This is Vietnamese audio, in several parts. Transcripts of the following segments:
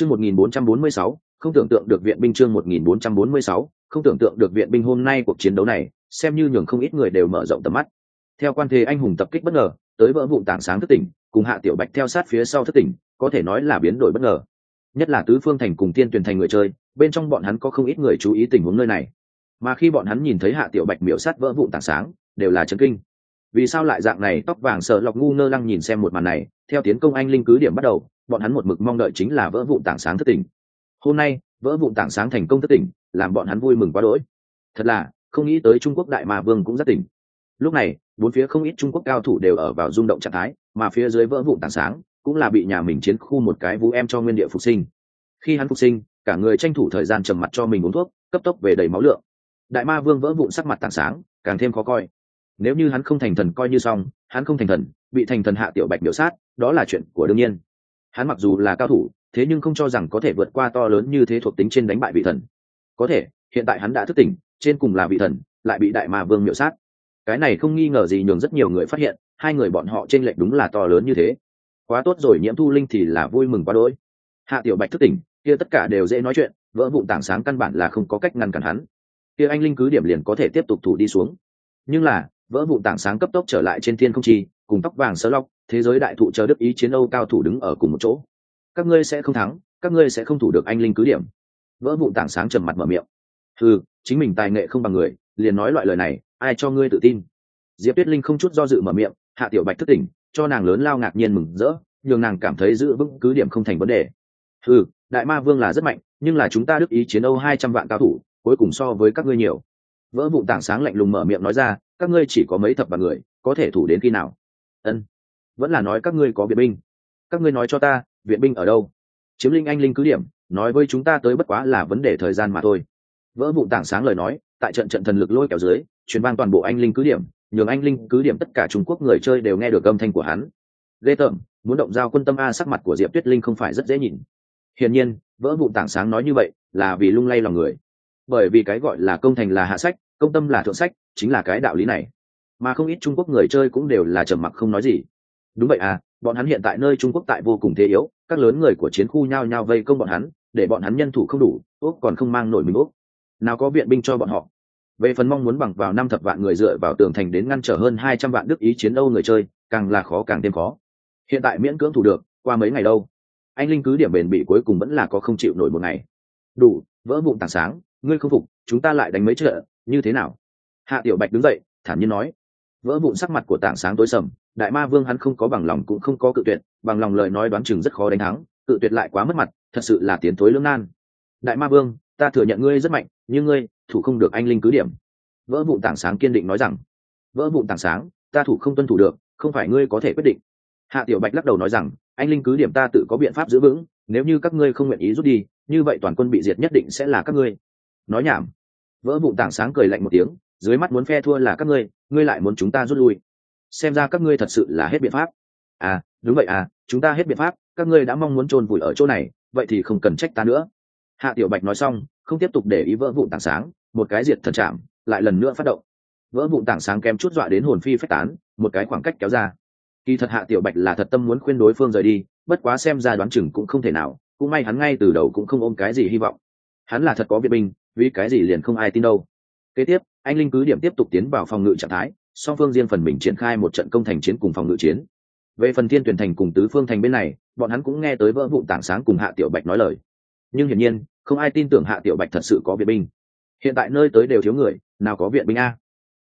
chương 1446, không tưởng tượng được viện binh chương 1446, không tưởng tượng được viện binh hôm nay cuộc chiến đấu này xem như nhường không ít người đều mở rộng tầm mắt. Theo quan thế anh hùng tập kích bất ngờ tới vỡ vụn tảng sáng thất tỉnh cùng hạ tiểu bạch theo sát phía sau thất tỉnh có thể nói là biến đổi bất ngờ. Nhất là tứ phương thành cùng tiên tuyển thành người chơi bên trong bọn hắn có không ít người chú ý tình huống nơi này. Mà khi bọn hắn nhìn thấy hạ tiểu bạch miểu sát vỡ vụn tảng sáng đều là chấn kinh. Vì sao lại dạng này tóc vàng sợ lọc ngu ngơ lăng nhìn xem một màn này theo tiến công anh linh cứ điểm bắt đầu, bọn hắn một mực mong đợi chính là vỡ vụn tảng sáng thất tỉnh. Hôm nay, vỡ vụn tảng sáng thành công thất tỉnh, làm bọn hắn vui mừng quá đỗi. Thật là, không nghĩ tới trung quốc đại mà vương cũng rất tỉnh. Lúc này, bốn phía không ít trung quốc cao thủ đều ở vào rung động trạng thái, mà phía dưới vỡ vụn tảng sáng cũng là bị nhà mình chiến khu một cái vũ em cho nguyên địa phục sinh. Khi hắn phục sinh, cả người tranh thủ thời gian trầm mặt cho mình uống thuốc, cấp tốc về đầy máu lượng. Đại ma vương vỡ vụn sắc mặt tảng sáng, càng thêm khó coi. Nếu như hắn không thành thần coi như xong, hắn không thành thần, bị thành thần hạ tiểu bạch biểu sát đó là chuyện của đương nhiên. Hắn mặc dù là cao thủ, thế nhưng không cho rằng có thể vượt qua to lớn như thế thuộc tính trên đánh bại vị thần. Có thể, hiện tại hắn đã thức tỉnh, trên cùng là vị thần, lại bị đại ma vương miểu sát. Cái này không nghi ngờ gì nhường rất nhiều người phát hiện, hai người bọn họ t r ê n lệch đúng là to lớn như thế. Quá tốt rồi, nhiễm thu linh thì là vui mừng quá đỗi. Hạ tiểu bạch thức tỉnh, kia tất cả đều dễ nói chuyện, vỡ vụn tảng sáng căn bản là không có cách ngăn cản hắn. Kia anh linh cứ điểm liền có thể tiếp tục thủ đi xuống. Nhưng là, vỡ vụn tảng sáng cấp tốc trở lại trên thiên không chi cùng tóc vàng sơ lóc, thế giới đại thụ chờ đức ý chiến âu cao thủ đứng ở cùng một chỗ. Các ngươi sẽ không thắng, các ngươi sẽ không thủ được anh linh cứ điểm. Vỡ vụn tảng sáng trầm mặt mở miệng. Ừ chính mình tài nghệ không bằng người, liền nói loại lời này, ai cho ngươi tự tin? Diệp tuyết linh không chút do dự mở miệng, hạ tiểu bạch thức tỉnh, cho nàng lớn lao ngạc nhiên mừng rỡ, nhường nàng cảm thấy giữ vững cứ điểm không thành vấn đề. Ừ đại ma vương là rất mạnh, nhưng là chúng ta đức ý chiến âu hai trăm vạn cao thủ, cuối cùng so với các ngươi nhiều. Vỡ vụn tảng sáng lạnh lùng mở miệng nói ra, các ngươi chỉ có mấy thập vạn người, có thể thủ đến khi nào? Ân. Vẫn là nói các ngươi có viện binh. Các ngươi nói cho ta, viện binh ở đâu? Chiếm linh anh linh cứ điểm, nói với chúng ta tới bất quá là vấn đề thời gian mà thôi. Vỡ vụ tảng sáng lời nói, tại trận trận thần lực lôi kéo dưới, truyền vang toàn bộ anh linh cứ điểm, nhường anh linh cứ điểm tất cả trung quốc người chơi đều nghe được âm thanh của hắn. Ghê tởm, muốn động giao quân tâm a sắc mặt của diệp tuyết linh không phải rất dễ nhìn. Hiển nhiên, vỡ vụ tảng sáng nói như vậy, là vì lung lay lòng người. Bởi vì cái gọi là công thành là hạ sách, công tâm là thượng sách, chính là cái đạo lý này mà không ít trung quốc người chơi cũng đều là trầm mặc không nói gì. Đúng vậy à bọn hắn hiện tại nơi trung quốc tại vô cùng thế yếu, các lớn người của chiến khu nhao nhao vây công bọn hắn, để bọn hắn nhân thủ không đủ úc còn không mang nổi mình úc nào có viện binh cho bọn họ. Về phần mong muốn bằng vào năm thập vạn người dựa vào tường thành đến ngăn trở hơn hai trăm vạn đức ý chiến âu người chơi, càng là khó càng thêm khó. Hiện tại miễn cưỡng thủ được, qua mấy ngày đâu. Anh linh cứ điểm bền bị cuối cùng vẫn là có không chịu nổi một ngày. Đủ, vỡ vụn tảng sáng, ngươi không phục, chúng ta lại đánh mấy trận, như thế nào? Hạ tiểu bạch đứng dậy, thản nhiên nói vỡ vụn sắc mặt của tảng sáng tối sầm, đại ma vương hắn không có bằng lòng cũng không có cự tuyệt, bằng lòng lời nói đoán chừng rất khó đánh thắng, cự tuyệt lại quá mất mặt, thật sự là tiến thối lưỡng nan. Đại ma vương, ta thừa nhận ngươi rất mạnh, nhưng ngươi, thủ không được anh linh cứ điểm. Vỡ vụn tảng sáng kiên định nói rằng. Vỡ vụn tảng sáng, ta thủ không tuân thủ được, không phải ngươi có thể quyết định. Hạ tiểu bạch lắc đầu nói rằng, anh linh cứ điểm ta tự có biện pháp giữ vững, nếu như các ngươi không nguyện ý rút đi, như vậy toàn quân bị diệt nhất định sẽ là các ngươi. Nói nhảm. Vỡ vụn tảng sáng cười lạnh một tiếng dưới mắt muốn phe thua là các ngươi ngươi lại muốn chúng ta rút lui. Xem ra các ngươi thật sự là hết biện pháp. À đúng vậy à chúng ta hết biện pháp, các ngươi đã mong muốn chôn vùi ở chỗ này, vậy thì không cần trách ta nữa. Hạ tiểu bạch nói xong, không tiếp tục để ý vỡ vụn tảng sáng, một cái diệt thần chạm, lại lần nữa phát động. Vỡ vụn tảng sáng kém chút dọa đến hồn phi phách tán, một cái khoảng cách kéo ra. Kỳ thật hạ tiểu bạch là thật tâm muốn khuyên đối phương rời đi, bất quá xem ra đoán chừng cũng không thể nào, cũng may hắn ngay từ đầu cũng không ôm cái gì hy vọng. Hắn là thật có việt binh vì cái gì liền không ai tin đâu. Kế tiếp anh linh cứ điểm tiếp tục tiến vào phòng ngự trạng thái, song phương riêng phần mình triển khai một trận công thành chiến cùng phòng ngự chiến. Về phần thiên tuyển thành cùng tứ phương thành bên này, bọn hắn cũng nghe tới vỡ vụ tảng sáng cùng hạ tiểu bạch nói lời. Nhưng hiển nhiên, không ai tin tưởng hạ tiểu bạch thật sự có viện binh. Hiện tại nơi tới đều thiếu người, nào có viện binh a?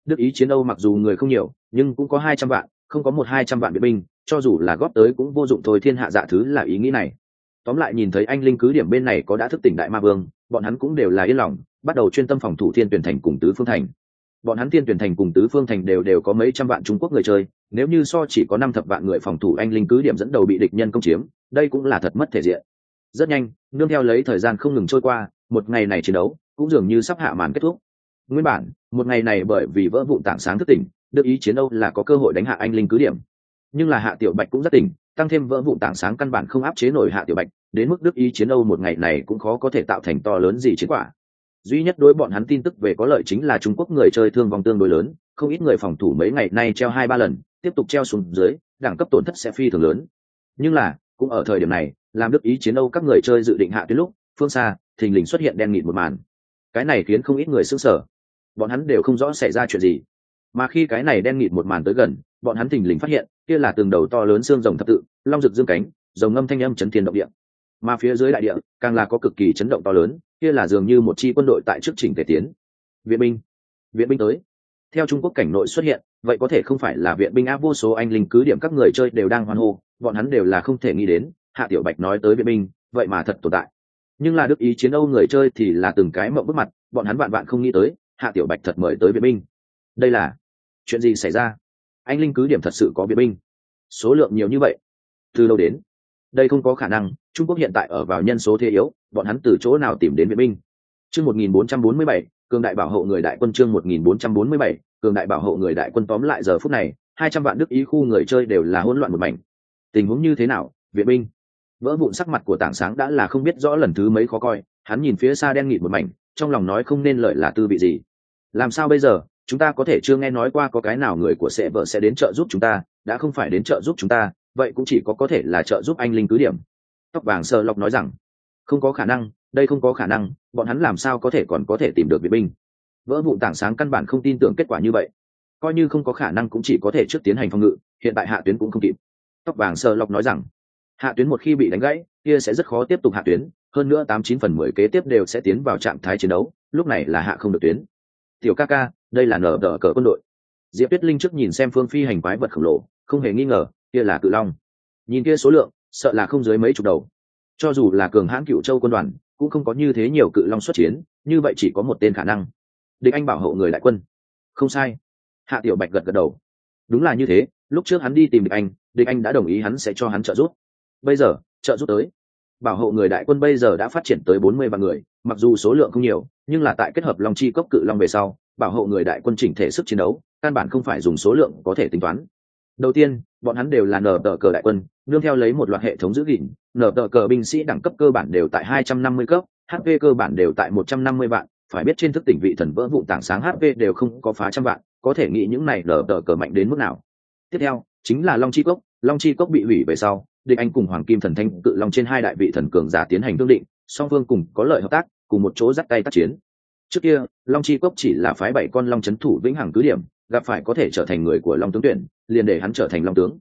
Đức ý chiến âu mặc dù người không nhiều, nhưng cũng có hai trăm vạn, không có một hai trăm vạn viện binh, cho dù là góp tới cũng vô dụng thôi thiên hạ dạ thứ là ý nghĩ này. Tóm lại nhìn thấy anh linh cứ điểm bên này có đã thức tỉnh đại ma vương, bọn hắn cũng đều là yên lòng, bắt đầu chuyên tâm phòng thủ thiên tuyển thành cùng tứ phương thành bọn hắn thiên tuyển thành cùng tứ phương thành đều đều có mấy trăm vạn trung quốc người chơi, nếu như so chỉ có năm thập vạn người phòng thủ anh linh cứ điểm dẫn đầu bị địch nhân công chiếm, đây cũng là thật mất thể diện. Rất nhanh, nương theo lấy thời gian không ngừng trôi qua, một ngày này chiến đấu cũng dường như sắp hạ màn kết thúc. Nguyên bản, một ngày này bởi vì vỡ vụn tảng sáng thức tỉnh, được ý chiến âu là có cơ hội đánh hạ anh linh cứ điểm. Nhưng là hạ tiểu bạch cũng rất tỉnh, tăng thêm vỡ vụn tảng sáng căn bản không áp chế nổi hạ tiểu bạch, đến mức đức ý chiến âu một ngày này cũng khó có thể tạo thành to lớn gì chiến quả duy nhất đối bọn hắn tin tức về có lợi chính là trung quốc người chơi thương vong tương đối lớn, không ít người phòng thủ mấy ngày nay treo hai ba lần, tiếp tục treo xuống dưới, đẳng cấp tổn thất sẽ phi thường lớn. Nhưng là, cũng ở thời điểm này, làm đức ý chiến âu các người chơi dự định hạ tuyến lúc, phương xa, thình lình xuất hiện đen nghịt một màn. Cái này khiến không ít người sững sờ. Bọn hắn đều không rõ xảy ra chuyện gì. Mà khi cái này đen nghịt một màn tới gần, bọn hắn thình lình phát hiện, kia là từng đầu to lớn xương rồng thập tự, long rực dương cánh, rồng ngâm thanh âm chấn thiên động địa mà phía dưới đại địa, càng là có cực kỳ chấn động to lớn, kia là dường như một chi quân đội tại trước chỉnh thể tiến. Viện binh. Viện binh tới. Theo trung quốc cảnh nội xuất hiện, vậy có thể không phải là viện binh áp vô số anh linh cứ điểm các người chơi đều đang hoan hô, bọn hắn đều là không thể nghĩ đến, hạ tiểu bạch nói tới viện binh, vậy mà thật tồn tại. Nhưng là đức ý chiến âu người chơi thì là từng cái mộng bước mặt, bọn hắn bạn bạn không nghĩ tới, hạ tiểu bạch thật mời tới viện binh. Đây là chuyện gì xảy ra? Anh linh cứ điểm thật sự có viện binh. Số lượng nhiều như vậy. Từ đâu đến? Đây không có khả năng trung quốc hiện tại ở vào nhân số thế yếu bọn hắn từ chỗ nào tìm đến viện binh? Chương 1447, cường đại bảo hộ người đại quân chương 1447, cường đại bảo hộ người đại quân tóm lại giờ phút này hai trăm vạn đức ý khu người chơi đều là hỗn loạn một mảnh. Tình huống như thế nào viện binh? Vỡ vụn sắc mặt của tảng sáng đã là không biết rõ lần thứ mấy khó coi hắn nhìn phía xa đen nghịt một mảnh trong lòng nói không nên lợi là tư vị gì. Làm sao bây giờ chúng ta có thể chưa nghe nói qua có cái nào người của sẽ vợ sẽ đến trợ giúp chúng ta đã không phải đến trợ giúp chúng ta vậy cũng chỉ có có thể là trợ giúp anh linh cứ điểm. Tóc vàng sợ lọc nói rằng, không có khả năng, đây không có khả năng, bọn hắn làm sao có thể còn có thể tìm được viện binh? Vỡ vụ tảng sáng căn bản không tin tưởng kết quả như vậy. Coi như không có khả năng cũng chỉ có thể trước tiến hành phòng ngự, hiện tại hạ tuyến cũng không kịp. Tóc vàng sợ lọc nói rằng, hạ tuyến một khi bị đánh gãy, kia sẽ rất khó tiếp tục hạ tuyến, hơn nữa tám chín phần mười kế tiếp đều sẽ tiến vào trạng thái chiến đấu, lúc này là hạ không được tuyến. Tiểu ca ca, đây là nở đỡ cờ quân đội. Diệp tuyết linh trước nhìn xem phương phi hành quái vật khổng lồ, không hề nghi ngờ kia là cự long. Nhìn kia số lượng, sợ là không dưới mấy chục đầu. Cho dù là cường hãn cựu châu quân đoàn, cũng không có như thế nhiều cự long xuất chiến, như vậy chỉ có một tên khả năng. Địch anh bảo hộ người đại quân. Không sai. Hạ tiểu bạch gật gật đầu. Đúng là như thế, lúc trước hắn đi tìm địch anh địch anh đã đồng ý hắn sẽ cho hắn trợ giúp. Bây giờ, trợ giúp tới. Bảo hộ người đại quân bây giờ đã phát triển tới bốn mươi vạn người, mặc dù số lượng không nhiều, nhưng là tại kết hợp long chi cốc cự long về sau, bảo hộ người đại quân chỉnh thể sức chiến đấu, căn bản không phải dùng số lượng có thể tính toán đầu tiên, bọn hắn đều là nở tờ cờ đại quân, nương theo lấy một loạt hệ thống giữ gìn. Nở tờ cờ binh sĩ đẳng cấp cơ bản đều tại hai trăm năm mươi cấp hp cơ bản đều tại một trăm năm mươi vạn. Phải biết trên thức tỉnh vị thần vỡ vụ tảng sáng hp đều không có phá trăm vạn, có thể nghĩ những này nở tờ cờ mạnh đến mức nào. Tiếp theo, chính là long chi cốc. Long chi cốc bị hủy về sau, địch anh cùng hoàng kim thần thanh cự long trên hai đại vị thần cường giả tiến hành thương định, song phương cùng có lợi hợp tác, cùng một chỗ dắt tay tác chiến. Trước kia, long chi cốc chỉ là phái bảy con long c h ấ n thủ vĩnh hằng cứ điểm gặp phải có thể trở thành người của long tướng tuyển, liền để hắn trở thành long tướng.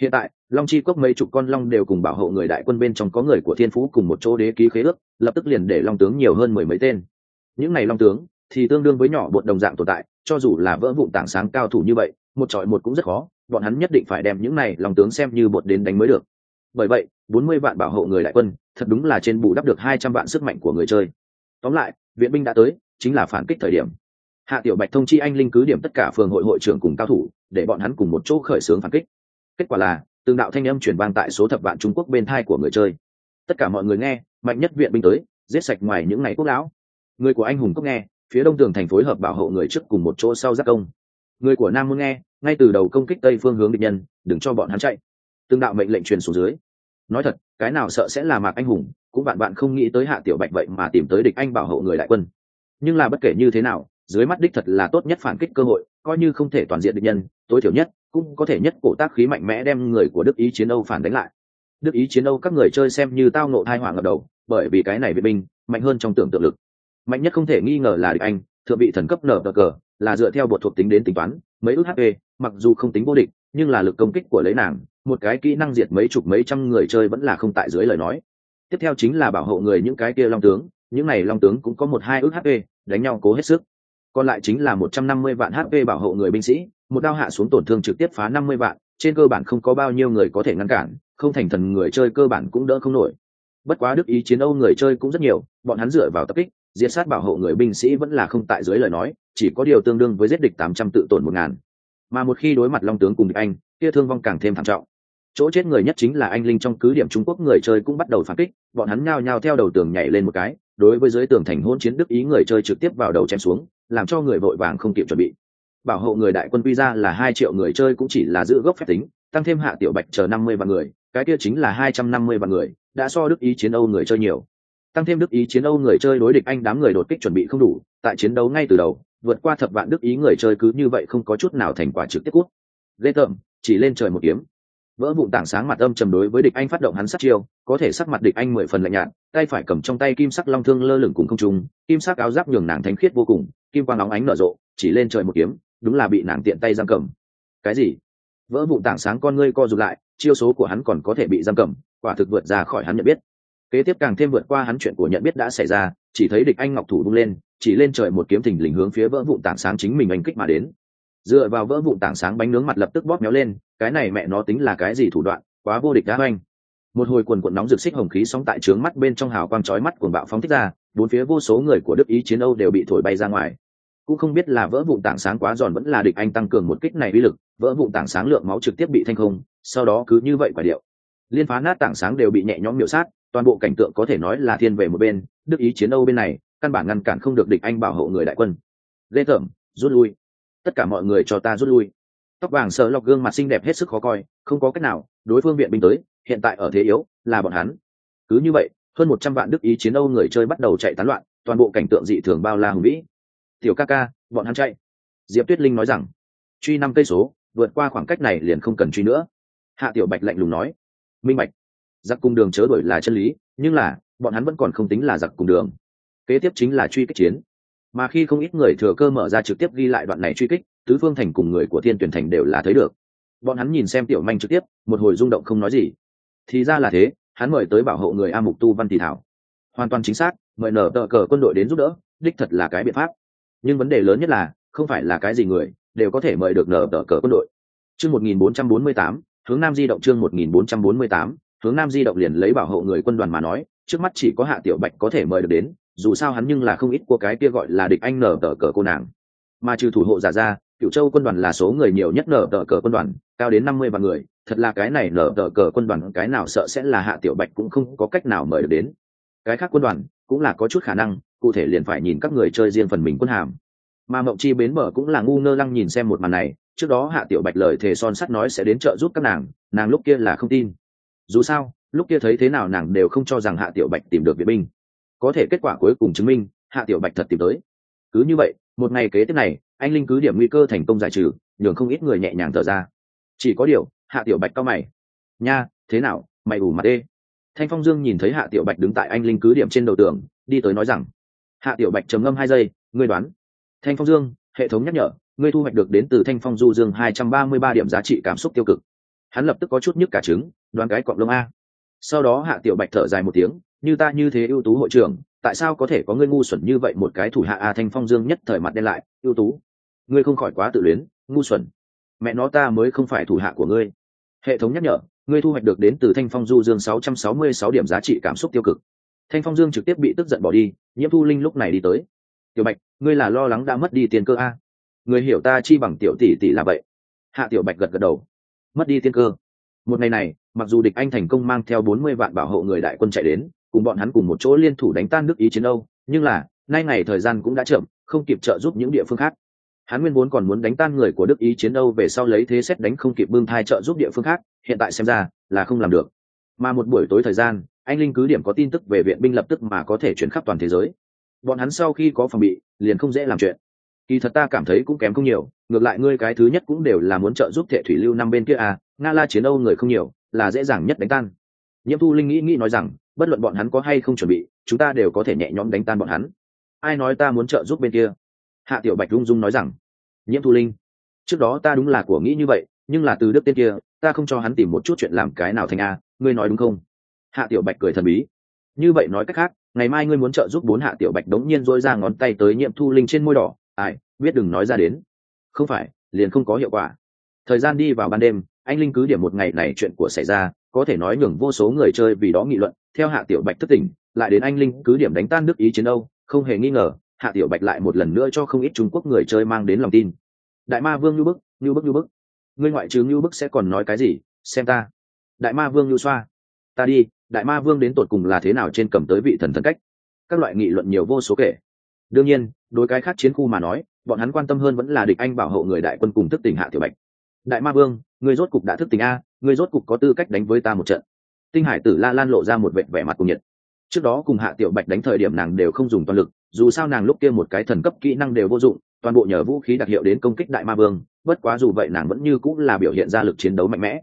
Hiện tại, long chi cốc mấy chục con long đều cùng bảo hộ người đại quân bên trong có người của thiên phú cùng một chỗ đế ký khế ước, lập tức liền để long tướng nhiều hơn mười mấy tên. Những n à y long tướng, thì tương đương với nhỏ bột đồng dạng tồn tại, cho dù là vỡ vụn tảng sáng cao thủ như vậy, một trọi một cũng rất khó, bọn hắn nhất định phải đem những này long tướng xem như bột đến đánh mới được. Bởi vậy, bốn mươi vạn bảo hộ người đại quân, thật đúng là trên bù đắp được hai trăm vạn sức mạnh của người chơi. Tóm lại, viện binh đã tới, chính là phản kích thời điểm hạ tiểu bạch thông chi anh linh cứ điểm tất cả phường hội hội trưởng cùng cao thủ, để bọn hắn cùng một chỗ khởi xướng phản kích. Kết quả là, từng đạo thanh âm truyền vang tại số thập vạn trung quốc bên thai của người chơi. Tất cả mọi người nghe, mạnh nhất viện binh tới, giết sạch ngoài những ngày quốc lão. Người của anh hùng cốc nghe, phía đông tường thành phối hợp bảo hộ người trước cùng một chỗ sau giác công. Người của nam muốn nghe, ngay từ đầu công kích tây phương hướng địch nhân, đừng cho bọn hắn chạy. Từng đạo mệnh lệnh truyền xuống dưới. Nói thật, cái nào sợ sẽ là mạc anh hùng, cũng bạn bạn không nghĩ tới hạ tiểu bạch vậy mà tìm tới địch anh bảo hộ người đại quân. Nhưng là bất kể như thế nào dưới mắt đích thật là tốt nhất phản kích cơ hội, coi như không thể toàn diện địch nhân, tối thiểu nhất cũng có thể nhất cổ tác khí mạnh mẽ đem người của đức ý chiến âu phản đánh lại. Đức ý chiến âu các người chơi xem như tao nộ thai hỏa ngập đầu, bởi vì cái này vệ binh, mạnh hơn trong tưởng tượng lực. Mạnh nhất không thể nghi ngờ là địch anh, thượng bị thần cấp nở cờ là dựa theo bột thuộc tính đến tính toán, mấy ước hp mặc dù không tính vô địch, nhưng là lực công kích của lấy nàng, một cái kỹ năng diệt mấy chục mấy trăm người chơi vẫn là không tại dưới lời nói. Tiếp theo chính là bảo hộ người những cái kia long tướng, những này long tướng cũng có một hai ước hp đánh nhau cố hết sức còn lại chính là một trăm năm mươi vạn hp bảo hộ người binh sĩ, một đao hạ xuống tổn thương trực tiếp phá năm mươi vạn, trên cơ bản không có bao nhiêu người có thể ngăn cản, không thành thần người chơi cơ bản cũng đỡ không nổi. Bất quá đức ý chiến âu người chơi cũng rất nhiều, bọn hắn dựa vào tập kích, diệt sát bảo hộ người binh sĩ vẫn là không tại dưới lời nói, chỉ có điều tương đương với giết địch tám trăm tự tổn một ngàn. Mà một khi đối mặt long tướng cùng địch anh, kia thương vong càng thêm thảm trọng. Chỗ chết người nhất chính là anh linh trong cứ điểm trung quốc người chơi cũng bắt đầu phản kích, bọn hắn nhao nhao theo đầu tường nhảy lên một cái, đối với dưới tường thành hôn chiến đức ý người chơi trực tiếp vào đầu chém xuống làm cho người vội vàng không kịp chuẩn bị. Bảo hộ người đại quân quy ra là hai triệu người chơi cũng chỉ là giữ gốc phép tính, tăng thêm hạ tiểu bạch chờ năm mươi vạn người, cái kia chính là hai trăm năm mươi vạn người, đã so đức ý chiến âu người chơi nhiều. Tăng thêm đức ý chiến âu người chơi đối địch anh đám người đột kích chuẩn bị không đủ, tại chiến đấu ngay từ đầu, vượt qua thập vạn đức ý người chơi cứ như vậy không có chút nào thành quả trực tiếp cút. Ghê tởm, chỉ lên trời một kiếm vỡ vụn tảng sáng mặt âm trầm đối với địch anh phát động hắn sát chiêu, có thể sắc mặt địch anh mười phần lạnh nhạt, tay phải cầm trong tay kim sắc long thương lơ lửng cùng không trung, kim sắc áo giáp nhường nàng thánh khiết vô cùng, kim quang óng ánh nở rộ, chỉ lên trời một kiếm, đúng là bị nàng tiện tay giam cầm. Cái gì? Vỡ vụn tảng sáng con ngươi co rụt lại, chiêu số của hắn còn có thể bị giam cầm, quả thực vượt ra khỏi hắn nhận biết. Kế tiếp càng thêm vượt qua hắn chuyện của nhận biết đã xảy ra, chỉ thấy địch anh ngọc thủ bung lên, chỉ lên trời một kiếm thình lình hướng phía vỡ vụn tảng sáng chính mình anh kích mà đến dựa vào vỡ vụn tảng sáng bánh nướng mặt lập tức bóp méo lên, cái này mẹ nó tính là cái gì thủ đoạn, quá vô địch đã oanh một hồi quần quần nóng rực xích hồng khí sóng tại trướng mắt bên trong hào quang chói mắt cuồng bạo phóng thích ra, bốn phía vô số người của đức ý chiến âu đều bị thổi bay ra ngoài. Cũng không biết là vỡ vụn tảng sáng quá giòn vẫn là địch anh tăng cường một kích này uy lực, vỡ vụn tảng sáng lượng máu trực tiếp bị thanh không, sau đó cứ như vậy quả điệu. Liên phá nát tảng sáng đều bị nhẹ nhõm miểu sát, toàn bộ cảnh tượng có thể nói là thiên về một bên, đức ý chiến âu bên này, căn bản ngăn cản không được địch anh bảo hộ người đại quân. Ghê tởm, rút lui tất cả mọi người cho ta rút lui. Tóc vàng sợ lọc gương mặt xinh đẹp hết sức khó coi, không có cách nào, đối phương viện binh tới, hiện tại ở thế yếu, là bọn hắn. Cứ như vậy, hơn một trăm vạn đức ý chiến âu người chơi bắt đầu chạy tán loạn, toàn bộ cảnh tượng dị thường bao la hùng vĩ. Tiểu ca ca, bọn hắn chạy. Diệp tuyết linh nói rằng, truy năm cây số, vượt qua khoảng cách này liền không cần truy nữa. Hạ tiểu bạch lạnh lùng nói, minh bạch, giặc cùng đường chớ đổi là chân lý, nhưng là, bọn hắn vẫn còn không tính là giặc cùng đường. Kế tiếp chính là truy kích chiến mà khi không ít người thừa cơ mở ra trực tiếp ghi lại đoạn này truy kích tứ phương thành cùng người của thiên tuyển thành đều là thấy được. Bọn hắn nhìn xem tiểu manh trực tiếp một hồi rung động không nói gì. Thì ra là thế hắn mời tới bảo hộ người a mục tu văn tỷ thảo. Hoàn toàn chính xác mời nở tờ cờ quân đội đến giúp đỡ đích thật là cái biện pháp. Nhưng vấn đề lớn nhất là không phải là cái gì người đều có thể mời được nở tờ cờ quân đội. Chương 1448, hướng nam di động chương 1448, hướng nam di động liền lấy bảo hộ người quân đoàn mà nói trước mắt chỉ có hạ tiểu bạch có thể mời được đến dù sao hắn nhưng là không ít của cái kia gọi là địch anh nở tờ cờ cô nàng. Mà trừ thủ hộ giả ra cựu châu quân đoàn là số người nhiều nhất nở tờ cờ quân đoàn, cao đến năm mươi vạn người. Thật là cái này nở tờ cờ quân đoàn, cái nào sợ sẽ là hạ tiểu bạch cũng không có cách nào mời được đến. Cái khác quân đoàn cũng là có chút khả năng, cụ thể liền phải nhìn các người chơi riêng phần mình quân hàm. Mà mộng chi bến bờ cũng là ngu ngơ lăng nhìn xem một màn này, trước đó hạ tiểu bạch lời thề son sắt nói sẽ đến trợ giúp các nàng nàng lúc kia là không tin. Dù sao, lúc kia thấy thế nào nàng đều không cho rằng hạ tiểu bạch tìm được viện binh có thể kết quả cuối cùng chứng minh, hạ tiểu bạch thật tìm tới. Cứ như vậy, một ngày kế tiếp này, anh linh cứ điểm nguy cơ thành công giải trừ, nhường không ít người nhẹ nhàng thở ra. Chỉ có điều, hạ tiểu bạch cao mày. Nha, thế nào, mày ủ mặt đê. Thanh phong dương nhìn thấy hạ tiểu bạch đứng tại anh linh cứ điểm trên đầu tường, đi tới nói rằng, hạ tiểu bạch trầm ngâm hai giây, ngươi đoán. Thanh phong dương, hệ thống nhắc nhở, ngươi thu hoạch được đến từ thanh phong du dương hai trăm ba mươi ba điểm giá trị cảm xúc tiêu cực. Hắn lập tức có chút nhức cả trứng, đoán cái cọng lông a. Sau đó hạ tiểu bạch thở dài một tiếng như ta như thế ưu tú hội trưởng, tại sao có thể có ngươi ngu xuẩn như vậy một cái thủ hạ a thanh phong dương nhất thời mặt đen lại, ưu tú, ngươi không khỏi quá tự luyến, ngu xuẩn. Mẹ nó ta mới không phải thủ hạ của ngươi. Hệ thống nhắc nhở, ngươi thu hoạch được đến từ thanh phong du dương 666 điểm giá trị cảm xúc tiêu cực. Thanh phong dương trực tiếp bị tức giận bỏ đi, nhiễm thu linh lúc này đi tới. Tiểu bạch, ngươi là lo lắng đã mất đi tiền cơ a? Người hiểu ta chi bằng tiểu tỷ tỷ là vậy. Hạ tiểu bạch gật gật đầu. Mất đi tiên cơ. Một ngày này, mặc dù địch anh thành công mang theo 40 vạn bảo hộ người đại quân chạy đến cùng bọn hắn cùng một chỗ liên thủ đánh tan nước ý chiến âu, nhưng là, nay ngày thời gian cũng đã chậm, không kịp trợ giúp những địa phương khác. Hắn nguyên vốn còn muốn đánh tan người của đức ý chiến âu về sau lấy thế xét đánh không kịp bưng thai trợ giúp địa phương khác, hiện tại xem ra là không làm được. Mà một buổi tối thời gian, anh linh cứ điểm có tin tức về viện binh lập tức mà có thể chuyển khắp toàn thế giới. Bọn hắn sau khi có phòng bị, liền không dễ làm chuyện. Kỳ thật ta cảm thấy cũng kém không nhiều, ngược lại ngươi cái thứ nhất cũng đều là muốn trợ giúp thệ thủy lưu năm bên kia à nga la chiến âu người không nhiều, là dễ dàng nhất đánh tan. Nhiễm thu linh nghĩ nghĩ nói rằng bất luận bọn hắn có hay không chuẩn bị, chúng ta đều có thể nhẹ nhõm đánh tan bọn hắn. Ai nói ta muốn trợ giúp bên kia? Hạ tiểu bạch rung rung nói rằng, nhiễm thu linh, trước đó ta đúng là của nghĩ như vậy, nhưng là từ đức tên kia, ta không cho hắn tìm một chút chuyện làm cái nào thành a, ngươi nói đúng không? Hạ tiểu bạch cười thần bí, như vậy nói cách khác, ngày mai ngươi muốn trợ giúp bốn hạ tiểu bạch đống nhiên dôi ra ngón tay tới nhiễm thu linh trên môi đỏ, ai, biết đừng nói ra đến. Không phải, liền không có hiệu quả. Thời gian đi vào ban đêm anh linh cứ điểm một ngày này chuyện của xảy ra, có thể nói nhường vô số người chơi vì đó nghị luận. Theo hạ tiểu bạch thất tỉnh lại đến anh linh cứ điểm đánh tan nước ý chiến âu, không hề nghi ngờ, hạ tiểu bạch lại một lần nữa cho không ít trung quốc người chơi mang đến lòng tin. Đại ma vương như bức như bức như bức. Ngươi ngoại trừ như bức sẽ còn nói cái gì? Xem ta. Đại ma vương như xoa. Ta đi, đại ma vương đến tột cùng là thế nào trên cầm tới vị thần thần cách? Các loại nghị luận nhiều vô số kể. Đương nhiên, đối cái khác chiến khu mà nói, bọn hắn quan tâm hơn vẫn là địch anh bảo hộ người đại quân cùng thức tỉnh hạ tiểu bạch. Đại ma vương Ngươi rốt cục đã thức tỉnh a, Ngươi rốt cục có tư cách đánh với ta một trận. Tinh hải tử la lan lộ ra một vẻ vẻ mặt cùng nhiệt. Trước đó cùng hạ tiểu bạch đánh thời điểm nàng đều không dùng toàn lực, dù sao nàng lúc kia một cái thần cấp kỹ năng đều vô dụng, toàn bộ nhờ vũ khí đặc hiệu đến công kích đại ma vương, bất quá dù vậy nàng vẫn như cũng là biểu hiện ra lực chiến đấu mạnh mẽ.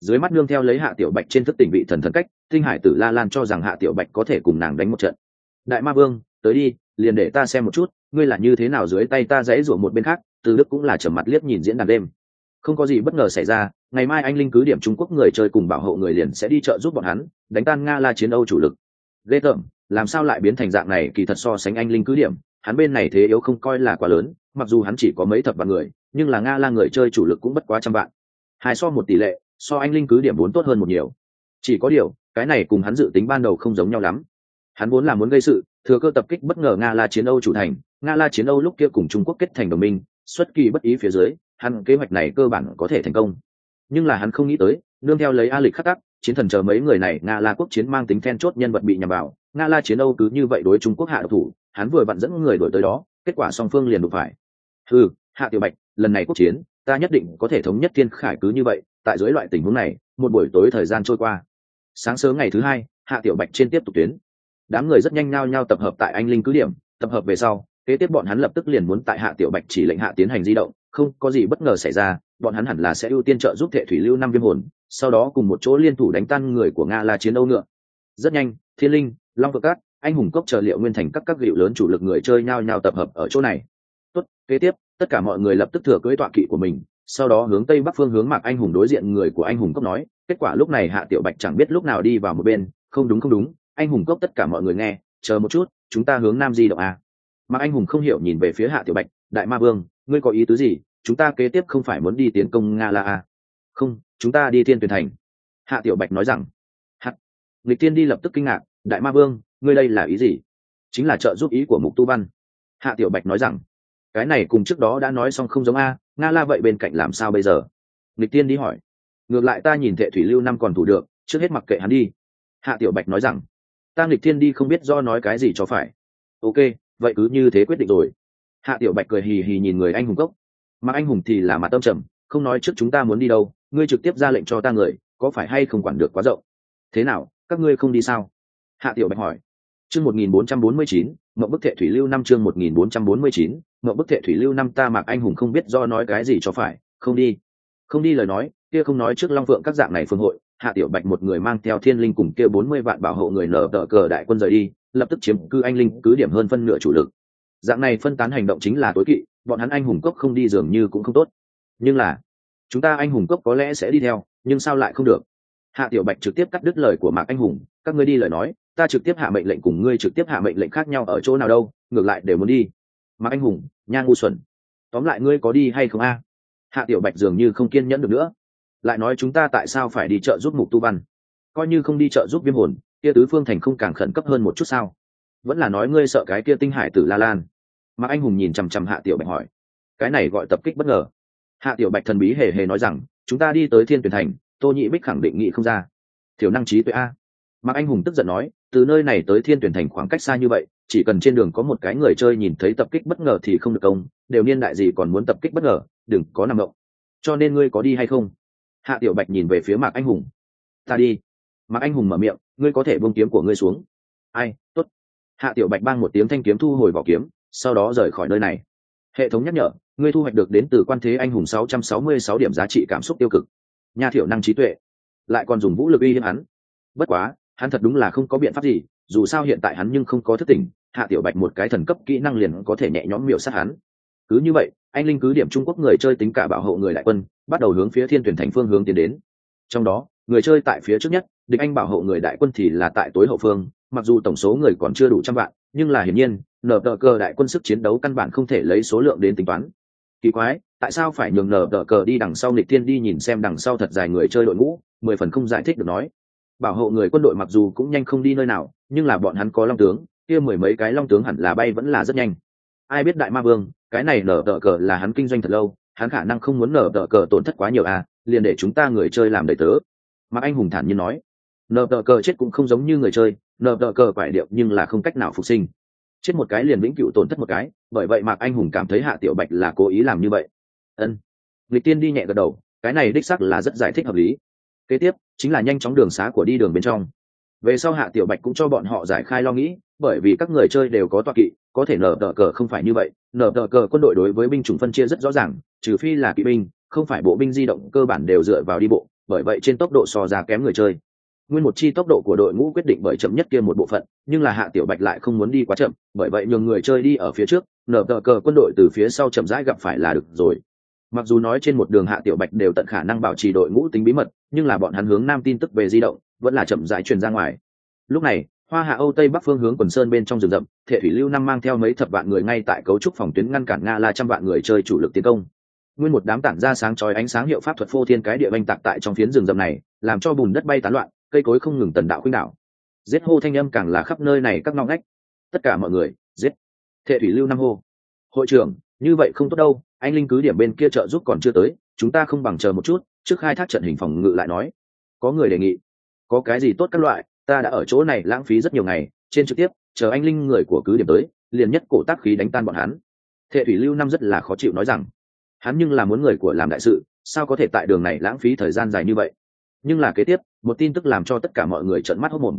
Dưới mắt nương theo lấy hạ tiểu bạch trên thức tỉnh vị thần thần cách, tinh hải tử la lan cho rằng hạ tiểu bạch có thể cùng nàng đánh một trận. Đại ma vương, tới đi, liền để ta xem một chút, ngươi là như thế nào dưới tay ta dãy rủa một bên khác, từ đức cũng là trầm mặt liếc nhìn diễn đàn đêm không có gì bất ngờ xảy ra, ngày mai anh linh cứ điểm trung quốc người chơi cùng bảo hộ người liền sẽ đi chợ giúp bọn hắn, đánh tan nga la chiến âu chủ lực. Ghê tởm, làm sao lại biến thành dạng này, kỳ thật so sánh anh linh cứ điểm, hắn bên này thế yếu không coi là quá lớn, mặc dù hắn chỉ có mấy thập vạn người, nhưng là nga la người chơi chủ lực cũng bất quá trăm vạn. Hai so một tỷ lệ, so anh linh cứ điểm vốn tốt hơn một nhiều. Chỉ có điều, cái này cùng hắn dự tính ban đầu không giống nhau lắm. Hắn vốn là muốn gây sự, thừa cơ tập kích bất ngờ nga la chiến âu chủ thành. Nga la chiến âu lúc kia cùng trung quốc kết thành đồng minh, xuất kỳ bất ý phía dưới hắn kế hoạch này cơ bản có thể thành công. Nhưng là hắn không nghĩ tới, nương theo lấy a lịch khắc tắc chiến thần chờ mấy người này, nga la quốc chiến mang tính then chốt nhân vật bị nhằm vào. Nga la chiến âu cứ như vậy đối trung quốc hạ độc thủ, hắn vừa vặn dẫn người đổi tới đó, kết quả song phương liền đụng phải. Ừ hạ tiểu bạch, lần này quốc chiến, ta nhất định có thể thống nhất thiên khải cứ như vậy, tại dưới loại tình huống này, một buổi tối thời gian trôi qua. Sáng sớm ngày thứ hai, hạ tiểu bạch trên tiếp tục tuyến. Đám người rất nhanh nhao nhau tập hợp tại anh linh cứ điểm, tập hợp về sau, kế tiếp bọn hắn lập tức liền muốn tại hạ tiểu bạch chỉ lệnh hạ tiến hành di động không có gì bất ngờ xảy ra, bọn hắn hẳn là sẽ ưu tiên trợ giúp thệ thủy lưu năm viêm hồn, sau đó cùng một chỗ liên thủ đánh tan người của nga là chiến âu ngựa. Rất nhanh, thiên linh, long vợ cát, anh hùng cốc chờ liệu nguyên thành các các liệu lớn chủ lực người chơi nhao nhao tập hợp ở chỗ này. Tốt, kế tiếp, tất cả mọi người lập tức thừa cưới tọa kỵ của mình, sau đó hướng tây bắc phương hướng mạc anh hùng đối diện người của anh hùng cốc nói, kết quả lúc này hạ tiểu bạch chẳng biết lúc nào đi vào một bên, không đúng không đúng, anh hùng cốc tất cả mọi người nghe, chờ một chút, chúng ta hướng nam di động à. mạc anh hùng không hiểu nhìn về phía hạ tiểu bạch, đại ma vương, ngươi có ý tứ gì? Chúng ta kế tiếp không phải muốn đi tiến công nga la a. Không, chúng ta đi thiên tuyển thành. Hạ tiểu bạch nói rằng. Hạ lịch tiên đi lập tức kinh ngạc, đại ma vương, ngươi đây là ý gì? Chính là trợ giúp ý của mục tu văn. Hạ tiểu bạch nói rằng. Cái này cùng trước đó đã nói xong không giống a, nga la vậy bên cạnh làm sao bây giờ? Lịch tiên đi hỏi. Ngược lại ta nhìn thệ thủy lưu năm còn thủ được, trước hết mặc kệ hắn đi. Hạ tiểu bạch nói rằng. Ta nghịch thiên đi không biết do nói cái gì cho phải. Ok, vậy cứ như thế quyết định rồi. Hạ tiểu bạch cười hì hì nhìn người anh hùng cốc mà anh hùng thì là mặt tâm trầm, không nói trước chúng ta muốn đi đâu, ngươi trực tiếp ra lệnh cho ta người, có phải hay không quản được quá rộng? Thế nào, các ngươi không đi sao? Hạ tiểu bạch hỏi. Chương một nghìn bốn trăm bốn mươi chín, mậu bức thệ thủy lưu năm chương một nghìn bốn trăm bốn mươi chín, mậu bức thệ thủy lưu năm ta mạc anh hùng không biết do nói cái gì cho phải, không đi. Không đi lời nói, kia không nói trước long phượng các dạng này phương hội, hạ tiểu bạch một người mang theo thiên linh cùng kia bốn mươi vạn bảo hộ người nở tờ cờ đại quân rời đi, lập tức chiếm cư anh linh cứ điểm hơn phân nửa chủ lực. Dạng này phân tán hành động chính là tối kỵ bọn hắn anh hùng cốc không đi dường như cũng không tốt. Nhưng là, chúng ta anh hùng cốc có lẽ sẽ đi theo, nhưng sao lại không được? Hạ tiểu bạch trực tiếp cắt đứt lời của mạc anh hùng, các ngươi đi lời nói, ta trực tiếp hạ mệnh lệnh cùng ngươi trực tiếp hạ mệnh lệnh khác nhau ở chỗ nào đâu, ngược lại đều muốn đi. Mạc anh hùng, nha ngu xuẩn, tóm lại ngươi có đi hay không a? Hạ tiểu bạch dường như không kiên nhẫn được nữa, lại nói chúng ta tại sao phải đi chợ giúp mục tu văn? Coi như không đi chợ giúp viêm hồn, kia tứ phương thành không càng khẩn cấp hơn một chút sao? Vẫn là nói ngươi sợ cái kia tinh hải tử la lan mà anh hùng nhìn chằm chằm hạ tiểu bạch hỏi, cái này gọi tập kích bất ngờ. Hạ tiểu bạch thần bí hề hề nói rằng, chúng ta đi tới thiên tuyển thành, tô nhị bích khẳng định nghị không ra. Thiểu năng trí tuệ a. Mà anh hùng tức giận nói, từ nơi này tới thiên tuyển thành khoảng cách xa như vậy, chỉ cần trên đường có một cái người chơi nhìn thấy tập kích bất ngờ thì không được công, đều niên đại gì còn muốn tập kích bất ngờ, đừng có nằm động. Cho nên ngươi có đi hay không? Hạ tiểu bạch nhìn về phía mạc anh hùng. Ta đi. Mạc anh hùng mở miệng, ngươi có thể buông kiếm của ngươi xuống. Ai t ố t hạ tiểu bạch bang một tiếng thanh kiếm thu hồi vỏ kiếm sau đó rời khỏi nơi này. Hệ thống nhắc nhở, ngươi thu hoạch được đến từ quan thế anh hùng 666 điểm giá trị cảm xúc tiêu cực. Nhà thiểu năng trí tuệ. Lại còn dùng vũ lực uy hiếp hắn. Bất quá, hắn thật đúng là không có biện pháp gì, dù sao hiện tại hắn nhưng không có thức tỉnh, hạ tiểu bạch một cái thần cấp kỹ năng liền có thể nhẹ nhõm miểu sát hắn. Cứ như vậy, anh linh cứ điểm trung quốc người chơi tính cả bảo hộ người đại quân, bắt đầu hướng phía thiên tuyển thành phương hướng tiến đến. Trong đó, người chơi tại phía trước nhất, địch anh bảo hộ người đại quân thì là tại tối hậu phương, mặc dù tổng số người còn chưa đủ trăm vạn, nhưng là hiển nhiên nở tờ cờ đại quân sức chiến đấu căn bản không thể lấy số lượng đến tính toán. Kỳ quái, tại sao phải nhường nở tờ cờ đi đằng sau nịch tiên đi nhìn xem đằng sau thật dài người chơi đội ngũ, mười phần không giải thích được nói. Bảo hộ người quân đội mặc dù cũng nhanh không đi nơi nào, nhưng là bọn hắn có long tướng, kia mười mấy cái long tướng hẳn là bay vẫn là rất nhanh. Ai biết đại ma vương, cái này nở tờ cờ là hắn kinh doanh thật lâu, hắn khả năng không muốn nở tờ cờ tổn thất quá nhiều à liền để chúng ta người chơi làm đầy tớ. Mà anh hùng thản nhiên nói. Nở tờ cờ chết cũng không giống như người chơi nở tờ cờ quải điệu nhưng là không cách nào phục sinh chết một cái liền vĩnh cửu tổn thất một cái, bởi vậy mạc anh hùng cảm thấy hạ tiểu bạch là cố ý làm như vậy. Ân. Lịch tiên đi nhẹ gật đầu, cái này đích sắc là rất giải thích hợp lý. Kế tiếp, chính là nhanh chóng đường xá của đi đường bên trong. Về sau hạ tiểu bạch cũng cho bọn họ giải khai lo nghĩ, bởi vì các người chơi đều có toa kỵ, có thể nở tờ cờ không phải như vậy, nở tờ cờ quân đội đối với binh chủng phân chia rất rõ ràng, trừ phi là kỵ binh, không phải bộ binh di động cơ bản đều dựa vào đi bộ, bởi vậy trên tốc độ so ra kém người chơi nguyên một chi tốc độ của đội ngũ quyết định bởi chậm nhất kia một bộ phận, nhưng là hạ tiểu bạch lại không muốn đi quá chậm, bởi vậy nhường người chơi đi ở phía trước, nở tờ cờ quân đội từ phía sau chậm rãi gặp phải là được rồi. Mặc dù nói trên một đường hạ tiểu bạch đều tận khả năng bảo trì đội ngũ tính bí mật, nhưng là bọn hắn hướng nam tin tức về di động, vẫn là chậm rãi truyền ra ngoài. Lúc này, hoa hạ âu tây bắc phương hướng quần sơn bên trong rừng rậm thể thủy lưu năm mang theo mấy thập vạn người ngay tại cấu trúc phòng tuyến ngăn cản nga là trăm vạn người chơi chủ lực tiến công. Nguyên một đám tản ra sáng chói ánh sáng hiệu pháp thuật phô thiên cái địa oanh tạc tại trong phiến rừng rậm này, làm cho bùn đất bay tán loạn cây cối không ngừng tần đạo khuynh đảo. Giết hô thanh âm càng là khắp nơi này các ngõ ngách. Tất cả mọi người, giết. Thệ thủy lưu năm hô. Hội trưởng, như vậy không tốt đâu, anh linh cứ điểm bên kia trợ giúp còn chưa tới, chúng ta không bằng chờ một chút, trước khai thác trận hình phòng ngự lại nói. Có người đề nghị. Có cái gì tốt các loại, ta đã ở chỗ này lãng phí rất nhiều ngày, trên trực tiếp, chờ anh linh người của cứ điểm tới, liền nhất cổ tác khí đánh tan bọn hắn. Thệ thủy lưu năm rất là khó chịu nói rằng, hắn nhưng là muốn người của làm đại sự, sao có thể tại đường này lãng phí thời gian dài như vậy? Nhưng là kế tiếp một tin tức làm cho tất cả mọi người trợn mắt hốt mồm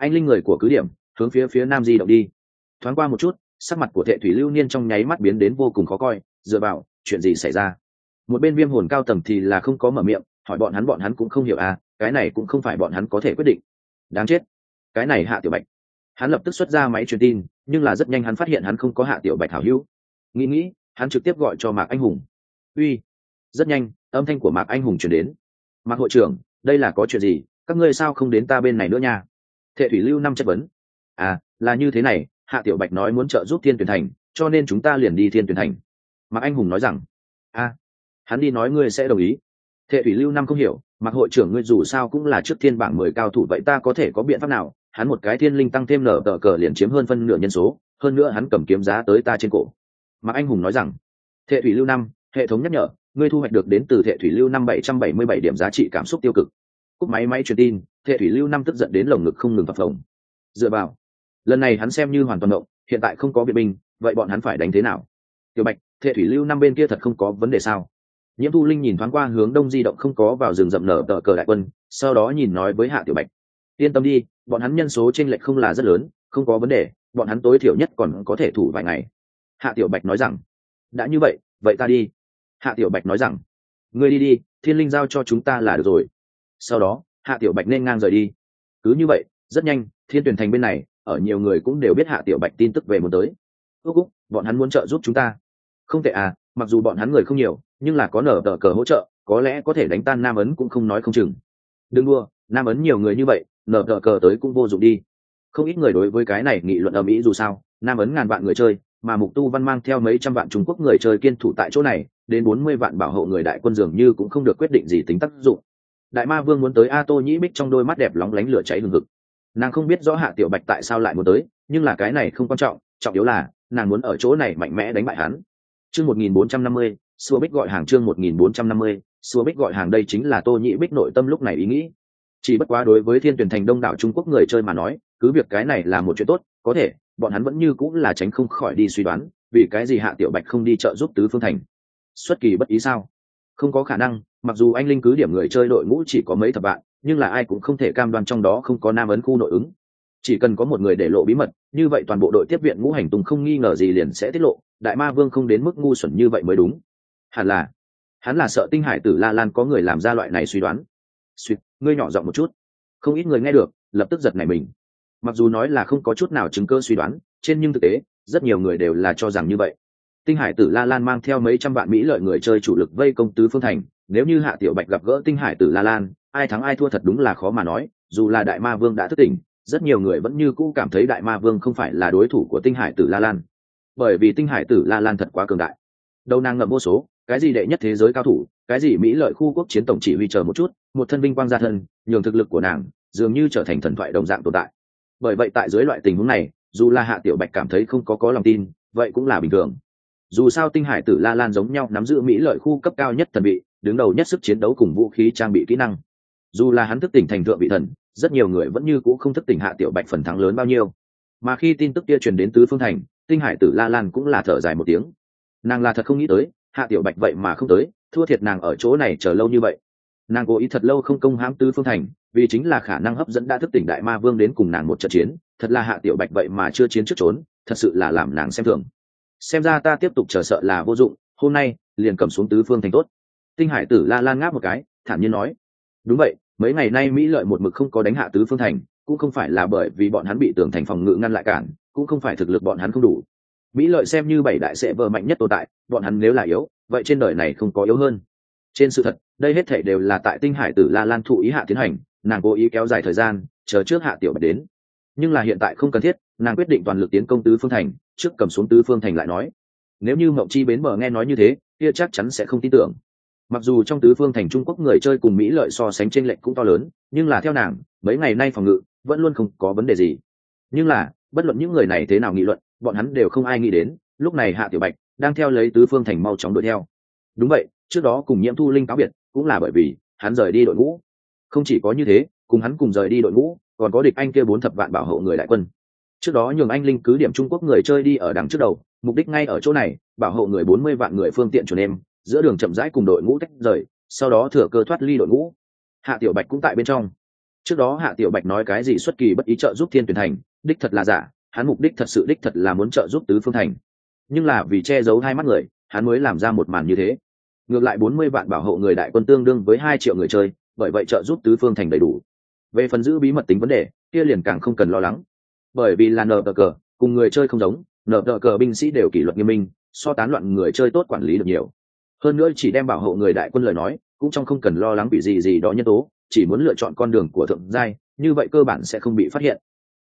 anh linh người của cứ điểm, hướng phía phía nam di động đi. Thoáng qua một chút, sắc mặt của thệ thủy lưu niên trong nháy mắt biến đến vô cùng khó coi, dựa vào, chuyện gì xảy ra? Một bên viêm hồn cao tầng thì là không có mở miệng, hỏi bọn hắn bọn hắn cũng không hiểu à cái này cũng không phải bọn hắn có thể quyết định. Đáng chết. Cái này hạ tiểu bạch. Hắn lập tức xuất ra máy truyền tin, nhưng là rất nhanh hắn phát hiện hắn không có hạ tiểu bạch hảo hữu. Nghĩ nghĩ, hắn trực tiếp gọi cho mạc anh hùng. Uy. Rất nhanh, âm thanh của mạc anh hùng chuyển đến. Mạc hội trưởng đây là có chuyện gì? Các ngươi sao không đến ta bên này nữa nha? Thệ thủy lưu năm chất vấn. À là như thế này hạ tiểu bạch nói muốn trợ giúp thiên tuyển thành cho nên chúng ta liền đi thiên tuyển thành. Mạc anh hùng nói rằng a à, hắn đi nói ngươi sẽ đồng ý. Thệ thủy lưu năm không hiểu mặc hội trưởng ngươi dù sao cũng là trước thiên bảng mười cao thủ vậy ta có thể có biện pháp nào? Hắn một cái thiên linh tăng thêm nở tờ cờ liền chiếm hơn phân nửa nhân số hơn nữa hắn cầm kiếm giá tới ta trên cổ. Mạc anh hùng nói rằng thệ thủy lưu năm hệ thống nhắc nhở ngươi thu hoạch được đến từ thệ thủy lưu năm bảy trăm bảy mươi bảy điểm giá trị cảm xúc tiêu cực. Cúp máy máy truyền tin, thệ thủy lưu năm tức giận đến lồng ngực không ngừng phập phồng. Dựa vào, lần này hắn xem như hoàn toàn động, hiện tại không có viện binh vậy bọn hắn phải đánh thế nào? Tiểu bạch, thệ thủy lưu năm bên kia thật không có vấn đề sao? Nhiễm thu linh nhìn thoáng qua hướng đông di động không có vào rừng rậm nở tờ cờ đại quân, sau đó nhìn nói với hạ tiểu bạch. Yên tâm đi, bọn hắn nhân số t r ê n lệch không là rất lớn, không có vấn đề, bọn hắn tối thiểu nhất còn có thể thủ vài ngày. Hạ tiểu bạch nói rằng, đã như vậy vậy ta đi hạ tiểu bạch nói rằng, ngươi đi đi, thiên linh giao cho chúng ta là được rồi. Sau đó, hạ tiểu bạch nên ngang rời đi. Cứ như vậy, rất nhanh, thiên tuyển thành bên này, ở nhiều người cũng đều biết hạ tiểu bạch tin tức về muốn tới. Ước úc, bọn hắn muốn trợ giúp chúng ta. Không tệ à mặc dù bọn hắn người không nhiều, nhưng là có nở tờ cờ hỗ trợ, có lẽ có thể đánh tan nam ấn cũng không nói không chừng. Đừng đua nam ấn nhiều người như vậy, nở tờ cờ tới cũng vô dụng đi. Không ít người đối với cái này nghị luận ở mỹ dù sao, nam ấn ngàn vạn người chơi, mà mục tu văn mang theo mấy trăm vạn trung quốc người chơi kiên thủ tại chỗ này đến bốn mươi vạn bảo hộ người đại quân dường như cũng không được quyết định gì tính tác dụng. Đại ma vương muốn tới a tô nhĩ bích trong đôi mắt đẹp lóng lánh lửa cháy hừng hực. Nàng không biết rõ hạ tiểu bạch tại sao lại muốn tới, nhưng là cái này không quan trọng trọng yếu là nàng muốn ở chỗ này mạnh mẽ đánh bại hắn. Chương một nghìn bốn trăm năm mươi, xua bích gọi hàng chương một nghìn bốn trăm năm mươi, xua bích gọi hàng đây chính là tô nhĩ bích nội tâm lúc này ý nghĩ. Chỉ bất quá đối với thiên tuyển thành đông đảo trung quốc người chơi mà nói, cứ việc cái này là một chuyện tốt, có thể, bọn hắn vẫn như cũng là tránh không khỏi đi suy đoán, vì cái gì hạ tiểu bạch không đi trợ giúp tứ phương thành xuất kỳ bất ý sao? Không có khả năng, mặc dù anh linh cứ điểm người chơi đội ngũ chỉ có mấy thập bạn nhưng là ai cũng không thể cam đoan trong đó không có nam ấn khu nội ứng. Chỉ cần có một người để lộ bí mật, như vậy toàn bộ đội tiếp viện ngũ hành tùng không nghi ngờ gì liền sẽ tiết lộ, đại ma vương không đến mức ngu xuẩn như vậy mới đúng. Hẳn là, hắn là sợ tinh hải tử la lan có người làm ra loại này suy đoán. Suy, ngươi nhỏ giọng một chút. Không ít người nghe được, lập tức giật nảy mình. Mặc dù nói là không có chút nào chứng cơ suy đoán, trên nhưng thực tế, rất nhiều người đều là cho rằng như vậy tinh hải tử la lan mang theo mấy trăm vạn mỹ lợi người chơi chủ lực vây công tứ phương thành, nếu như hạ tiểu bạch gặp gỡ tinh hải tử la lan, ai thắng ai thua thật đúng là khó mà nói, dù là đại ma vương đã thức tỉnh, rất nhiều người vẫn như cũ cảm thấy đại ma vương không phải là đối thủ của tinh hải tử la lan. Bởi vì tinh hải tử la lan thật quá cường đại. Đầu nàng ngậm vô số, cái gì đệ nhất thế giới cao thủ, cái gì mỹ lợi khu quốc chiến tổng chỉ huy chờ một chút, một thân vinh quang gia thân, nhường thực lực của nàng dường như trở thành thần thoại đồng dạng tồn tại. Bởi vậy tại dưới loại tình huống này, dù là hạ tiểu bạch cảm thấy không có có lòng tin, vậy cũng là bình thường dù sao tinh hải tử la lan giống nhau nắm giữ mỹ lợi khu cấp cao nhất thần vị đứng đầu nhất sức chiến đấu cùng vũ khí trang bị kỹ năng. Dù là hắn thức tỉnh thành thượng vị thần, rất nhiều người vẫn như c ũ không thức tỉnh hạ tiểu bạch phần thắng lớn bao nhiêu. Mà khi tin tức kia truyền đến tứ phương thành, tinh hải tử la lan cũng là thở dài một tiếng. Nàng là thật không nghĩ tới, hạ tiểu bạch vậy mà không tới, thua thiệt nàng ở chỗ này chờ lâu như vậy. Nàng cố ý thật lâu không công hãm tứ phương thành, vì chính là khả năng hấp dẫn đã thức tỉnh đại ma vương đến cùng nàng một trận chiến, thật là hạ tiểu bạch vậy mà chưa chiến trước trốn, thật sự là làm nàng xem thường xem ra ta tiếp tục chờ sợ là vô dụng, hôm nay, liền cầm xuống tứ phương thành tốt. Tinh hải tử la lan ngáp một cái, thản nhiên nói. Đúng vậy, mấy ngày nay mỹ lợi một mực không có đánh hạ tứ phương thành, cũng không phải là bởi vì bọn hắn bị tường thành phòng ngự ngăn lại cản, cũng không phải thực lực bọn hắn không đủ. Mỹ lợi xem như bảy đại sẽ vờ mạnh nhất tồn tại, bọn hắn nếu là yếu, vậy trên đời này không có yếu hơn. Trên sự thật, đây hết thể đều là tại tinh hải tử la lan thụ ý hạ tiến hành, nàng cố ý kéo dài thời gian, chờ trước hạ tiểu bạch đến. Nhưng là hiện tại không cần thiết, nàng quyết định toàn lực tiến công tứ phương thành trước cầm xuống tứ phương thành lại nói. Nếu như mậu chi bến bờ nghe nói như thế, kia chắc chắn sẽ không tin tưởng. Mặc dù trong tứ phương thành trung quốc người chơi cùng mỹ lợi so sánh t r ê n lệch cũng to lớn, nhưng là theo nàng, mấy ngày nay phòng ngự, vẫn luôn không có vấn đề gì. Nhưng là, bất luận những người này thế nào nghị luận, bọn hắn đều không ai nghĩ đến, lúc này hạ tiểu bạch đang theo lấy tứ phương thành mau chóng đuổi theo. Đúng vậy, trước đó cùng nhiễm thu linh cáo biệt, cũng là bởi vì hắn rời đi đội ngũ. Không chỉ có như thế, cùng hắn cùng rời đi đội ngũ, còn có địch anh kia bốn thập vạn bảo hộ người đại quân trước đó nhường anh linh cứ điểm trung quốc người chơi đi ở đằng trước đầu, mục đích ngay ở chỗ này, bảo hộ người bốn mươi vạn người phương tiện chuẩn em, giữa đường chậm rãi cùng đội ngũ tách rời, sau đó thừa cơ thoát ly đội ngũ. Hạ tiểu bạch cũng tại bên trong. Trước đó hạ tiểu bạch nói cái gì xuất kỳ bất ý trợ giúp thiên tuyển thành, đích thật là giả, hắn mục đích thật sự đích thật là muốn trợ giúp tứ phương thành. Nhưng là vì che giấu hai mắt người, hắn mới làm ra một màn như thế. Ngược lại bốn mươi vạn bảo hộ người đại quân tương đương với hai triệu người chơi, bởi vậy trợ giúp tứ phương thành đầy đủ. Về phần giữ bí mật tính vấn đề, kia liền càng không cần lo lắng bởi vì là nờ cờ cùng người chơi không giống nờ cờ binh sĩ đều kỷ luật nghiêm minh, so tán loạn người chơi tốt quản lý được nhiều. Hơn nữa chỉ đem bảo hộ người đại quân lời nói, cũng trong không cần lo lắng bị gì gì đó nhân tố, chỉ muốn lựa chọn con đường của thượng giai, như vậy cơ bản sẽ không bị phát hiện.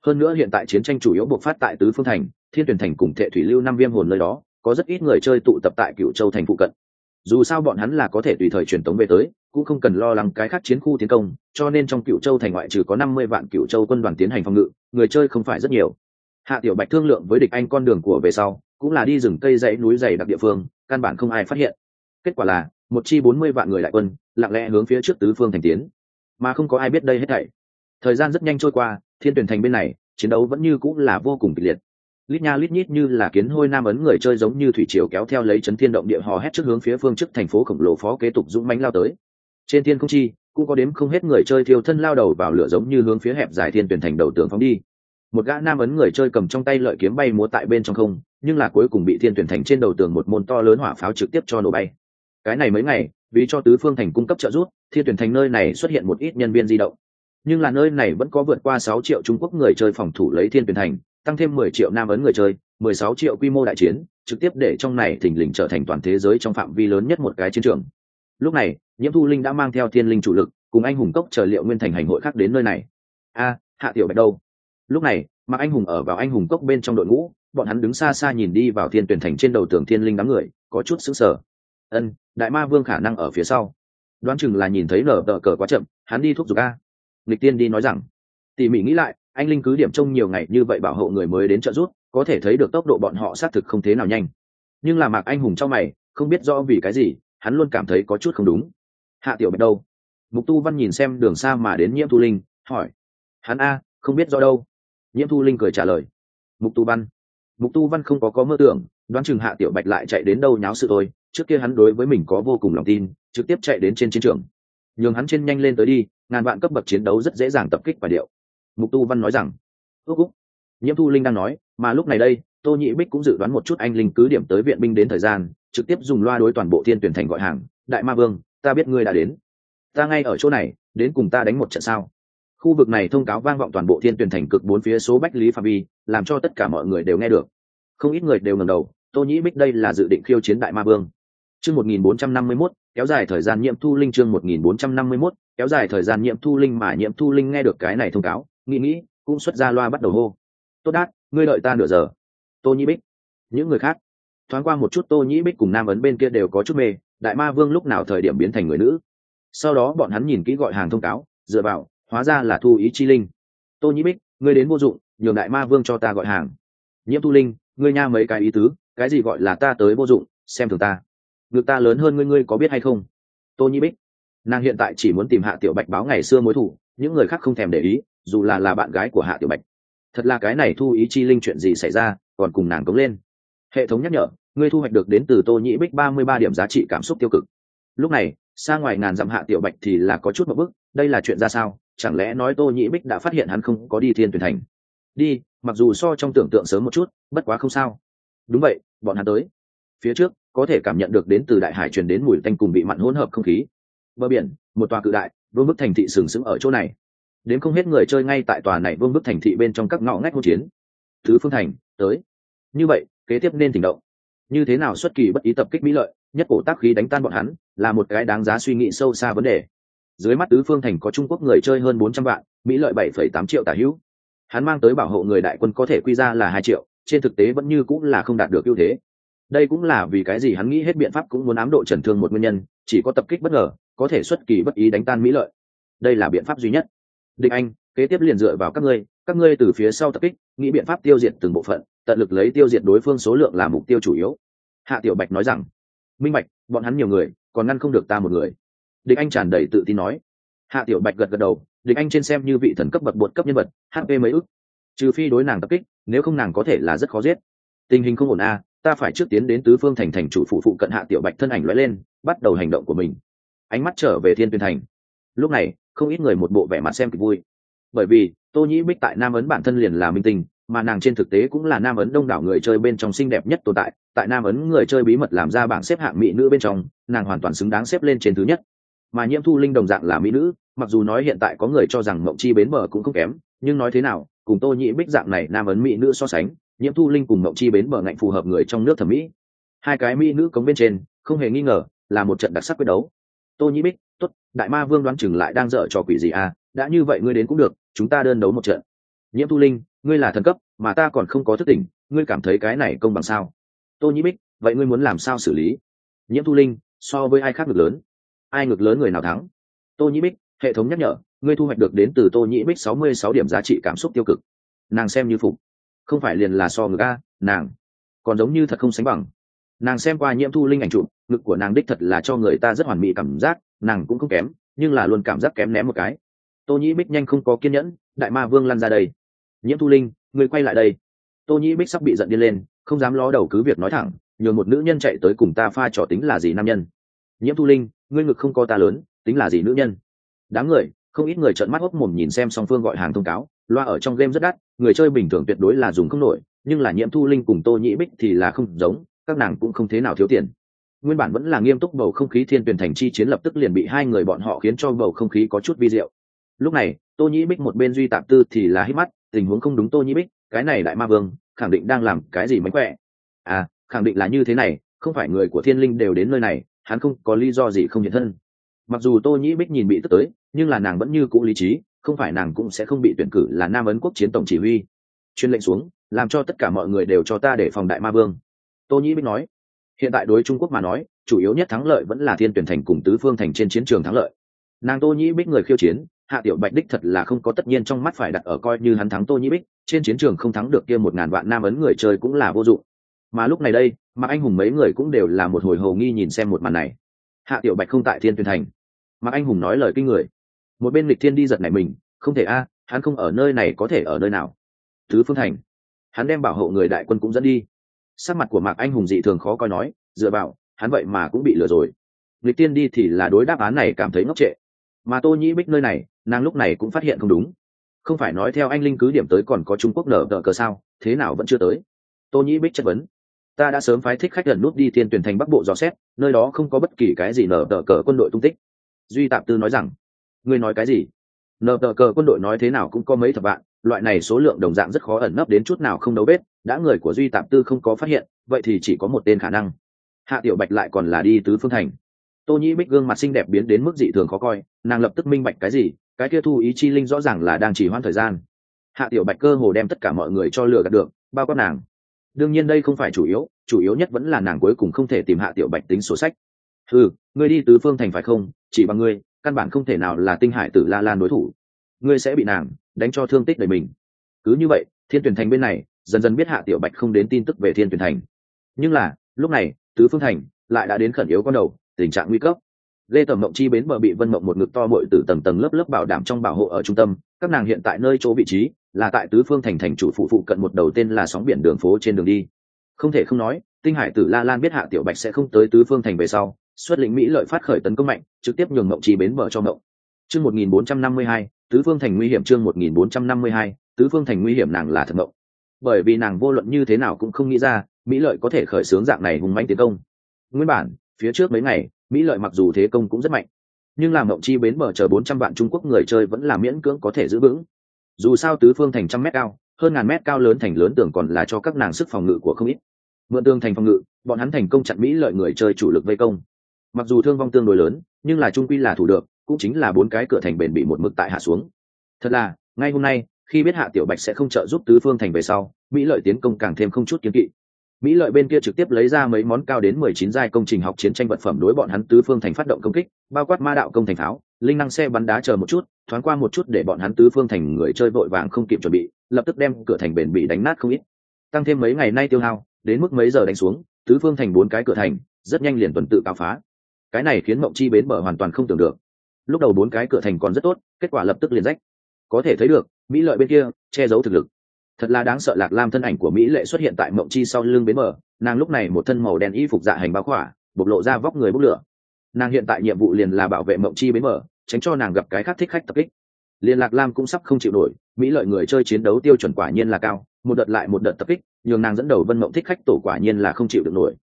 Hơn nữa hiện tại chiến tranh chủ yếu buộc phát tại tứ phương thành, thiên tuyển thành cùng thệ thủy lưu năm viêm hồn nơi đó, có rất ít người chơi tụ tập tại cựu châu thành phụ cận dù sao bọn hắn là có thể tùy thời truyền tống về tới, cũng không cần lo lắng cái khác chiến khu tiến công, cho nên trong cựu châu thành ngoại trừ có năm mươi vạn cựu châu quân đoàn tiến hành phòng ngự, người chơi không phải rất nhiều. Hạ tiểu bạch thương lượng với địch anh con đường của về sau, cũng là đi rừng cây dãy núi dày đặc địa phương, căn bản không ai phát hiện. Kết quả là, một chi bốn mươi vạn người đại quân, lặng lẽ hướng phía trước tứ phương thành tiến. Mà không có ai biết đây hết thảy. Thời gian rất nhanh trôi qua, thiên tuyển thành bên này, chiến đấu vẫn như cũng là vô cùng kịch liệt lít nha lít nhít như là kiến hôi nam ấn người chơi giống như thủy triều kéo theo lấy chấn thiên động địa hò hét trước hướng phía phương trước thành phố khổng lồ phó kế tục dũng mánh lao tới. Trên thiên không chi, cũng có đếm không hết người chơi thiêu thân lao đầu vào lửa giống như hướng phía hẹp dài thiên tuyển thành đầu tường phóng đi. Một gã nam ấn người chơi cầm trong tay lợi kiếm bay múa tại bên trong không, nhưng là cuối cùng bị thiên tuyển thành trên đầu tường một môn to lớn hỏa pháo trực tiếp cho nổ bay. Cái này mấy ngày, vì cho tứ phương thành cung cấp trợ giúp, thiên tuyển thành nơi này xuất hiện một ít nhân viên di động. Nhưng là nơi này vẫn có vượt qua sáu triệu trung quốc người chơi phòng thủ lấy thiên tuyển thành tăng thêm mười triệu nam ấn người chơi, mười sáu triệu quy mô đại chiến, trực tiếp để trong này thình lình trở thành toàn thế giới trong phạm vi lớn nhất một cái chiến trường. Lúc này, nhiễm thu linh đã mang theo thiên linh chủ lực, cùng anh hùng cốc chờ liệu nguyên thành hành hội khác đến nơi này. A, hạ tiểu bạch đâu? Lúc này mà anh hùng ở vào anh hùng cốc bên trong đội ngũ, bọn hắn đứng xa xa nhìn đi vào thiên tuyển thành trên đầu tường thiên linh đám người, có chút sững sờ. Ân, đại ma vương khả năng ở phía sau. Đoán chừng là nhìn thấy lở tờ cờ quá chậm, hắn đi thúc giục a. Lịch tiên đi nói rằng, tỉ mỉ nghĩ lại anh linh cứ điểm trông nhiều ngày như vậy bảo hộ người mới đến trợ giúp, có thể thấy được tốc độ bọn họ xác thực không thế nào nhanh. Nhưng là mạc anh hùng trong mày, không biết rõ vì cái gì, hắn luôn cảm thấy có chút không đúng. Hạ tiểu bạch đâu? Mục tu văn nhìn xem đường xa mà đến nhiễm thu linh, hỏi. Hắn a, không biết rõ đâu. Nhiễm thu linh cười trả lời. Mục tu văn. Mục tu văn không có có mơ tưởng, đoán chừng hạ tiểu bạch lại chạy đến đâu nháo sự tôi trước kia hắn đối với mình có vô cùng lòng tin, trực tiếp chạy đến trên chiến trường. Nhường hắn trên nhanh lên tới đi, ngàn vạn cấp bậc chiến đấu rất dễ dàng tập kích và điệu mục tu văn nói rằng, ước úc nhiễm thu linh đang nói, mà lúc này đây, tô nhị bích cũng dự đoán một chút anh linh cứ điểm tới viện binh đến thời gian, trực tiếp dùng loa đối toàn bộ thiên tuyển thành gọi hàng, đại ma vương, ta biết ngươi đã đến. Ta ngay ở chỗ này, đến cùng ta đánh một trận sao? Khu vực này thông cáo vang vọng toàn bộ thiên tuyển thành cực bốn phía số bách lý phạm vi, làm cho tất cả mọi người đều nghe được. Không ít người đều ngầm đầu, tô nhĩ bích đây là dự định khiêu chiến đại ma vương. Chương một nghìn bốn trăm năm mươi mốt, kéo dài thời gian nhiễm thu linh chương một nghìn bốn trăm năm mươi mốt, kéo dài thời gian nhiễm thu linh mà nhiễm thu linh nghe được cái này thông cáo nghĩ nghĩ, cũng xuất ra loa bắt đầu hô. Tốt đát ngươi đợi ta nửa giờ. Tô nhĩ bích. Những người khác. Thoáng qua một chút tô nhĩ bích cùng nam ấn bên kia đều có chút mê, đại ma vương lúc nào thời điểm biến thành người nữ? Sau đó bọn hắn nhìn kỹ gọi hàng thông cáo, dựa vào, hóa ra là thu ý chi linh. Tô nhĩ bích, ngươi đến vô dụng, nhường đại ma vương cho ta gọi hàng. Nhiễm thu linh, ngươi nha mấy cái ý tứ, cái gì gọi là ta tới vô dụng, xem thường ta. Ngược ta lớn hơn ngươi ngươi có biết hay không? Tô nhĩ bích. Nàng hiện tại chỉ muốn tìm hạ tiểu bạch báo ngày xưa mối thủ, những người khác không thèm để ý dù là là bạn gái của hạ tiểu bạch. Thật là cái này thu ý chi linh chuyện gì xảy ra, còn cùng nàng cống lên. Hệ thống nhắc nhở ngươi thu hoạch được đến từ tô nhĩ bích ba mươi ba điểm giá trị cảm xúc tiêu cực. Lúc này, xa ngoài ngàn dặm hạ tiểu bạch thì là có chút một bức đây là chuyện ra sao? Chẳng lẽ nói tô nhĩ bích đã phát hiện hắn không có đi thiên tuyển thành? Đi, mặc dù so trong tưởng tượng sớm một chút, bất quá không sao. Đúng vậy, bọn hắn tới. Phía trước, có thể cảm nhận được đến từ đại hải truyền đến mùi tanh cùng bị mặn hỗn hợp không khí. Bờ biển, một tòa cự đại, vương bức thành thị sừng sững ở chỗ này đến không hết người chơi ngay tại tòa này vương bức thành thị bên trong các ngõ ngách hỗn chiến. Thứ phương thành, tới. Như vậy, kế tiếp nên tỉnh động. Như thế nào xuất kỳ bất ý tập kích mỹ lợi, nhất cổ tác khí đánh tan bọn hắn, là một cái đáng giá suy nghĩ sâu xa vấn đề. Dưới mắt tứ phương thành có trung quốc người chơi hơn bốn trăm vạn, mỹ lợi bảy phẩy tám triệu tả hữu. Hắn mang tới bảo hộ người đại quân có thể quy ra là hai triệu, trên thực tế vẫn như cũng là không đạt được ưu thế. Đây cũng là vì cái gì hắn nghĩ hết biện pháp cũng muốn ám độ trần thương một nguyên nhân, chỉ có tập kích bất ngờ, có thể xuất kỳ bất ý đánh tan mỹ lợi. Đây là biện pháp duy nhất địch anh, kế tiếp liền dựa vào các ngươi các ngươi từ phía sau tập kích, nghĩ biện pháp tiêu diệt từng bộ phận, tận lực lấy tiêu diệt đối phương số lượng là mục tiêu chủ yếu. Hạ tiểu bạch nói rằng, minh bạch, bọn hắn nhiều người, còn ngăn không được ta một người. Địch anh tràn đầy tự tin nói. Hạ tiểu bạch gật gật đầu địch anh trên xem như vị thần cấp bậc bột cấp nhân vật hp mấy ức. Trừ phi đối nàng tập kích, nếu không nàng có thể là rất khó giết. Tình hình không ổn a ta phải trước tiến đến tứ phương thành thành chủ phụ phụ cận hạ tiểu bạch thân ảnh lóe lên, bắt đầu hành động của mình. Ánh mắt trở về thiên tuyên thành. Lúc này không ít người một bộ vẻ mặt xem kịch vui. Bởi vì, tô nhĩ bích tại nam ấn bản thân liền là minh tình mà nàng trên thực tế cũng là nam ấn đông đảo người chơi bên trong xinh đẹp nhất tồn tại. Tại nam ấn người chơi bí mật làm ra bảng xếp hạng mỹ nữ bên trong, nàng hoàn toàn xứng đáng xếp lên trên thứ nhất. Mà nhiễm thu linh đồng dạng là mỹ nữ, mặc dù nói hiện tại có người cho rằng mộng chi bến bờ cũng không kém, nhưng nói thế nào, cùng tô nhĩ bích dạng này nam ấn mỹ nữ so sánh, nhiễm thu linh cùng mộng chi bến bờ ngạnh phù hợp người trong nước thẩm mỹ. Hai cái mỹ nữ cống bên trên, không hề nghi ngờ là một trận đặc sắc quyết đấu. Tô nhĩ bích đại ma vương đoán chừng lại đang dở trò quỷ gì à đã như vậy ngươi đến cũng được, chúng ta đơn đấu một trận. Nhiễm thu linh, ngươi là thần cấp, mà ta còn không có thức tỉnh, ngươi cảm thấy cái này công bằng sao? Tô nhĩ bích, vậy ngươi muốn làm sao xử lý? Nhiễm thu linh, so với ai khác ngược lớn? Ai ngược lớn người nào thắng? Tô nhĩ bích, hệ thống nhắc nhở, ngươi thu hoạch được đến từ tô nhĩ bích sáu mươi sáu điểm giá trị cảm xúc tiêu cực. Nàng xem như phục. Không phải liền là so ngược a, nàng. Còn giống như thật không sánh bằng. Nàng xem qua nhiễm thu linh ảnh chụp, ngực của nàng đích thật là cho người ta rất hoàn mỹ cảm giác nàng cũng không kém, nhưng là luôn cảm giác kém ném một cái. Tô nhĩ bích nhanh không có kiên nhẫn, đại ma vương lăn ra đây. Nhiễm thu linh, người quay lại đây. Tô nhĩ bích sắp bị giận điên lên, không dám ló đầu cứ việc nói thẳng, nhường một nữ nhân chạy tới cùng ta pha trò tính là gì nam nhân. Nhiễm thu linh, ngươi ngực không có ta lớn, tính là gì nữ nhân? Đáng người, không ít người trợn mắt hốc mồm nhìn xem song phương gọi hàng thông cáo, loa ở trong game rất đắt, người chơi bình thường tuyệt đối là dùng không nổi, nhưng là nhiễm thu linh cùng tô nhĩ bích thì là không giống, các nàng cũng không thế nào thiếu tiền nguyên bản vẫn là nghiêm túc bầu không khí thiên tuyển thành chi chiến lập tức liền bị hai người bọn họ khiến cho bầu không khí có chút vi diệu. Lúc này, tô nhĩ bích một bên duy tạp tư thì là hít mắt, tình huống không đúng tô nhĩ bích, cái này đại ma vương, khẳng định đang làm cái gì mánh khỏe. À khẳng định là như thế này, không phải người của thiên linh đều đến nơi này, hắn không có lý do gì không nhận thân. Mặc dù tô nhĩ bích nhìn bị tức tới, nhưng là nàng vẫn như cũ lý trí, không phải nàng cũng sẽ không bị tuyển cử là nam ấn quốc chiến tổng chỉ huy. Chuyên lệnh xuống, làm cho tất cả mọi người đều cho ta để phòng đại ma vương. Tô nhĩ bích nói hiện tại đối trung quốc mà nói, chủ yếu nhất thắng lợi vẫn là thiên tuyển thành cùng tứ phương thành trên chiến trường thắng lợi. Nàng tô nhĩ bích người khiêu chiến, hạ tiểu bạch đích thật là không có tất nhiên trong mắt phải đặt ở coi như hắn thắng tô nhĩ bích, trên chiến trường không thắng được kia một ngàn vạn nam ấn người chơi cũng là vô dụng. Mà lúc này đây mà anh hùng mấy người cũng đều là một hồi hồ nghi nhìn xem một màn này. Hạ tiểu bạch không tại thiên tuyển thành. Mà anh hùng nói lời kinh người. Một bên lịch thiên đi giật này mình, không thể a, hắn không ở nơi này có thể ở nơi nào. Tứ phương thành. Hắn đem bảo hộ người đại quân cũng dẫn đi sắc mặt của mạc anh hùng dị thường khó coi nói, dựa vào, hắn vậy mà cũng bị lừa rồi. Lịch tiên đi thì là đối đáp án này cảm thấy ngốc trệ. Mà tô nhĩ bích nơi này, nàng lúc này cũng phát hiện không đúng. Không phải nói theo anh linh cứ điểm tới còn có trung quốc nở đỡ cờ sao, thế nào vẫn chưa tới. Tô nhĩ bích chất vấn, ta đã sớm phái thích khách gần nút đi tiên tuyển thành bắc bộ dò xét, nơi đó không có bất kỳ cái gì nở đỡ cờ quân đội tung tích. Duy tạp tư nói rằng, ngươi nói cái gì? Nở đỡ cờ quân đội nói thế nào cũng có mấy thập vạn, loại này số lượng đồng dạng rất khó ẩn nấp đến chút nào không đấu bết đã người của duy tạm tư không có phát hiện, vậy thì chỉ có một tên khả năng. Hạ tiểu bạch lại còn là đi tứ phương thành. Tô nhĩ bích gương mặt xinh đẹp biến đến mức dị thường khó coi, nàng lập tức minh bạch cái gì, cái kia thu ý chi linh rõ ràng là đang chỉ hoãn thời gian. Hạ tiểu bạch cơ hồ đem tất cả mọi người cho lừa gạt được, bao quát nàng. Đương nhiên đây không phải chủ yếu chủ yếu nhất vẫn là nàng cuối cùng không thể tìm hạ tiểu bạch tính sổ sách. Ừ ngươi đi tứ phương thành phải không? Chỉ bằng ngươi, căn bản không thể nào là tinh hải tử la lan đối thủ. Ngươi sẽ bị nàng đánh cho thương tích đời mình. Cứ như vậy, thiên tuyển thành bên này dần dần biết hạ tiểu bạch không đến tin tức về thiên tuyển thành. Nhưng là, lúc này, tứ phương thành lại đã đến khẩn yếu con đầu, tình trạng nguy cấp. Lê tầm mộng chi bến bờ bị vân mộng một ngực to bội từ tầng tầng lớp lớp bảo đảm trong bảo hộ ở trung tâm. Các nàng hiện tại nơi chỗ vị trí là tại tứ phương thành thành chủ phụ phụ cận một đầu tên là sóng biển đường phố trên đường đi. Không thể không nói, tinh hải tử la lan biết hạ tiểu bạch sẽ không tới tứ phương thành về sau, xuất lĩnh mỹ lợi phát khởi tấn công mạnh, trực tiếp nhường mộng chi bến bờ cho mộng. Chương một nghìn bốn trăm năm mươi hai, tứ phương thành nguy hiểm chương một nghìn bốn trăm năm mươi hai, tứ phương thành nguy hiểm nàng là thật mộng bởi vì nàng vô luận như thế nào cũng không nghĩ ra, mỹ lợi có thể khởi xướng dạng này hùng manh tiến công. Nguyên bản, phía trước mấy ngày, mỹ lợi mặc dù thế công cũng rất mạnh, nhưng làm mộng chi bến bờ chờ bốn trăm vạn trung quốc người chơi vẫn là miễn cưỡng có thể giữ vững. Dù sao tứ phương thành trăm mét cao, hơn ngàn mét cao lớn thành lớn tưởng còn là cho các nàng sức phòng ngự của không ít. Mượn tương thành phòng ngự, bọn hắn thành công chặn mỹ lợi người chơi chủ lực vây công. Mặc dù thương vong tương đối lớn, nhưng là trung quy là thủ được, cũng chính là bốn cái cửa thành bền bị một mực tại hạ xuống. Thật là, ngay hôm nay khi biết hạ tiểu bạch sẽ không trợ giúp tứ phương thành về sau, mỹ lợi tiến công càng thêm không chút kiếm kỵ. Mỹ lợi bên kia trực tiếp lấy ra mấy món cao đến mười chín giai công trình học chiến tranh vật phẩm đối bọn hắn tứ phương thành phát động công kích, bao quát ma đạo công thành pháo, linh năng xe bắn đá chờ một chút, thoáng qua một chút để bọn hắn tứ phương thành người chơi vội vàng không kịp chuẩn bị, lập tức đem cửa thành bền bị đánh nát không ít. Tăng thêm mấy ngày nay tiêu hao, đến mức mấy giờ đánh xuống, tứ phương thành bốn cái cửa thành, rất nhanh liền tuần tự cao phá. Cái này khiến mộng chi bến bờ hoàn toàn không tưởng được. Lúc đầu bốn cái cửa thành còn rất tốt, kết quả lập tức liền rách có thể thấy được, mỹ lợi bên kia, che giấu thực lực. Thật là đáng sợ lạc lam thân ảnh của mỹ lệ xuất hiện tại mộng chi sau lưng bến mở nàng lúc này một thân màu đen y phục dạ hành báo khỏa, bộc lộ ra vóc người bốc lửa. Nàng hiện tại nhiệm vụ liền là bảo vệ mộng chi bến mở tránh cho nàng gặp cái khác thích khách tập kích. Liên lạc lam cũng sắp không chịu nổi, mỹ lợi người chơi chiến đấu tiêu chuẩn quả nhiên là cao, một đợt lại một đợt tập kích, nhường nàng dẫn đầu vân mộng thích khách tổ quả nhiên là không chịu được nổi.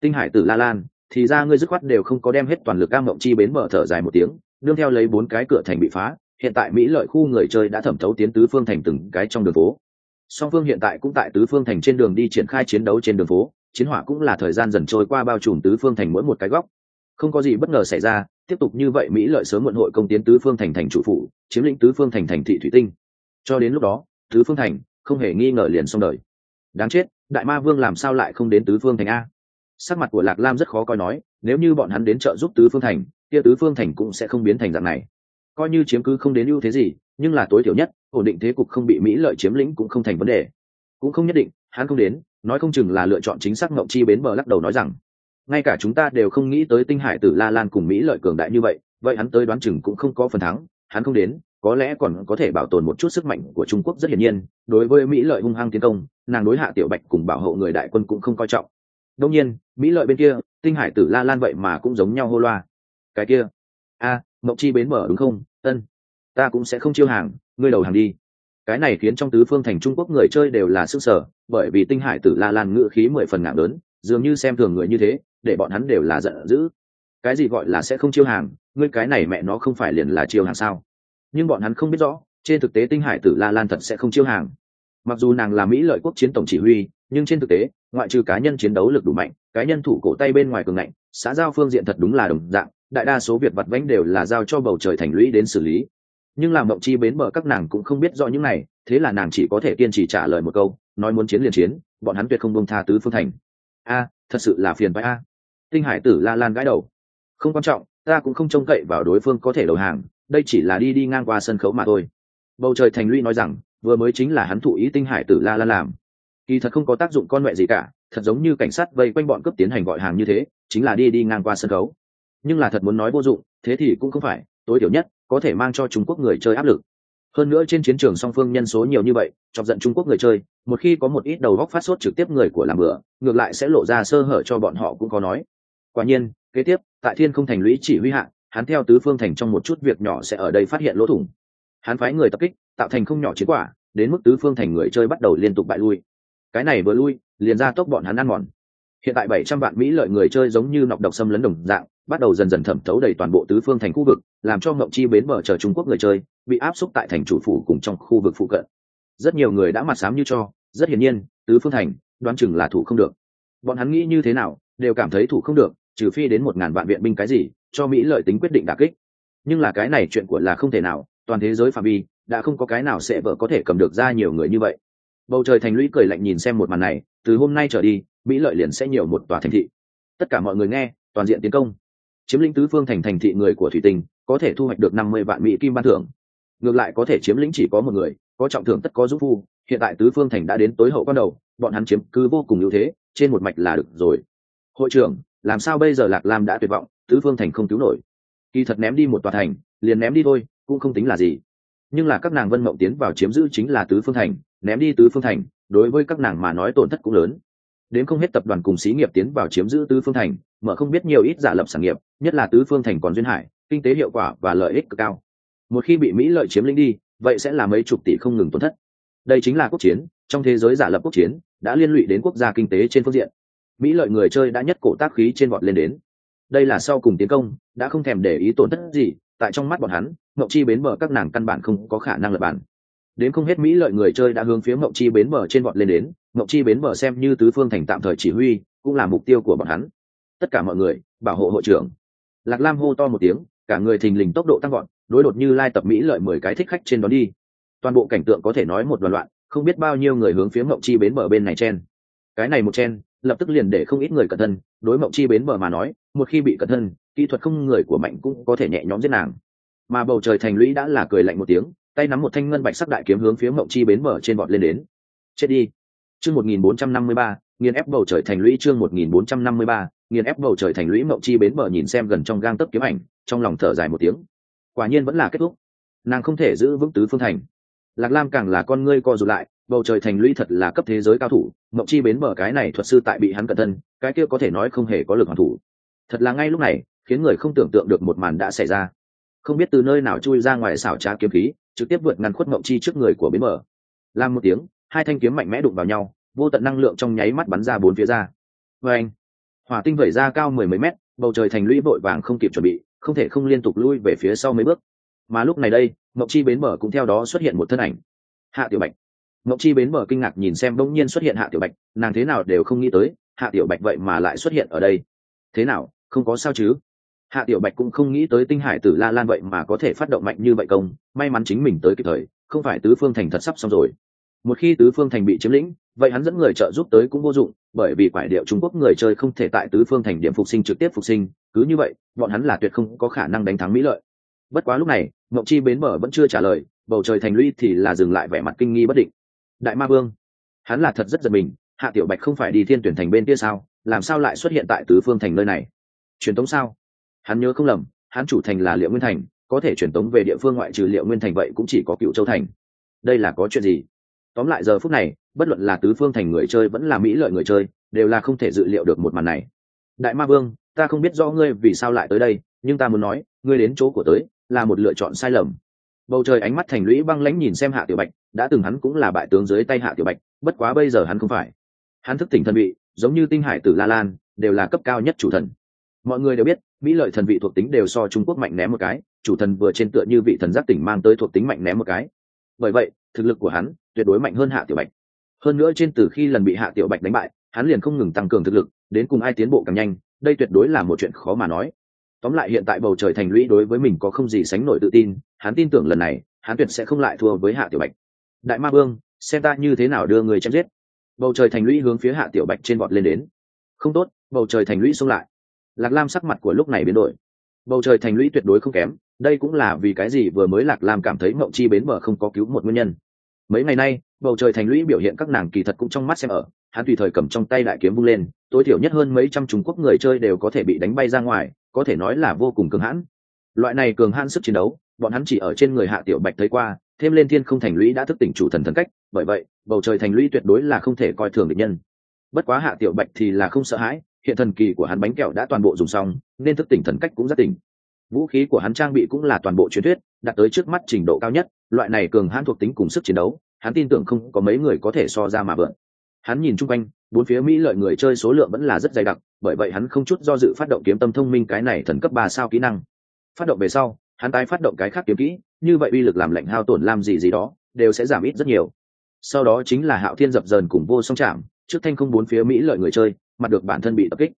Tinh hải tử la lan, thì ra ngươi dứt khoát đều không có đem hết toàn lực ca mộng chi bến mở thở dài một tiếng, đương theo lấy bốn cái cửa thành bị phá hiện tại mỹ lợi khu người chơi đã thẩm thấu tiến tứ phương thành từng cái trong đường phố. Song phương hiện tại cũng tại tứ phương thành trên đường đi triển khai chiến đấu trên đường phố, chiến hỏa cũng là thời gian dần trôi qua bao trùm tứ phương thành mỗi một cái góc. Không có gì bất ngờ xảy ra, tiếp tục như vậy mỹ lợi sớm muộn hội công tiến tứ phương thành thành chủ phủ, chiếm lĩnh tứ phương thành thành thị thủy tinh. Cho đến lúc đó, tứ phương thành không hề nghi ngờ liền xong đời. Đáng chết, đại ma vương làm sao lại không đến tứ phương thành a? Sắc mặt của lạc lam rất khó coi nói, nếu như bọn hắn đến trợ giúp tứ phương thành, kia tứ phương thành cũng sẽ không biến thành dạng này coi như chiếm cứ không đến ưu thế gì nhưng là tối thiểu nhất ổn định thế cục không bị mỹ lợi chiếm lĩnh cũng không thành vấn đề. Cũng không nhất định hắn không đến nói không chừng là lựa chọn chính xác ngộng chi bến bờ lắc đầu nói rằng ngay cả chúng ta đều không nghĩ tới tinh hải tử la lan cùng mỹ lợi cường đại như vậy vậy hắn tới đoán chừng cũng không có phần thắng hắn không đến có lẽ còn có thể bảo tồn một chút sức mạnh của trung quốc rất hiển nhiên đối với mỹ lợi hung hăng tiến công nàng đối hạ tiểu bạch cùng bảo hộ người đại quân cũng không coi trọng. Đông nhiên mỹ lợi bên kia tinh hải tử la lan vậy mà cũng giống nhau hô loa. Cái kia a à, mộng chi bến mở đúng không? Ân. Ta cũng sẽ không chiêu hàng, ngươi đầu hàng đi. Cái này khiến trong tứ phương thành trung quốc người chơi đều là sức sở bởi vì tinh hải tử la lan ngự khí mười phần ngạc lớn, dường như xem thường người như thế, để bọn hắn đều là giận dữ. Cái gì gọi là sẽ không chiêu hàng, ngươi cái này mẹ nó không phải liền là chiêu hàng sao? Nhưng bọn hắn không biết rõ, trên thực tế tinh hải tử la lan thật sẽ không chiêu hàng. Mặc dù nàng là mỹ lợi quốc chiến tổng chỉ huy, nhưng trên thực tế, ngoại trừ cá nhân chiến đấu lực đủ mạnh, cá nhân thủ cổ tay bên ngoài cường ngạnh, xã giao phương diện thật đúng là đồng dạng đại đa số việc vặt vãnh đều là giao cho bầu trời thành lũy đến xử lý. Nhưng làm mộng chi bến bờ các nàng cũng không biết rõ những này, thế là nàng chỉ có thể kiên trì trả lời một câu, nói muốn chiến liền chiến, bọn hắn tuyệt không bông tha tứ phương thành. A, thật sự là phiền vai a. Tinh hải tử la lan gãi đầu. Không quan trọng, ta cũng không trông cậy vào đối phương có thể đầu hàng, đây chỉ là đi đi ngang qua sân khấu mà thôi. Bầu trời thành lũy nói rằng, vừa mới chính là hắn thụ ý tinh hải tử la lan làm. Kỳ thật không có tác dụng con mẹ gì cả, thật giống như cảnh sát vây quanh bọn cướp tiến hành gọi hàng như thế, chính là đi đi ngang qua sân khấu nhưng là thật muốn nói vô dụng, thế thì cũng không phải, tối thiểu nhất, có thể mang cho trung quốc người chơi áp lực. Hơn nữa trên chiến trường song phương nhân số nhiều như vậy, chọc giận trung quốc người chơi, một khi có một ít đầu góc phát sốt trực tiếp người của làm bữa ngược lại sẽ lộ ra sơ hở cho bọn họ cũng có nói. Quả nhiên, kế tiếp, tại thiên không thành lũy chỉ huy hạn hắn theo tứ phương thành trong một chút việc nhỏ sẽ ở đây phát hiện lỗ thủng. Hắn phái người tập kích, tạo thành không nhỏ chiến quả, đến mức tứ phương thành người chơi bắt đầu liên tục bại lui. Cái này vừa lui, liền ra tốc bọn hắn ăn mòn. Hiện tại bảy trăm vạn mỹ lợi người chơi giống như nọc độc xâm lấn đồng dạng bắt đầu dần dần thẩm thấu đầy toàn bộ tứ phương thành khu vực, làm cho ngộng chi bến bờ chờ trung quốc người chơi bị áp xúc tại thành chủ phủ cùng trong khu vực phụ cận. Rất nhiều người đã mặt sám như cho, rất hiển nhiên, tứ phương thành, đoán chừng là thủ không được. Bọn hắn nghĩ như thế nào, đều cảm thấy thủ không được, trừ phi đến một ngàn vạn viện binh cái gì, cho mỹ lợi tính quyết định đà kích. Nhưng là cái này chuyện của là không thể nào, toàn thế giới phạm vi, đã không có cái nào sẽ vợ có thể cầm được ra nhiều người như vậy. Bầu trời thành lũy cười lạnh nhìn xem một màn này, từ hôm nay trở đi, mỹ lợi liền sẽ nhiều một tòa thành thị. Tất cả mọi người nghe, toàn diện tiến công chiếm lĩnh tứ phương thành thành thị người của thủy tinh, có thể thu hoạch được năm mươi vạn mỹ kim ban thưởng. Ngược lại có thể chiếm lĩnh chỉ có một người, có trọng thưởng tất có giúp phu, hiện tại tứ phương thành đã đến tối hậu quan đầu, bọn hắn chiếm cứ vô cùng ưu thế, trên một mạch là được rồi. Hội trưởng, làm sao bây giờ lạc lam đã tuyệt vọng, tứ phương thành không cứu nổi? Kỳ thật ném đi một tòa thành, liền ném đi thôi, cũng không tính là gì. Nhưng là các nàng vân mộng tiến vào chiếm giữ chính là tứ phương thành, ném đi tứ phương thành, đối với các nàng mà nói tổn thất cũng lớn. Đến không hết tập đoàn cùng xí nghiệp tiến vào chiếm giữ tứ phương thành, mở không biết nhiều ít giả lập sản nghiệp nhất là tứ phương thành còn duyên hải, kinh tế hiệu quả và lợi ích cực cao. Một khi bị mỹ lợi chiếm lĩnh đi, vậy sẽ là mấy chục tỷ không ngừng tổn thất. Đây chính là quốc chiến, trong thế giới giả lập quốc chiến, đã liên lụy đến quốc gia kinh tế trên phương diện. Mỹ lợi người chơi đã nhất cổ tác khí trên vọt lên đến. Đây là sau cùng tiến công, đã không thèm để ý tổn thất gì, tại trong mắt bọn hắn mậu chi bến bờ các nàng căn bản không có khả năng lập bản. Đến không hết mỹ lợi người chơi đã hướng phía mậu chi bến bờ trên bọn lên đến mậu chi bến bờ xem như tứ phương thành tạm thời chỉ huy, cũng là mục tiêu của bọn hắn. Tất cả mọi người, bảo hộ hội trưởng lạc lam hô to một tiếng, cả người thình lình tốc độ tăng gọn đối đột như lai tập mỹ lợi mười cái thích khách trên đó đi. Toàn bộ cảnh tượng có thể nói một đoàn loạn, không biết bao nhiêu người hướng phía mậu chi bến bờ bên này chen. Cái này một chen, lập tức liền để không ít người cẩn thân, đối mậu chi bến bờ mà nói, một khi bị cẩn thân, kỹ thuật không người của mạnh cũng có thể nhẹ nhõm giết nàng. Mà bầu trời thành lũy đã là cười lạnh một tiếng, tay nắm một thanh ngân bạch sắc đại kiếm hướng phía mậu chi bến bờ trên bọt lên đến. Chết đi. Chương một nghìn bốn trăm năm mươi ba nghiên ép bầu trời thành lũy chương một nghìn bốn trăm năm mươi ba nghiền ép bầu trời thành lũy mậu chi bến bờ nhìn xem gần trong gang tấc kiếm ảnh, trong lòng thở dài một tiếng. Quả nhiên vẫn là kết thúc. Nàng không thể giữ vững tứ phương thành. Lạc lam càng là con ngươi co rụt lại, bầu trời thành lũy thật là cấp thế giới cao thủ mậu chi bến bờ cái này thuật sư tại bị hắn cẩn thân, cái kia có thể nói không hề có lực hoàn thủ. Thật là ngay lúc này, khiến người không tưởng tượng được một màn đã xảy ra. Không biết từ nơi nào chui ra ngoài xảo trá kiếm khí, trực tiếp vượt ngăn khuất mậu chi trước người của bến bờ. Làm một tiếng, hai thanh kiếm mạnh mẽ đụng vào nhau, vô tận năng lượng trong nháy mắt bắn ra bốn phía ra. Vê anh hỏa tinh vẩy ra cao mười mấy mét, bầu trời thành lũy vội vàng không kịp chuẩn bị, không thể không liên tục lui về phía sau mấy bước. Mà lúc này đây mậu chi bến bờ cũng theo đó xuất hiện một thân ảnh. Hạ tiểu bạch. Mậu chi bến bờ kinh ngạc nhìn xem bỗng nhiên xuất hiện hạ tiểu bạch, nàng thế nào đều không nghĩ tới, hạ tiểu bạch vậy mà lại xuất hiện ở đây. Thế nào, không có sao chứ? Hạ tiểu bạch cũng không nghĩ tới tinh hải tử la lan vậy mà có thể phát động mạnh như vậy công, may mắn chính mình tới kịp thời, không phải tứ phương thành thật sắp xong rồi. Một khi tứ phương thành bị chiếm lĩnh vậy hắn dẫn người trợ giúp tới cũng vô dụng, bởi vì quải điệu trung quốc người chơi không thể tại tứ phương thành điểm phục sinh trực tiếp phục sinh, cứ như vậy, bọn hắn là tuyệt không có khả năng đánh thắng mỹ lợi. Bất quá lúc này, ngọc chi bến mở vẫn chưa trả lời, bầu trời thành lũy thì là dừng lại vẻ mặt kinh nghi bất định. Đại ma vương, hắn là thật rất giật mình, hạ tiểu bạch không phải đi thiên tuyển thành bên kia sao, làm sao lại xuất hiện tại tứ phương thành nơi này? Truyền tống sao? Hắn nhớ không lầm, hắn chủ thành là liệu nguyên thành, có thể truyền tống về địa phương ngoại trừ liệu nguyên thành vậy cũng chỉ có cựu châu thành. Đây là có chuyện gì? Tóm lại giờ phút này, bất luận là tứ phương thành người chơi vẫn là mỹ lợi người chơi, đều là không thể dự liệu được một màn này. Đại ma vương, ta không biết rõ ngươi vì sao lại tới đây, nhưng ta muốn nói, ngươi đến chỗ của tới, là một lựa chọn sai lầm. Bầu trời ánh mắt thành lũy băng lãnh nhìn xem hạ tiểu bạch, đã từng hắn cũng là bại tướng dưới tay hạ tiểu bạch, bất quá bây giờ hắn không phải. Hắn thức tỉnh thần vị, giống như tinh hải tử la lan, đều là cấp cao nhất chủ thần. Mọi người đều biết, mỹ lợi thần vị thuộc tính đều so trung quốc mạnh ném một cái, chủ thần vừa trên tựa như vị thần giác tỉnh mang tới thuộc tính mạnh ném một cái. Bởi vậy, thực lực của hắn tuyệt đối mạnh hơn hạ tiểu bạch. Hơn nữa trên từ khi lần bị hạ tiểu bạch đánh bại, hắn liền không ngừng tăng cường thực lực, đến cùng ai tiến bộ càng nhanh, đây tuyệt đối là một chuyện khó mà nói. Tóm lại hiện tại bầu trời thành lũy đối với mình có không gì sánh nổi tự tin, hắn tin tưởng lần này, hắn tuyệt sẽ không lại thua với hạ tiểu bạch. Đại ma vương, xem ta như thế nào đưa người chém giết. Bầu trời thành lũy hướng phía hạ tiểu bạch trên vọt lên đến. Không tốt, bầu trời thành lũy xông lại. Lạc lam sắc mặt của lúc này biến đổi. Bầu trời thành lũy tuyệt đối không kém, đây cũng là vì cái gì vừa mới lạc lam cảm thấy mộng chi bến bờ không có cứu một nguyên nhân mấy ngày nay, bầu trời thành lũy biểu hiện các nàng kỳ thật cũng trong mắt xem ở, hắn tùy thời cầm trong tay đại kiếm vung lên, tối thiểu nhất hơn mấy trăm trung quốc người chơi đều có thể bị đánh bay ra ngoài, có thể nói là vô cùng cường hãn. Loại này cường hãn sức chiến đấu, bọn hắn chỉ ở trên người hạ tiểu bạch thấy qua, thêm lên thiên không thành lũy đã thức tỉnh chủ thần thần cách, bởi vậy, bầu trời thành lũy tuyệt đối là không thể coi thường địch nhân. Bất quá hạ tiểu bạch thì là không sợ hãi, hiện thần kỳ của hắn bánh kẹo đã toàn bộ dùng xong, nên thức tỉnh thần cách cũng rất tỉnh. Vũ khí của hắn trang bị cũng là toàn bộ truyền thuyết, đạt tới trước mắt trình độ cao nhất loại này cường hãn thuộc tính cùng sức chiến đấu, hắn tin tưởng không có mấy người có thể so ra mà vượn. Hắn nhìn chung quanh, bốn phía mỹ lợi người chơi số lượng vẫn là rất dày đặc, bởi vậy hắn không chút do dự phát động kiếm tâm thông minh cái này thần cấp ba sao kỹ năng. Phát động về sau, hắn tái phát động cái khác kiếm kỹ, như vậy uy lực làm lệnh hao tổn làm gì gì đó, đều sẽ giảm ít rất nhiều. Sau đó chính là hạo thiên dập dờn cùng vô song chạm trước thanh không bốn phía mỹ lợi người chơi, mặt được bản thân bị tập kích.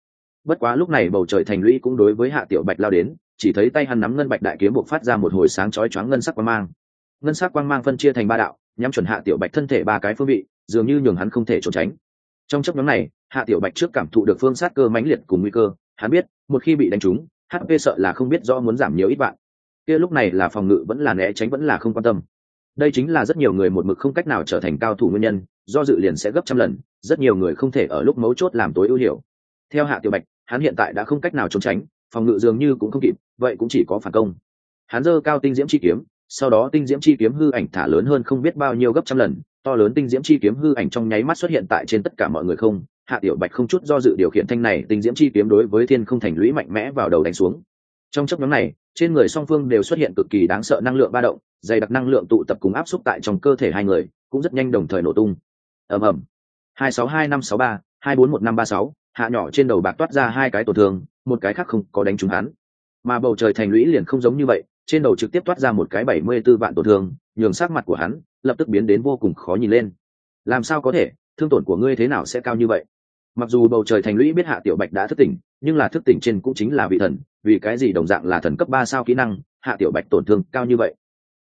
Bất quá lúc này bầu trời thành lũy cũng đối với hạ tiểu bạch lao đến, chỉ thấy tay hắn nắm ngân bạch đại kiếm buộc phát ra một hồi sáng chói choáng ngân sắc quang mang ngân sắc quang mang phân chia thành ba đạo, nhắm chuẩn hạ tiểu bạch thân thể ba cái phương vị, dường như nhường hắn không thể trốn tránh. Trong chấp nhóm này, hạ tiểu bạch trước cảm thụ được phương sát cơ mãnh liệt cùng nguy cơ, hắn biết, một khi bị đánh trúng hp sợ là không biết rõ muốn giảm nhiều ít bạn kia lúc này là phòng ngự vẫn là né tránh vẫn là không quan tâm. Đây chính là rất nhiều người một mực không cách nào trở thành cao thủ nguyên nhân, do dự liền sẽ gấp trăm lần, rất nhiều người không thể ở lúc mấu chốt làm tối ưu hiểu. Theo hạ tiểu bạch, hắn hiện tại đã không cách nào trốn tránh, phòng ngự dường như cũng không kịp, vậy cũng chỉ có phản công. Hắn dơ cao tinh diễm chi kiếm sau đó tinh diễm chi kiếm hư ảnh thả lớn hơn không biết bao nhiêu gấp trăm lần, to lớn tinh diễm chi kiếm hư ảnh trong nháy mắt xuất hiện tại trên tất cả mọi người không. Hạ tiểu bạch không chút do dự điều khiển thanh này tinh diễm chi kiếm đối với thiên không thành lũy mạnh mẽ vào đầu đánh xuống. Trong chấp nhóm này, trên người song phương đều xuất hiện cực kỳ đáng sợ năng lượng ba động, dày đặc năng lượng tụ tập cùng áp xúc tại trong cơ thể hai người, cũng rất nhanh đồng thời nổ tung. Ầm ầm. Hai sáu hai năm sáu ba, hai bốn một năm ba sáu, hạ nhỏ trên đầu bạc toát ra hai cái tổn thương, một cái khác không có đánh trúng hắn. Mà bầu trời thành lũy liền không giống như vậy trên đầu trực tiếp toát ra một cái bảy mươi 74 vạn tổn thương, nhường sắc mặt của hắn lập tức biến đến vô cùng khó nhìn lên. Làm sao có thể? Thương tổn của ngươi thế nào sẽ cao như vậy? Mặc dù bầu trời thành lũy biết hạ tiểu bạch đã thức tỉnh, nhưng là thức tỉnh trên cũng chính là vị thần, vì cái gì đồng dạng là thần cấp ba sao kỹ năng, hạ tiểu bạch tổn thương cao như vậy?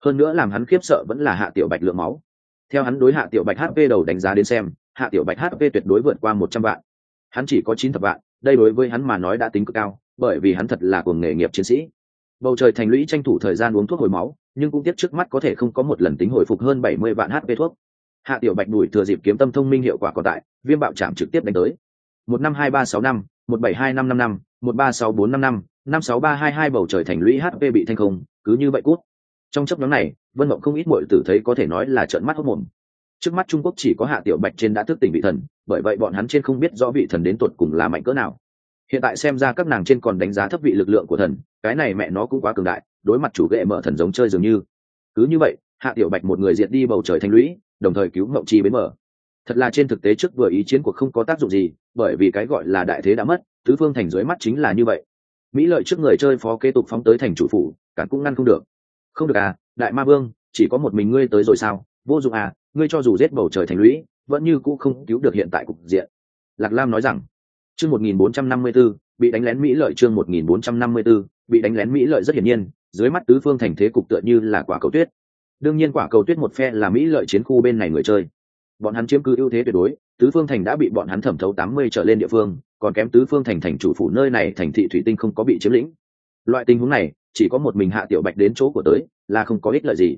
Hơn nữa làm hắn khiếp sợ vẫn là hạ tiểu bạch lượng máu. Theo hắn đối hạ tiểu bạch hp đầu đánh giá đến xem, hạ tiểu bạch hp tuyệt đối vượt qua một trăm vạn. Hắn chỉ có chín thập vạn, đây đối với hắn mà nói đã tính cực cao, bởi vì hắn thật là cuồng nghề nghiệp chiến sĩ bầu trời thành lũy tranh thủ thời gian uống thuốc hồi máu, nhưng cũng tiếc trước mắt có thể không có một lần tính hồi phục hơn bảy mươi vạn hp thuốc. Hạ tiểu bạch đùi thừa dịp kiếm tâm thông minh hiệu quả còn tại, viêm bạo chạm trực tiếp đánh tới. Một năm hai ba sáu năm, một bảy hai năm năm năm, một ba sáu bốn năm năm năm sáu ba hai hai bầu trời thành lũy hp bị thanh không, cứ như vậy cút. Trong chấp nhóm này, vân mộng không ít mọi tử thấy có thể nói là trợn mắt hốc mồm. Trước mắt trung quốc chỉ có hạ tiểu bạch trên đã thức tỉnh vị thần, bởi vậy bọn hắn trên không biết rõ vị thần đến tột cùng là mạnh cỡ nào. Hiện tại xem ra các nàng trên còn đánh giá thấp vị lực lượng của thần cái này mẹ nó cũng quá cường đại đối mặt chủ ghệ mở thần giống chơi dường như. Cứ như vậy hạ tiểu bạch một người diệt đi bầu trời thanh lũy đồng thời cứu ngậu chi bến mở. Thật là trên thực tế trước vừa ý chiến cuộc không có tác dụng gì bởi vì cái gọi là đại thế đã mất thứ phương thành dưới mắt chính là như vậy. Mỹ lợi trước người chơi phó kế tục phóng tới thành chủ phủ cản cũng ngăn không được. Không được à đại ma vương chỉ có một mình ngươi tới rồi sao? Vô dụng à ngươi cho dù giết bầu trời thành lũy vẫn như cũ không cứu được hiện tại cục diện. Lạc lam nói rằng chương 1454, bị đánh lén mỹ lợi chương 1454, bị đánh lén mỹ lợi rất hiển nhiên, dưới mắt tứ phương thành thế cục tựa như là quả cầu tuyết. Đương nhiên quả cầu tuyết một phe là mỹ lợi chiến khu bên này người chơi. Bọn hắn chiếm cứ ưu thế tuyệt đối, tứ phương thành đã bị bọn hắn thẩm thấu tám mươi trở lên địa phương, còn kém tứ phương thành thành chủ phủ nơi này thành thị thủy tinh không có bị chiếm lĩnh. Loại tình huống này, chỉ có một mình hạ tiểu bạch đến chỗ của tới, là không có ích lợi gì.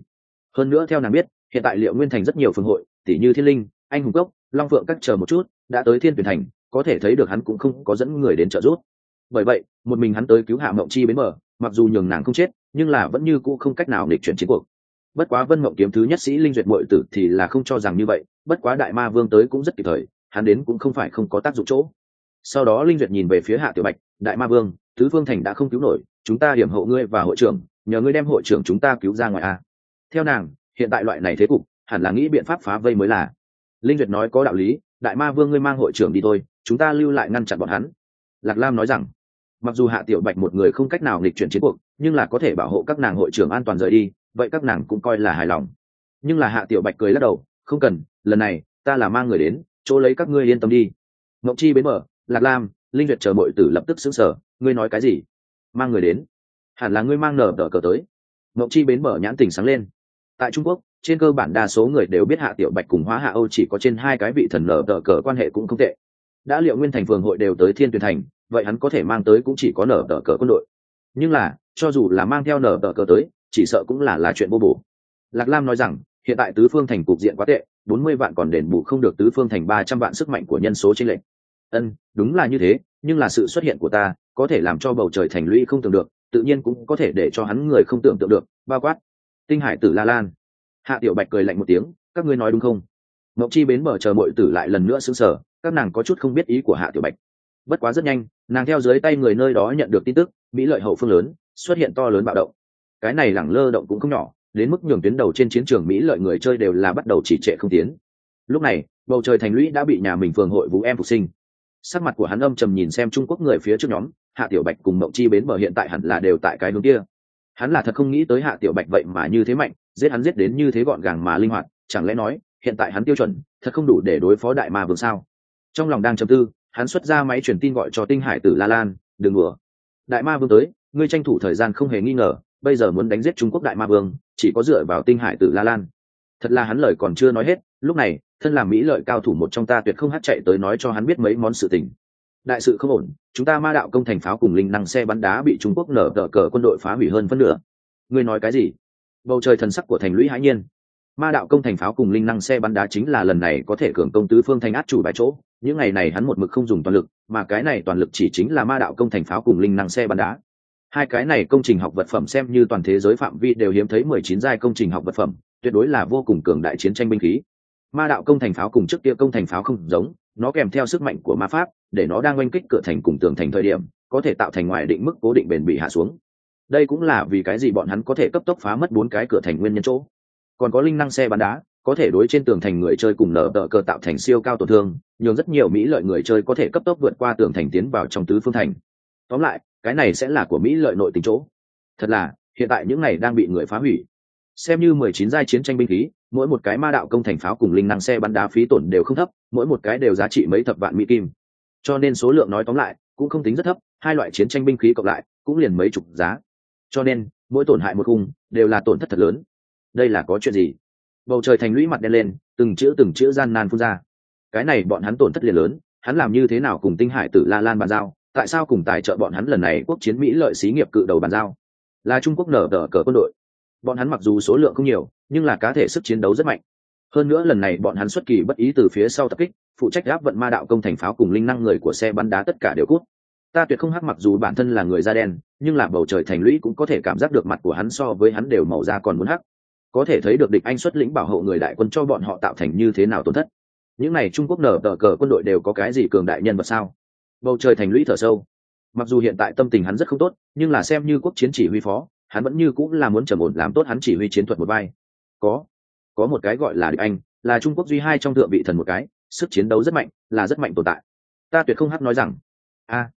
Hơn nữa theo nàng biết, hiện tại liệu nguyên thành rất nhiều phương hội tỷ như thiên linh, anh hùng cốc, long phượng các chờ một chút, đã tới thiên tuyển thành, có thể thấy được hắn cũng không có dẫn người đến trợ giúp bởi vậy, một mình hắn tới cứu hạ mộng chi bến mở mặc dù nhường nàng không chết, nhưng là vẫn như cũ không cách nào để chuyển chiến cuộc. Bất quá vân mộng kiếm thứ nhất sĩ linh duyệt mội tử thì là không cho rằng như vậy, bất quá đại ma vương tới cũng rất kịp thời, hắn đến cũng không phải không có tác dụng chỗ. Sau đó linh duyệt nhìn về phía hạ tiểu bạch, đại ma vương thứ phương thành đã không cứu nổi, chúng ta hiểm hộ ngươi và hội trưởng, nhờ ngươi đem hội trưởng chúng ta cứu ra ngoài a. Theo nàng, hiện tại loại này thế cục, hẳn là nghĩ biện pháp phá vây mới là. Linh duyệt nói có đạo lý, đại ma vương ngươi mang hội trưởng đi thôi, chúng ta lưu lại ngăn chặn bọn hắn. Lạc lam nói rằng mặc dù hạ tiểu bạch một người không cách nào nghịch chuyển chiến cuộc, nhưng là có thể bảo hộ các nàng hội trưởng an toàn rời đi, vậy các nàng cũng coi là hài lòng. Nhưng là hạ tiểu bạch cười lắc đầu, không cần, lần này ta là mang người đến, chỗ lấy các ngươi yên tâm đi. Ngọc chi bến mở, lạc lam, linh duyệt chờ mọi tử lập tức xứng sở ngươi nói cái gì? Mang người đến. Hẳn là ngươi mang nở đỡ cờ tới. Ngọc chi bến mở nhãn tình sáng lên. Tại trung quốc, trên cơ bản đa số người đều biết hạ tiểu bạch cùng hóa hạ âu chỉ có trên hai cái vị thần nở đỡ cờ quan hệ cũng không tệ. Đã liệu nguyên thành phường hội đều tới thiên tuyển thành vậy hắn có thể mang tới cũng chỉ có nở tờ cờ quân đội. Nhưng là, cho dù là mang theo nở tờ cờ tới, chỉ sợ cũng là là chuyện vô bổ. Lạc lam nói rằng, hiện tại tứ phương thành cục diện quá tệ, bốn mươi vạn còn đền bù không được tứ phương thành ba trăm vạn sức mạnh của nhân số trên lệnh ân, đúng là như thế, nhưng là sự xuất hiện của ta, có thể làm cho bầu trời thành lũy không tưởng được, tự nhiên cũng có thể để cho hắn người không tưởng tượng được, bao quát tinh hải tử la lan. Hạ tiểu bạch cười lạnh một tiếng, các ngươi nói đúng không? Mộng chi bến bờ chờ mọi tử lại lần nữa xứng sở các nàng có chút không biết ý của hạ tiểu bạch. Bất quá rất nhanh nàng theo dưới tay người nơi đó nhận được tin tức, mỹ lợi hậu phương lớn, xuất hiện to lớn bạo động. Cái này lẳng lơ động cũng không nhỏ, đến mức nhường tuyến đầu trên chiến trường mỹ lợi người chơi đều là bắt đầu chỉ trệ không tiến. Lúc này, bầu trời thành lũy đã bị nhà mình phường hội vũ em phục sinh. Sắc mặt của hắn âm trầm nhìn xem trung quốc người phía trước nhóm, hạ tiểu bạch cùng mộng chi bến bờ hiện tại hẳn là đều tại cái hướng kia. Hắn là thật không nghĩ tới hạ tiểu bạch vậy mà như thế mạnh, giết hắn giết đến như thế gọn gàng mà linh hoạt, chẳng lẽ nói, hiện tại hắn tiêu chuẩn, thật không đủ để đối phó đại ma vương sao? Trong lòng đang chầm tư hắn xuất ra máy truyền tin gọi cho tinh hải tử la lan, đừng đùa. Đại ma vương tới, ngươi tranh thủ thời gian không hề nghi ngờ, bây giờ muốn đánh giết trung quốc đại ma vương, chỉ có dựa vào tinh hải tử la lan. Thật là hắn lời còn chưa nói hết, lúc này, thân làm mỹ lợi cao thủ một trong ta tuyệt không hát chạy tới nói cho hắn biết mấy món sự tình. Đại sự không ổn, chúng ta ma đạo công thành pháo cùng linh năng xe bắn đá bị trung quốc nở đỡ cờ quân đội phá hủy hơn phân nửa. Ngươi nói cái gì? Bầu trời thần sắc của thành lũy hãi nhiên. Ma đạo công thành pháo cùng linh năng xe bắn đá chính là lần này có thể cường công tứ phương thành át chủ bài chỗ những ngày này hắn một mực không dùng toàn lực, mà cái này toàn lực chỉ chính là ma đạo công thành pháo cùng linh năng xe bắn đá. Hai cái này công trình học vật phẩm xem như toàn thế giới phạm vi đều hiếm thấy mười chín giai công trình học vật phẩm, tuyệt đối là vô cùng cường đại chiến tranh binh khí. Ma đạo công thành pháo cùng trước kia công thành pháo không giống, nó kèm theo sức mạnh của ma pháp, để nó đang oanh kích cửa thành cùng tường thành thời điểm, có thể tạo thành ngoài định mức cố định bền bị hạ xuống. Đây cũng là vì cái gì bọn hắn có thể cấp tốc phá mất bốn cái cửa thành nguyên nhân chỗ. Còn có linh năng xe bắn đá có thể đối trên tường thành người chơi cùng nở đỡ cờ tạo thành siêu cao tổn thương, nhường rất nhiều mỹ lợi người chơi có thể cấp tốc vượt qua tường thành tiến vào trong tứ phương thành. Tóm lại, cái này sẽ là của mỹ lợi nội tình chỗ. Thật là, hiện tại những này đang bị người phá hủy. Xem như mười chín giai chiến tranh binh khí, mỗi một cái ma đạo công thành pháo cùng linh năng xe bắn đá phí tổn đều không thấp, mỗi một cái đều giá trị mấy thập vạn mỹ kim. Cho nên số lượng nói tóm lại, cũng không tính rất thấp, hai loại chiến tranh binh khí cộng lại, cũng liền mấy chục giá. Cho nên, mỗi tổn hại một khung, đều là tổn thất thật lớn. Đây là có chuyện gì? Bầu trời thành lũy mặt đen lên, từng chữ từng chữ gian nan phun ra. Cái này bọn hắn tổn thất liền lớn, hắn làm như thế nào cùng tinh hải tử la lan bàn giao, tại sao cùng tài trợ bọn hắn lần này quốc chiến mỹ lợi xí nghiệp cự đầu bàn giao? Là trung quốc nở tờ cờ quân đội. Bọn hắn mặc dù số lượng không nhiều, nhưng là cá thể sức chiến đấu rất mạnh. Hơn nữa lần này bọn hắn xuất kỳ bất ý từ phía sau tập kích, phụ trách áp vận ma đạo công thành pháo cùng linh năng người của xe bắn đá tất cả đều cút. Ta tuyệt không hắc mặc dù bản thân là người da đen, nhưng là bầu trời thành lũy cũng có thể cảm giác được mặt của hắn so với hắn đều màu da còn muốn hắc có thể thấy được địch anh xuất lĩnh bảo hộ người đại quân cho bọn họ tạo thành như thế nào tổn thất. Những n à y trung quốc nở tờ cờ quân đội đều có cái gì cường đại nhân vật sao? Bầu trời thành lũy thở sâu. Mặc dù hiện tại tâm tình hắn rất không tốt, nhưng là xem như quốc chiến chỉ huy phó, hắn vẫn như cũng là muốn trầm ổn làm tốt hắn chỉ huy chiến thuật một vai. Có có một cái gọi là địch anh, là trung quốc duy hai trong thượng vị thần một cái, sức chiến đấu rất mạnh, là rất mạnh tồn tại. Ta tuyệt không hắc nói rằng, a,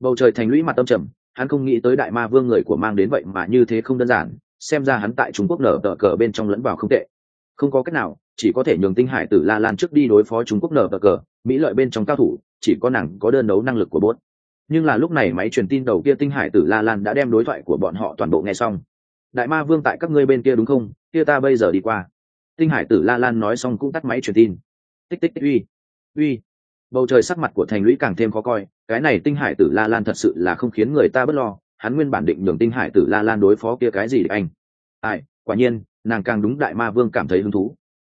bầu trời thành lũy mặt tâm trầm, hắn không nghĩ tới đại ma vương người của mang đến vậy mà như thế không đơn giản xem ra hắn tại trung quốc nở tờ cờ bên trong lẫn vào không tệ. Không có cách nào, chỉ có thể nhường tinh hải tử la lan trước đi đối phó trung quốc nở tờ cờ, mỹ lợi bên trong cao thủ, chỉ có nàng có đơn đấu năng lực của bốt. Nhưng là lúc này máy truyền tin đầu kia tinh hải tử la lan đã đem đối thoại của bọn họ toàn bộ nghe xong. Đại ma vương tại các ngươi bên kia đúng không? Kia ta bây giờ đi qua. Tinh hải tử la lan nói xong cũng tắt máy truyền tin. Tích tích tích, uy uy. Bầu trời sắc mặt của thành lũy càng thêm khó coi, cái này tinh hải tử la lan thật sự là không khiến người ta b ấ t lo hắn nguyên bản định nhường tinh hải tử la lan đối phó kia cái gì để anh. Ai, quả nhiên, nàng càng đúng đại ma vương cảm thấy hứng thú.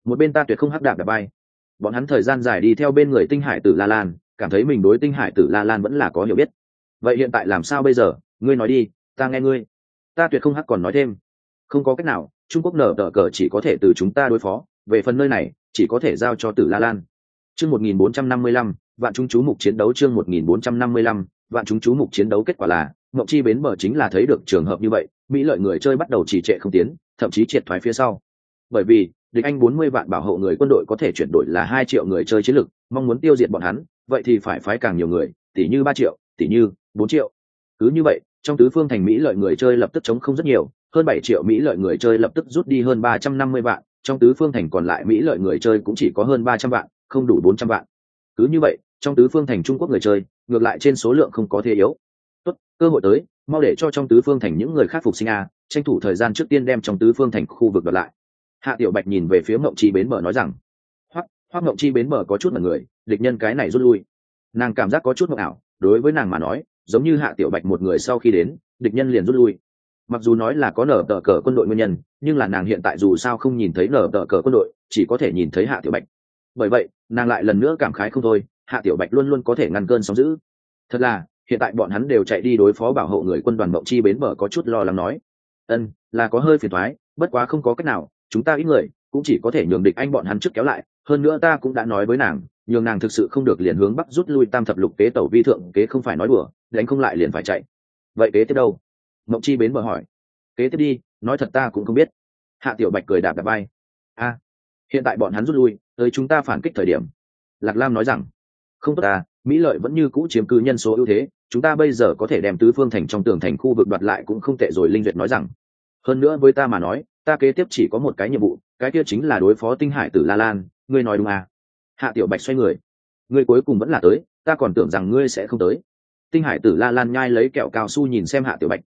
Một bên ta tuyệt không hắc đạp đạp bay. Bọn hắn thời gian dài đi theo bên người tinh hải tử la lan, cảm thấy mình đối tinh hải tử la lan vẫn là có hiểu biết. Vậy hiện tại làm sao bây giờ? Ngươi nói đi, ta nghe ngươi. Ta tuyệt không hắc còn nói thêm. Không có cách nào, trung quốc nở tờ cờ chỉ có thể từ chúng ta đối phó. Về phần nơi này, chỉ có thể giao cho tử la lan. Chương một nghìn bốn trăm năm mươi lăm, vạn chúng chú mục chiến đấu chương một nghìn bốn trăm năm mươi lăm, vạn chúng chú mục chiến đấu kết quả là mộng chi bến bờ chính là thấy được trường hợp như vậy mỹ lợi người chơi bắt đầu trì trệ không tiến thậm chí triệt thoái phía sau. Bởi vì địch anh bốn mươi vạn bảo hộ người quân đội có thể chuyển đổi là hai triệu người chơi chiến lược, mong muốn tiêu diệt bọn hắn vậy thì phải phái càng nhiều người tỷ như ba triệu tỷ như bốn triệu. Cứ như vậy trong tứ phương thành mỹ lợi người chơi lập tức chống không rất nhiều hơn bảy triệu mỹ lợi người chơi lập tức rút đi hơn ba trăm năm mươi vạn trong tứ phương thành còn lại mỹ lợi người chơi cũng chỉ có hơn ba trăm vạn không đủ bốn trăm vạn. Cứ như vậy trong tứ phương thành trung quốc người chơi ngược lại trên số lượng không có thế yếu cơ hội tới, mau để cho trong tứ phương thành những người khác phục sinh a, tranh thủ thời gian trước tiên đem trong tứ phương thành khu vực đợt lại. Hạ tiểu bạch nhìn về phía mộng chi bến bờ nói rằng, hoắc hoắc mộng chi bến bờ có chút là người, địch nhân cái này rút lui. Nàng cảm giác có chút mộng ảo, đối với nàng mà nói, giống như hạ tiểu bạch một người sau khi đến, địch nhân liền rút lui. Mặc dù nói là có nở tờ cờ quân đội nguyên nhân, nhưng là nàng hiện tại dù sao không nhìn thấy nở tờ cờ quân đội, chỉ có thể nhìn thấy hạ tiểu bạch. Bởi vậy, nàng lại lần nữa cảm khái không thôi, hạ tiểu bạch luôn luôn có thể ngăn cơn sóng giữ thật là hiện tại bọn hắn đều chạy đi đối phó bảo hộ người quân đoàn mộng chi bến bờ có chút lo lắng nói. Ân, là có hơi phiền thoái bất quá không có cách nào, chúng ta ít người, cũng chỉ có thể nhường địch anh bọn hắn trước kéo lại, hơn nữa ta cũng đã nói với nàng, nhường nàng thực sự không được liền hướng bắc rút lui tam thập lục kế tẩu vi thượng, kế không phải nói đùa, đánh không lại liền phải chạy. Vậy kế tiếp đâu? Mộng chi bến bờ hỏi. Kế tiếp đi, nói thật ta cũng không biết. Hạ tiểu bạch cười đạp đạp bay. A, hiện tại bọn hắn rút lui, tới chúng ta phản kích thời điểm. Lạc lam nói rằng. Không tốt ta, mỹ lợi vẫn như cũ chiếm cứ nhân số ưu thế chúng ta bây giờ có thể đem tứ phương thành trong tường thành khu vực đoạt lại cũng không tệ rồi, linh duyệt nói rằng. Hơn nữa với ta mà nói, ta kế tiếp chỉ có một cái nhiệm vụ, cái kia chính là đối phó tinh hải tử la lan. Ngươi nói đúng à? Hạ tiểu bạch xoay người. Ngươi cuối cùng vẫn là tới, ta còn tưởng rằng ngươi sẽ không tới. Tinh hải tử la lan nhai lấy kẹo cao su nhìn xem hạ tiểu bạch.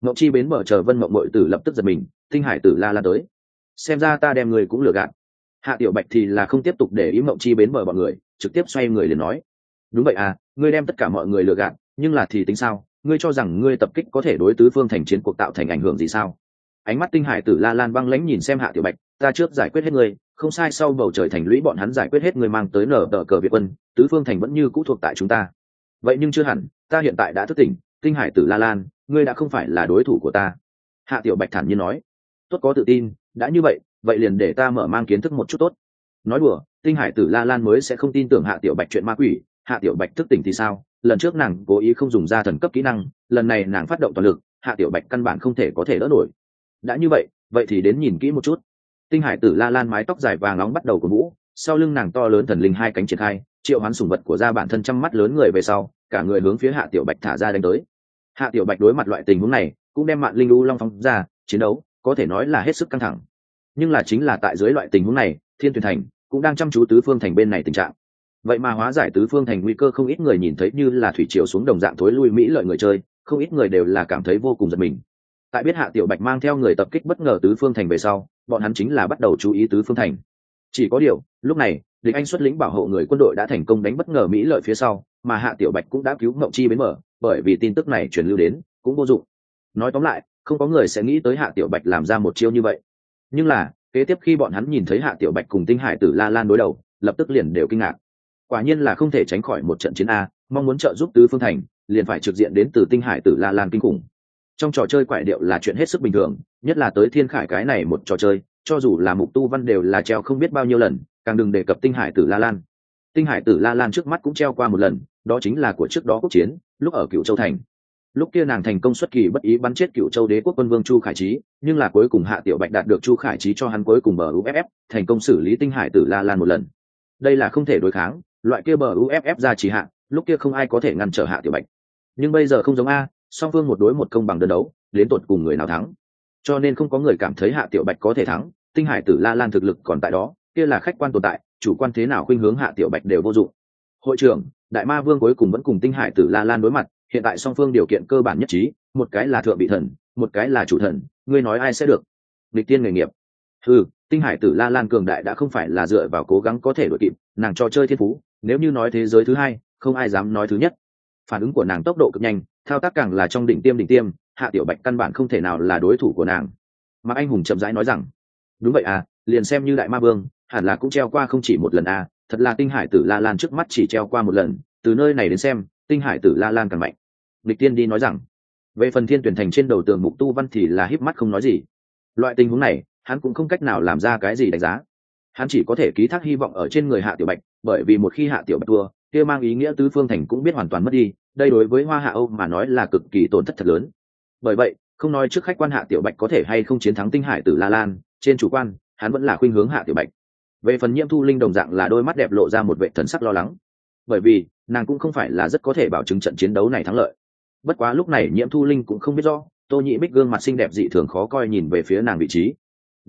Mậu chi bến mở chờ vân mậu bội tử lập tức giật mình, tinh hải tử la lan tới. Xem ra ta đem người cũng lừa gạt. Hạ tiểu bạch thì là không tiếp tục để ý mậu chi bến mở bọn người, trực tiếp xoay người liền nói. Đúng vậy à ngươi đem tất cả mọi người lừa gạt nhưng là thì tính sao? Ngươi cho rằng ngươi tập kích có thể đối tứ phương thành chiến cuộc tạo thành ảnh hưởng gì sao? Ánh mắt tinh hải tử la lan băng lãnh nhìn xem hạ tiểu bạch, ta trước giải quyết hết ngươi, không sai sau bầu trời thành lũy bọn hắn giải quyết hết ngươi mang tới nở tờ cờ việt quân, tứ phương thành vẫn như cũ thuộc tại chúng ta. Vậy nhưng chưa hẳn, ta hiện tại đã thức tỉnh, tinh hải tử la lan, ngươi đã không phải là đối thủ của ta. Hạ tiểu bạch thản nhiên nói. Tốt có tự tin, đã như vậy vậy liền để ta mở mang kiến thức một chút tốt. Nói đùa, tinh hải tử la lan mới sẽ không tin tưởng hạ tiểu bạch chuyện ma quỷ, hạ tiểu bạch thức tỉnh thì sao? Lần trước nàng cố ý không dùng ra thần cấp kỹ năng, lần này nàng phát động toàn lực, hạ tiểu bạch căn bản không thể có thể đỡ nổi. Đã như vậy vậy thì đến nhìn kỹ một chút. Tinh hải tử la lan mái tóc dài vàng nóng bắt đầu của vũ, sau lưng nàng to lớn thần linh hai cánh triển khai, triệu hoán sùng vật của gia bản thân trăm mắt lớn người về sau, cả người hướng phía hạ tiểu bạch thả ra đánh tới. Hạ tiểu bạch đối mặt loại tình huống này, cũng đem mạng linh u long phóng ra, chiến đấu, có thể nói là hết sức căng thẳng. Nhưng là chính là tại dưới loại tình huống này, thiên tuyển thành cũng đang chăm chú tứ phương thành bên này tình trạng vậy mà hóa giải tứ phương thành nguy cơ không ít người nhìn thấy như là thủy triều xuống đồng dạng thối lui mỹ lợi người chơi, không ít người đều là cảm thấy vô cùng giật mình. Tại biết hạ tiểu bạch mang theo người tập kích bất ngờ tứ phương thành về sau, bọn hắn chính là bắt đầu chú ý tứ phương thành. Chỉ có điều, lúc này, địch anh xuất lĩnh bảo hộ người quân đội đã thành công đánh bất ngờ mỹ lợi phía sau, mà hạ tiểu bạch cũng đã cứu mộng chi bến mở, bởi vì tin tức này truyền lưu đến, cũng vô dụng. Nói tóm lại, không có người sẽ nghĩ tới hạ tiểu bạch làm ra một chiêu như vậy. Nhưng là, kế tiếp khi bọn hắn nhìn thấy hạ tiểu bạch cùng tinh hải tử la lan đối đầu, lập tức liền đều kinh ngạc quả nhiên là không thể tránh khỏi một trận chiến a, mong muốn trợ giúp tứ phương thành, liền phải trực diện đến từ tinh hải tử la lan kinh khủng. Trong trò chơi quại điệu là chuyện hết sức bình thường, nhất là tới thiên khải cái này một trò chơi, cho dù là mục tu văn đều là treo không biết bao nhiêu lần, càng đừng đề cập tinh hải tử la lan. Tinh hải tử la lan trước mắt cũng treo qua một lần, đó chính là của trước đó quốc chiến, lúc ở cựu châu thành. Lúc kia nàng thành công xuất kỳ bất ý bắn chết cựu châu đế quốc quân vương chu khải trí nhưng là cuối cùng hạ tiểu bạch đạt được chu khải trí cho hắn cuối cùng bờ uff thành công xử lý tinh hải tử la lan một lần. Đây là không thể đối kháng loại kia bờ uff ra chỉ hạ, lúc kia không ai có thể ngăn trở hạ tiểu bạch. Nhưng bây giờ không giống a, song phương một đối một công bằng đơn đấu, đến tột cùng người nào thắng. Cho nên không có người cảm thấy hạ tiểu bạch có thể thắng, tinh hải tử la lan thực lực còn tại đó, kia là khách quan tồn tại, chủ quan thế nào khuynh hướng hạ tiểu bạch đều vô dụng. Hội trưởng, đại ma vương cuối cùng vẫn cùng tinh hải tử la lan đối mặt, hiện tại song phương điều kiện cơ bản nhất trí, một cái là thượng bị thần, một cái là chủ thần, ngươi nói ai sẽ được? Lịch tiên nghề nghiệp. Ừ tinh hải tử la lan cường đại đã không phải là dựa vào cố gắng có thể đội kịp, nàng cho chơi thiên phú nếu như nói thế giới thứ hai, không ai dám nói thứ nhất. Phản ứng của nàng tốc độ cực nhanh, thao tác càng là trong đỉnh tiêm đỉnh tiêm, hạ tiểu bạch căn bản không thể nào là đối thủ của nàng. Mà anh hùng chậm rãi nói rằng, đúng vậy à liền xem như đại ma vương, hẳn là cũng treo qua không chỉ một lần à thật là tinh hải tử la lan trước mắt chỉ treo qua một lần, từ nơi này đến xem, tinh hải tử la lan càng mạnh. Lịch tiên đi nói rằng, về phần thiên tuyển thành trên đầu tường mục tu văn thì là híp mắt không nói gì. Loại tình huống này, hắn cũng không cách nào làm ra cái gì đánh giá. Hắn chỉ có thể ký thác hy vọng ở trên người hạ tiểu bạch bởi vì một khi hạ tiểu bạch thua, kia mang ý nghĩa tứ phương thành cũng biết hoàn toàn mất đi, đây đối với hoa hạ âu mà nói là cực kỳ tổn thất thật lớn. Bởi vậy, không nói trước khách quan hạ tiểu bạch có thể hay không chiến thắng tinh hải tử la lan, trên chủ quan, hắn vẫn là khuynh hướng hạ tiểu bạch. Về phần nhiễm thu linh đồng dạng là đôi mắt đẹp lộ ra một vệ thần sắc lo lắng. Bởi vì, nàng cũng không phải là rất có thể bảo chứng trận chiến đấu này thắng lợi. Bất quá lúc này nhiễm thu linh cũng không biết rõ, tô nhị bích gương mặt xinh đẹp dị thường khó coi nhìn về phía nàng vị trí.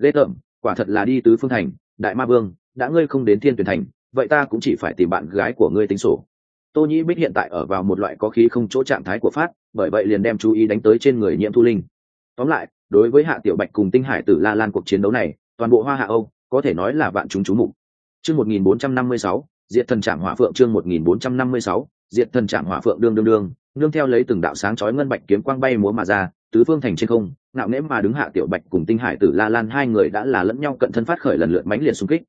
Ghê tởm quả thật là đi tứ phương thành, đại ma vương, đã ngươi không đến thiên tuyển thành vậy ta cũng chỉ phải tìm bạn gái của ngươi tính sổ. Tô nhĩ bích hiện tại ở vào một loại có khí không chỗ trạng thái của phát bởi vậy liền đem chú ý đánh tới trên người nhiễm thu linh. Tóm lại, đối với hạ tiểu bạch cùng tinh hải tử la lan cuộc chiến đấu này, toàn bộ hoa hạ âu, có thể nói là vạn chúng chú mục. Chương một nghìn bốn trăm năm mươi sáu, diệt thần trạm hỏa phượng, chương một nghìn bốn trăm năm mươi sáu, diệt thần trạm hỏa phượng đương đương đương, nương theo lấy từng đạo sáng chói ngân bạch kiếm quang bay múa mà ra, tứ phương thành trên không, ngạo nghễ mà đứng hạ tiểu bạch cùng tinh hải tử la lan hai người đã là lẫn nhau cận thân phát khởi lần lượt mãnh liệt xung kích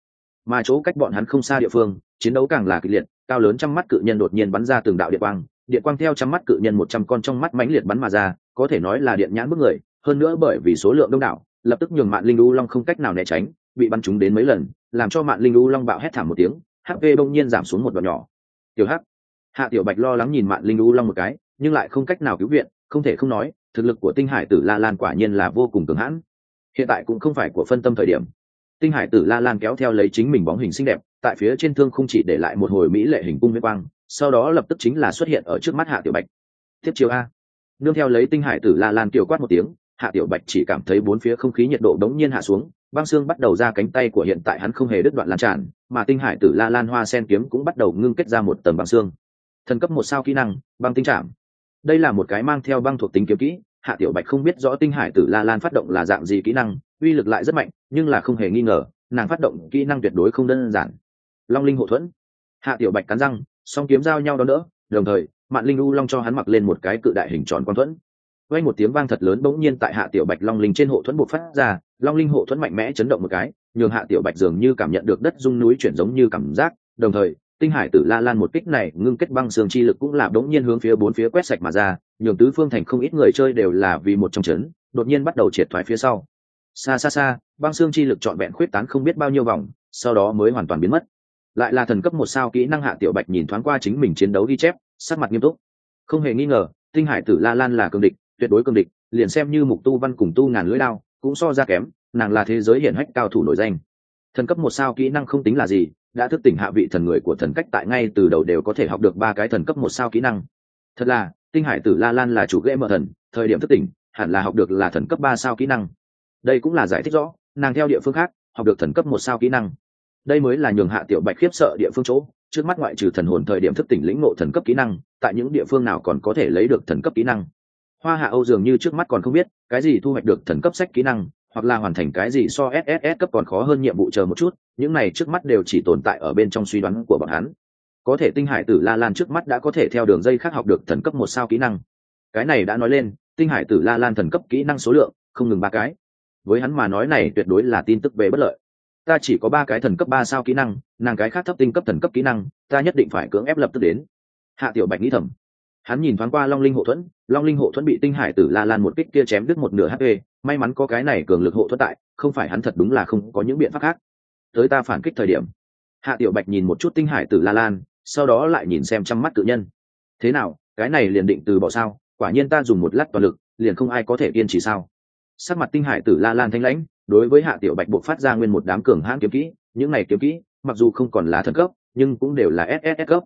mà chỗ cách bọn hắn không xa địa phương, chiến đấu càng là kịch liệt, cao lớn trăm mắt cự nhân đột nhiên bắn ra từng đạo điện quang điện quang theo trăm mắt cự nhân một trăm con trong mắt mãnh liệt bắn mà ra, có thể nói là điện nhãn bức người, hơn nữa bởi vì số lượng đông đảo, lập tức nhường mạng linh u long không cách nào né tránh, bị bắn trúng đến mấy lần, làm cho mạng linh u long bạo hét thảm một tiếng hp bỗng nhiên giảm xuống một đoạn nhỏ. Tiểu hắc. Hạ tiểu bạch lo lắng nhìn mạng linh u long một cái, nhưng lại không cách nào cứu viện, không thể không nói, thực lực của tinh hải tử la lan quả nhiên là vô cùng cường hãn. Hiện tại cũng không phải của phân tâm thời điểm tinh hải tử la lan kéo theo lấy chính mình bóng hình xinh đẹp, tại phía trên thương không chỉ để lại một hồi mỹ lệ hình cung huyết quang, sau đó lập tức chính là xuất hiện ở trước mắt hạ tiểu bạch. Tiếp chiếu a. Nương theo lấy tinh hải tử la lan kiều quát một tiếng, hạ tiểu bạch chỉ cảm thấy bốn phía không khí nhiệt độ đống nhiên hạ xuống, băng xương bắt đầu ra cánh tay của hiện tại hắn không hề đứt đoạn lan tràn, mà tinh hải tử la lan hoa sen kiếm cũng bắt đầu ngưng kết ra một tầng băng xương. Thần cấp một sao kỹ năng, băng tinh trảm. Đây là một cái mang theo băng thuộc tính kiếm kỹ, hạ tiểu bạch không biết rõ tinh hải tử la lan phát động là dạng gì kỹ năng uy lực lại rất mạnh, nhưng là không hề nghi ngờ, nàng phát động kỹ năng tuyệt đối không đơn giản. Long linh hộ thuẫn. Hạ tiểu bạch cắn răng, song kiếm giao nhau đó nữa đồng thời, mạn linh u long cho hắn mặc lên một cái cự đại hình tròn quang thuẫn. Quay một tiếng vang thật lớn bỗng nhiên tại hạ tiểu bạch long linh trên hộ thuẫn buộc phát ra, long linh hộ thuẫn mạnh mẽ chấn động một cái, nhường hạ tiểu bạch dường như cảm nhận được đất rung núi chuyển giống như cảm giác, đồng thời, tinh hải tử la lan một kích này ngưng kết băng xương chi lực cũng là đống nhiên hướng phía bốn phía quét sạch mà ra, nhường tứ phương thành không ít người chơi đều là vì một trong chấn, đột nhiên bắt đầu triệt thoái phía sau xa xa xa, băng xương chi lực trọn vẹn khuyết tán không biết bao nhiêu vòng, sau đó mới hoàn toàn biến mất. Lại là thần cấp một sao kỹ năng hạ tiểu bạch nhìn thoáng qua chính mình chiến đấu ghi chép, sắc mặt nghiêm túc. Không hề nghi ngờ, tinh hải tử la lan là cương địch, tuyệt đối cương địch, liền xem như mục tu văn cùng tu ngàn lưỡi lao cũng so ra kém, nàng là thế giới hiển hách cao thủ nổi danh. Thần cấp một sao kỹ năng không tính là gì, đã thức tỉnh hạ vị thần người của thần cách tại ngay từ đầu đều có thể học được ba cái thần cấp một sao kỹ năng. Thật là, tinh hải tử la lan là chủ ghế mở thần, thời điểm thức tỉnh, hẳn là học được là thần cấp ba sao kỹ năng đây cũng là giải thích rõ, nàng theo địa phương khác, học được thần cấp một sao kỹ năng. Đây mới là nhường hạ tiểu bạch khiếp sợ địa phương chỗ, trước mắt ngoại trừ thần hồn thời điểm thức tỉnh lĩnh ngộ thần cấp kỹ năng, tại những địa phương nào còn có thể lấy được thần cấp kỹ năng? Hoa hạ âu dường như trước mắt còn không biết, cái gì thu hoạch được thần cấp sách kỹ năng, hoặc là hoàn thành cái gì so sss cấp còn khó hơn nhiệm vụ chờ một chút, những này trước mắt đều chỉ tồn tại ở bên trong suy đoán của bọn hắn. Có thể tinh hải tử la lan trước mắt đã có thể theo đường dây khác học được thần cấp một sao kỹ năng. Cái này đã nói lên, tinh hải tử la lan thần cấp kỹ năng số lượng không ngừng ba cái với hắn mà nói này tuyệt đối là tin tức về bất lợi. Ta chỉ có ba cái thần cấp ba sao kỹ năng, nàng cái khác thấp tinh cấp thần cấp kỹ năng, ta nhất định phải cưỡng ép lập tức đến. Hạ tiểu bạch nghĩ thầm. Hắn nhìn thoáng qua long linh hộ thuẫn, long linh hộ thuẫn bị tinh hải tử la lan một kích kia chém đứt một nửa hp may mắn có cái này cường lực hộ thuẫn tại, không phải hắn thật đúng là không có những biện pháp khác. Tới ta phản kích thời điểm. Hạ tiểu bạch nhìn một chút tinh hải tử la lan, sau đó lại nhìn xem trong mắt tự nhân. Thế nào, cái này liền định từ bỏ sao? Quả nhiên ta dùng một lát toàn lực, liền không ai có thể kiên trì sao? Sắc mặt tinh hải tử la lan thanh lãnh, đối với hạ tiểu bạch buộc phát ra nguyên một đám cường hãn kiếm kỹ, những này kiếm kỹ, mặc dù không còn là thần cấp, nhưng cũng đều là ss cấp.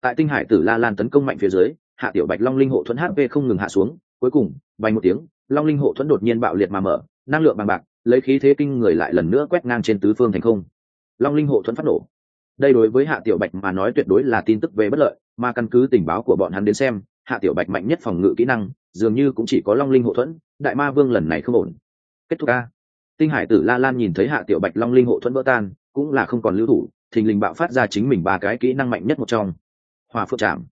Tại tinh hải tử la lan tấn công mạnh phía dưới, hạ tiểu bạch long linh hộ thuẫn hp không ngừng hạ xuống, cuối cùng, bay một tiếng, long linh hộ thuẫn đột nhiên bạo liệt mà mở, năng lượng bằng bạc, lấy khí thế kinh người lại lần nữa quét ngang trên tứ phương thành không. Long linh hộ thuẫn phát nổ. Đây đối với hạ tiểu bạch mà nói tuyệt đối là tin tức về bất lợi, mà căn cứ tình báo của bọn hắn đến xem, hạ tiểu bạch mạnh nhất phòng ngự kỹ năng dường như cũng chỉ có long linh hộ thuẫn, đại ma vương lần này không ổn. Kết thúc a tinh hải tử la lan nhìn thấy hạ tiểu bạch long linh hộ thuẫn vỡ tan, cũng là không còn lưu thủ, thình lình bạo phát ra chính mình ba cái kỹ năng mạnh nhất một trong. Hòa phượng trạm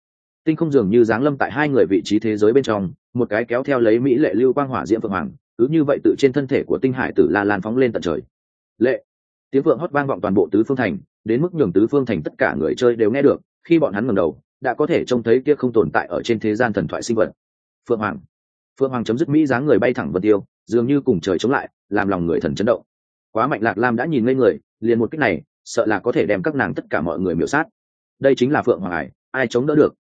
tinh không dường như giáng lâm tại hai người vị trí thế giới bên trong, một cái kéo theo lấy mỹ lệ lưu quang hỏa diễm phượng hoàng, cứ như vậy tự trên thân thể của tinh hải tử la lan phóng lên tận trời. Lệ. Tiếng vượng hót vang vọng toàn bộ tứ phương thành, đến mức nhường tứ phương thành tất cả người chơi đều nghe được, khi bọn hắn ngẩng đầu, đã có thể trông thấy kia không tồn tại ở trên thế gian thần thoại sinh vật phượng hoàng. Phượng hoàng chấm dứt mỹ dáng người bay thẳng vân tiêu, dường như cùng trời chống lại, làm lòng người thần chấn động. Quá mạnh lạc lam đã nhìn ngây người, liền một cách này, sợ là có thể đem các nàng tất cả mọi người miểu sát. Đây chính là phượng hoàng ải ai chống đỡ được?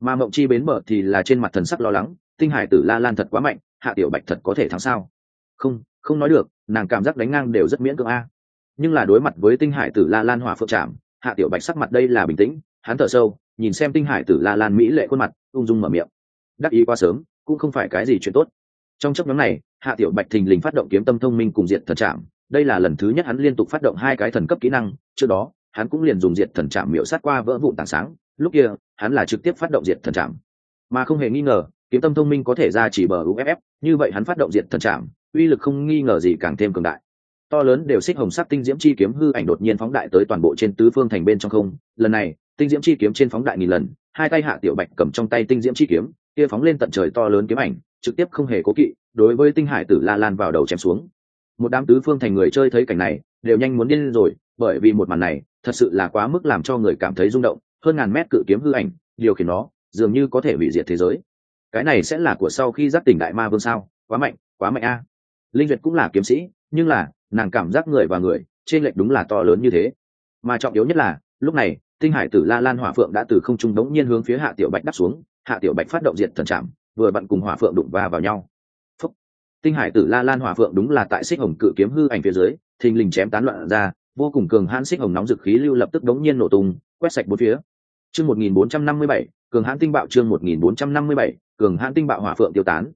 Mà mộng chi bến bờ thì là trên mặt thần sắc lo lắng, tinh hải tử la lan thật quá mạnh, hạ tiểu bạch thật có thể thắng sao? Không không nói được, nàng cảm giác đánh ngang đều rất miễn cưỡng a. Nhưng là đối mặt với tinh hải tử la lan hỏa phượng trảm, hạ tiểu bạch sắc mặt đây là bình tĩnh, hắn thở sâu, nhìn xem tinh hải tử la lan mỹ lệ khuôn mặt, ung dung mở miệng đắc ý quá sớm, cũng không phải cái gì chuyện tốt. Trong chấp nhóm này, hạ tiểu bạch thình lình phát động kiếm tâm thông minh cùng diệt thần trạm đây là lần thứ nhất hắn liên tục phát động hai cái thần cấp kỹ năng, trước đó, hắn cũng liền dùng diệt thần trạm miễu sát qua vỡ vụn tảng sáng, lúc kia, hắn là trực tiếp phát động diệt thần trạm mà không hề nghi ngờ, kiếm tâm thông minh có thể ra chỉ bờ uff như vậy hắn phát động diệt thần trạm uy lực không nghi ngờ gì càng thêm cường đại. To lớn đều xích hồng sắc tinh diễm chi kiếm hư ảnh đột nhiên phóng đại tới toàn bộ trên tứ phương thành bên trong không. Lần này, tinh diễm chi kiếm trên phóng đại nghìn lần, hai tay hạ tiểu bạch cầm trong tay tinh diễm chi kiếm kia phóng lên tận trời to lớn kiếm ảnh, trực tiếp không hề cố kỵ, đối với tinh hải tử la lan vào đầu chém xuống. Một đám tứ phương thành người chơi thấy cảnh này, đều nhanh muốn điên rồi, bởi vì một màn này, thật sự là quá mức làm cho người cảm thấy rung động, hơn ngàn mét cự kiếm hư ảnh, điều khiển nó, dường như có thể hủy diệt thế giới. Cái này sẽ là của sau khi giác tỉnh đại ma vương sao? Quá mạnh quá mạnh a. Linh duyệt cũng là kiếm sĩ, nhưng là, nàng cảm giác người và người, trên lệch đúng là to lớn như thế. Mà trọng yếu nhất là, lúc này, tinh hải tử la lan hỏa phượng đã từ không trung đống nhiên hướng phía hạ tiểu bạch đắp xuống hạ tiểu bạch phát động diệt thần chạm, vừa bận cùng hỏa phượng đụng va vào nhau. Phúc. tinh hải tử la lan hỏa phượng đúng là tại xích hồng cự kiếm hư ảnh phía dưới thình lình chém tán loạn ra vô cùng cường hãn xích hồng nóng dực khí lưu lập tức đống nhiên nổ tung quét sạch bốn phía. Chương một nghìn bốn trăm năm mươi bảy cường hãn tinh bạo chương một nghìn bốn trăm năm mươi bảy cường hãn tinh bạo hỏa phượng tiêu tán.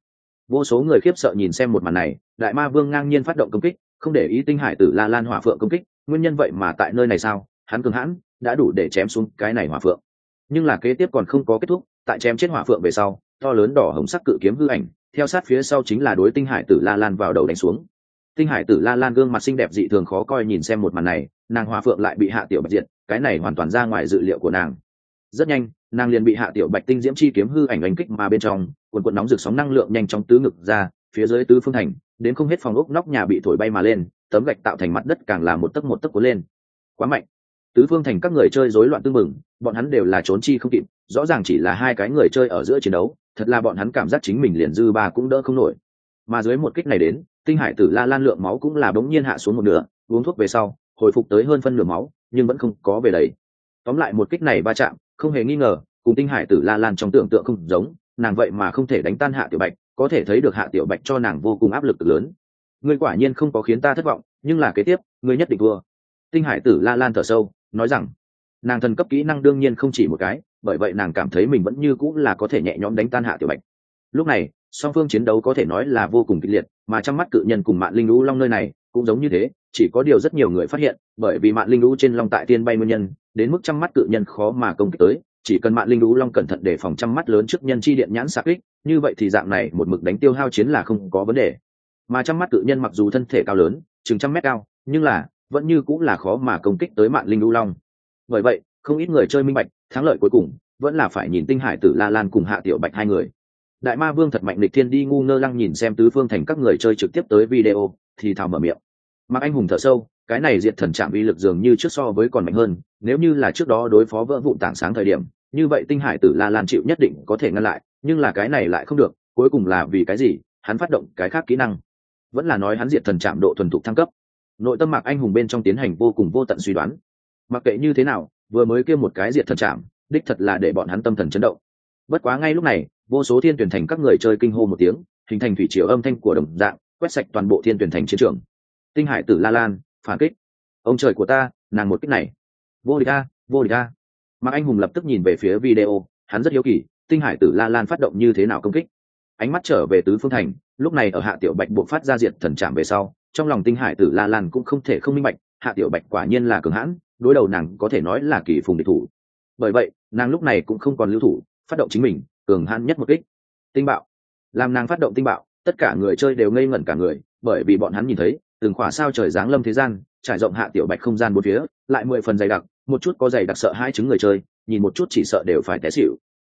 Vô số người khiếp sợ nhìn xem một màn này đại ma vương ngang nhiên phát động công kích không để ý tinh hải tử la lan hỏa phượng công kích nguyên nhân vậy mà tại nơi này sao? Hắn cường hãn đã đủ để chém xuống cái này hỏa phượng. Nhưng là kế tiếp còn không có kết thúc tại chém chết hỏa phượng về sau, to lớn đỏ hồng sắc cự kiếm hư ảnh, theo sát phía sau chính là đối tinh hải tử la lan vào đầu đánh xuống. Tinh hải tử la lan gương mặt xinh đẹp dị thường khó coi nhìn xem một màn này, nàng hòa phượng lại bị hạ tiểu bạch diệt, cái này hoàn toàn ra ngoài dự liệu của nàng. Rất nhanh, nàng liền bị hạ tiểu bạch tinh diễm chi kiếm hư ảnh đánh kích mà bên trong quần quần nóng rực sóng năng lượng nhanh chóng tứ ngực ra, phía dưới tứ phương thành, đến không hết phòng ốc nóc nhà bị thổi bay mà lên, tấm gạch tạo thành mặt đất càng là một tấc một tấc cuốn lên. Quá mạnh. Tứ phương thành các người chơi rối loạn tương mừng bọn hắn đều là trốn chi không kịp rõ ràng chỉ là hai cái người chơi ở giữa chiến đấu, thật là bọn hắn cảm giác chính mình liền dư ba cũng đỡ không nổi. Mà dưới một kích này đến, tinh hải tử la lan lượng máu cũng là bỗng nhiên hạ xuống một nửa, uống thuốc về sau, hồi phục tới hơn phân nửa máu, nhưng vẫn không có về đấy tóm lại một kích này va chạm, không hề nghi ngờ, cùng tinh hải tử la lan trong tưởng tượng không giống, nàng vậy mà không thể đánh tan hạ tiểu bạch, có thể thấy được hạ tiểu bạch cho nàng vô cùng áp lực lớn. Ngươi quả nhiên không có khiến ta thất vọng, nhưng là kế tiếp, ngươi nhất định thua. Tinh hải tử la lan thở sâu, nói rằng, nàng thần cấp kỹ năng đương nhiên không chỉ một cái bởi vậy nàng cảm thấy mình vẫn như cũng là có thể nhẹ nhõm đánh tan hạ tiểu bạch. Lúc này, song phương chiến đấu có thể nói là vô cùng kịch liệt, mà trong mắt cự nhân cùng mạng linh lũ long nơi này cũng giống như thế, chỉ có điều rất nhiều người phát hiện, bởi vì mạng linh lũ trên long tại tiên bay nguyên nhân, đến mức trăm mắt cự nhân khó mà công kích tới, chỉ cần mạng linh lũ long cẩn thận để phòng trăm mắt lớn trước nhân chi điện nhãn sạc kích, như vậy thì dạng này một mực đánh tiêu hao chiến là không có vấn đề. Mà trăm mắt cự nhân mặc dù thân thể cao lớn, chừng trăm mét cao, nhưng là vẫn như cũng là khó mà công kích tới mạng linh lũ long. Bởi vậy, không ít người chơi minh bạch thắng lợi cuối cùng, vẫn là phải nhìn tinh hải tử la lan cùng hạ tiểu bạch hai người. Đại ma vương thật mạnh lịch thiên đi ngu ngơ lăng nhìn xem tứ phương thành các người chơi trực tiếp tới video, thì thào mở miệng. Mặc anh hùng thở sâu, cái này diệt thần trạm uy lực dường như trước so với còn mạnh hơn, nếu như là trước đó đối phó vỡ vụn tảng sáng thời điểm, như vậy tinh hải tử la lan chịu nhất định có thể ngăn lại, nhưng là cái này lại không được, cuối cùng là vì cái gì, hắn phát động cái khác kỹ năng. Vẫn là nói hắn diệt thần trạm độ thuần thục thăng cấp. Nội tâm mạc anh hùng bên trong tiến hành vô cùng vô tận suy đoán. Mặc kệ như thế nào vừa mới kêu một cái diệt thần trạm đích thật là để bọn hắn tâm thần chấn động. Bất quá ngay lúc này, vô số thiên tuyển thành các người chơi kinh hô một tiếng, hình thành thủy chiều âm thanh của đồng dạng, quét sạch toàn bộ thiên tuyển thành chiến trường. Tinh hải tử la lan, phản kích. Ông trời của ta, nàng một kích này. Vô địch a, vô địch a. Mạc anh hùng lập tức nhìn về phía video, hắn rất hiếu kỳ, tinh hải tử la lan phát động như thế nào công kích. Ánh mắt trở về tứ phương thành, lúc này ở hạ tiểu bạch buộc phát ra diệt thần trạm về sau, trong lòng tinh hải tử la lan cũng không thể không minh bạch, hạ tiểu bạch quả nhiên là cường hãn đối đầu nàng có thể nói là kỳ phùng địch thủ. Bởi vậy, nàng lúc này cũng không còn lưu thủ, phát động chính mình, cường hãn nhất một kích. Tinh bạo. Làm nàng phát động tinh bạo, tất cả người chơi đều ngây ngẩn cả người, bởi vì bọn hắn nhìn thấy, từng khỏa sao trời giáng lâm thế gian, trải rộng hạ tiểu bạch không gian bốn phía, lại mười phần dày đặc, một chút có dày đặc sợ hai chứng người chơi, nhìn một chút chỉ sợ đều phải té xỉu.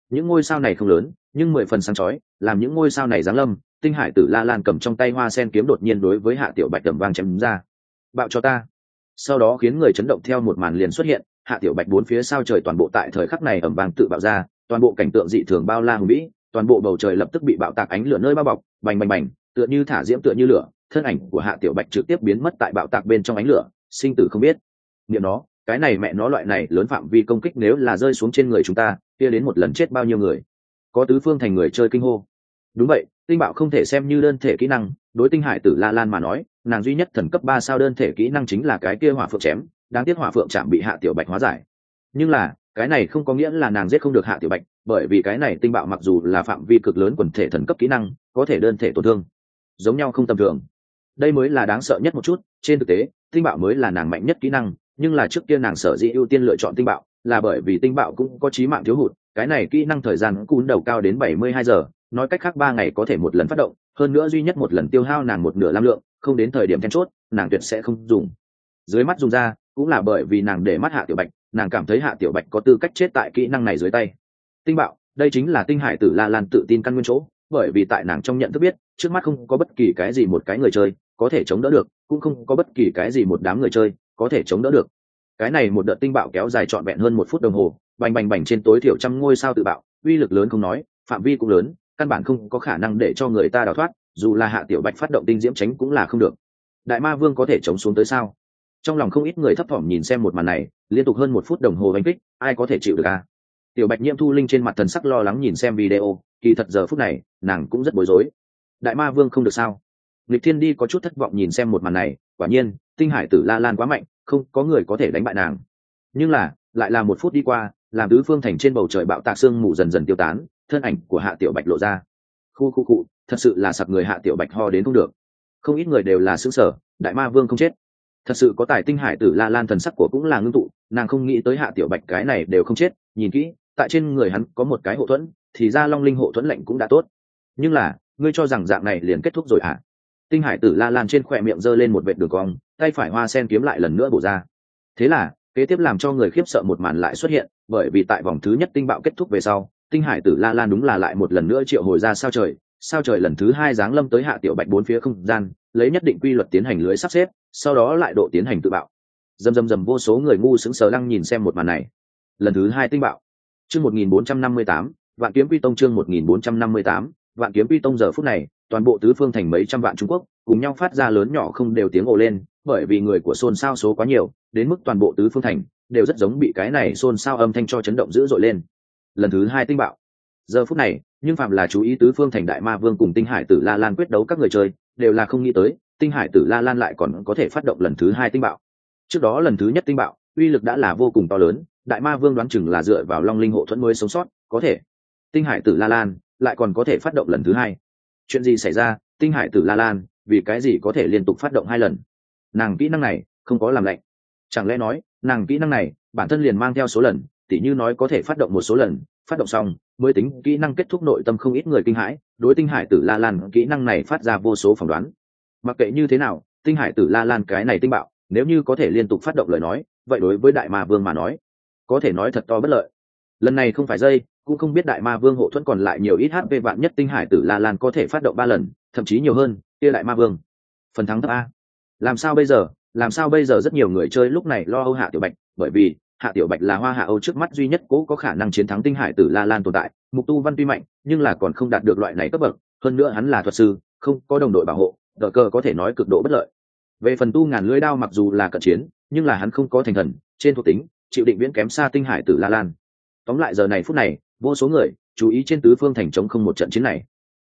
Những ngôi sao này không lớn, nhưng mười phần sáng chói, làm những ngôi sao này giáng lâm, tinh hải tử la lan cầm trong tay hoa sen kiếm đột nhiên đối với hạ tiểu bạch tầm vang chém ra. Bạo cho ta! Sau đó khiến người chấn động theo một màn liền xuất hiện, hạ tiểu bạch bốn phía sao trời toàn bộ tại thời khắc này ẩm vàng tự bạo ra, toàn bộ cảnh tượng dị thường bao la hùng vĩ, toàn bộ bầu trời lập tức bị bạo tạc ánh lửa nơi bao bọc, bành bành bành, tựa như thả diễm tựa như lửa, thân ảnh của hạ tiểu bạch trực tiếp biến mất tại bạo tạc bên trong ánh lửa, sinh tử không biết. Nghiệm nó, cái này mẹ nó loại này lớn phạm vi công kích nếu là rơi xuống trên người chúng ta, kia đến một lần chết bao nhiêu người? Có tứ phương thành người chơi kinh hô. Đúng vậy tinh bạo không thể xem như đơn thể kỹ năng, đối tinh hải tử la lan mà nói, nàng duy nhất thần cấp ba sao đơn thể kỹ năng chính là cái kia hỏa phượng chém, đáng tiếc hỏa phượng chạm bị hạ tiểu bạch hóa giải. Nhưng là, cái này không có nghĩa là nàng giết không được hạ tiểu bạch, bởi vì cái này tinh bạo mặc dù là phạm vi cực lớn quần thể thần cấp kỹ năng, có thể đơn thể tổn thương, giống nhau không tầm thường. Đây mới là đáng sợ nhất một chút, trên thực tế, tinh bạo mới là nàng mạnh nhất kỹ năng, nhưng là trước kia nàng sở dĩ ưu tiên lựa chọn tinh bạo, là bởi vì tinh bạo cũng có trí mạng thiếu hụt, cái này kỹ năng thời gian cún đầu cao đến bảy mươi hai giờ nói cách khác ba ngày có thể một lần phát động, hơn nữa duy nhất một lần tiêu hao nàng một nửa lam lượng, không đến thời điểm then chốt, nàng tuyệt sẽ không dùng. Dưới mắt dùng ra, cũng là bởi vì nàng để mắt hạ tiểu bạch, nàng cảm thấy hạ tiểu bạch có tư cách chết tại kỹ năng này dưới tay. Tinh bạo, đây chính là tinh hải tử la lan tự tin căn nguyên chỗ, bởi vì tại nàng trong nhận thức biết, trước mắt không có bất kỳ cái gì một cái người chơi có thể chống đỡ được, cũng không có bất kỳ cái gì một đám người chơi có thể chống đỡ được. Cái này một đợt tinh bạo kéo dài trọn vẹn hơn một phút đồng hồ, bành bành bành trên tối thiểu trăm ngôi sao tự bạo, uy lực lớn không nói, phạm vi cũng lớn căn bản không có khả năng để cho người ta đào thoát, dù là hạ tiểu bạch phát động tinh diễm tránh cũng là không được. Đại ma vương có thể chống xuống tới sao? Trong lòng không ít người thấp thỏm nhìn xem một màn này, liên tục hơn một phút đồng hồ đánh kích, ai có thể chịu được à tiểu bạch nhiễm thu linh trên mặt thần sắc lo lắng nhìn xem video, kỳ thật giờ phút này, nàng cũng rất bối rối. Đại ma vương không được sao? Lịch thiên đi có chút thất vọng nhìn xem một màn này, quả nhiên, tinh hải tử la lan quá mạnh, không có người có thể đánh bại nàng. Nhưng là, lại là một phút đi qua, làm tứ phương thành trên bầu trời bạo tạc sương mù dần dần tiêu tán thân ảnh của hạ tiểu bạch lộ ra. Khu khu cụ thật sự là sặc người hạ tiểu bạch ho đến không được. Không ít người đều là xứ sở đại ma vương không chết. Thật sự có tài tinh hải tử la lan thần sắc của cũng là ngưng tụ, nàng không nghĩ tới hạ tiểu bạch cái này đều không chết, nhìn kỹ, tại trên người hắn có một cái hộ thuẫn, thì ra long linh hộ thuẫn lệnh cũng đã tốt. Nhưng là, ngươi cho rằng dạng này liền kết thúc rồi hả? Tinh hải tử la lan trên khỏe miệng giơ lên một vệt đường cong, tay phải hoa sen kiếm lại lần nữa bổ ra. Thế là, kế tiếp làm cho người khiếp sợ một màn lại xuất hiện, bởi vì tại vòng thứ nhất tinh bạo kết thúc về sau tinh hải tử la lan đúng là lại một lần nữa triệu hồi ra sao trời sao trời lần thứ hai giáng lâm tới hạ tiểu bạch bốn phía không gian, lấy nhất định quy luật tiến hành lưới sắp xếp, sau đó lại độ tiến hành tự bạo. Dầm dầm dầm vô số người ngu sững sờ lăng nhìn xem một màn này. Lần thứ hai tinh bạo. Chương một nghìn bốn trăm năm mươi tám, vạn kiếm quy tông chương một nghìn bốn trăm năm mươi tám, vạn kiếm quy tông giờ phút này, toàn bộ tứ phương thành mấy trăm vạn trung quốc, cùng nhau phát ra lớn nhỏ không đều tiếng ồ lên, bởi vì người của xôn xao số quá nhiều, đến mức toàn bộ tứ phương thành, đều rất giống bị cái này xôn xao âm thanh cho chấn động dữ dội lên lần thứ hai tinh bạo. Giờ phút này, nhưng phạm là chú ý tứ phương thành đại ma vương cùng tinh hải tử la lan quyết đấu các người chơi, đều là không nghĩ tới, tinh hải tử la lan lại còn có thể phát động lần thứ hai tinh bạo. Trước đó lần thứ nhất tinh bạo, uy lực đã là vô cùng to lớn, đại ma vương đoán chừng là dựa vào long linh hộ thuẫn mới sống sót, có thể. Tinh hải tử la lan lại còn có thể phát động lần thứ hai. Chuyện gì xảy ra, tinh hải tử la lan, vì cái gì có thể liên tục phát động hai lần? Nàng kỹ năng này không có làm lạnh. Chẳng lẽ nói, nàng kỹ năng này bản thân liền mang theo số lần tỉ như nói có thể phát động một số lần, phát động xong, mới tính kỹ năng kết thúc nội tâm không ít người kinh hãi, đối tinh hải tử la lan kỹ năng này phát ra vô số phỏng đoán. Mặc kệ như thế nào, tinh hải tử la lan cái này tinh bạo, nếu như có thể liên tục phát động lời nói, vậy đối với đại ma vương mà nói, có thể nói thật to bất lợi. Lần này không phải dây, cũng không biết đại ma vương hộ thuẫn còn lại nhiều ít hp vạn nhất tinh hải tử la lan có thể phát động ba lần, thậm chí nhiều hơn, kia đại ma vương. Phần thắng thấp a. Làm sao bây giờ? Làm sao bây giờ rất nhiều người chơi lúc này lo âu hạ tiểu bạch, bởi vì hạ tiểu bạch là hoa hạ âu trước mắt duy nhất cố có khả năng chiến thắng tinh hải tử la lan tồn tại, mục tu văn tuy mạnh, nhưng là còn không đạt được loại này cấp bậc, hơn nữa hắn là thuật sư, không có đồng đội bảo hộ đỡ cơ có thể nói cực độ bất lợi. Về phần tu ngàn lưỡi đao mặc dù là cận chiến, nhưng là hắn không có thành thần, trên thuộc tính, chịu định viễn kém xa tinh hải tử la lan. Tóm lại giờ này phút này, vô số người chú ý trên tứ phương thành chống không một trận chiến này.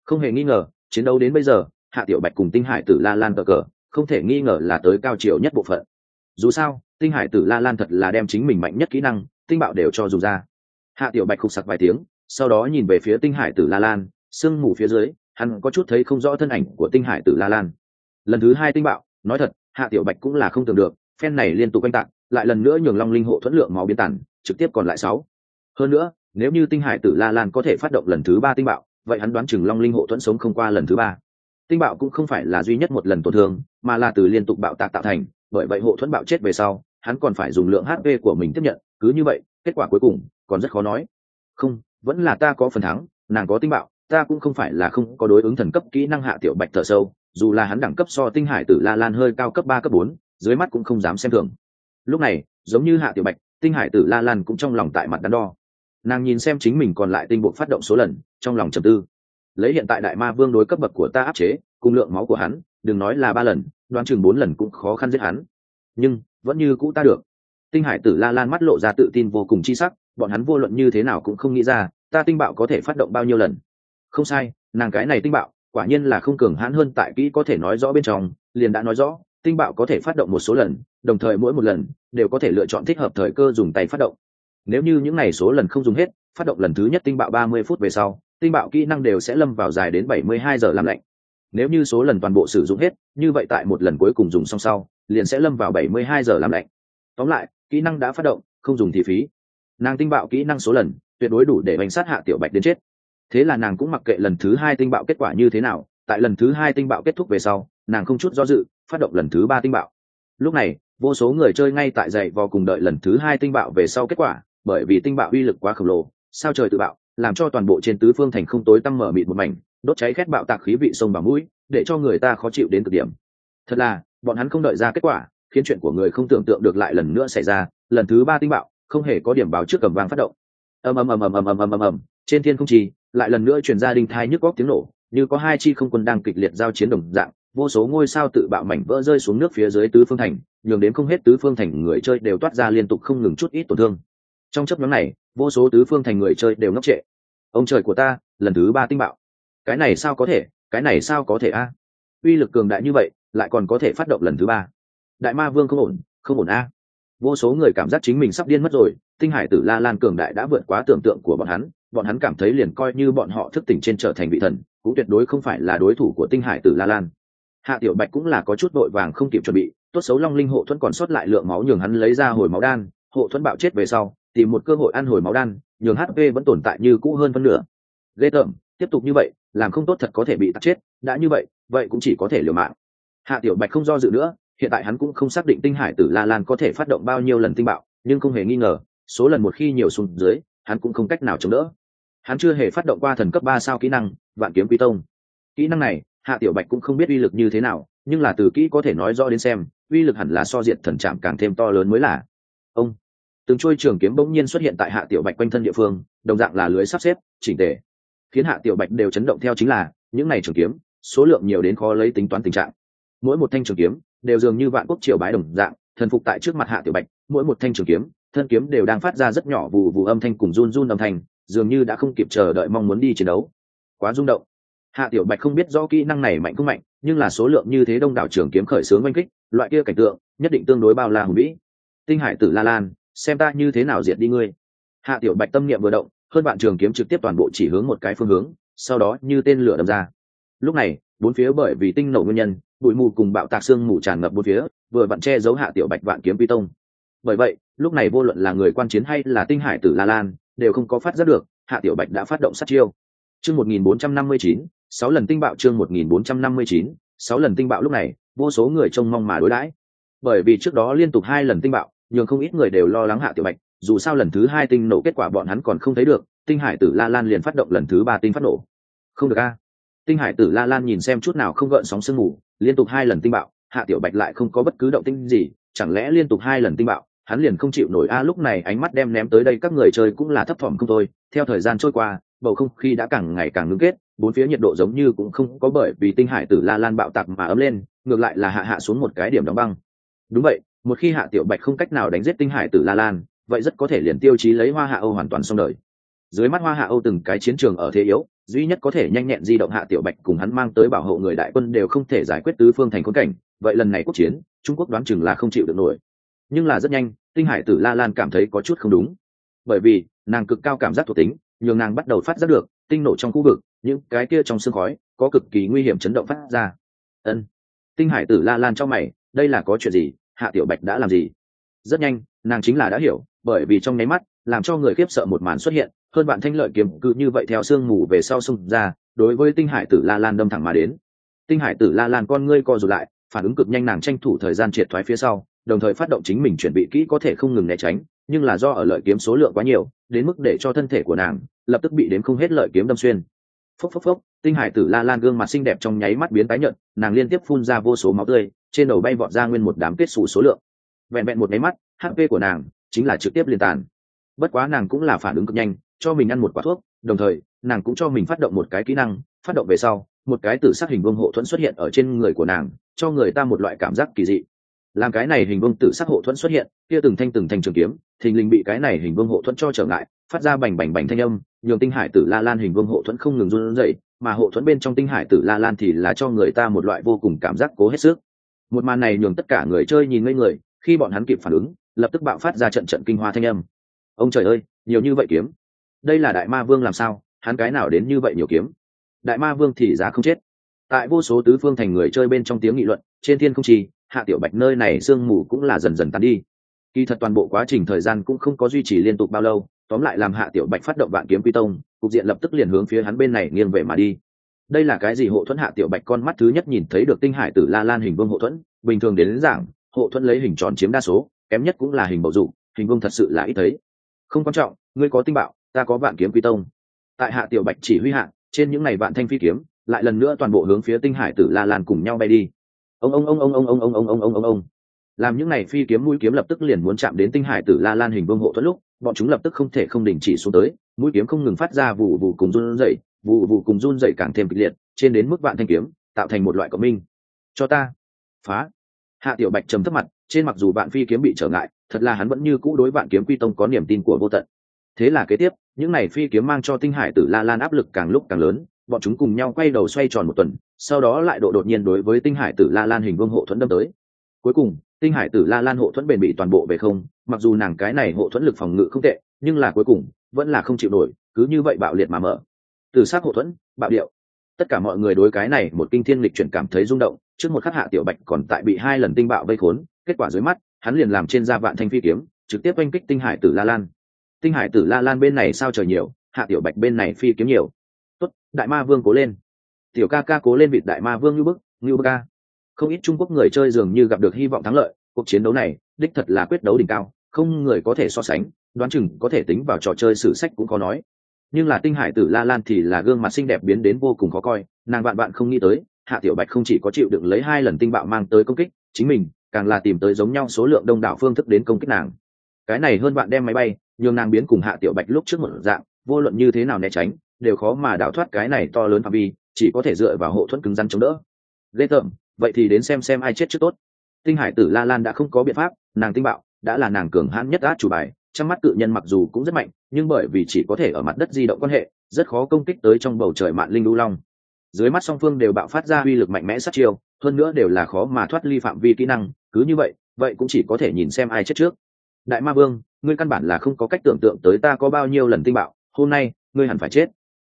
Không hề nghi ngờ, chiến đấu đến bây giờ, hạ tiểu bạch cùng tinh hải tử la lan cờ cờ, không thể nghi ngờ là tới cao chiều nhất bộ phận. Dù sao tinh hải tử la lan thật là đem chính mình mạnh nhất kỹ năng, tinh bạo đều cho dùng ra. Hạ tiểu bạch khục sặc vài tiếng, sau đó nhìn về phía tinh hải tử la lan, sương mù phía dưới, hắn có chút thấy không rõ thân ảnh của tinh hải tử la lan. Lần thứ hai tinh bạo, nói thật, hạ tiểu bạch cũng là không tưởng được, phen này liên tục oanh tạc, lại lần nữa nhường long linh hộ thuẫn lượng máu biến tản, trực tiếp còn lại sáu. Hơn nữa, nếu như tinh hải tử la lan có thể phát động lần thứ ba tinh bạo, vậy hắn đoán chừng long linh hộ thuẫn sống không qua lần thứ ba. Tinh bạo cũng không phải là duy nhất một lần tổn thương, mà là từ liên tục bạo tạc tạo thành bởi vậy hộ thuẫn bạo chết về sau, hắn còn phải dùng lượng hp của mình tiếp nhận, cứ như vậy, kết quả cuối cùng còn rất khó nói. Không, vẫn là ta có phần thắng, nàng có tinh bạo, ta cũng không phải là không có đối ứng thần cấp kỹ năng hạ tiểu bạch thở sâu, dù là hắn đẳng cấp so tinh hải tử la lan hơi cao cấp ba, cấp bốn, dưới mắt cũng không dám xem thường. Lúc này, giống như hạ tiểu bạch, tinh hải tử la lan cũng trong lòng tại mặt đắn đo. Nàng nhìn xem chính mình còn lại tinh bộ phát động số lần, trong lòng trầm tư. Lấy hiện tại đại ma vương đối cấp bậc của ta áp chế, cùng lượng máu của hắn, đừng nói là ba lần đoán chừng bốn lần cũng khó khăn giết hắn. Nhưng, vẫn như cũ ta được. Tinh hải tử la lan mắt lộ ra tự tin vô cùng chi sắc, bọn hắn vô luận như thế nào cũng không nghĩ ra, ta tinh bạo có thể phát động bao nhiêu lần. Không sai, nàng cái này tinh bạo, quả nhiên là không cường hãn hơn tại kỹ có thể nói rõ bên trong, liền đã nói rõ, tinh bạo có thể phát động một số lần, đồng thời mỗi một lần, đều có thể lựa chọn thích hợp thời cơ dùng tay phát động. Nếu như những ngày số lần không dùng hết, phát động lần thứ nhất tinh bạo ba mươi phút về sau, tinh bạo kỹ năng đều sẽ lâm vào dài đến bảy mươi hai giờ làm lạnh nếu như số lần toàn bộ sử dụng hết, như vậy tại một lần cuối cùng dùng xong sau, liền sẽ lâm vào bảy mươi hai giờ làm lạnh. Tóm lại, kỹ năng đã phát động, không dùng thì phí. Nàng tinh bạo kỹ năng số lần, tuyệt đối đủ để bánh sát hạ tiểu bạch đến chết. Thế là nàng cũng mặc kệ lần thứ hai tinh bạo kết quả như thế nào, tại lần thứ hai tinh bạo kết thúc về sau, nàng không chút do dự, phát động lần thứ ba tinh bạo. Lúc này, vô số người chơi ngay tại dậy vò cùng đợi lần thứ hai tinh bạo về sau kết quả, bởi vì tinh bạo uy lực quá khổng lồ, sao trời tự bạo, làm cho toàn bộ trên tứ phương thành không tối tăm mở mịt một mảnh đốt cháy khét bạo tạc khí vị sông vào mũi, để cho người ta khó chịu đến cực điểm. Thật là, bọn hắn không đợi ra kết quả, khiến chuyện của người không tưởng tượng được lại lần nữa xảy ra, lần thứ ba tinh bạo, không hề có điểm báo trước cầm vàng phát động. Ầm ầm ầm ầm ầm ầm ầm ầm ầm. Trên thiên không trì, lại lần nữa truyền ra đinh thai nhức góc tiếng nổ, như có hai chi không quân đang kịch liệt giao chiến đồng dạng, vô số ngôi sao tự bạo mảnh vỡ rơi xuống nước phía dưới tứ phương thành, nhường đến không hết tứ phương thành người chơi đều toát ra liên tục không ngừng chút ít tổn thương. Trong chấp nhóm này, vô số tứ phương thành người chơi đều ngốc trệ. Ông trời của ta, lần thứ ba tinh bạo cái này sao có thể, cái này sao có thể a? Uy lực cường đại như vậy, lại còn có thể phát động lần thứ ba. Đại ma vương không ổn không ổn a. Vô số người cảm giác chính mình sắp điên mất rồi, tinh hải tử la lan cường đại đã vượt quá tưởng tượng của bọn hắn bọn hắn cảm thấy liền coi như bọn họ thức tỉnh trên trở thành vị thần, cũng tuyệt đối không phải là đối thủ của tinh hải tử la lan. Hạ tiểu bạch cũng là có chút vội vàng không kịp chuẩn bị, tốt xấu long linh hộ thuẫn còn sót lại lượng máu nhường hắn lấy ra hồi máu đan, hộ thuẫn bạo chết về sau, tìm một cơ hội ăn hồi máu đan, nhường hp vẫn tồn tại như cũ hơn phân nửa. Ghê tởm tiếp tục như vậy, làm không tốt thật có thể bị tắt chết, đã như vậy vậy cũng chỉ có thể liều mạng. Hạ tiểu bạch không do dự nữa, hiện tại hắn cũng không xác định tinh hải tử la lan có thể phát động bao nhiêu lần tinh bạo, nhưng không hề nghi ngờ, số lần một khi nhiều xuống dưới, hắn cũng không cách nào chống đỡ. Hắn chưa hề phát động qua thần cấp ba sao kỹ năng, vạn kiếm quy tông. Kỹ năng này, hạ tiểu bạch cũng không biết uy lực như thế nào, nhưng là từ kỹ có thể nói rõ đến xem, uy lực hẳn là so diện thần trạm càng thêm to lớn mới là. Ông, từng trôi trường kiếm bỗng nhiên xuất hiện tại hạ tiểu bạch quanh thân địa phương, đồng dạng là lưới sắp xếp, chỉnh tề khiến hạ tiểu bạch đều chấn động theo chính là, những này trường kiếm, số lượng nhiều đến khó lấy tính toán tình trạng. Mỗi một thanh trường kiếm đều dường như vạn quốc triều bái đồng dạng, thần phục tại trước mặt hạ tiểu bạch, mỗi một thanh trường kiếm, thân kiếm đều đang phát ra rất nhỏ vụ vụ âm thanh cùng run run âm thanh, dường như đã không kịp chờ đợi mong muốn đi chiến đấu. Quá rung động. Hạ tiểu bạch không biết rõ kỹ năng này mạnh không mạnh, nhưng là số lượng như thế đông đảo trường kiếm khởi xướng oanh kích, loại kia cảnh tượng, nhất định tương đối bao la hùng vĩ. Tinh hải tử la lan, xem ta như thế nào diệt đi ngươi. Hạ tiểu bạch tâm niệm vừa động hơn bạn trường kiếm trực tiếp toàn bộ chỉ hướng một cái phương hướng, sau đó như tên lửa đâm ra. Lúc này, bốn phía bởi vì tinh nổ nguyên nhân, bụi mù cùng bạo tạc xương mù tràn ngập bốn phía, vừa vặn che giấu hạ tiểu bạch vạn kiếm pi tông. Bởi vậy, lúc này vô luận là người quan chiến hay là tinh hải tử la lan, đều không có phát giác được, hạ tiểu bạch đã phát động sát chiêu. Chương một nghìn bốn trăm năm mươi chín, sáu lần tinh bạo chương một nghìn bốn trăm năm mươi chín, sáu lần tinh bạo lúc này, vô số người trông mong mà đối đãi. Bởi vì trước đó liên tục hai lần tinh bạo, nhường không ít người đều lo lắng hạ tiểu bạch dù sao lần thứ hai tinh nổ kết quả bọn hắn còn không thấy được, tinh hải tử la lan liền phát động lần thứ ba tinh phát nổ. Không được a. Tinh hải tử la lan nhìn xem chút nào không gợn sóng sương mù, liên tục hai lần tinh bạo, hạ tiểu bạch lại không có bất cứ động tinh gì, chẳng lẽ liên tục hai lần tinh bạo, hắn liền không chịu nổi a, lúc này ánh mắt đem ném tới đây các người chơi cũng là thấp thỏm không thôi. Theo thời gian trôi qua, bầu không khí đã càng ngày càng ngưng kết, bốn phía nhiệt độ giống như cũng không có bởi vì tinh hải tử la lan bạo tạc mà ấm lên, ngược lại là hạ hạ xuống một cái điểm đóng băng. Đúng vậy, một khi hạ tiểu bạch không cách nào đánh giết tinh hải tử la lan vậy rất có thể liền tiêu chí lấy hoa hạ âu hoàn toàn xong đời. Dưới mắt hoa hạ âu từng cái chiến trường ở thế yếu, duy nhất có thể nhanh nhẹn di động hạ tiểu bạch cùng hắn mang tới bảo hộ người đại quân đều không thể giải quyết tứ phương thành khốn cảnh, vậy lần này quốc chiến, trung quốc đoán chừng là không chịu được nổi. Nhưng là rất nhanh, tinh hải tử la lan cảm thấy có chút không đúng. Bởi vì, nàng cực cao cảm giác thuộc tính, nhường nàng bắt đầu phát giác được, tinh nổ trong khu vực, những cái kia trong sương khói, có cực kỳ nguy hiểm chấn động phát ra. Ân. Tinh hải tử la lan trong mày, đây là có chuyện gì? Hạ tiểu bạch đã làm gì? Rất nhanh, nàng chính là đã hiểu, bởi vì trong nháy mắt, làm cho người khiếp sợ một màn xuất hiện, hơn bạn thanh lợi kiếm cứ như vậy theo sương mù về sau sông ra, đối với tinh hải tử la lan đâm thẳng mà đến. Tinh hải tử la lan con ngươi co rụt lại, phản ứng cực nhanh nàng tranh thủ thời gian triệt thoái phía sau, đồng thời phát động chính mình chuẩn bị kỹ có thể không ngừng né tránh, nhưng là do ở lợi kiếm số lượng quá nhiều, đến mức để cho thân thể của nàng lập tức bị đếm không hết lợi kiếm đâm xuyên. Phốc phốc phốc, tinh hải tử la lan gương mặt xinh đẹp trong nháy mắt biến tái nhợt, nàng liên tiếp phun ra vô số máu tươi, trên đầu bay vọt ra nguyên một đám kết xù số lượng vẹn vẹn một máy mắt hp của nàng chính là trực tiếp liên tàn. Bất quá nàng cũng là phản ứng cực nhanh, cho mình ăn một quả thuốc, đồng thời, nàng cũng cho mình phát động một cái kỹ năng, phát động về sau, một cái tử sắc hình vương hộ thuẫn xuất hiện ở trên người của nàng, cho người ta một loại cảm giác kỳ dị. Làm cái này hình vương tử sắc hộ thuẫn xuất hiện, kia từng thanh từng thanh trường kiếm, thình lình bị cái này hình vương hộ thuẫn cho trở ngại, phát ra bành bành bành thanh âm, nhường tinh hải tử la lan hình vương hộ thuẫn không ngừng run rẩy, mà hộ thuẫn bên trong tinh hải tử la lan thì là cho người ta một loại vô cùng cảm giác cố hết sức. Một màn này nhường tất cả người chơi nhìn ngây người khi bọn hắn kịp phản ứng lập tức bạo phát ra trận trận kinh hoa thanh âm. Ông trời ơi nhiều như vậy kiếm. Đây là đại ma vương làm sao? Hắn cái nào đến như vậy nhiều kiếm? Đại ma vương thì giá không chết. Tại vô số tứ phương thành người chơi bên trong tiếng nghị luận trên thiên không trì, hạ tiểu bạch nơi này sương mù cũng là dần dần tan đi. Kỳ thật toàn bộ quá trình thời gian cũng không có duy trì liên tục bao lâu tóm lại làm hạ tiểu bạch phát động vạn kiếm quy tông cục diện lập tức liền hướng phía hắn bên này nghiêng về mà đi. Đây là cái gì hộ thuẫn hạ tiểu bạch con mắt thứ nhất nhìn thấy được tinh hải tử la lan hình vương hộ thuẫn bình thường đến, đến giảng hộ thuẫn lấy hình tròn chiếm đa số kém nhất cũng là hình bầu dục hình vương thật sự là ít thấy không quan trọng ngươi có tinh bạo ta có vạn kiếm quy tông tại hạ tiểu bạch chỉ huy hạ trên những ngày vạn thanh phi kiếm lại lần nữa toàn bộ hướng phía tinh hải tử la lan cùng nhau bay đi ông ông ông ông ông ông ông ông ông ông ông ông làm những ngày phi kiếm mũi kiếm lập tức liền muốn chạm đến tinh hải tử la lan hình vương hộ thuẫn lúc bọn chúng lập tức không thể không đình chỉ xuống tới mũi kiếm không ngừng phát ra vụ vụ cùng run rẩy vụ vụ cùng run rẩy càng thêm kịch liệt trên đến mức vạn thanh kiếm tạo thành một loại cộng minh cho ta phá hạ tiểu bạch trầm thấp mặt, trên mặc dù bạn phi kiếm bị trở ngại, thật là hắn vẫn như cũ đối bạn kiếm quy tông có niềm tin của vô tận. Thế là kế tiếp, những này phi kiếm mang cho tinh hải tử la lan áp lực càng lúc càng lớn, bọn chúng cùng nhau quay đầu xoay tròn một tuần, sau đó lại độ đột nhiên đối với tinh hải tử la lan hình vương hộ thuẫn đâm tới. Cuối cùng, tinh hải tử la lan hộ thuẫn bền bị toàn bộ về không, mặc dù nàng cái này hộ thuẫn lực phòng ngự không tệ, nhưng là cuối cùng, vẫn là không chịu nổi, cứ như vậy bạo liệt mà mở. Từ sát hộ thuẫn, bạo điệu. Tất cả mọi người đối cái này một kinh thiên lịch chuyển cảm thấy rung động trước một khắc hạ tiểu bạch còn tại bị hai lần tinh bạo vây khốn, kết quả dưới mắt, hắn liền làm trên da vạn thanh phi kiếm, trực tiếp oanh kích tinh hải tử la lan. Tinh hải tử la lan bên này sao trời nhiều, hạ tiểu bạch bên này phi kiếm nhiều. Tốt, đại ma vương cố lên. Tiểu ca ca cố lên vịt đại ma vương như bức như bức ca. Không ít trung quốc người chơi dường như gặp được hy vọng thắng lợi, cuộc chiến đấu này, đích thật là quyết đấu đỉnh cao, không người có thể so sánh, đoán chừng có thể tính vào trò chơi sử sách cũng có nói. Nhưng là tinh hải tử la lan thì là gương mặt xinh đẹp biến đến vô cùng khó coi, nàng bạn bạn không nghĩ tới hạ tiểu bạch không chỉ có chịu đựng lấy hai lần tinh bạo mang tới công kích, chính mình càng là tìm tới giống nhau số lượng đông đảo phương thức đến công kích nàng. Cái này hơn bạn đem máy bay, nhường nàng biến cùng hạ tiểu bạch lúc trước một dạng, vô luận như thế nào né tránh, đều khó mà đảo thoát cái này to lớn phạm vi, chỉ có thể dựa vào hộ thuẫn cứng rắn chống đỡ. Ghê tởm, vậy thì đến xem xem ai chết trước tốt. Tinh hải tử la lan đã không có biện pháp, nàng tinh bạo, đã là nàng cường hãn nhất át chủ bài, trong mắt cự nhân mặc dù cũng rất mạnh, nhưng bởi vì chỉ có thể ở mặt đất di động quan hệ, rất khó công kích tới trong bầu trời mạn linh đu long dưới mắt song phương đều bạo phát ra uy lực mạnh mẽ sát chiêu, hơn nữa đều là khó mà thoát ly phạm vi kỹ năng, cứ như vậy vậy cũng chỉ có thể nhìn xem ai chết trước. Đại ma vương, ngươi căn bản là không có cách tưởng tượng tới ta có bao nhiêu lần tinh bạo, hôm nay, ngươi hẳn phải chết.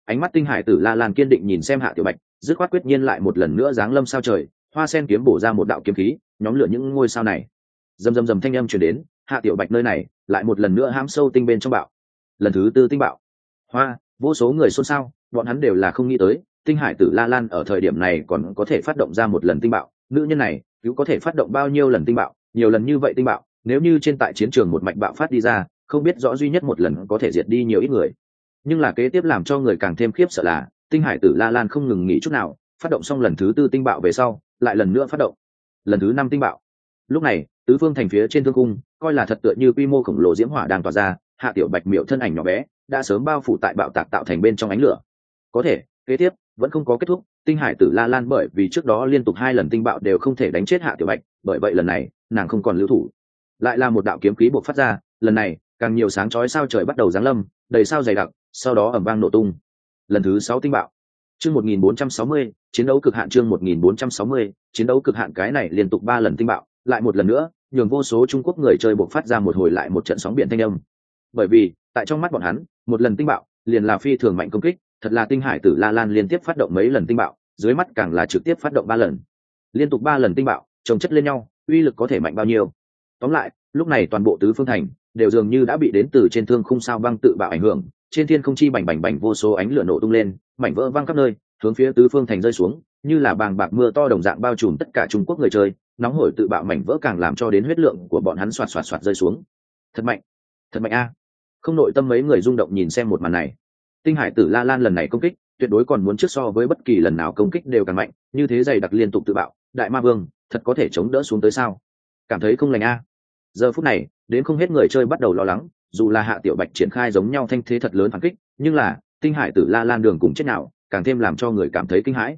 Ánh mắt tinh hải tử la lan kiên định nhìn xem hạ tiểu bạch, dứt khoát quyết nhiên lại một lần nữa giáng lâm sao trời, hoa sen kiếm bổ ra một đạo kiếm khí, nhóm lửa những ngôi sao này. Dầm dầm dầm thanh âm chuyển đến, hạ tiểu bạch nơi này, lại một lần nữa hãm sâu tinh bên trong bạo. Lần thứ tư tinh bạo. Hoa, vô số người xôn xao, bọn hắn đều là không nghĩ tới tinh hải tử la lan ở thời điểm này còn có thể phát động ra một lần tinh bạo. Nữ nhân này, cứu có thể phát động bao nhiêu lần tinh bạo? Nhiều lần như vậy tinh bạo, nếu như trên tại chiến trường một mạch bạo phát đi ra, không biết rõ duy nhất một lần có thể diệt đi nhiều ít người. Nhưng là kế tiếp làm cho người càng thêm khiếp sợ là, tinh hải tử la lan không ngừng nghỉ chút nào, phát động xong lần thứ tư tinh bạo về sau, lại lần nữa phát động. Lần thứ năm tinh bạo. Lúc này, tứ phương thành phía trên thương cung, coi là thật tựa như quy mô khổng lồ diễm hỏa đang tỏa ra, hạ tiểu bạch miệu thân ảnh nhỏ bé, đã sớm bao phủ tại bạo tạc tạo thành bên trong ánh lửa. Có thể kế tiếp, vẫn không có kết thúc, tinh hải tử la lan bởi vì trước đó liên tục hai lần tinh bạo đều không thể đánh chết hạ tiểu bạch, bởi vậy lần này, nàng không còn lưu thủ. Lại là một đạo kiếm khí buộc phát ra, lần này, càng nhiều sáng chói sao trời bắt đầu giáng lâm, đầy sao dày đặc, sau đó ẩm vang nổ tung. Lần thứ sáu tinh bạo. Chương một nghìn bốn trăm sáu mươi, chiến đấu cực hạn chương một nghìn bốn trăm sáu mươi, chiến đấu cực hạn cái này liên tục ba lần tinh bạo, lại một lần nữa, nhường vô số trung quốc người chơi buộc phát ra một hồi lại một trận sóng biển thanh âm. Bởi vì, tại trong mắt bọn hắn, một lần tinh bạo liền là phi thường mạnh công kích thật là tinh hải tử la lan liên tiếp phát động mấy lần tinh bạo, dưới mắt càng là trực tiếp phát động ba lần. Liên tục ba lần tinh bạo trồng chất lên nhau, uy lực có thể mạnh bao nhiêu. Tóm lại, lúc này toàn bộ tứ phương thành đều dường như đã bị đến từ trên thương khung sao băng tự bạo ảnh hưởng, trên thiên không chi bành bành bành vô số ánh lửa nổ tung lên, mảnh vỡ văng khắp nơi, hướng phía tứ phương thành rơi xuống, như là bàng bạc mưa to đồng dạng bao trùm tất cả trung quốc người chơi, nóng hổi tự bạo mảnh vỡ càng làm cho đến huyết lượng của bọn hắn xoạt xoạt xoạt rơi xuống. Thật mạnh thật mạnh a. Không nội tâm mấy người rung động nhìn xem một màn này tinh hải tử la lan lần này công kích, tuyệt đối còn muốn trước so với bất kỳ lần nào công kích đều càng mạnh, như thế dày đặc liên tục tự bạo, đại ma vương, thật có thể chống đỡ xuống tới sao? Cảm thấy không lành a. Giờ phút này, đến không hết người chơi bắt đầu lo lắng, dù là hạ tiểu bạch triển khai giống nhau thanh thế thật lớn phản kích, nhưng là, tinh hải tử la lan đường cùng chết nào, càng thêm làm cho người cảm thấy kinh hãi.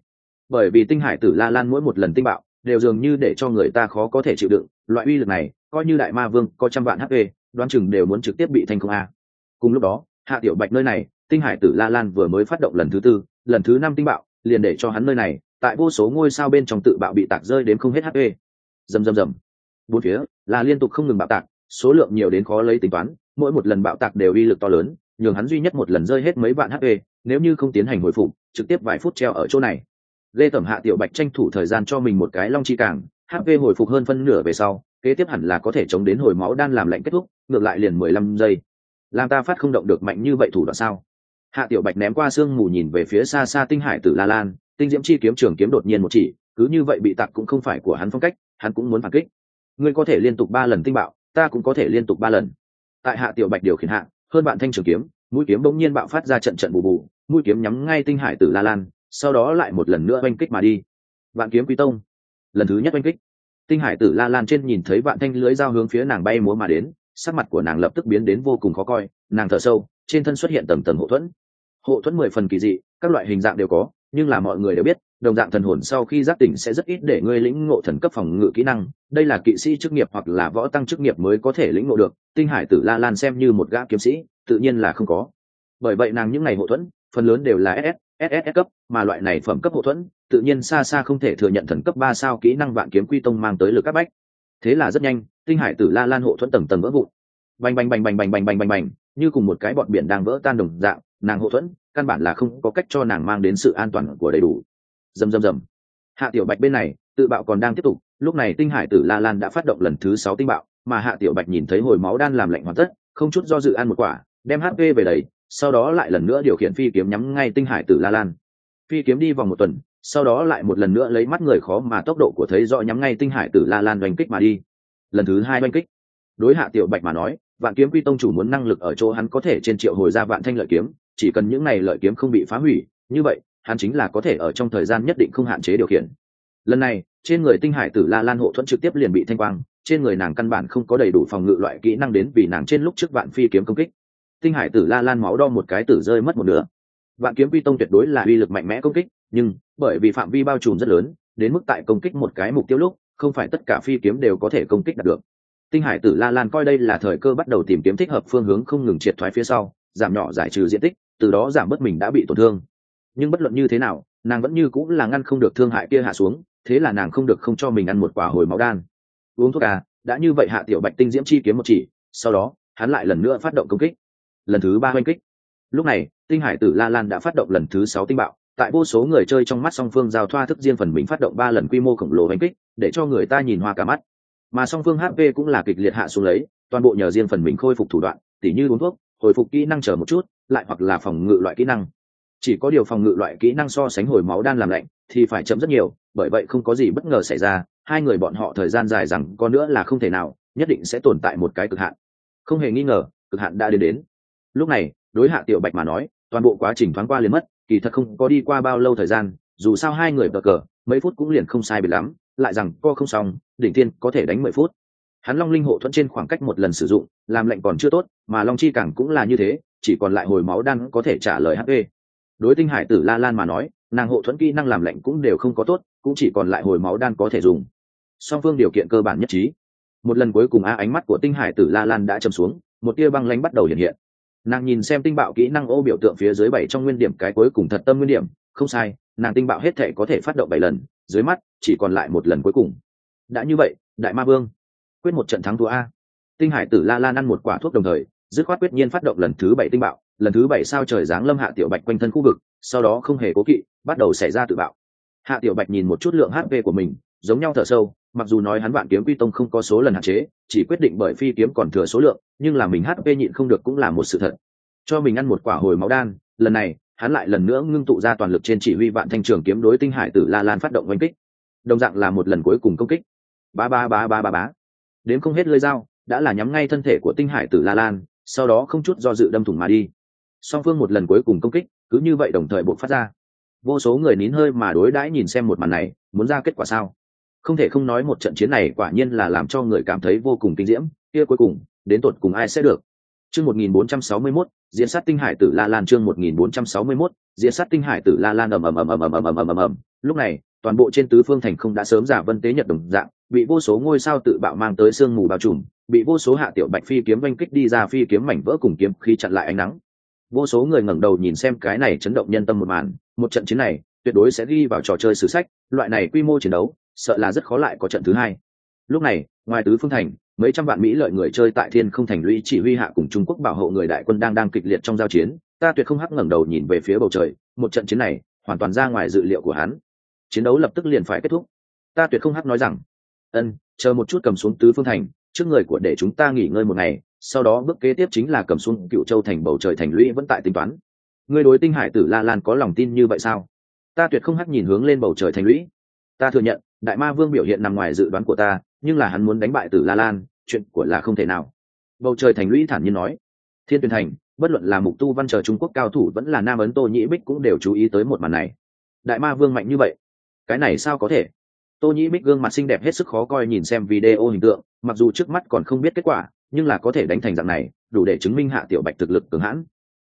Bởi vì tinh hải tử la lan mỗi một lần tinh bạo, đều dường như để cho người ta khó có thể chịu đựng, loại uy lực này, coi như đại ma vương có trăm vạn hp đoán chừng đều muốn trực tiếp bị thành công a. Cùng lúc đó, hạ tiểu bạch nơi này tinh hải tử la lan vừa mới phát động lần thứ tư, lần thứ năm tinh bạo, liền để cho hắn nơi này, tại vô số ngôi sao bên trong tự bạo bị tạc rơi đến không hết hp Dầm dầm dầm. bốn phía, là liên tục không ngừng bạo tạc, số lượng nhiều đến khó lấy tính toán, mỗi một lần bạo tạc đều uy lực to lớn, nhường hắn duy nhất một lần rơi hết mấy vạn hp nếu như không tiến hành hồi phục, trực tiếp vài phút treo ở chỗ này. Lê tẩm hạ tiểu bạch tranh thủ thời gian cho mình một cái long chi càng hp hồi phục hơn phân nửa về sau, kế tiếp hẳn là có thể chống đến hồi máu đan làm lạnh kết thúc, ngược lại liền mười lăm giây. Làm ta phát không động được mạnh như vậy thủ đoạn sao? Hạ tiểu bạch ném qua sương mù nhìn về phía xa xa tinh hải tử la lan, tinh diễm chi kiếm trường kiếm đột nhiên một chỉ, cứ như vậy bị tặc cũng không phải của hắn phong cách, hắn cũng muốn phản kích. Ngươi có thể liên tục ba lần tinh bạo, ta cũng có thể liên tục ba lần. Tại hạ tiểu bạch điều khiển hạ, hơn bạn thanh trường kiếm, mũi kiếm bỗng nhiên bạo phát ra trận trận bù bù, mũi kiếm nhắm ngay tinh hải tử la lan, sau đó lại một lần nữa oanh kích mà đi. Vạn kiếm quý tông, lần thứ nhất oanh kích. Tinh hải tử la lan trên nhìn thấy vạn thanh lưới dao hướng phía nàng bay múa mà đến, sắc mặt của nàng lập tức biến đến vô cùng khó coi, nàng thở sâu, trên thân xuất hiện tầng tầng hộ thuẫn hộ thuẫn mười phần kỳ dị, các loại hình dạng đều có, nhưng là mọi người đều biết, đồng dạng thần hồn sau khi giác tỉnh sẽ rất ít để ngươi lĩnh ngộ thần cấp phòng ngự kỹ năng. Đây là kỵ sĩ chức nghiệp hoặc là võ tăng chức nghiệp mới có thể lĩnh ngộ được, tinh hải tử la lan xem như một gã kiếm sĩ, tự nhiên là không có. Bởi vậy nàng những ngày hộ thuẫn, phần lớn đều là ss ss cấp, mà loại này phẩm cấp hộ thuẫn, tự nhiên xa xa không thể thừa nhận thần cấp ba sao kỹ năng vạn kiếm quy tông mang tới lực các bách. Thế là rất nhanh, tinh hải tử la lan hộ thuẫn tầng tầng vỡ vụn. Bành bành bành bành bành bành bành bành bành, như cùng một cái bọn biển đang vỡ tan đồng dạng nàng hộ thuẫn, căn bản là không có cách cho nàng mang đến sự an toàn của đầy đủ. Dầm dầm dầm. Hạ tiểu bạch bên này, tự bạo còn đang tiếp tục, lúc này tinh hải tử la lan đã phát động lần thứ sáu tinh bạo, mà hạ tiểu bạch nhìn thấy hồi máu đan làm lạnh hoàn tất, không chút do dự ăn một quả, đem hp về đầy, sau đó lại lần nữa điều khiển phi kiếm nhắm ngay tinh hải tử la lan. Phi kiếm đi vòng một tuần, sau đó lại một lần nữa lấy mắt người khó mà tốc độ của thấy rõ nhắm ngay tinh hải tử la lan oanh kích mà đi. Lần thứ hai oanh kích. Đối hạ tiểu bạch mà nói, vạn kiếm quy tông chủ muốn năng lực ở chỗ hắn có thể trên triệu hồi ra vạn thanh lợi kiếm chỉ cần những này lợi kiếm không bị phá hủy, như vậy, hắn chính là có thể ở trong thời gian nhất định không hạn chế điều khiển. Lần này, trên người tinh hải tử la lan hộ thuẫn trực tiếp liền bị thanh quang, trên người nàng căn bản không có đầy đủ phòng ngự loại kỹ năng đến vì nàng trên lúc trước vạn phi kiếm công kích. Tinh hải tử la lan máu đo một cái tử rơi mất một nửa. Vạn kiếm vi tông tuyệt đối là uy lực mạnh mẽ công kích, nhưng bởi vì phạm vi bao trùm rất lớn, đến mức tại công kích một cái mục tiêu lúc, không phải tất cả phi kiếm đều có thể công kích đạt được. Tinh hải tử la lan coi đây là thời cơ bắt đầu tìm kiếm thích hợp phương hướng không ngừng triệt thoái phía sau giảm nhỏ giải trừ diện tích, từ đó giảm bớt mình đã bị tổn thương. Nhưng bất luận như thế nào, nàng vẫn như cũng là ngăn không được thương hại kia hạ xuống, thế là nàng không được không cho mình ăn một quả hồi máu đan. Uống thuốc à đã như vậy hạ tiểu bạch tinh diễm chi kiếm một chỉ, sau đó, hắn lại lần nữa phát động công kích. Lần thứ ba oanh kích. Lúc này, tinh hải tử la lan đã phát động lần thứ sáu tinh bạo, tại vô số người chơi trong mắt song phương giao thoa thức riêng phần mình phát động ba lần quy mô khổng lồ oanh kích, để cho người ta nhìn hoa cả mắt. Mà song phương hp cũng là kịch liệt hạ xuống lấy, toàn bộ nhờ riêng phần mình khôi phục thủ đoạn, tỉ như uống thuốc hồi phục kỹ năng chờ một chút, lại hoặc là phòng ngự loại kỹ năng. Chỉ có điều phòng ngự loại kỹ năng so sánh hồi máu đan làm lạnh, thì phải chậm rất nhiều, bởi vậy không có gì bất ngờ xảy ra, hai người bọn họ thời gian dài rằng có nữa là không thể nào, nhất định sẽ tồn tại một cái cực hạn. Không hề nghi ngờ, cực hạn đã đến đến. Lúc này, đối hạ tiểu bạch mà nói, toàn bộ quá trình thoáng qua liền mất, kỳ thật không có đi qua bao lâu thời gian, dù sao hai người bờ cờ, mấy phút cũng liền không sai biệt lắm, lại rằng co không xong, đỉnh tiên có thể đánh mười phút hắn long linh hộ thuẫn trên khoảng cách một lần sử dụng, làm lệnh còn chưa tốt, mà long chi cảng cũng là như thế, chỉ còn lại hồi máu đan có thể trả lời hp đối tinh hải tử la lan mà nói, nàng hộ thuẫn kỹ năng làm lệnh cũng đều không có tốt, cũng chỉ còn lại hồi máu đan có thể dùng. Song phương điều kiện cơ bản nhất trí. Một lần cuối cùng a ánh mắt của tinh hải tử la lan đã chầm xuống, một tia băng lanh bắt đầu hiện hiện. Nàng nhìn xem tinh bạo kỹ năng ô biểu tượng phía dưới bảy trong nguyên điểm cái cuối cùng thật tâm nguyên điểm, không sai, nàng tinh bạo hết thể có thể phát động bảy lần, dưới mắt chỉ còn lại một lần cuối cùng. Đã như vậy, đại ma vương quyết một trận thắng thua a. Tinh hải tử la lan ăn một quả thuốc đồng thời, dứt khoát quyết nhiên phát động lần thứ bảy tinh bạo, lần thứ bảy sao trời giáng lâm hạ tiểu bạch quanh thân khu vực, sau đó không hề cố kỵ, bắt đầu xảy ra tự bạo. Hạ tiểu bạch nhìn một chút lượng hp của mình, giống nhau thở sâu, mặc dù nói hắn vạn kiếm quy tông không có số lần hạn chế, chỉ quyết định bởi phi kiếm còn thừa số lượng, nhưng là mình hp nhịn không được cũng là một sự thật. Cho mình ăn một quả hồi máu đan, lần này, hắn lại lần nữa ngưng tụ ra toàn lực trên chỉ huy vạn thanh trường kiếm đối tinh hải tử la lan phát động oanh kích. Đồng dạng là một lần cuối cùng công kích. Ba ba ba ba ba ba đến không hết lơi dao đã là nhắm ngay thân thể của tinh hải tử la lan sau đó không chút do dự đâm thủng mà đi song phương một lần cuối cùng công kích cứ như vậy đồng thời buộc phát ra vô số người nín hơi mà đối đãi nhìn xem một màn này muốn ra kết quả sao không thể không nói một trận chiến này quả nhiên là làm cho người cảm thấy vô cùng kinh diễm kia cuối cùng đến tột cùng ai sẽ được chương 1461, diễn sát tinh hải tử la lan chương 1461, diễn sát tinh hải tử la lan ầm ầm ầm ầm ầm ầm ầm ầm ầm ầm lúc này toàn bộ trên tứ phương thành không đã sớm giả vân tế nhật đồng dạng, bị vô số ngôi sao tự bạo mang tới sương mù bao trùm, bị vô số hạ tiểu bạch phi kiếm oanh kích đi ra phi kiếm mảnh vỡ cùng kiếm khi chặn lại ánh nắng. Vô số người ngẩng đầu nhìn xem cái này chấn động nhân tâm một màn, một trận chiến này, tuyệt đối sẽ ghi vào trò chơi sử sách, loại này quy mô chiến đấu, sợ là rất khó lại có trận thứ hai. Lúc này, ngoài tứ phương thành, mấy trăm vạn mỹ lợi người chơi tại thiên không thành lũy chỉ huy hạ cùng trung quốc bảo hộ người đại quân đang đang kịch liệt trong giao chiến, ta tuyệt không hắc ngẩng đầu nhìn về phía bầu trời, một trận chiến này, hoàn toàn ra ngoài dự liệu của hắn chiến đấu lập tức liền phải kết thúc. Ta tuyệt không hắc nói rằng, ân, chờ một chút cầm xuống tứ phương thành, trước người của để chúng ta nghỉ ngơi một ngày, sau đó bước kế tiếp chính là cầm xuống cựu châu thành bầu trời thành lũy vẫn tại tính toán. Ngươi đối tinh hải tử la lan có lòng tin như vậy sao? Ta tuyệt không hắc nhìn hướng lên bầu trời thành lũy. Ta thừa nhận, đại ma vương biểu hiện nằm ngoài dự đoán của ta, nhưng là hắn muốn đánh bại tử la lan, chuyện của là không thể nào. Bầu trời thành lũy thản nhiên nói, thiên tuyền thành, bất luận là mục tu văn chờ trung quốc cao thủ vẫn là nam ấn tô nhĩ bích cũng đều chú ý tới một màn này. Đại ma vương mạnh như vậy cái này sao có thể? Tô nhĩ bích gương mặt xinh đẹp hết sức khó coi nhìn xem video hình tượng, mặc dù trước mắt còn không biết kết quả, nhưng là có thể đánh thành dạng này, đủ để chứng minh hạ tiểu bạch thực lực cường hãn.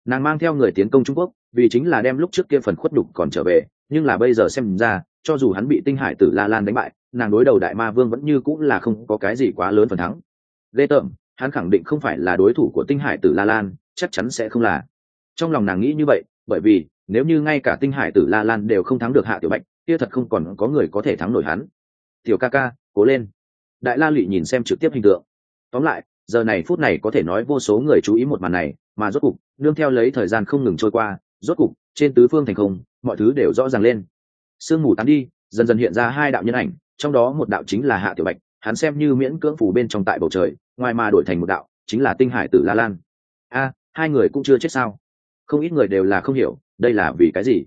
Nàng mang theo người tiến công trung quốc, vì chính là đem lúc trước kia phần khuất đục còn trở về, nhưng là bây giờ xem ra, cho dù hắn bị tinh hải tử la lan đánh bại, nàng đối đầu đại ma vương vẫn như cũng là không có cái gì quá lớn phần thắng. Lê tởm, hắn khẳng định không phải là đối thủ của tinh hải tử la lan, chắc chắn sẽ không là. Trong lòng nàng nghĩ như vậy, bởi vì, nếu như ngay cả tinh hải tử la lan đều không thắng được hạ tiểu bạch kia thật không còn có người có thể thắng nổi hắn. Tiểu ca ca, cố lên. Đại la lụy nhìn xem trực tiếp hình tượng. Tóm lại, giờ này phút này có thể nói vô số người chú ý một màn này, mà rốt cục, nương theo lấy thời gian không ngừng trôi qua, rốt cục, trên tứ phương thành không, mọi thứ đều rõ ràng lên. Sương mù tán đi, dần dần hiện ra hai đạo nhân ảnh, trong đó một đạo chính là hạ tiểu bạch, hắn xem như miễn cưỡng phủ bên trong tại bầu trời, ngoài mà đổi thành một đạo, chính là tinh hải tử la lan. A, hai người cũng chưa chết sao? Không ít người đều là không hiểu, đây là vì cái gì?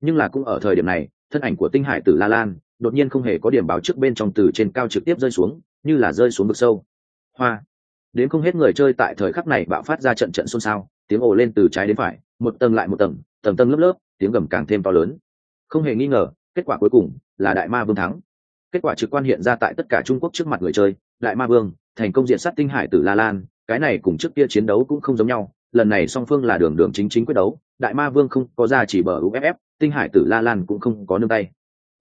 Nhưng là cũng ở thời điểm này thân ảnh của tinh hải tử la lan đột nhiên không hề có điểm báo trước bên trong từ trên cao trực tiếp rơi xuống, như là rơi xuống vực sâu. Hoa! Đến không hết người chơi tại thời khắc này bạo phát ra trận trận xôn xao, tiếng ồ lên từ trái đến phải, một tầng lại một tầng tầng tầng lớp lớp, tiếng gầm càng thêm to lớn. Không hề nghi ngờ, kết quả cuối cùng là đại ma vương thắng. Kết quả trực quan hiện ra tại tất cả trung quốc trước mặt người chơi, đại ma vương, thành công diện sát tinh hải tử la lan, cái này cùng trước kia chiến đấu cũng không giống nhau, lần này song phương là đường đường chính chính quyết đấu, đại ma vương không có ra chỉ bờ uff tinh hải tử la lan cũng không có nương tay.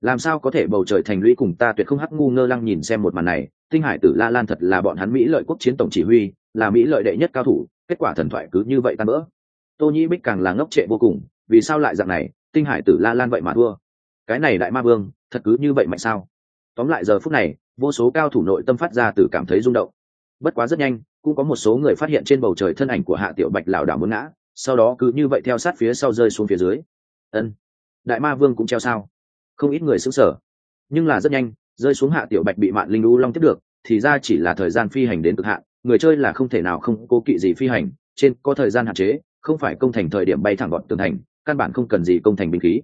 Làm sao có thể bầu trời thành lũy cùng ta tuyệt không hắc ngu ngơ lăng nhìn xem một màn này? Tinh hải tử la lan thật là bọn hắn mỹ lợi quốc chiến tổng chỉ huy, là mỹ lợi đệ nhất cao thủ, kết quả thần thoại cứ như vậy tan bỡ tô nhĩ bích càng là ngốc trệ vô cùng, vì sao lại dạng này? Tinh hải tử la lan vậy mà thua. Cái này đại ma vương, thật cứ như vậy mạnh sao? Tóm lại giờ phút này, vô số cao thủ nội tâm phát ra từ cảm thấy rung động. Bất quá rất nhanh, cũng có một số người phát hiện trên bầu trời thân ảnh của hạ tiểu bạch lảo đảo muốn ngã, sau đó cứ như vậy theo sát phía sau rơi xuống phía dưới. Ân đại ma vương cũng treo sao? Không ít người xứng sở nhưng là rất nhanh, rơi xuống hạ tiểu bạch bị mạn linh u long tiếp được, thì ra chỉ là thời gian phi hành đến cực hạn, người chơi là không thể nào không cố kỵ gì phi hành, trên có thời gian hạn chế, không phải công thành thời điểm bay thẳng gọn tường thành, căn bản không cần gì công thành binh khí.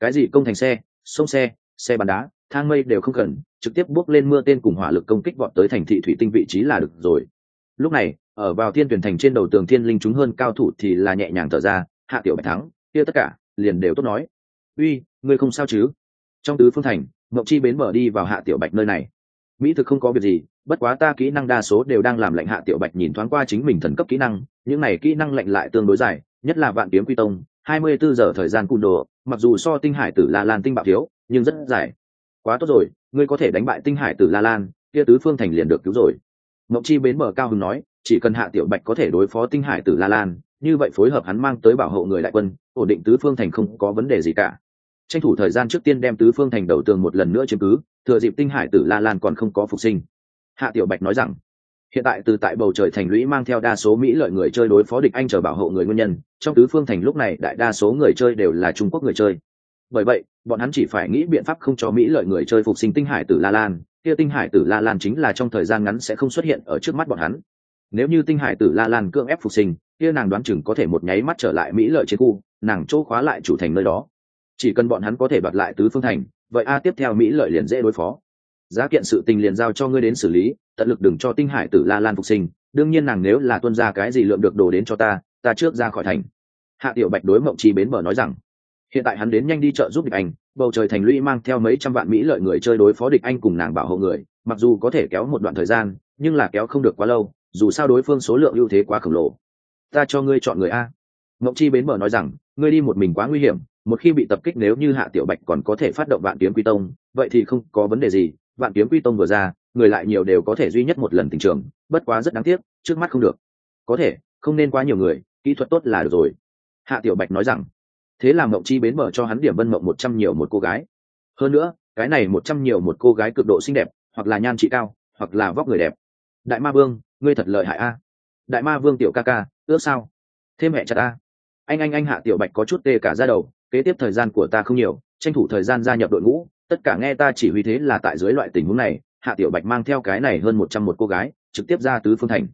Cái gì công thành xe, sông xe xe bắn đá, thang mây đều không cần, trực tiếp bước lên mưa tên cùng hỏa lực công kích vọt tới thành thị thủy tinh vị trí là được rồi. Lúc này, ở vào thiên tuyển thành trên đầu tường thiên linh chúng hơn cao thủ thì là nhẹ nhàng thở ra, hạ tiểu bạch thắng, kia tất cả, liền đều tốt nói uy, ngươi không sao chứ? Trong tứ phương thành mậu chi bến mở đi vào hạ tiểu bạch nơi này. Mỹ thực không có việc gì, bất quá ta kỹ năng đa số đều đang làm lạnh hạ tiểu bạch nhìn thoáng qua chính mình thần cấp kỹ năng, những này kỹ năng lạnh lại tương đối dài, nhất là vạn kiếm quy tông, hai mươi bốn giờ thời gian cung đồ, mặc dù so tinh hải tử la lan tinh bạo thiếu, nhưng rất dài. Quá tốt rồi, ngươi có thể đánh bại tinh hải tử la lan, kia tứ phương thành liền được cứu rồi. Mậu chi bến mở cao hưng nói, chỉ cần hạ tiểu bạch có thể đối phó tinh hải tử la lan, như vậy phối hợp hắn mang tới bảo hộ người đại quân, ổn định tứ phương thành không có vấn đề gì cả tranh thủ thời gian trước tiên đem tứ phương thành đầu tường một lần nữa chiếm cứ, thừa dịp tinh hải tử la lan còn không có phục sinh. Hạ tiểu bạch nói rằng, hiện tại từ tại bầu trời thành lũy mang theo đa số mỹ lợi người chơi đối phó địch anh chờ bảo hộ người nguyên nhân, trong tứ phương thành lúc này đại đa số người chơi đều là trung quốc người chơi. Bởi vậy, bọn hắn chỉ phải nghĩ biện pháp không cho mỹ lợi người chơi phục sinh tinh hải tử la lan, kia tinh hải tử la lan chính là trong thời gian ngắn sẽ không xuất hiện ở trước mắt bọn hắn. Nếu như tinh hải tử la lan cưỡng ép phục sinh, kia nàng đoán chừng có thể một nháy mắt trở lại mỹ lợi chiến khu, nàng chỗ khóa lại chủ thành nơi đó chỉ cần bọn hắn có thể đoạt lại tứ phương thành, vậy a tiếp theo mỹ lợi liền dễ đối phó. Giá kiện sự tình liền giao cho ngươi đến xử lý, tận lực đừng cho tinh hải tử la lan phục sinh, đương nhiên nàng nếu là tuân ra cái gì lượng được đồ đến cho ta ta trước ra khỏi thành. Hạ tiểu bạch đối mộng chi bến bờ nói rằng, hiện tại hắn đến nhanh đi chợ giúp địch anh, bầu trời thành lũy mang theo mấy trăm vạn mỹ lợi người chơi đối phó địch anh cùng nàng bảo hộ người, mặc dù có thể kéo một đoạn thời gian, nhưng là kéo không được quá lâu, dù sao đối phương số lượng ưu thế quá khổng lồ. Ta cho ngươi chọn người a ngộng chi bến bờ nói rằng, ngươi đi một mình quá nguy hiểm, một khi bị tập kích nếu như hạ tiểu bạch còn có thể phát động vạn kiếm quy tông, vậy thì không có vấn đề gì, vạn kiếm quy tông vừa ra, người lại nhiều đều có thể duy nhất một lần tình trường, bất quá rất đáng tiếc, trước mắt không được. Có thể, không nên quá nhiều người, kỹ thuật tốt là được rồi. Hạ tiểu bạch nói rằng, thế là mộng chi bến mở cho hắn điểm vân mộng một trăm nhiều một cô gái. Hơn nữa, cái này một trăm nhiều một cô gái cực độ xinh đẹp, hoặc là nhan trị cao, hoặc là vóc người đẹp. Đại ma vương, ngươi thật lợi hại a. Đại ma vương tiểu ca ca, ước sao? Thêm mẹ chặt a anh anh anh hạ tiểu bạch có chút tê cả ra đầu, kế tiếp thời gian của ta không nhiều, tranh thủ thời gian gia nhập đội ngũ, tất cả nghe ta chỉ huy thế là tại dưới loại tình huống này, hạ tiểu bạch mang theo cái này hơn một trăm một cô gái, trực tiếp ra tứ phương thành.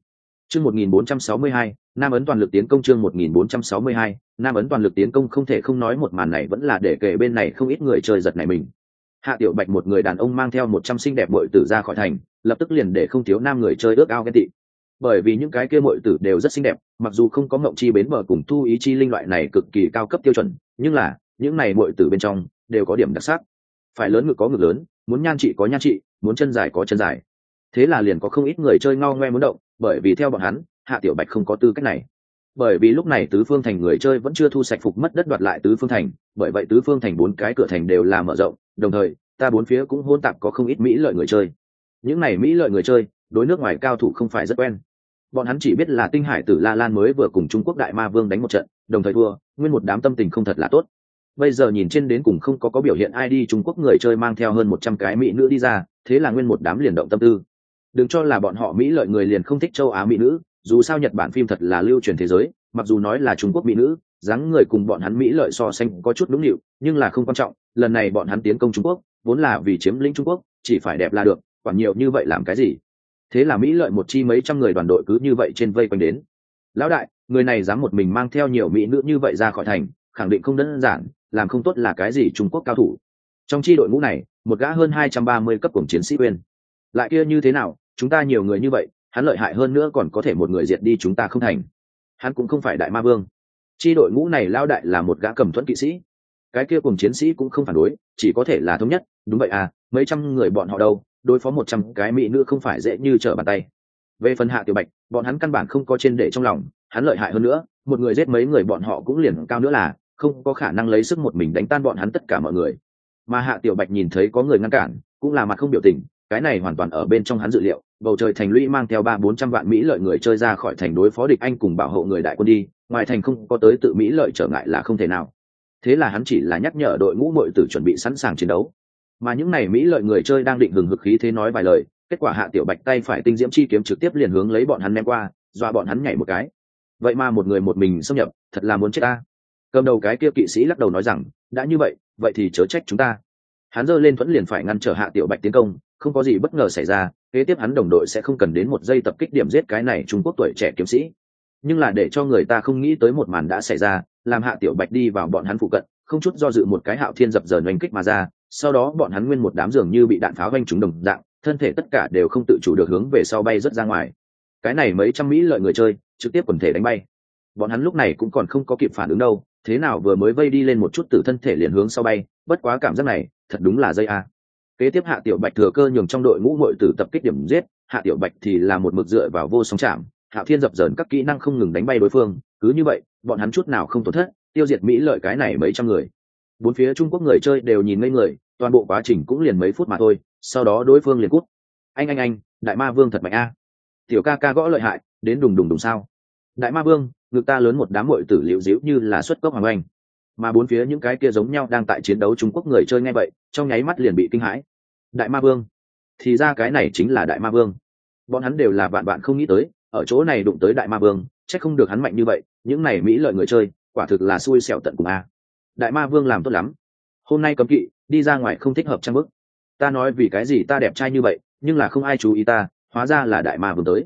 Chương một nghìn bốn trăm sáu mươi hai, nam ấn toàn lực tiến công chương một nghìn bốn trăm sáu mươi hai, nam ấn toàn lực tiến công không thể không nói một màn này vẫn là để kể bên này không ít người chơi giật này mình. Hạ tiểu bạch một người đàn ông mang theo một trăm xinh đẹp bội tử ra khỏi thành, lập tức liền để không thiếu nam người chơi ước ao ghen tị bởi vì những cái kia mọi tử đều rất xinh đẹp, mặc dù không có ngộng chi bến bờ cùng thu ý chi linh loại này cực kỳ cao cấp tiêu chuẩn, nhưng là, những này mọi tử bên trong, đều có điểm đặc sắc. Phải lớn ngực có ngực lớn, muốn nhan trị có nhan trị, muốn chân dài có chân dài. Thế là liền có không ít người chơi ngao ngoe muốn động, bởi vì theo bọn hắn, hạ tiểu bạch không có tư cách này. Bởi vì lúc này tứ phương thành người chơi vẫn chưa thu sạch phục mất đất đoạt lại tứ phương thành, bởi vậy tứ phương thành bốn cái cửa thành đều là mở rộng, đồng thời, ta bốn phía cũng hôn tạp có không ít mỹ lợi người chơi. Những này mỹ lợi người chơi đối nước ngoài cao thủ không phải rất quen. Bọn hắn chỉ biết là tinh hải tử la lan mới vừa cùng trung quốc đại ma vương đánh một trận, đồng thời thua, nguyên một đám tâm tình không thật là tốt. Bây giờ nhìn trên đến cùng không có có biểu hiện ai đi trung quốc người chơi mang theo hơn một trăm cái mỹ nữ đi ra, thế là nguyên một đám liền động tâm tư. Đừng cho là bọn họ mỹ lợi người liền không thích châu á mỹ nữ, dù sao nhật bản phim thật là lưu truyền thế giới, mặc dù nói là trung quốc mỹ nữ, dáng người cùng bọn hắn mỹ lợi so sánh có chút đúng nịu, nhưng là không quan trọng, lần này bọn hắn tiến công trung quốc, vốn là vì chiếm lĩnh trung quốc, chỉ phải đẹp là được, quản nhiều như vậy làm cái gì? Thế là mỹ lợi một chi mấy trăm người đoàn đội cứ như vậy trên vây quanh đến. Lão đại, người này dám một mình mang theo nhiều mỹ nữ như vậy ra khỏi thành, khẳng định không đơn giản, làm không tốt là cái gì trung quốc cao thủ. Trong chi đội ngũ này, một gã hơn hai trăm ba mươi cấp cùng chiến sĩ quên lại kia như thế nào, chúng ta nhiều người như vậy, hắn lợi hại hơn nữa còn có thể một người diệt đi chúng ta không thành. Hắn cũng không phải đại ma vương. Chi đội ngũ này lao đại là một gã cầm thuẫn kỵ sĩ. Cái kia cùng chiến sĩ cũng không phản đối, chỉ có thể là thống nhất. Đúng vậy à mấy trăm người bọn họ đâu? Đối phó một trăm cái mỹ nữ không phải dễ như trở bàn tay. Về phần hạ tiểu bạch, bọn hắn căn bản không có trên để trong lòng, hắn lợi hại hơn nữa, một người giết mấy người bọn họ cũng liền cao nữa là, không có khả năng lấy sức một mình đánh tan bọn hắn tất cả mọi người. Mà hạ tiểu bạch nhìn thấy có người ngăn cản, cũng là mặt không biểu tình, cái này hoàn toàn ở bên trong hắn dự liệu, bầu trời thành lũy mang theo ba bốn trăm vạn mỹ lợi người chơi ra khỏi thành đối phó địch anh cùng bảo hộ người đại quân đi, ngoài thành không có tới tự mỹ lợi trở ngại là không thể nào. Thế là hắn chỉ là nhắc nhở đội ngũ nội tử chuẩn bị sẵn sàng chiến đấu mà những này mỹ lợi người chơi đang định hừng hực khí thế nói vài lời, kết quả hạ tiểu bạch tay phải tinh diễm chi kiếm trực tiếp liền hướng lấy bọn hắn ném qua, dọa bọn hắn nhảy một cái. Vậy mà một người một mình xâm nhập, thật là muốn chết ta. Cầm đầu cái kia kỵ sĩ lắc đầu nói rằng, đã như vậy vậy thì chớ trách chúng ta. Hắn giơ lên thuẫn liền phải ngăn trở hạ tiểu bạch tiến công, không có gì bất ngờ xảy ra, kế tiếp hắn đồng đội sẽ không cần đến một giây tập kích điểm giết cái này trung quốc tuổi trẻ kiếm sĩ. Nhưng là để cho người ta không nghĩ tới một màn đã xảy ra, làm hạ tiểu bạch đi vào bọn hắn phụ cận, không chút do dự một cái hạo thiên dập dờn oanh kích mà ra sau đó bọn hắn nguyên một đám giường như bị đạn pháo vanh trúng đồng dạng, thân thể tất cả đều không tự chủ được hướng về sau bay rất ra ngoài. Cái này mấy trăm mỹ lợi người chơi, trực tiếp quần thể đánh bay. Bọn hắn lúc này cũng còn không có kịp phản ứng đâu, thế nào vừa mới vây đi lên một chút từ thân thể liền hướng sau bay, bất quá cảm giác này, thật đúng là dây a. Kế tiếp hạ tiểu bạch thừa cơ nhường trong đội ngũ mội tử tập kích điểm giết, hạ tiểu bạch thì là một mực dựa vào vô sóng chạm, hạ thiên dập dờn các kỹ năng không ngừng đánh bay đối phương, cứ như vậy, bọn hắn chút nào không tổn thất, tiêu diệt mỹ lợi cái này mấy trăm người. Bốn phía trung quốc người chơi đều nhìn ngây người toàn bộ quá trình cũng liền mấy phút mà thôi, sau đó đối phương liền cút. Anh anh anh, đại ma vương thật mạnh a. Tiểu ca ca gõ lợi hại, đến đùng đùng đùng sao. Đại ma vương, ngực ta lớn một đám mội tử liệu díu như là xuất cốc hoàng anh mà bốn phía những cái kia giống nhau đang tại chiến đấu trung quốc người chơi ngay vậy, trong nháy mắt liền bị kinh hãi. Đại ma vương, thì ra cái này chính là đại ma vương. Bọn hắn đều là bạn bạn không nghĩ tới, ở chỗ này đụng tới đại ma vương, chắc không được hắn mạnh như vậy, những này mỹ lợi người chơi, quả thực là xui xẻo tận cùng a. Đại ma vương làm tốt lắm. Hôm nay cấm kỵ đi ra ngoài không thích hợp trang bức. Ta nói vì cái gì ta đẹp trai như vậy, nhưng là không ai chú ý ta, hóa ra là đại ma vương tới.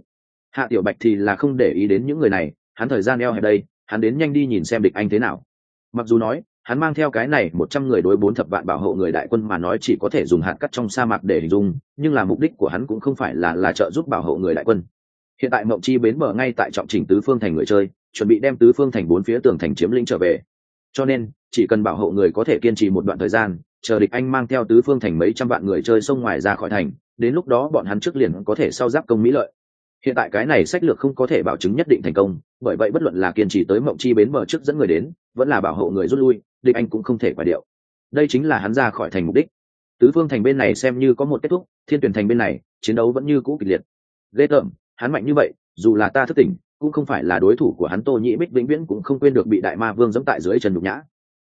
Hạ tiểu bạch thì là không để ý đến những người này, hắn thời gian eo hẹp đây, hắn đến nhanh đi nhìn xem địch anh thế nào. Mặc dù nói, hắn mang theo cái này một trăm người đối bốn thập vạn bảo hộ người đại quân mà nói chỉ có thể dùng hạt cắt trong sa mạc để hình dung, nhưng là mục đích của hắn cũng không phải là là trợ giúp bảo hộ người đại quân. Hiện tại mộng chi bến bờ ngay tại trọng trình tứ phương thành người chơi, chuẩn bị đem tứ phương thành bốn phía tường thành chiếm lĩnh trở về. Cho nên, chỉ cần bảo hộ người có thể kiên trì một đoạn thời gian chờ địch anh mang theo tứ phương thành mấy trăm vạn người chơi sông ngoài ra khỏi thành, đến lúc đó bọn hắn trước liền có thể sau giáp công mỹ lợi. Hiện tại cái này sách lược không có thể bảo chứng nhất định thành công, bởi vậy bất luận là kiên trì tới mộng chi bến bờ trước dẫn người đến, vẫn là bảo hộ người rút lui, địch anh cũng không thể quả điệu. Đây chính là hắn ra khỏi thành mục đích. Tứ phương thành bên này xem như có một kết thúc, thiên tuyển thành bên này, chiến đấu vẫn như cũ kịch liệt. Ghê tởm, hắn mạnh như vậy, dù là ta thất tỉnh cũng không phải là đối thủ của hắn tô nhĩ bích vĩnh viễn cũng không quên được bị đại ma vương dẫm tại dưới trần nhục nhã.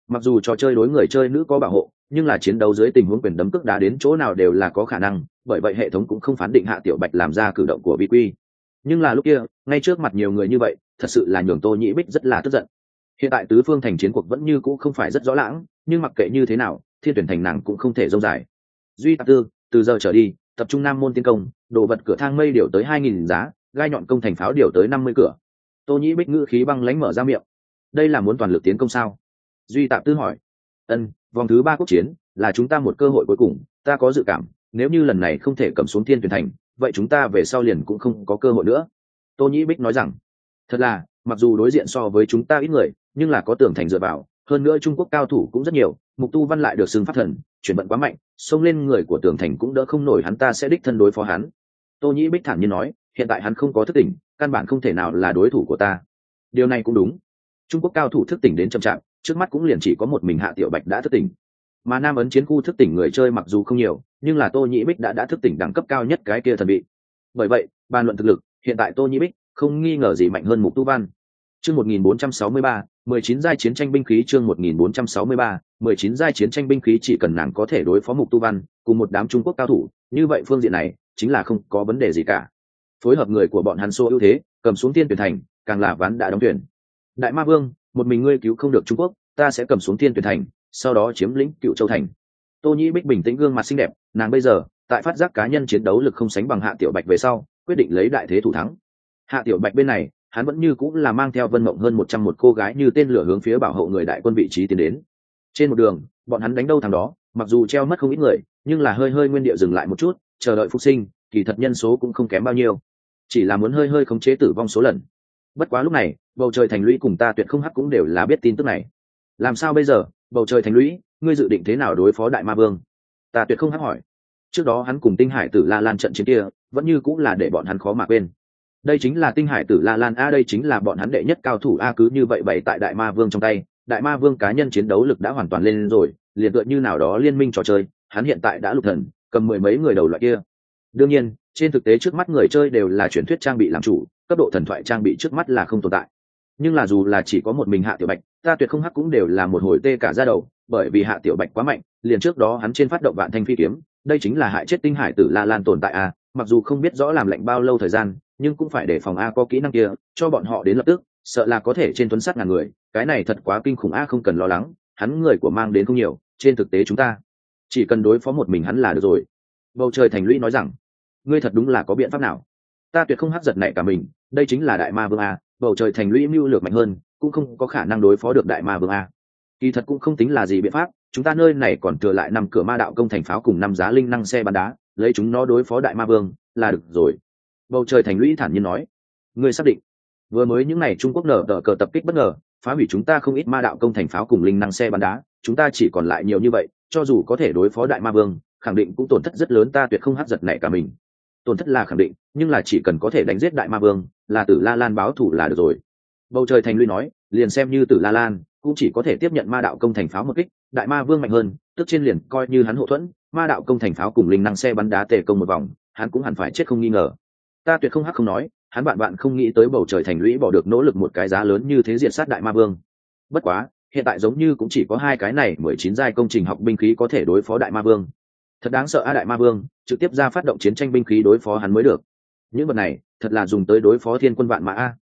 Mặc dù trò chơi đối người chơi nữ có bảo hộ nhưng là chiến đấu dưới tình huống quyền đấm cước đá đến chỗ nào đều là có khả năng, bởi vậy hệ thống cũng không phán định hạ tiểu bạch làm ra cử động của vi quy nhưng là lúc kia, ngay trước mặt nhiều người như vậy, thật sự là nhường tô nhĩ bích rất là tức giận. Hiện tại tứ phương thành chiến cuộc vẫn như cũ không phải rất rõ lãng, nhưng mặc kệ như thế nào, thiên tuyển thành nàng cũng không thể dông dài. Duy tạ tư, từ giờ trở đi, tập trung nam môn tiến công, đồ vật cửa thang mây điều tới hai nghìn giá, gai nhọn công thành pháo điều tới năm mươi cửa. Tô nhĩ bích ngữ khí băng lánh mở ra miệng. Đây là muốn toàn lực tiến công sao? Duy tạp tư hỏi. Ân vòng thứ ba quốc chiến, là chúng ta một cơ hội cuối cùng, ta có dự cảm, nếu như lần này không thể cầm xuống thiên tuyển thành, vậy chúng ta về sau liền cũng không có cơ hội nữa. Tô nhĩ bích nói rằng, thật là, mặc dù đối diện so với chúng ta ít người, nhưng là có Tưởng thành dựa vào, hơn nữa trung quốc cao thủ cũng rất nhiều, mục tu văn lại được xưng phát thần, chuyển bận quá mạnh, xông lên người của tường thành cũng đỡ không nổi hắn ta sẽ đích thân đối phó hắn. Tô nhĩ bích thản nhiên nói, hiện tại hắn không có thức tỉnh, căn bản không thể nào là đối thủ của ta. Điều này cũng đúng. Trung quốc cao thủ thức tỉnh đến chậm chạp trước mắt cũng liền chỉ có một mình hạ tiểu bạch đã thức tỉnh. Mà nam ấn chiến khu thức tỉnh người chơi mặc dù không nhiều, nhưng là tô nhĩ bích đã đã thức tỉnh đẳng cấp cao nhất cái kia thần bị bởi vậy, bàn luận thực lực, hiện tại tô nhĩ bích không nghi ngờ gì mạnh hơn mục tu văn. Chương một nghìn bốn trăm sáu mươi ba, mười chín giai chiến tranh binh khí chương một nghìn bốn trăm sáu mươi ba, mười chín giai chiến tranh binh khí chỉ cần nàng có thể đối phó mục tu văn, cùng một đám trung quốc cao thủ, như vậy phương diện này chính là không có vấn đề gì cả. Phối hợp người của bọn hắn xô ưu thế, cầm xuống tiên tuyển thành, càng là ván đã đóng tuyển. Đại ma vương một mình ngươi cứu không được trung quốc, ta sẽ cầm xuống Thiên tuyển thành, sau đó chiếm lĩnh cựu châu thành. Tô nhĩ bích bình tĩnh gương mặt xinh đẹp, nàng bây giờ, tại phát giác cá nhân chiến đấu lực không sánh bằng hạ tiểu bạch về sau, quyết định lấy đại thế thủ thắng. Hạ tiểu bạch bên này, hắn vẫn như cũng là mang theo vân mộng hơn một trăm một cô gái như tên lửa hướng phía bảo hộ người đại quân vị trí tiến đến. Trên một đường, bọn hắn đánh đâu thằng đó, mặc dù treo mất không ít người, nhưng là hơi hơi nguyên địa dừng lại một chút, chờ đợi phục sinh, kỳ thật nhân số cũng không kém bao nhiêu. Chỉ là muốn hơi hơi khống chế tử vong số lần bất quá lúc này, bầu trời thành lũy cùng ta tuyệt không hắc cũng đều là biết tin tức này. Làm sao bây giờ, bầu trời thành lũy, ngươi dự định thế nào đối phó đại ma vương? Ta tuyệt không hắc hỏi. Trước đó hắn cùng tinh hải tử la lan trận chiến kia, vẫn như cũng là để bọn hắn khó mà quên. Đây chính là tinh hải tử la lan, a, đây chính là bọn hắn đệ nhất cao thủ a, cứ như vậy bày tại đại ma vương trong tay, đại ma vương cá nhân chiến đấu lực đã hoàn toàn lên rồi, liền tựa như nào đó liên minh trò chơi, hắn hiện tại đã lục thần, cầm mười mấy người đầu loại kia. Đương nhiên, trên thực tế trước mắt người chơi đều là truyền thuyết trang bị làm chủ cấp độ thần thoại trang bị trước mắt là không tồn tại. Nhưng là dù là chỉ có một mình hạ tiểu bạch, ta tuyệt không hắc cũng đều là một hồi tê cả ra đầu, bởi vì hạ tiểu bạch quá mạnh, liền trước đó hắn trên phát động vạn thanh phi kiếm, đây chính là hại chết tinh hải tử la lan tồn tại a mặc dù không biết rõ làm lệnh bao lâu thời gian, nhưng cũng phải để phòng a có kỹ năng kia, cho bọn họ đến lập tức, sợ là có thể trên tuấn sắt ngàn người, cái này thật quá kinh khủng a không cần lo lắng, hắn người của mang đến không nhiều, trên thực tế chúng ta chỉ cần đối phó một mình hắn là được rồi. Bầu trời thành lũy nói rằng, ngươi thật đúng là có biện pháp nào? Ta tuyệt không hấp giật này cả mình, đây chính là đại ma vương a, bầu trời thành lũy mưu lược mạnh hơn, cũng không có khả năng đối phó được đại ma vương a. Kỳ thật cũng không tính là gì biện pháp, chúng ta nơi này còn thừa lại năm cửa ma đạo công thành pháo cùng năm giá linh năng xe bắn đá, lấy chúng nó đối phó đại ma vương, là được rồi. Bầu trời thành lũy thản nhiên nói. Ngươi xác định. Vừa mới những ngày trung quốc nở đỡ cờ tập kích bất ngờ, phá hủy chúng ta không ít ma đạo công thành pháo cùng linh năng xe bắn đá, chúng ta chỉ còn lại nhiều như vậy, cho dù có thể đối phó đại ma vương, khẳng định cũng tổn thất rất lớn, ta tuyệt không hấp giật này cả mình tổn thất là khẳng định, nhưng là chỉ cần có thể đánh giết đại ma vương, là tử la lan báo thủ là được rồi. Bầu trời thành lũy nói, liền xem như tử la lan, cũng chỉ có thể tiếp nhận ma đạo công thành pháo một kích, đại ma vương mạnh hơn, tức trên liền coi như hắn hậu thuẫn, ma đạo công thành pháo cùng linh năng xe bắn đá tề công một vòng, hắn cũng hẳn phải chết không nghi ngờ. Ta tuyệt không hắc không nói, hắn bạn bạn không nghĩ tới bầu trời thành lũy bỏ được nỗ lực một cái giá lớn như thế diện sát đại ma vương. Bất quá, hiện tại giống như cũng chỉ có hai cái này mười chín giai công trình học binh khí có thể đối phó đại ma vương thật đáng sợ a đại ma vương, trực tiếp ra phát động chiến tranh binh khí đối phó hắn mới được. Những vật này, thật là dùng tới đối phó thiên quân vạn mã a.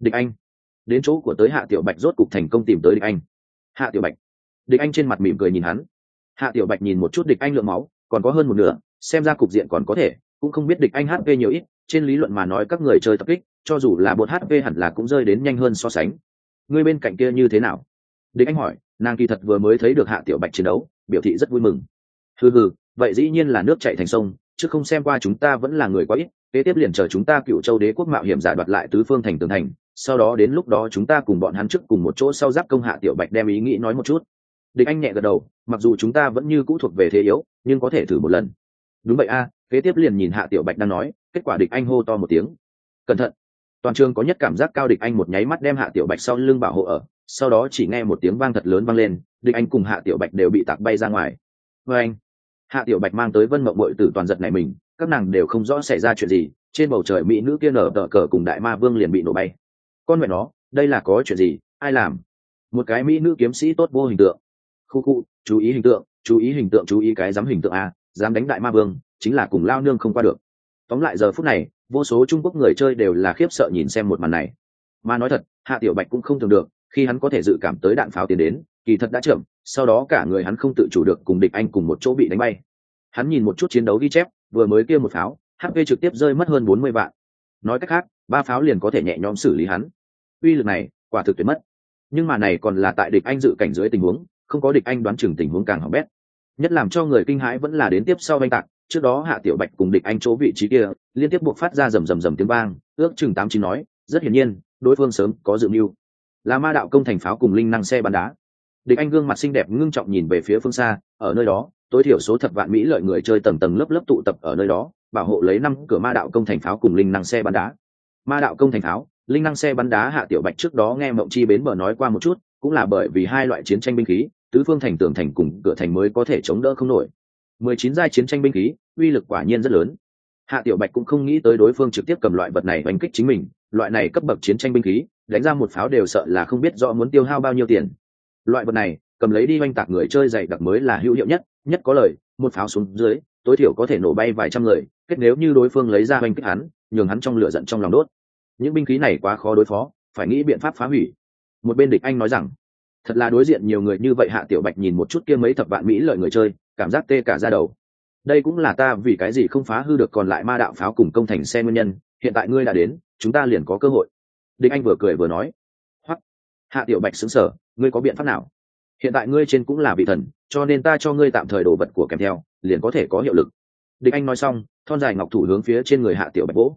Địch anh. Đến chỗ của tới hạ tiểu bạch rốt cục thành công tìm tới địch anh. Hạ tiểu bạch. Địch anh trên mặt mỉm cười nhìn hắn. Hạ tiểu bạch nhìn một chút địch anh lượng máu, còn có hơn một nửa, xem ra cục diện còn có thể, cũng không biết địch anh hp nhiều ít, trên lý luận mà nói các người chơi tập kích, cho dù là bột hp hẳn là cũng rơi đến nhanh hơn so sánh. Người bên cạnh kia như thế nào? Địch anh hỏi, nàng kỳ thật vừa mới thấy được hạ tiểu bạch chiến đấu, biểu thị rất vui mừng. Hừ hừ vậy dĩ nhiên là nước chạy thành sông, chứ không xem qua chúng ta vẫn là người quá ít, kế tiếp liền chờ chúng ta cựu châu đế quốc mạo hiểm giả đoạt lại tứ phương thành tường thành, sau đó đến lúc đó chúng ta cùng bọn hắn trước cùng một chỗ sau giáp công hạ tiểu bạch đem ý nghĩ nói một chút. Địch anh nhẹ gật đầu, mặc dù chúng ta vẫn như cũ thuộc về thế yếu, nhưng có thể thử một lần. Đúng vậy a, kế tiếp liền nhìn hạ tiểu bạch đang nói, kết quả địch anh hô to một tiếng. Cẩn thận. Toàn trường có nhất cảm giác cao địch anh một nháy mắt đem hạ tiểu bạch sau lưng bảo hộ ở, sau đó chỉ nghe một tiếng vang thật lớn vang lên, địch anh cùng hạ tiểu bạch đều bị tạc bay ra ngoài. Vê anh hạ tiểu bạch mang tới vân mộng bội tử toàn giật này mình, các nàng đều không rõ xảy ra chuyện gì, trên bầu trời mỹ nữ kia nở tờ cờ cùng đại ma vương liền bị nổ bay. Con mẹ nó, đây là có chuyện gì, ai làm? Một cái mỹ nữ kiếm sĩ tốt vô hình tượng. Khu khu, chú ý hình tượng, chú ý hình tượng, chú ý cái dám hình tượng a, dám đánh đại ma vương, chính là cùng lao nương không qua được. Tóm lại giờ phút này, vô số trung quốc người chơi đều là khiếp sợ nhìn xem một màn này. Mà nói thật, hạ tiểu bạch cũng không tưởng được, khi hắn có thể dự cảm tới đạn pháo tiến đến kỳ thật đã chậm, sau đó cả người hắn không tự chủ được cùng địch anh cùng một chỗ bị đánh bay. Hắn nhìn một chút chiến đấu ghi chép, vừa mới kia một pháo hp trực tiếp rơi mất hơn bốn mươi vạn. Nói cách khác, ba pháo liền có thể nhẹ nhõm xử lý hắn. Uy lực này, quả thực tuyệt mất. Nhưng mà này còn là tại địch anh dự cảnh dưới tình huống, không có địch anh đoán chừng tình huống càng hỏng bét. Nhất làm cho người kinh hãi vẫn là đến tiếp sau oanh tạc, trước đó hạ tiểu bạch cùng địch anh chỗ vị trí kia, liên tiếp buộc phát ra rầm rầm rầm tiếng vang, ước chừng tám chín nói, rất hiển nhiên, đối phương sớm có dự mưu. Là ma đạo công thành pháo cùng linh năng xe bắn đá địch anh gương mặt xinh đẹp ngưng trọng nhìn về phía phương xa, ở nơi đó, tối thiểu số thập vạn mỹ lợi người chơi tầng tầng lớp lớp tụ tập ở nơi đó, bảo hộ lấy năm cửa ma đạo công thành pháo cùng linh năng xe bắn đá. Ma đạo công thành pháo, linh năng xe bắn đá hạ tiểu bạch trước đó nghe mộng chi bến bờ nói qua một chút, cũng là bởi vì hai loại chiến tranh binh khí, tứ phương thành tường thành cùng cửa thành mới có thể chống đỡ không nổi. Mười chín giai chiến tranh binh khí, uy lực quả nhiên rất lớn. Hạ tiểu bạch cũng không nghĩ tới đối phương trực tiếp cầm loại vật này oanh kích chính mình, loại này cấp bậc chiến tranh binh khí, đánh ra một pháo đều sợ là không biết rõ muốn tiêu hao bao nhiêu tiền loại vật này, cầm lấy đi oanh tạc người chơi dày đặc mới là hữu hiệu nhất nhất có lời, một pháo xuống dưới, tối thiểu có thể nổ bay vài trăm người, kết nếu như đối phương lấy ra oanh kích hắn, nhường hắn trong lửa giận trong lòng đốt. Những binh khí này quá khó đối phó, phải nghĩ biện pháp phá hủy. Một bên địch anh nói rằng, thật là đối diện nhiều người như vậy hạ tiểu bạch nhìn một chút kia mấy thập vạn mỹ lợi người chơi, cảm giác tê cả ra đầu. Đây cũng là ta vì cái gì không phá hư được còn lại ma đạo pháo cùng công thành xe nguyên nhân, hiện tại ngươi đã đến, chúng ta liền có cơ hội. Địch anh vừa cười vừa nói. Hoặc hạ tiểu bạch xứng sở ngươi có biện pháp nào? Hiện tại ngươi trên cũng là vị thần cho nên ta cho ngươi tạm thời đồ vật của kèm theo liền có thể có hiệu lực. Địch anh nói xong thon dài ngọc thủ hướng phía trên người hạ tiểu bạch vỗ.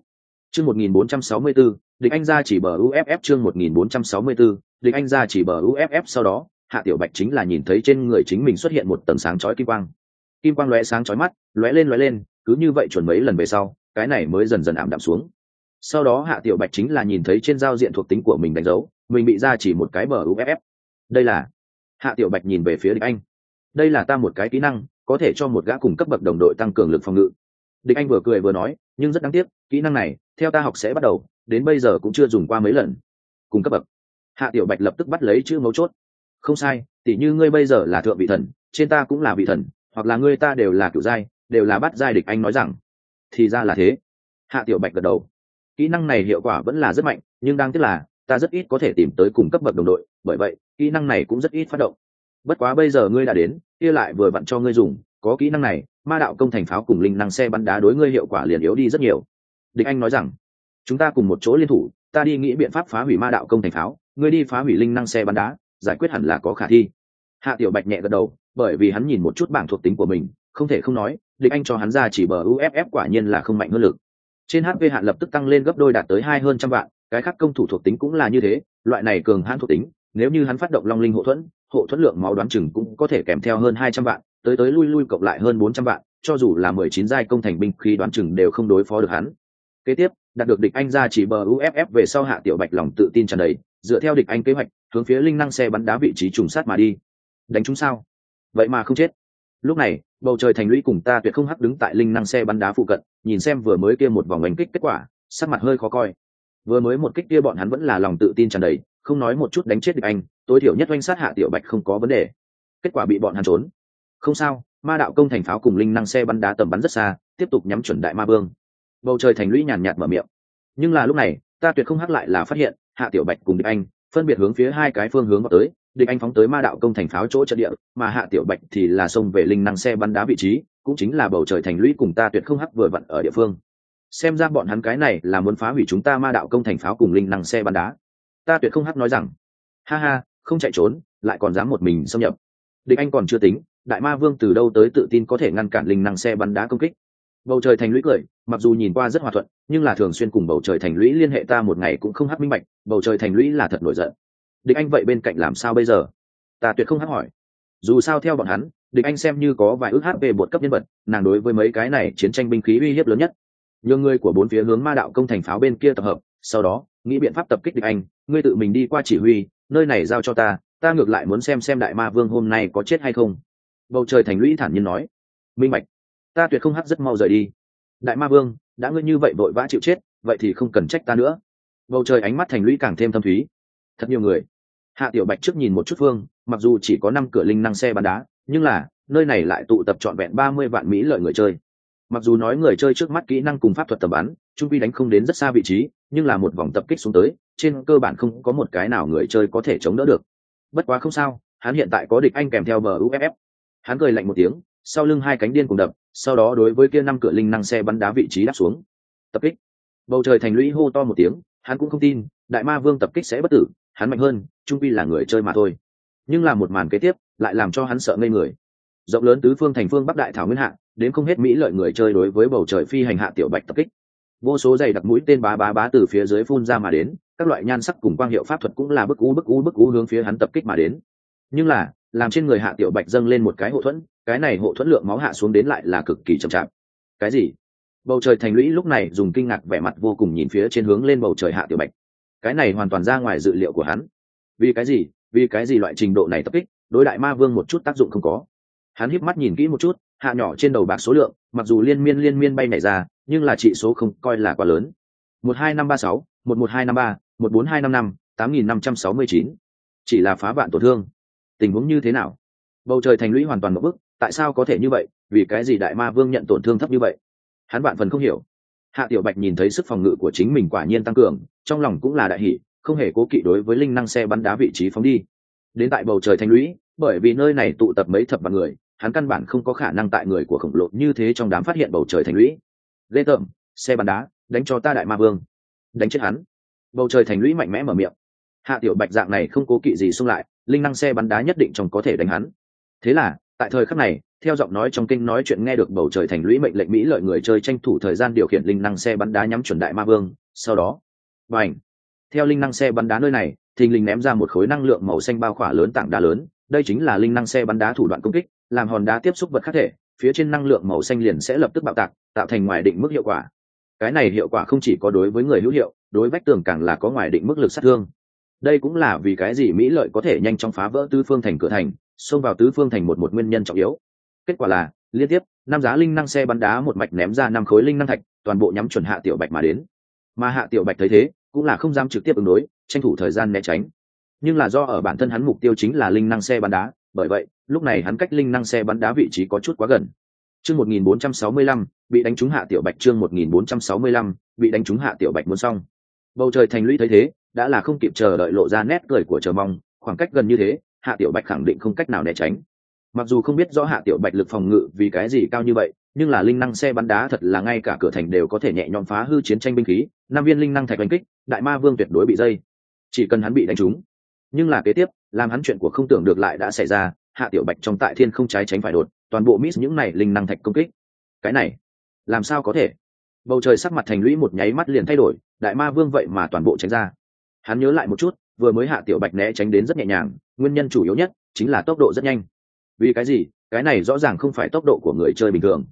Chương một nghìn bốn trăm sáu mươi 1464, địch anh ra chỉ bờ uff chương một nghìn bốn trăm sáu mươi 1464, địch anh ra chỉ bờ uff sau đó hạ tiểu bạch chính là nhìn thấy trên người chính mình xuất hiện một tầng sáng chói kim quang. Kim quang lóe sáng chói mắt lóe lên lóe lên cứ như vậy chuẩn mấy lần về sau cái này mới dần dần ảm đạm xuống. Sau đó hạ tiểu bạch chính là nhìn thấy trên giao diện thuộc tính của mình đánh dấu mình bị ra chỉ một cái bờ uff đây là hạ tiểu bạch nhìn về phía địch anh đây là ta một cái kỹ năng có thể cho một gã cùng cấp bậc đồng đội tăng cường lực phòng ngự địch anh vừa cười vừa nói nhưng rất đáng tiếc kỹ năng này theo ta học sẽ bắt đầu đến bây giờ cũng chưa dùng qua mấy lần cùng cấp bậc hạ tiểu bạch lập tức bắt lấy chữ mấu chốt không sai tỉ như ngươi bây giờ là thượng vị thần trên ta cũng là vị thần hoặc là ngươi ta đều là cựu giai đều là bắt giai địch anh nói rằng thì ra là thế hạ tiểu bạch gật đầu kỹ năng này hiệu quả vẫn là rất mạnh nhưng đang tiếc là ta rất ít có thể tìm tới cùng cấp bậc đồng đội, bởi vậy, kỹ năng này cũng rất ít phát động. Bất quá bây giờ ngươi đã đến, kia lại vừa vặn cho ngươi dùng, có kỹ năng này, ma đạo công thành pháo cùng linh năng xe bắn đá đối ngươi hiệu quả liền yếu đi rất nhiều. Địch anh nói rằng, chúng ta cùng một chỗ liên thủ, ta đi nghĩ biện pháp phá hủy ma đạo công thành pháo, ngươi đi phá hủy linh năng xe bắn đá, giải quyết hẳn là có khả thi. Hạ tiểu bạch nhẹ gật đầu, bởi vì hắn nhìn một chút bảng thuộc tính của mình, không thể không nói, địch anh cho hắn ra chỉ bờ uff quả nhiên là không mạnh hơn lực. Trên hp hạn lập tức tăng lên gấp đôi đạt tới hai hơn trăm vạn cái khác công thủ thuộc tính cũng là như thế, loại này cường hãn thuộc tính, nếu như hắn phát động long linh hộ thuẫn hộ thuẫn lượng máu đoán chừng cũng có thể kèm theo hơn hai trăm vạn, tới tới lui lui cộng lại hơn bốn trăm vạn, cho dù là mười chín giai công thành binh khí đoán chừng đều không đối phó được hắn. Kế tiếp, đạt được địch anh ra chỉ bờ uff về sau hạ tiểu bạch lòng tự tin tràn đầy, dựa theo địch anh kế hoạch, hướng phía linh năng xe bắn đá vị trí trùng sát mà đi. Đánh chúng sao? Vậy mà không chết. Lúc này, bầu trời thành lũy cùng ta tuyệt không hắc đứng tại linh năng xe bắn đá phụ cận, nhìn xem vừa mới kia một vòng đánh kích kết quả, sắc mặt hơi khó coi vừa mới một kích kia bọn hắn vẫn là lòng tự tin tràn đầy, không nói một chút đánh chết địch anh, tối thiểu nhất oanh sát hạ tiểu bạch không có vấn đề. Kết quả bị bọn hắn trốn. Không sao, ma đạo công thành pháo cùng linh năng xe bắn đá tầm bắn rất xa, tiếp tục nhắm chuẩn đại ma vương. Bầu trời thành lũy nhàn nhạt mở miệng. Nhưng là lúc này, ta tuyệt không hắc lại là phát hiện, hạ tiểu bạch cùng địch anh, phân biệt hướng phía hai cái phương hướng vào tới, địch anh phóng tới ma đạo công thành pháo chỗ trận địa, mà hạ tiểu bạch thì là xông về linh năng xe bắn đá vị trí, cũng chính là bầu trời thành lũy cùng ta tuyệt không hắc vừa vặn ở địa phương xem ra bọn hắn cái này là muốn phá hủy chúng ta ma đạo công thành pháo cùng linh năng xe bắn đá. Ta tuyệt không hắc nói rằng. Ha ha, không chạy trốn, lại còn dám một mình xâm nhập. Địch anh còn chưa tính, đại ma vương từ đâu tới tự tin có thể ngăn cản linh năng xe bắn đá công kích. Bầu trời thành lũy cười, mặc dù nhìn qua rất hòa thuận, nhưng là thường xuyên cùng bầu trời thành lũy liên hệ ta một ngày cũng không hắc minh bạch, bầu trời thành lũy là thật nổi giận. Địch anh vậy bên cạnh làm sao bây giờ? Ta tuyệt không hắc hỏi. Dù sao theo bọn hắn, địch anh xem như có vài ước hp bột cấp nhân vật, nàng đối với mấy cái này chiến tranh binh khí uy hiếp lớn nhất nhường người của bốn phía hướng ma đạo công thành pháo bên kia tập hợp, sau đó, nghĩ biện pháp tập kích địch anh, ngươi tự mình đi qua chỉ huy, nơi này giao cho ta ta ngược lại muốn xem xem đại ma vương hôm nay có chết hay không. Bầu trời thành lũy thản nhiên nói. Minh mạch ta tuyệt không hắc rất mau rời đi. Đại ma vương, đã ngươi như vậy vội vã chịu chết, vậy thì không cần trách ta nữa. Bầu trời ánh mắt thành lũy càng thêm thâm thúy. Thật nhiều người. Hạ tiểu bạch trước nhìn một chút phương, mặc dù chỉ có năm cửa linh năng xe bắn đá, nhưng là, nơi này lại tụ tập trọn vẹn ba mươi vạn mỹ lợi người chơi mặc dù nói người chơi trước mắt kỹ năng cùng pháp thuật tầm bắn, trung vi đánh không đến rất xa vị trí, nhưng là một vòng tập kích xuống tới, trên cơ bản không có một cái nào người chơi có thể chống đỡ được. Bất quá không sao, hắn hiện tại có địch anh kèm theo bờ uff hắn cười lạnh một tiếng, sau lưng hai cánh điên cùng đập, sau đó đối với kia năm cửa linh năng xe bắn đá vị trí đáp xuống. Tập kích. Bầu trời thành lũy hô to một tiếng, hắn cũng không tin, đại ma vương tập kích sẽ bất tử, hắn mạnh hơn, trung vi là người chơi mà thôi. Nhưng là một màn kế tiếp, lại làm cho hắn sợ ngây người rộng lớn tứ phương thành phương bắc đại thảo nguyên hạ, đến không hết mỹ lợi người chơi đối với bầu trời phi hành hạ tiểu bạch tập kích. Vô số dày đặc mũi tên bá bá bá từ phía dưới phun ra mà đến, các loại nhan sắc cùng quang hiệu pháp thuật cũng là bức u bức u bức u hướng phía hắn tập kích mà đến. Nhưng là, làm trên người hạ tiểu bạch dâng lên một cái hộ thuẫn, cái này hộ thuẫn lượng máu hạ xuống đến lại là cực kỳ chậm chạp. Cái gì? Bầu trời thành lũy lúc này dùng kinh ngạc vẻ mặt vô cùng nhìn phía trên hướng lên bầu trời hạ tiểu bạch. Cái này hoàn toàn ra ngoài dự liệu của hắn. Vì cái gì? Vì cái gì loại trình độ này tập kích? Đối đại ma vương một chút tác dụng không có hắn híp mắt nhìn kỹ một chút, hạ nhỏ trên đầu bạc số lượng, mặc dù liên miên liên miên bay nảy ra, nhưng là trị số không coi là quá lớn. một hai năm ba sáu, một một hai năm ba, một bốn hai năm năm, tám nghìn năm trăm sáu mươi chín. Chỉ là phá vạn tổn thương. Tình huống như thế nào? Bầu trời thành lũy hoàn toàn một bức tại sao có thể như vậy? Vì cái gì đại ma vương nhận tổn thương thấp như vậy? Hắn bạn phần không hiểu. Hạ tiểu bạch nhìn thấy sức phòng ngự của chính mình quả nhiên tăng cường, trong lòng cũng là đại hỷ không hề cố kỵ đối với linh năng xe bắn đá vị trí phóng đi. Đến tại bầu trời thành lũy, bởi vì nơi này tụ tập mấy thập vạn người hắn căn bản không có khả năng tại người của khổng lồ như thế trong đám phát hiện bầu trời thành lũy. Ghê tởm, xe bắn đá, đánh cho ta đại ma vương. Đánh chết hắn. Bầu trời thành lũy mạnh mẽ mở miệng. Hạ tiểu bạch dạng này không cố kỵ gì xung lại, linh năng xe bắn đá nhất định chồng có thể đánh hắn. Thế là, tại thời khắc này, theo giọng nói trong kinh nói chuyện nghe được bầu trời thành lũy mệnh lệnh mỹ lợi người chơi tranh thủ thời gian điều khiển linh năng xe bắn đá nhắm chuẩn đại ma vương, sau đó và ảnh theo linh năng xe bắn đá nơi này, thình lình ném ra một khối năng lượng màu xanh bao khỏa lớn tảng đá lớn, đây chính là linh năng xe bắn đá thủ đoạn công kích làm hòn đá tiếp xúc vật khác thể, phía trên năng lượng màu xanh liền sẽ lập tức bạo tạc, tạo thành ngoài định mức hiệu quả. Cái này hiệu quả không chỉ có đối với người hữu hiệu, đối vách tường càng là có ngoài định mức lực sát thương. Đây cũng là vì cái gì mỹ lợi có thể nhanh chóng phá vỡ tứ phương thành cửa thành, xông vào tứ phương thành một một nguyên nhân trọng yếu. Kết quả là, liên tiếp, năm giá linh năng xe bắn đá một mạch ném ra năm khối linh năng thạch, toàn bộ nhắm chuẩn hạ tiểu bạch mà đến. Mà hạ tiểu bạch thấy thế, cũng là không dám trực tiếp ứng đối, tranh thủ thời gian né tránh. Nhưng là do ở bản thân hắn mục tiêu chính là linh năng xe bắn đá, bởi vậy lúc này hắn cách linh năng xe bắn đá vị trí có chút quá gần. Chương một nghìn bốn trăm sáu mươi lăm, bị đánh trúng hạ tiểu bạch chương một nghìn bốn trăm sáu mươi lăm, bị đánh trúng hạ tiểu bạch muốn xong. Bầu trời thành lũy thấy thế, đã là không kịp chờ đợi lộ ra nét cười của chờ mong, khoảng cách gần như thế, hạ tiểu bạch khẳng định không cách nào né tránh. Mặc dù không biết rõ hạ tiểu bạch lực phòng ngự vì cái gì cao như vậy, nhưng là linh năng xe bắn đá thật là ngay cả cửa thành đều có thể nhẹ nhõm phá hư chiến tranh binh khí, năm viên linh năng thạch đánh kích, đại ma vương tuyệt đối bị dây. Chỉ cần hắn bị đánh trúng. Nhưng là kế tiếp, làm hắn chuyện của không tưởng được lại đã xảy ra hạ tiểu bạch trong tại thiên không trái tránh phải đột, toàn bộ miss những này linh năng thạch công kích. Cái này, làm sao có thể? Bầu trời sắc mặt thành lũy một nháy mắt liền thay đổi, đại ma vương vậy mà toàn bộ tránh ra. Hắn nhớ lại một chút, vừa mới hạ tiểu bạch né tránh đến rất nhẹ nhàng, nguyên nhân chủ yếu nhất chính là tốc độ rất nhanh. Vì cái gì? Cái này rõ ràng không phải tốc độ của người chơi bình thường.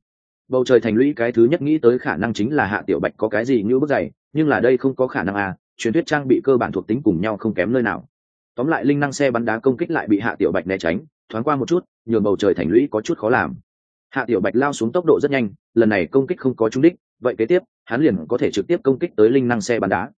Bầu trời thành lũy cái thứ nhất nghĩ tới khả năng chính là hạ tiểu bạch có cái gì như bước dày, nhưng là đây không có khả năng à truyền thuyết trang bị cơ bản thuộc tính cùng nhau không kém nơi nào. Tóm lại linh năng xe bắn đá công kích lại bị hạ tiểu bạch né tránh thoáng qua một chút, nhường bầu trời thành lũy có chút khó làm. Hạ tiểu bạch lao xuống tốc độ rất nhanh, lần này công kích không có trúng đích, vậy kế tiếp, hắn liền có thể trực tiếp công kích tới linh năng xe bắn đá.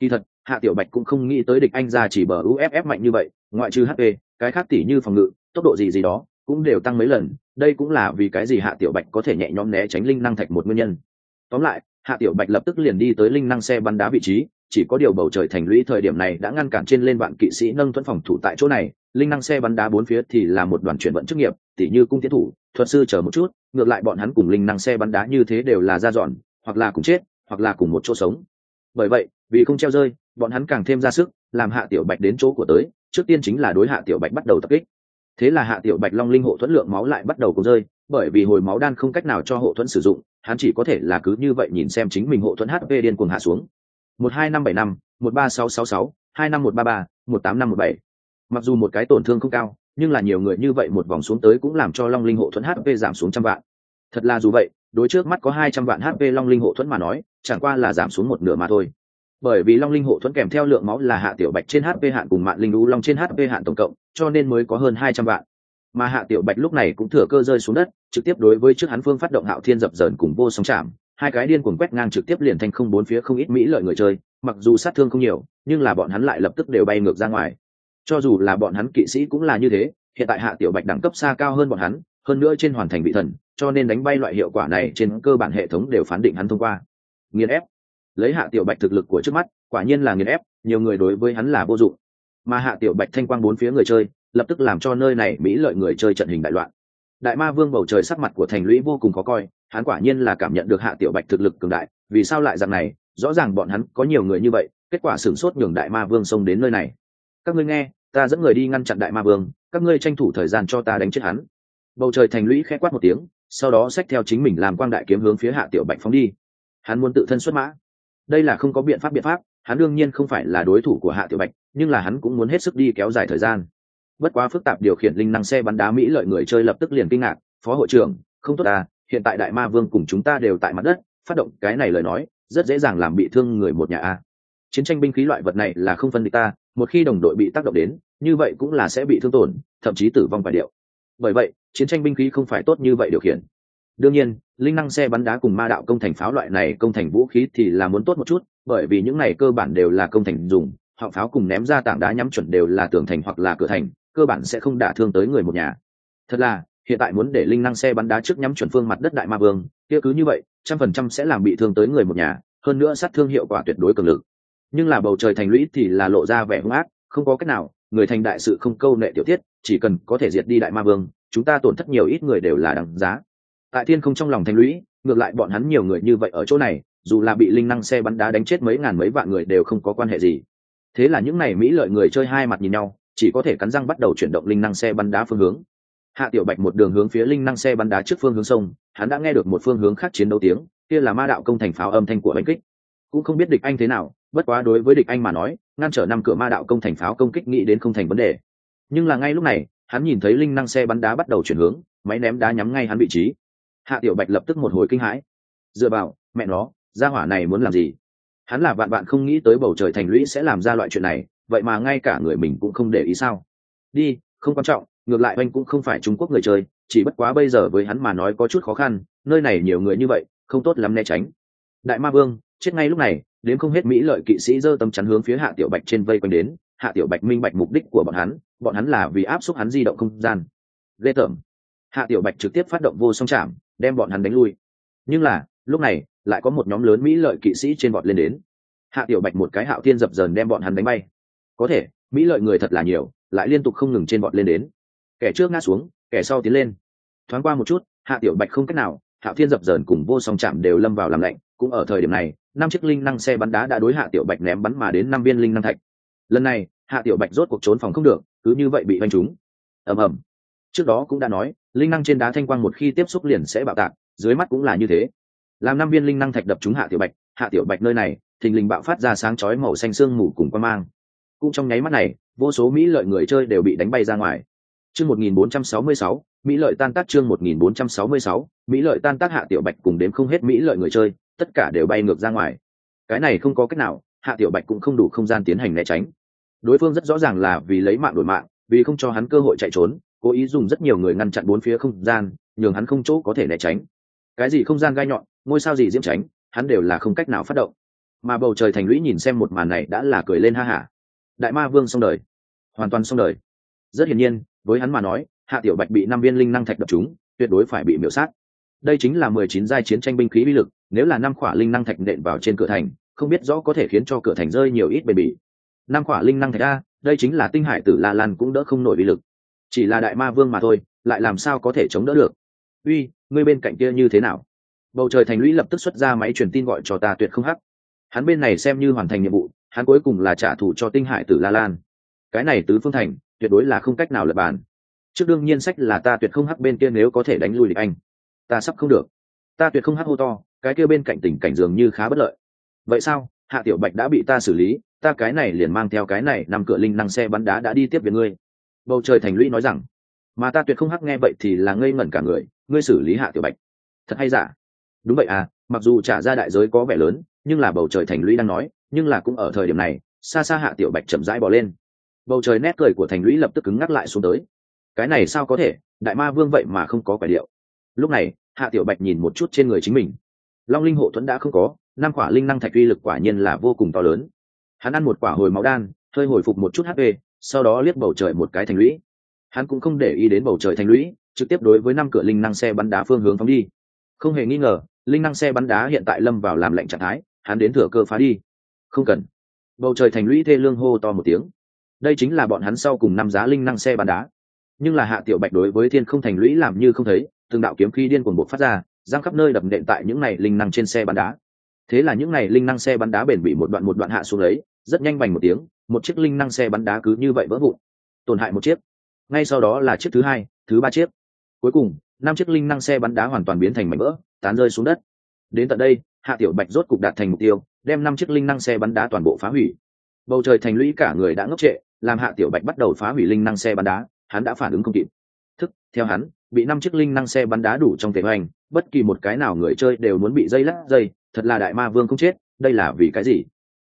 Kỳ thật, hạ tiểu bạch cũng không nghĩ tới địch anh ra chỉ bờ uff mạnh như vậy, ngoại trừ hp cái khác tỉ như phòng ngự, tốc độ gì gì đó, cũng đều tăng mấy lần, đây cũng là vì cái gì hạ tiểu bạch có thể nhẹ nhõm né tránh linh năng thạch một nguyên nhân. Tóm lại, hạ tiểu bạch lập tức liền đi tới linh năng xe bắn đá vị trí, chỉ có điều bầu trời thành lũy thời điểm này đã ngăn cản trên lên vạn kỵ sĩ nâng thuẫn phòng thủ tại chỗ này linh năng xe bắn đá bốn phía thì là một đoàn chuyển vận chức nghiệp, tỉ như cung tiến thủ, thuật sư chờ một chút, ngược lại bọn hắn cùng linh năng xe bắn đá như thế đều là ra dọn, hoặc là cùng chết, hoặc là cùng một chỗ sống. Bởi vậy, vì không treo rơi, bọn hắn càng thêm ra sức, làm hạ tiểu bạch đến chỗ của tới, trước tiên chính là đối hạ tiểu bạch bắt đầu tập kích. Thế là hạ tiểu bạch long linh hộ thuẫn lượng máu lại bắt đầu cùng rơi, bởi vì hồi máu đan không cách nào cho hộ thuẫn sử dụng, hắn chỉ có thể là cứ như vậy nhìn xem chính mình hộ thuẫn hp điên cuồng hạ xuống. Một hai năm bảy năm, một ba sáu sáu sáu, hai năm một ba ba, một tám năm một bảy mặc dù một cái tổn thương không cao, nhưng là nhiều người như vậy một vòng xuống tới cũng làm cho long linh hộ thuẫn hp giảm xuống trăm vạn. Thật là dù vậy, đối trước mắt có hai trăm vạn hp long linh hộ thuẫn mà nói, chẳng qua là giảm xuống một nửa mà thôi. Bởi vì long linh hộ thuẫn kèm theo lượng máu là hạ tiểu bạch trên hp hạn cùng mạng linh lũ long trên hp hạn tổng cộng, cho nên mới có hơn hai trăm vạn. Mà hạ tiểu bạch lúc này cũng thừa cơ rơi xuống đất, trực tiếp đối với trước hắn phương phát động hạo thiên dập dờn cùng vô sóng chạm hai cái điên cuồng quét ngang trực tiếp liền thành không bốn phía không ít mỹ lợi người chơi, mặc dù sát thương không nhiều, nhưng là bọn hắn lại lập tức đều bay ngược ra ngoài cho dù là bọn hắn kỵ sĩ cũng là như thế, hiện tại hạ tiểu bạch đẳng cấp xa cao hơn bọn hắn, hơn nữa trên hoàn thành vị thần, cho nên đánh bay loại hiệu quả này trên cơ bản hệ thống đều phán định hắn thông qua. Nghiền ép. Lấy hạ tiểu bạch thực lực của trước mắt, quả nhiên là nghiền ép, nhiều người đối với hắn là vô dụng. Mà hạ tiểu bạch thanh quang bốn phía người chơi, lập tức làm cho nơi này mỹ lợi người chơi trận hình đại loạn. Đại ma vương bầu trời sắc mặt của thành lũy vô cùng khó coi, hắn quả nhiên là cảm nhận được hạ tiểu bạch thực lực cường đại, vì sao lại rằng này? Rõ ràng bọn hắn có nhiều người như vậy, kết quả sửng sốt nhường đại ma vương xông đến nơi này các ngươi nghe, ta dẫn người đi ngăn chặn đại ma vương, các ngươi tranh thủ thời gian cho ta đánh chết hắn. Bầu trời thành lũy khẽ quát một tiếng, sau đó xách theo chính mình làm quang đại kiếm hướng phía hạ tiểu bạch phóng đi. Hắn muốn tự thân xuất mã. Đây là không có biện pháp biện pháp, hắn đương nhiên không phải là đối thủ của hạ tiểu bạch, nhưng là hắn cũng muốn hết sức đi kéo dài thời gian. Bất quá phức tạp điều khiển linh năng xe bắn đá mỹ lợi người chơi lập tức liền kinh ngạc, phó hội trưởng, không tốt à hiện tại đại ma vương cùng chúng ta đều tại mặt đất, phát động cái này lời nói, rất dễ dàng làm bị thương người một nhà a chiến tranh binh khí loại vật này là không phân địch ta, một khi đồng đội bị tác động đến, như vậy cũng là sẽ bị thương tổn, thậm chí tử vong vài điệu. Bởi vậy, chiến tranh binh khí không phải tốt như vậy điều khiển. Đương nhiên, linh năng xe bắn đá cùng ma đạo công thành pháo loại này công thành vũ khí thì là muốn tốt một chút, bởi vì những này cơ bản đều là công thành dùng, họ pháo cùng ném ra tảng đá nhắm chuẩn đều là tường thành hoặc là cửa thành, cơ bản sẽ không đả thương tới người một nhà. Thật là, hiện tại muốn để linh năng xe bắn đá trước nhắm chuẩn phương mặt đất đại ma vương, kia cứ như vậy, trăm phần trăm sẽ làm bị thương tới người một nhà, hơn nữa sát thương hiệu quả tuyệt đối cường lực nhưng là bầu trời thành lũy thì là lộ ra vẻ hung ác, không có cách nào, người thành đại sự không câu nệ tiểu tiết, chỉ cần có thể diệt đi đại ma vương, chúng ta tổn thất nhiều ít người đều là đằng giá. Tại thiên không trong lòng thành lũy, ngược lại bọn hắn nhiều người như vậy ở chỗ này, dù là bị linh năng xe bắn đá đánh chết mấy ngàn mấy vạn người đều không có quan hệ gì. Thế là những n à y mỹ lợi người chơi hai mặt nhìn nhau, chỉ có thể cắn răng bắt đầu chuyển động linh năng xe bắn đá phương hướng. Hạ tiểu bạch một đường hướng phía linh năng xe bắn đá trước phương hướng sông, hắn đã nghe được một phương hướng khác chiến đấu tiếng, kia là ma đạo công thành pháo âm thanh của bánh kích cũng không biết địch anh thế nào, bất quá đối với địch anh mà nói, ngăn trở năm cửa ma đạo công thành pháo công kích nghĩ đến không thành vấn đề. Nhưng là ngay lúc này, hắn nhìn thấy linh năng xe bắn đá bắt đầu chuyển hướng, máy ném đá nhắm ngay hắn vị trí. Hạ tiểu bạch lập tức một hồi kinh hãi. Dựa vào, mẹ nó, gia hỏa này muốn làm gì? Hắn là bạn bạn không nghĩ tới bầu trời thành lũy sẽ làm ra loại chuyện này, vậy mà ngay cả người mình cũng không để ý sao? Đi, không quan trọng, ngược lại anh cũng không phải trung quốc người chơi, chỉ bất quá bây giờ với hắn mà nói có chút khó khăn, nơi này nhiều người như vậy, không tốt lắm né tránh. Đại ma vương chết ngay lúc này, đến không hết mỹ lợi kỵ sĩ giơ tấm chắn hướng phía hạ tiểu bạch trên vây quanh đến, hạ tiểu bạch minh bạch mục đích của bọn hắn bọn hắn là vì áp xúc hắn di động không gian. Ghê tởm. Hạ tiểu bạch trực tiếp phát động vô song chạm, đem bọn hắn đánh lui. Nhưng là, lúc này, lại có một nhóm lớn mỹ lợi kỵ sĩ trên bọn lên đến. Hạ tiểu bạch một cái hạo thiên dập dờn đem bọn hắn đánh bay. Có thể, mỹ lợi người thật là nhiều, lại liên tục không ngừng trên bọn lên đến. Kẻ trước ngã xuống, kẻ sau tiến lên. Thoáng qua một chút, hạ tiểu bạch không cách nào, hạo thiên dập dờn cùng vô song chạm đều lâm vào làm lạnh cũng ở thời điểm này năm chiếc linh năng xe bắn đá đã đối hạ tiểu bạch ném bắn mà đến năm viên linh năng thạch. Lần này hạ tiểu bạch rốt cuộc trốn phòng không được cứ như vậy bị đánh trúng. Ầm ầm. Trước đó cũng đã nói linh năng trên đá thanh quang một khi tiếp xúc liền sẽ bạo tạc dưới mắt cũng là như thế. Làm năm viên linh năng thạch đập trúng hạ tiểu bạch hạ tiểu bạch nơi này thình lình bạo phát ra sáng chói màu xanh sương mù cùng quan mang. Cũng trong nháy mắt này vô số mỹ lợi người chơi đều bị đánh bay ra ngoài. Chương 1466, mỹ lợi tan tác chương 1466, mỹ lợi tan tác hạ tiểu bạch cùng đến không hết mỹ lợi người chơi tất cả đều bay ngược ra ngoài. Cái này không có cách nào, hạ tiểu bạch cũng không đủ không gian tiến hành né tránh. Đối phương rất rõ ràng là vì lấy mạng đổi mạng, vì không cho hắn cơ hội chạy trốn, cố ý dùng rất nhiều người ngăn chặn bốn phía không gian, nhường hắn không chỗ có thể né tránh. Cái gì không gian gai nhọn, ngôi sao gì diễm tránh, hắn đều là không cách nào phát động. Mà bầu trời thành lũy nhìn xem một màn này đã là cười lên ha hả. Đại ma vương xong đời. Hoàn toàn xong đời. Rất hiển nhiên, với hắn mà nói, hạ tiểu bạch bị năm viên linh năng thạch đập chúng tuyệt đối phải bị miễu sát. Đây chính là mười chín giai chiến tranh binh khí bí lực nếu là năm khỏa linh năng thạch nện vào trên cửa thành, không biết rõ có thể khiến cho cửa thành rơi nhiều ít bền bỉ. Năm khỏa linh năng thạch a, đây chính là tinh hải tử la lan cũng đỡ không nổi vi lực. Chỉ là đại ma vương mà thôi, lại làm sao có thể chống đỡ được? Uy, ngươi bên cạnh kia như thế nào? Bầu trời thành lũy lập tức xuất ra máy truyền tin gọi cho ta tuyệt không hắc. Hắn bên này xem như hoàn thành nhiệm vụ, hắn cuối cùng là trả thù cho tinh hải tử la lan. Cái này tứ phương thành, tuyệt đối là không cách nào lật bàn. Trước đương nhiên sách là ta tuyệt không hắc bên kia nếu có thể đánh lui địch anh. Ta sắp không được. Ta tuyệt không hắc hô to cái kia bên cạnh tình cảnh dường như khá bất lợi. Vậy sao? Hạ tiểu bạch đã bị ta xử lý, ta cái này liền mang theo cái này nằm cửa linh năng xe bắn đá đã đi tiếp về ngươi. Bầu trời thành lũy nói rằng, mà ta tuyệt không hắc nghe vậy thì là ngây ngẩn cả người, ngươi xử lý hạ tiểu bạch. Thật hay giả? Đúng vậy à mặc dù trả ra đại giới có vẻ lớn, nhưng là bầu trời thành lũy đang nói, nhưng là cũng ở thời điểm này, xa xa hạ tiểu bạch chậm rãi bỏ lên. Bầu trời nét cười của thành lũy lập tức cứng ngắc lại xuống tới. Cái này sao có thể? Đại ma vương vậy mà không có quả liệu lúc này, hạ tiểu bạch nhìn một chút trên người chính mình long linh hộ thuẫn đã không có, năm quả linh năng thạch uy lực quả nhiên là vô cùng to lớn. Hắn ăn một quả hồi máu đan, hơi hồi phục một chút hp sau đó liếc bầu trời một cái thành lũy. Hắn cũng không để ý đến bầu trời thành lũy, trực tiếp đối với năm cửa linh năng xe bắn đá phương hướng phóng đi. Không hề nghi ngờ, linh năng xe bắn đá hiện tại lâm vào làm lệnh trạng thái, hắn đến thừa cơ phá đi. Không cần. Bầu trời thành lũy thê lương hô to một tiếng. Đây chính là bọn hắn sau cùng năm giá linh năng xe bắn đá. Nhưng là hạ tiểu bạch đối với thiên không thành lũy làm như không thấy, từng đạo kiếm khí điên cuồng bộc phát ra giang khắp nơi đập nện tại những này linh năng trên xe bắn đá. Thế là những này linh năng xe bắn đá bền bị một đoạn một đoạn hạ xuống lấy, rất nhanh bành một tiếng, một chiếc linh năng xe bắn đá cứ như vậy vỡ vụn, tổn hại một chiếc. Ngay sau đó là chiếc thứ hai, thứ ba chiếc. Cuối cùng, năm chiếc linh năng xe bắn đá hoàn toàn biến thành mảnh vỡ, tán rơi xuống đất. Đến tận đây, hạ tiểu bạch rốt cục đạt thành mục tiêu, đem năm chiếc linh năng xe bắn đá toàn bộ phá hủy. Bầu trời thành lũy cả người đã ngốc trệ, làm hạ tiểu bạch bắt đầu phá hủy linh năng xe bắn đá, hắn đã phản ứng không kịp. Thức, theo hắn, bị năm chiếc linh năng xe bắn đá đủ trong thể hoành bất kỳ một cái nào người chơi đều muốn bị dây lắc dây, thật là đại ma vương không chết, đây là vì cái gì?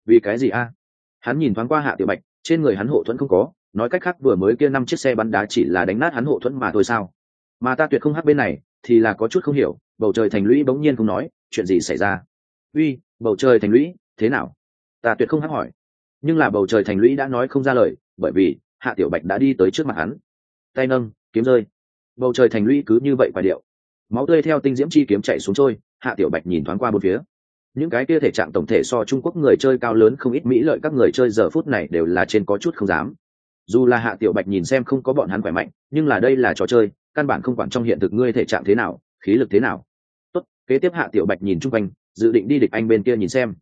Vì cái gì a? Hắn nhìn thoáng qua hạ tiểu bạch, trên người hắn hộ thuẫn không có, nói cách khác vừa mới kia năm chiếc xe bắn đá chỉ là đánh nát hắn hộ thuẫn mà thôi sao? Mà ta tuyệt không hát bên này, thì là có chút không hiểu, bầu trời thành lũy bỗng nhiên không nói, chuyện gì xảy ra? Uy, bầu trời thành lũy, thế nào? Ta tuyệt không hát hỏi. Nhưng là bầu trời thành lũy đã nói không ra lời, bởi vì hạ tiểu bạch đã đi tới trước mặt hắn. Tay nâng, kiếm rơi. Bầu trời thành lũy cứ như vậy và điệu máu tươi theo tinh diễm chi kiếm chạy xuống trôi, hạ tiểu bạch nhìn thoáng qua một phía. Những cái kia thể trạng tổng thể so trung quốc người chơi cao lớn không ít mỹ lợi các người chơi giờ phút này đều là trên có chút không dám. Dù là hạ tiểu bạch nhìn xem không có bọn hắn khỏe mạnh, nhưng là đây là trò chơi, căn bản không quản trong hiện thực ngươi thể trạng thế nào, khí lực thế nào. Tốt, kế tiếp hạ tiểu bạch nhìn chung quanh, dự định đi địch anh bên kia nhìn xem.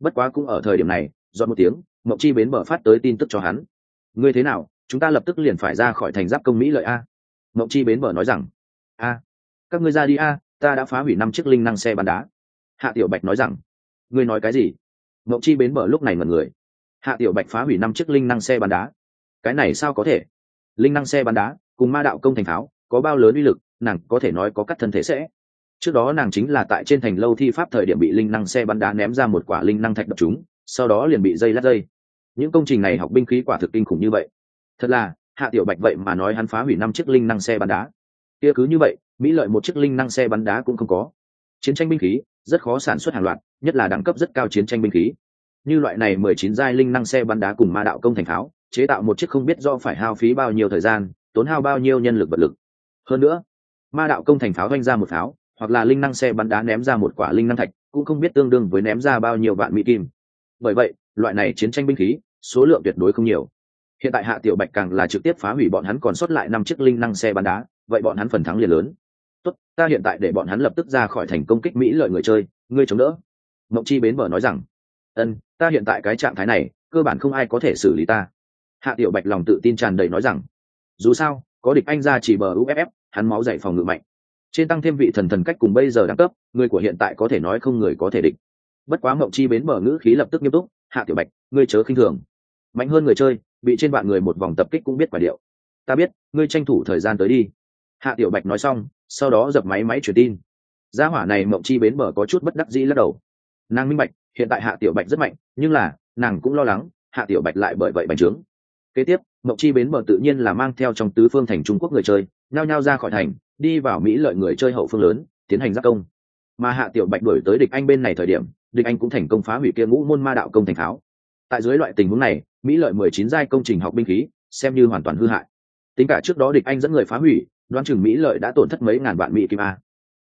Bất quá cũng ở thời điểm này do một tiếng, mộng chi bến bờ phát tới tin tức cho hắn. Ngươi thế nào? Chúng ta lập tức liền phải ra khỏi thành giáp công mỹ lợi a. Mộng chi bến bờ nói rằng, a các ngươi ra đi a, ta đã phá hủy năm chiếc linh năng xe bắn đá. Hạ tiểu bạch nói rằng, ngươi nói cái gì? Mậu chi bến bờ lúc này mật người. Hạ tiểu bạch phá hủy năm chiếc linh năng xe bắn đá. Cái này sao có thể? Linh năng xe bắn đá, cùng ma đạo công thành pháo có bao lớn uy lực, nàng có thể nói có cắt thân thể sẽ. Trước đó nàng chính là tại trên thành lâu thi pháp thời điểm bị linh năng xe bắn đá ném ra một quả linh năng thạch đập chúng, sau đó liền bị dây lát dây. Những công trình này học binh khí quả thực kinh khủng như vậy. Thật là, hạ tiểu bạch vậy mà nói hắn phá hủy năm chiếc linh năng xe bắn đá. Kia cứ như vậy mỹ lợi một chiếc linh năng xe bắn đá cũng không có. Chiến tranh binh khí, rất khó sản xuất hàng loạt, nhất là đẳng cấp rất cao chiến tranh binh khí. Như loại này mười chín giai linh năng xe bắn đá cùng ma đạo công thành pháo chế tạo một chiếc không biết do phải hao phí bao nhiêu thời gian, tốn hao bao nhiêu nhân lực vật lực. Hơn nữa, ma đạo công thành pháo doanh ra một pháo hoặc là linh năng xe bắn đá ném ra một quả linh năng thạch, cũng không biết tương đương với ném ra bao nhiêu vạn mỹ kim. Bởi vậy, loại này chiến tranh binh khí, số lượng tuyệt đối không nhiều. Hiện tại hạ tiểu bạch càng là trực tiếp phá hủy bọn hắn còn sót lại năm chiếc linh năng xe bắn đá, vậy bọn hắn phần thắng liền lớn tốt, ta hiện tại để bọn hắn lập tức ra khỏi thành công kích mỹ lợi người chơi, ngươi chống đỡ. Mộng chi bến mở nói rằng, ân, ta hiện tại cái trạng thái này, cơ bản không ai có thể xử lý ta. Hạ tiểu bạch lòng tự tin tràn đầy nói rằng, dù sao, có địch anh ra chỉ bờ uff hắn máu dày phòng ngự mạnh. Trên tăng thêm vị thần thần cách cùng bây giờ đẳng cấp, người của hiện tại có thể nói không người có thể địch. Bất quá mộng chi bến mở ngữ khí lập tức nghiêm túc, hạ tiểu bạch, ngươi chớ khinh thường. Mạnh hơn người chơi, bị trên bạn người một vòng tập kích cũng biết quả điệu. Ta biết, ngươi tranh thủ thời gian tới đi. Hạ tiểu bạch nói xong sau đó dập máy máy truyền tin. Gia hỏa này mộng chi bến bờ có chút bất đắc dĩ lắc đầu. Nàng minh bạch, hiện tại hạ tiểu bạch rất mạnh, nhưng là, nàng cũng lo lắng, hạ tiểu bạch lại bởi vậy bành trướng. Kế tiếp, mộng chi bến bờ tự nhiên là mang theo trong tứ phương thành trung quốc người chơi, nhao nhao ra khỏi thành, đi vào mỹ lợi người chơi hậu phương lớn, tiến hành giác công. Mà hạ tiểu bạch đuổi tới địch anh bên này thời điểm, địch anh cũng thành công phá hủy kia ngũ môn ma đạo công thành tháo. Tại dưới loại tình huống này, mỹ lợi mười chín giai công trình học binh khí, xem như hoàn toàn hư hại. Tính cả trước đó địch anh dẫn người phá hủy đoán chừng mỹ lợi đã tổn thất mấy ngàn vạn mỹ kim a.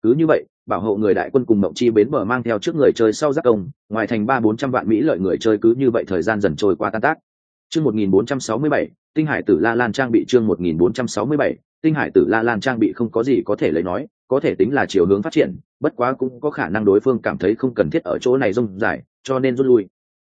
Cứ như vậy, bảo hộ người đại quân cùng mộng chi bến bờ mang theo trước người chơi sau giác công, ngoài thành ba bốn trăm vạn mỹ lợi người chơi cứ như vậy thời gian dần trôi qua tan tác. Chương một nghìn bốn trăm sáu mươi bảy, tinh hải tử la lan trang bị chương một nghìn bốn trăm sáu mươi bảy, tinh hải tử la lan trang bị không có gì có thể lấy nói, có thể tính là chiều hướng phát triển, bất quá cũng có khả năng đối phương cảm thấy không cần thiết ở chỗ này rông dài, cho nên rút lui.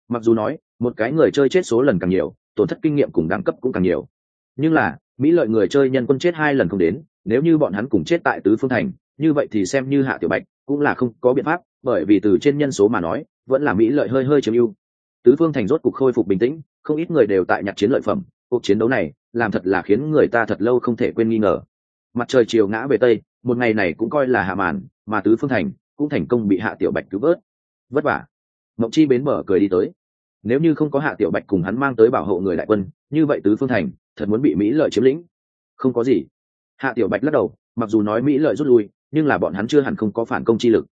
Mặc dù nói, một cái người chơi chết số lần càng nhiều, tổn thất kinh nghiệm cùng đẳng cấp cũng càng nhiều. Nhưng là mỹ lợi người chơi nhân quân chết hai lần không đến, nếu như bọn hắn cùng chết tại tứ phương thành, như vậy thì xem như hạ tiểu bạch cũng là không có biện pháp, bởi vì từ trên nhân số mà nói, vẫn là mỹ lợi hơi hơi chiếm ưu. Tứ phương thành rốt cục khôi phục bình tĩnh, không ít người đều tại nhặt chiến lợi phẩm, cuộc chiến đấu này, làm thật là khiến người ta thật lâu không thể quên nghi ngờ. Mặt trời chiều ngã về tây, một ngày này cũng coi là hạ màn, mà tứ phương thành cũng thành công bị hạ tiểu bạch cứu vớt. Vất vả. Mộng chi bến mở cười đi tới. Nếu như không có hạ tiểu bạch cùng hắn mang tới bảo hộ người đại quân, như vậy tứ phương thành thật muốn bị mỹ lợi chiếm lĩnh. Không có gì. Hạ tiểu bạch lắc đầu, mặc dù nói mỹ lợi rút lui, nhưng là bọn hắn chưa hẳn không có phản công chi lực.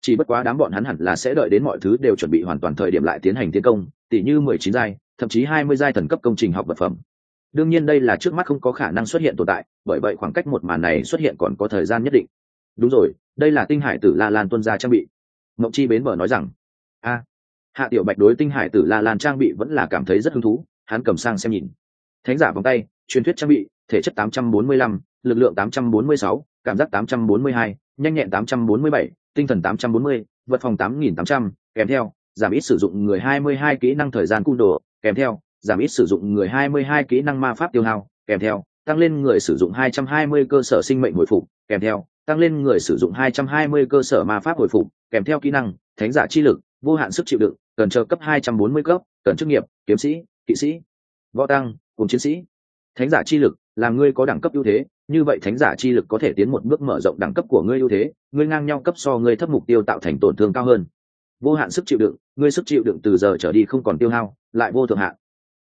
Chỉ bất quá đám bọn hắn hẳn là sẽ đợi đến mọi thứ đều chuẩn bị hoàn toàn thời điểm lại tiến hành tiến công tỷ như mười chín giai, thậm chí hai mươi giai thần cấp công trình học vật phẩm. Đương nhiên đây là trước mắt không có khả năng xuất hiện tồn tại, bởi vậy khoảng cách một màn này xuất hiện còn có thời gian nhất định. Đúng rồi, đây là tinh hải tử la lan tuân gia trang bị. Mộng chi bến bờ nói rằng, a. Hạ tiểu bạch đối tinh hải tử la lan trang bị vẫn là cảm thấy rất hứng thú, hắn cầm sang xem nhìn thánh giả vòng tay truyền thuyết trang bị thể chất 845, lực lượng 846, cảm giác 842, nhanh nhẹn 847, tinh thần 840, vật phòng 8800, kèm theo giảm ít sử dụng người 22 kỹ năng thời gian cung đồ kèm theo giảm ít sử dụng người 22 kỹ năng ma pháp tiêu hao kèm theo tăng lên người sử dụng 220 cơ sở sinh mệnh hồi phục kèm theo tăng lên người sử dụng 220 cơ sở ma pháp hồi phục kèm theo kỹ năng thánh giả chi lực vô hạn sức chịu đựng cần chờ cấp 240 cấp cần chức nghiệp kiếm sĩ kỵ sĩ. Võ tăng cùng chiến sĩ. Thánh giả chi lực là ngươi có đẳng cấp ưu thế, như vậy thánh giả chi lực có thể tiến một bước mở rộng đẳng cấp của ngươi ưu thế, ngươi ngang nhau cấp so ngươi thấp mục tiêu tạo thành tổn thương cao hơn. Vô hạn sức chịu đựng, ngươi sức chịu đựng từ giờ trở đi không còn tiêu hao, lại vô thượng hạn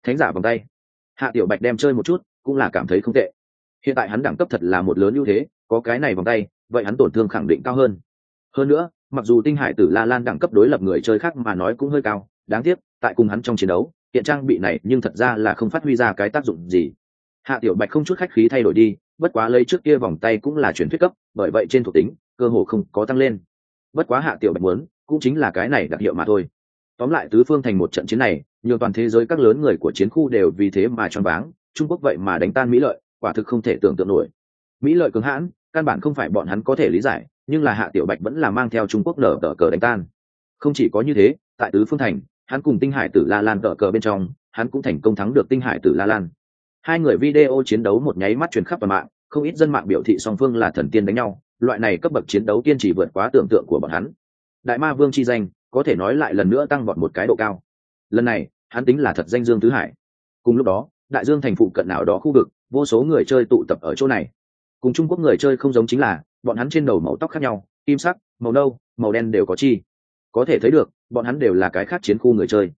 thánh giả vòng tay. Hạ tiểu bạch đem chơi một chút, cũng là cảm thấy không tệ. Hiện tại hắn đẳng cấp thật là một lớn ưu thế, có cái này vòng tay, vậy hắn tổn thương khẳng định cao hơn. Hơn nữa, mặc dù tinh hải tử la lan đẳng cấp đối lập người chơi khác mà nói cũng hơi cao, đáng tiếc, tại cùng hắn trong chiến đấu hiện trang bị này nhưng thật ra là không phát huy ra cái tác dụng gì. Hạ tiểu bạch không chút khách khí thay đổi đi, bất quá lấy trước kia vòng tay cũng là chuyển thuyết cấp, bởi vậy trên thuộc tính, cơ hồ không có tăng lên. Bất quá hạ tiểu bạch muốn, cũng chính là cái này đặc hiệu mà thôi. Tóm lại tứ phương thành một trận chiến này nhiều toàn thế giới các lớn người của chiến khu đều vì thế mà choáng váng, trung quốc vậy mà đánh tan mỹ lợi, quả thực không thể tưởng tượng nổi. Mỹ lợi cứng hãn, căn bản không phải bọn hắn có thể lý giải, nhưng là hạ tiểu bạch vẫn là mang theo trung quốc nở tờ cờ đánh tan. Không chỉ có như thế, tại tứ phương thành hắn cùng tinh hải tử la lan cờ cờ bên trong, hắn cũng thành công thắng được tinh hải tử la lan. Hai người video chiến đấu một nháy mắt truyền khắp vào mạng, không ít dân mạng biểu thị song phương là thần tiên đánh nhau, loại này cấp bậc chiến đấu kiên trì vượt quá tưởng tượng của bọn hắn. Đại ma vương chi danh, có thể nói lại lần nữa tăng vọt một cái độ cao. Lần này, hắn tính là thật danh dương tứ hải. Cùng lúc đó, đại dương thành phụ cận nào đó khu vực, vô số người chơi tụ tập ở chỗ này. Cùng trung quốc người chơi không giống chính là, bọn hắn trên đầu màu tóc khác nhau, kim sắc, màu nâu, màu đen đều có chi có thể thấy được, bọn hắn đều là cái khác chiến khu người chơi.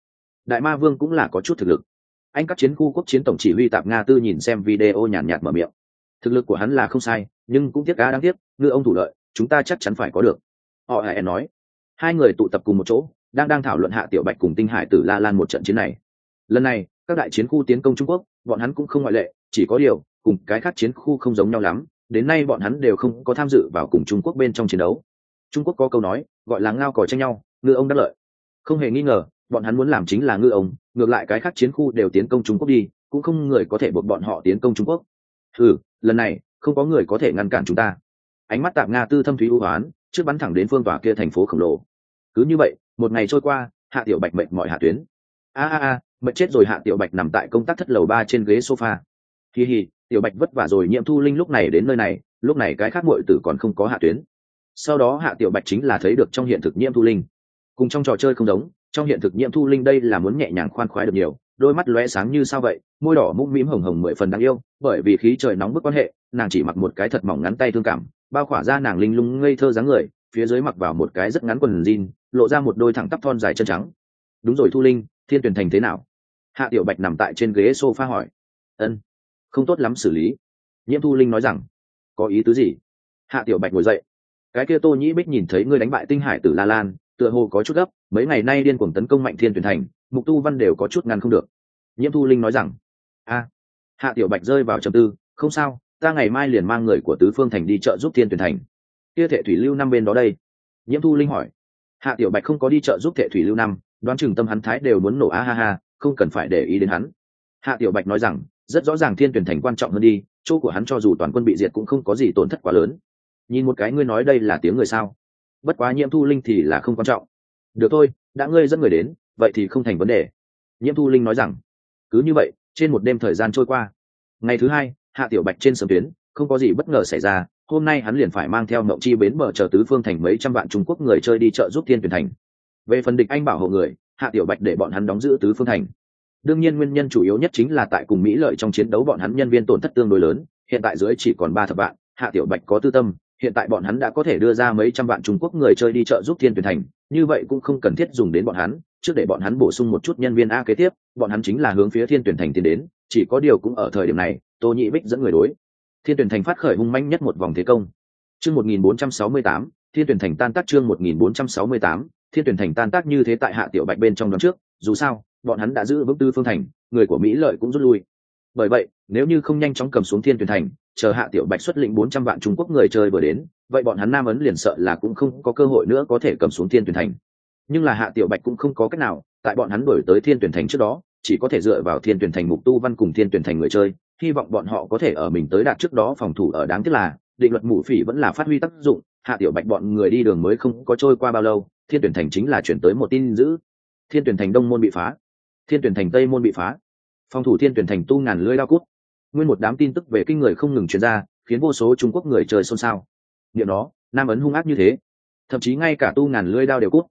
Đại ma vương cũng là có chút thực lực. Anh các chiến khu quốc chiến tổng chỉ huy tạp nga tư nhìn xem video nhàn nhạt mở miệng. Thực lực của hắn là không sai, nhưng cũng tiếc cá đáng tiếc, ngư ông thủ lợi, chúng ta chắc chắn phải có được. Họ hãy nói. Hai người tụ tập cùng một chỗ, đang đang thảo luận hạ tiểu bạch cùng tinh hải tử la lan một trận chiến này. Lần này, các đại chiến khu tiến công trung quốc, bọn hắn cũng không ngoại lệ, chỉ có điều, cùng cái khác chiến khu không giống nhau lắm, đến nay bọn hắn đều không có tham dự vào cùng trung quốc bên trong chiến đấu. Trung quốc có câu nói, gọi là ngao cò tranh nhau ngư ông đắc lợi. Không hề nghi ngờ, bọn hắn muốn làm chính là ngư ông, ngược lại cái khác chiến khu đều tiến công trung quốc đi, cũng không người có thể buộc bọn họ tiến công trung quốc. Ừ lần này, không có người có thể ngăn cản chúng ta. Ánh mắt tạp nga tư thâm thúy ưu hoán, trước bắn thẳng đến phương tòa kia thành phố khổng lồ. Cứ như vậy, một ngày trôi qua, hạ tiểu bạch mệnh mọi hạ tuyến. A a a, mệt chết rồi hạ tiểu bạch nằm tại công tác thất lầu ba trên ghế sofa. Kỳ hì tiểu bạch vất vả rồi nhiệm thu linh lúc này đến nơi này, lúc này cái khác muội tử còn không có hạ tuyến. Sau đó hạ tiểu bạch chính là thấy được trong hiện thực nhiễm thu linh cùng trong trò chơi không giống, trong hiện thực nhiễm thu linh đây là muốn nhẹ nhàng khoan khoái được nhiều, đôi mắt lóe sáng như sao vậy, môi đỏ mũm mĩm hồng hồng mười phần đáng yêu, bởi vì khí trời nóng bức quan hệ, nàng chỉ mặc một cái thật mỏng ngắn tay thương cảm, bao khỏa ra nàng linh lung ngây thơ dáng người, phía dưới mặc vào một cái rất ngắn quần jean, lộ ra một đôi thẳng tắp thon dài chân trắng. Đúng rồi thu linh, thiên tuyển thành thế nào? Hạ tiểu bạch nằm tại trên ghế sofa hỏi. Ân, không tốt lắm xử lý. Nhiễm thu linh nói rằng. Có ý tứ gì? Hạ tiểu bạch ngồi dậy. Cái kia tô nhĩ bích nhìn thấy ngươi đánh bại tinh hải tử la lan tựa hồ có chút gấp, mấy ngày nay điên cuồng tấn công mạnh thiên tuyển thành, mục tu văn đều có chút ngăn không được. Nhiễm thu linh nói rằng, a, hạ tiểu bạch rơi vào trầm tư, không sao, ta ngày mai liền mang người của tứ phương thành đi chợ giúp thiên tuyển thành. Kia thệ thủy lưu năm bên đó đây. Nhiễm thu linh hỏi. Hạ tiểu bạch không có đi chợ giúp thệ thủy lưu năm, đoán chừng tâm hắn thái đều muốn nổ a ha ha, không cần phải để ý đến hắn. Hạ tiểu bạch nói rằng, rất rõ ràng thiên tuyển thành quan trọng hơn đi, chỗ của hắn cho dù toàn quân bị diệt cũng không có gì tổn thất quá lớn. Nhìn một cái ngươi nói đây là tiếng người sao? Bất quá nhiễm thu linh thì là không quan trọng. Được thôi, đã ngươi dẫn người đến, vậy thì không thành vấn đề. Nhiễm thu linh nói rằng, cứ như vậy, trên một đêm thời gian trôi qua. Ngày thứ hai, hạ tiểu bạch trên sầm tuyến, không có gì bất ngờ xảy ra, hôm nay hắn liền phải mang theo mậu chi bến bờ chờ tứ phương thành mấy trăm vạn trung quốc người chơi đi chợ giúp thiên tuyển thành. Về phần địch anh bảo hộ người, hạ tiểu bạch để bọn hắn đóng giữ tứ phương thành. Đương nhiên nguyên nhân chủ yếu nhất chính là tại cùng mỹ lợi trong chiến đấu bọn hắn nhân viên tổn thất tương đối lớn, hiện tại dưới chỉ còn ba thập vạn, hạ tiểu bạch có tư tâm hiện tại bọn hắn đã có thể đưa ra mấy trăm vạn trung quốc người chơi đi chợ giúp thiên tuyển thành, như vậy cũng không cần thiết dùng đến bọn hắn, trước để bọn hắn bổ sung một chút nhân viên a kế tiếp, bọn hắn chính là hướng phía thiên tuyển thành tiến đến, chỉ có điều cũng ở thời điểm này, tô nhị bích dẫn người đối. Thiên tuyển thành phát khởi hung manh nhất một vòng thế công. Chương một nghìn bốn trăm sáu mươi tám, thiên tuyển thành tan tác chương một nghìn bốn trăm sáu mươi tám, thiên tuyển thành tan tác như thế tại hạ tiểu bạch bên trong đón trước, dù sao, bọn hắn đã giữ vững tư phương thành, người của mỹ lợi cũng rút lui. Bởi vậy nếu như không nhanh chóng cầm xuống thiên tuyển thành, chờ hạ tiểu bạch xuất lĩnh bốn trăm vạn trung quốc người chơi vừa đến, vậy bọn hắn nam ấn liền sợ là cũng không có cơ hội nữa có thể cầm xuống thiên tuyển thành. Nhưng là hạ tiểu bạch cũng không có cách nào, tại bọn hắn đổi tới thiên tuyển thành trước đó, chỉ có thể dựa vào thiên tuyển thành mục tu văn cùng thiên tuyển thành người chơi, hy vọng bọn họ có thể ở mình tới đạt trước đó phòng thủ ở đáng tiếc là, định luật mũ phỉ vẫn là phát huy tác dụng, hạ tiểu bạch bọn người đi đường mới không có trôi qua bao lâu, thiên tuyển thành chính là chuyển tới một tin dữ. Thiên tuyển thành đông môn bị phá. Thiên tuyển thành tây môn bị phá. Phòng thủ thiên tuyển thành tu ngàn lưỡi lao cút nguyên một đám tin tức về kinh người không ngừng truyền ra, khiến vô số trung quốc người chơi xôn xao. Niệm đó, nam ấn hung ác như thế. Thậm chí ngay cả tu ngàn lưỡi đao đều cút.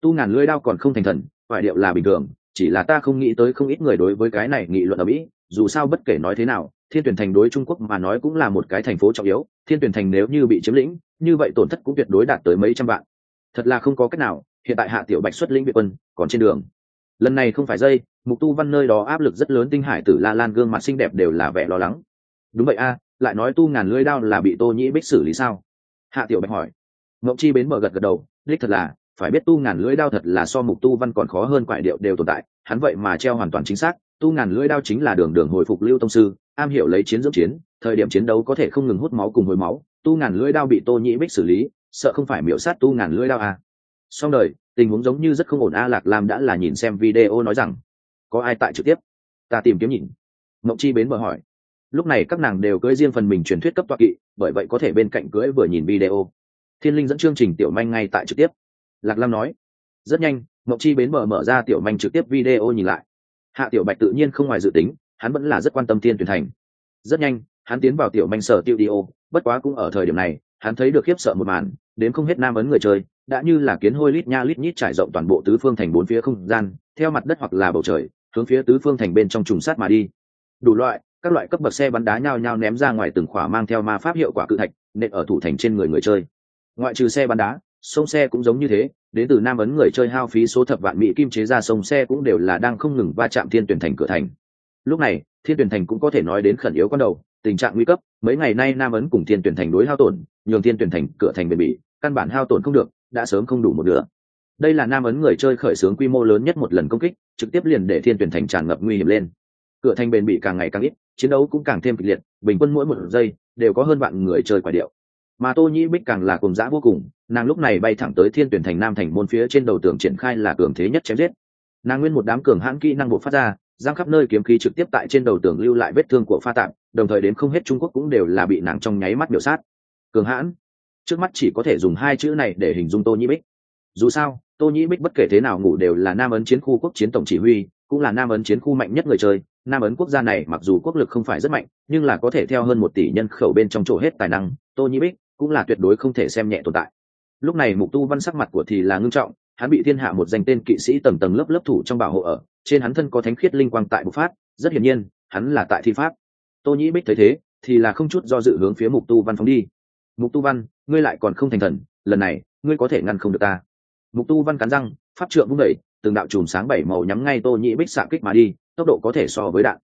Tu ngàn lưỡi đao còn không thành thần phải điệu là bình thường, chỉ là ta không nghĩ tới không ít người đối với cái này nghị luận ở mỹ, dù sao bất kể nói thế nào, thiên tuyển thành đối trung quốc mà nói cũng là một cái thành phố trọng yếu, thiên tuyển thành nếu như bị chiếm lĩnh, như vậy tổn thất cũng tuyệt đối đạt tới mấy trăm vạn. Thật là không có cách nào, hiện tại hạ tiểu bạch xuất lĩnh việt quân, còn trên đường. Lần này không phải dây mục tu văn nơi đó áp lực rất lớn tinh hải tử la lan gương mặt xinh đẹp đều là vẻ lo lắng. Đúng vậy a, lại nói tu ngàn lưỡi đao là bị tô nhĩ bích xử lý sao? Hạ tiểu bạch hỏi. Mộng chi bến mở gật gật đầu, đích thật là, phải biết tu ngàn lưỡi đao thật là so mục tu văn còn khó hơn quại điệu đều tồn tại, hắn vậy mà treo hoàn toàn chính xác, tu ngàn lưỡi đao chính là đường đường hồi phục lưu tông sư, am hiểu lấy chiến dưỡng chiến, thời điểm chiến đấu có thể không ngừng hút máu cùng hồi máu, tu ngàn lưỡi đao bị tô nhĩ bích xử lý, sợ không phải miễu sát tu ngàn lưỡi đao à. xong đời, tình huống giống như rất không ổn, a lạc lam đã là nhìn xem video nói rằng có ai tại trực tiếp? Ta tìm kiếm nhìn. Mộng chi bến bờ hỏi. Lúc này các nàng đều cưỡi riêng phần mình truyền thuyết cấp toa kỵ, bởi vậy có thể bên cạnh cưỡi vừa nhìn video. Thiên linh dẫn chương trình tiểu manh ngay tại trực tiếp. Lạc lam nói. Rất nhanh, mộng chi bến bờ mở ra tiểu manh trực tiếp video nhìn lại. Hạ tiểu bạch tự nhiên không ngoài dự tính, hắn vẫn là rất quan tâm thiên tuyển thành. Rất nhanh, hắn tiến vào tiểu manh sở tiêu đi ô bất quá cũng ở thời điểm này, hắn thấy được khiếp sợ một màn, đến không hết nam ấn người chơi, đã như là kiến hôi lít nha lít nhít trải rộng toàn bộ tứ phương thành bốn phía không gian, theo mặt đất hoặc là bầu trời hướng phía tứ phương thành bên trong trùng sát mà đi. Đủ loại, các loại cấp bậc xe bắn đá nhao nhao ném ra ngoài từng khỏa mang theo ma pháp hiệu quả cự thạch, nện ở thủ thành trên người người chơi. Ngoại trừ xe bắn đá, sông xe cũng giống như thế, đến từ nam ấn người chơi hao phí số thập vạn mỹ kim chế ra sông xe cũng đều là đang không ngừng va chạm thiên tuyển thành cửa thành. Lúc này, thiên tuyển thành cũng có thể nói đến khẩn yếu con đầu, tình trạng nguy cấp, mấy ngày nay nam ấn cùng thiên tuyển thành đối hao tổn, nhường thiên tuyển thành cửa thành bền bỉ, căn bản hao tổn không được, đã sớm không đủ một nửa đây là nam ấn người chơi khởi xướng quy mô lớn nhất một lần công kích, trực tiếp liền để thiên tuyển thành tràn ngập nguy hiểm lên. Cửa thành bền bị càng ngày càng ít, chiến đấu cũng càng thêm kịch liệt, bình quân mỗi một giây đều có hơn vạn người chơi quả điệu. Mà tô nhĩ bích càng là cùng dã vô cùng, nàng lúc này bay thẳng tới thiên tuyển thành nam thành môn phía trên đầu tường triển khai là cường thế nhất chém giết. Nàng nguyên một đám cường hãn kỹ năng bộ phát ra, giang khắp nơi kiếm khí trực tiếp tại trên đầu tường lưu lại vết thương của pha tạm đồng thời đến không hết trung quốc cũng đều là bị nàng trong nháy mắt biểu sát. Cường hãn. Trước mắt chỉ có thể dùng hai chữ này để hình dung tô nhĩ bích. Dù sao tô nhĩ bích bất kể thế nào ngủ đều là nam ấn chiến khu quốc chiến tổng chỉ huy, cũng là nam ấn chiến khu mạnh nhất người chơi. Nam ấn quốc gia này mặc dù quốc lực không phải rất mạnh, nhưng là có thể theo hơn một tỷ nhân khẩu bên trong chỗ hết tài năng, tô nhĩ bích cũng là tuyệt đối không thể xem nhẹ tồn tại. Lúc này mục tu văn sắc mặt của thì là ngưng trọng, hắn bị thiên hạ một danh tên kỵ sĩ tầng tầng lớp lớp thủ trong bảo hộ ở, trên hắn thân có thánh khiết linh quang tại bộc phát, rất hiển nhiên, hắn là tại thi pháp. Tô nhĩ bích thấy thế, thì là không chút do dự hướng phía mục tu văn phóng đi. Mục tu văn, ngươi lại còn không thành thần, lần này, ngươi có thể ngăn không được ta mục tu văn cắn răng, pháp trượng vung đẩy, từng đạo chùm sáng bảy màu nhắm ngay tô nhĩ bích xạ kích mà đi, tốc độ có thể so với đạn.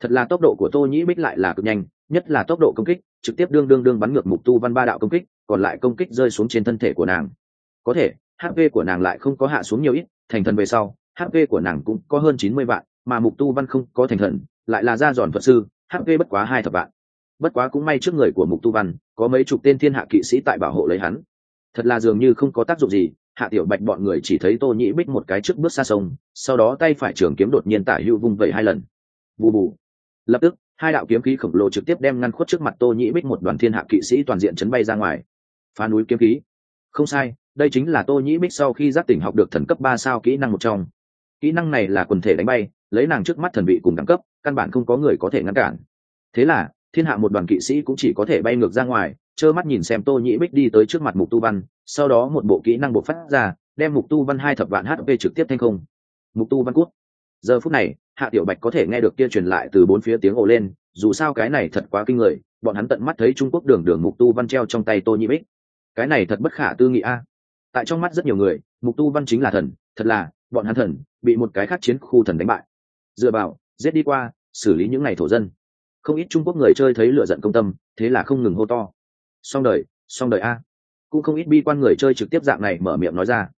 Thật là tốc độ của tô nhĩ bích lại là cực nhanh, nhất là tốc độ công kích, trực tiếp đương đương đương bắn ngược mục tu văn ba đạo công kích, còn lại công kích rơi xuống trên thân thể của nàng. Có thể hp của nàng lại không có hạ xuống nhiều ít, thành thần về sau hp của nàng cũng có hơn chín mươi vạn, mà mục tu văn không có thành thần, lại là ra giòn thuật sư hp bất quá hai thập vạn. Bất quá cũng may trước người của mục tu văn, có mấy chục tên thiên hạ kỵ sĩ tại bảo hộ lấy hắn. Thật là dường như không có tác dụng gì hạ tiểu bạch bọn người chỉ thấy tô nhĩ bích một cái trước bước xa sông, sau đó tay phải trường kiếm đột nhiên tả hữu vung vẩy hai lần. Bù bù. Lập tức, hai đạo kiếm khí khổng lồ trực tiếp đem ngăn khuất trước mặt tô nhĩ bích một đoàn thiên hạ kỵ sĩ toàn diện chấn bay ra ngoài. Phá núi kiếm khí. Không sai, đây chính là tô nhĩ bích sau khi giác tỉnh học được thần cấp ba sao kỹ năng một trong. Kỹ năng này là quần thể đánh bay, lấy nàng trước mắt thần vị cùng đẳng cấp, căn bản không có người có thể ngăn cản. Thế là thiên hạ một đoàn kỵ sĩ cũng chỉ có thể bay ngược ra ngoài, trơ mắt nhìn xem tô nhĩ bích đi tới trước mặt mục tu văn, sau đó một bộ kỹ năng bộ phát ra, đem mục tu văn hai thập vạn hp trực tiếp thanh không. Mục tu văn cút. Giờ phút này, hạ tiểu bạch có thể nghe được kia truyền lại từ bốn phía tiếng ồ lên, dù sao cái này thật quá kinh người, bọn hắn tận mắt thấy trung quốc đường đường mục tu văn treo trong tay tô nhĩ bích. Cái này thật bất khả tư nghị a. À. Tại trong mắt rất nhiều người, mục tu văn chính là thần, thật là, bọn hắn thần, bị một cái khác chiến khu thần đánh bại. Dựa vào, giết đi qua, xử lý những ngày thổ dân không ít trung quốc người chơi thấy lựa giận công tâm, thế là không ngừng hô to. Xong đời xong đời a. Cũng không ít bi quan người chơi trực tiếp dạng này mở miệng nói ra.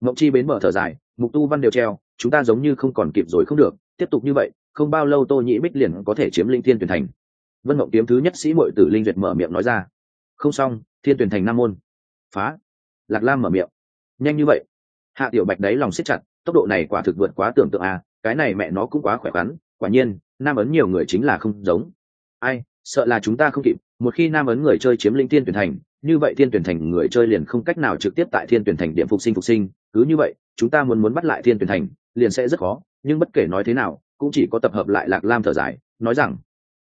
Mộng chi bến mở thở dài, mục tu văn đều treo, chúng ta giống như không còn kịp rồi không được, tiếp tục như vậy, không bao lâu tô nhĩ bích liền có thể chiếm linh thiên tuyển thành. Vân mộng kiếm thứ nhất sĩ mội tử linh duyệt mở miệng nói ra. Không xong, thiên tuyển thành nam môn. Phá. Lạc lam mở miệng. Nhanh như vậy. Hạ tiểu bạch đấy lòng siết chặt, tốc độ này quả thực vượt quá tưởng tượng à cái này mẹ nó cũng quá khỏe khoắn, quả nhiên nam ấn nhiều người chính là không giống. Ai, sợ là chúng ta không kịp, một khi nam ấn người chơi chiếm linh thiên tuyển thành, như vậy thiên tuyển thành người chơi liền không cách nào trực tiếp tại thiên tuyển thành điểm phục sinh phục sinh, cứ như vậy, chúng ta muốn muốn bắt lại thiên tuyển thành, liền sẽ rất khó, nhưng bất kể nói thế nào, cũng chỉ có tập hợp lại lạc lam thở dài, nói rằng,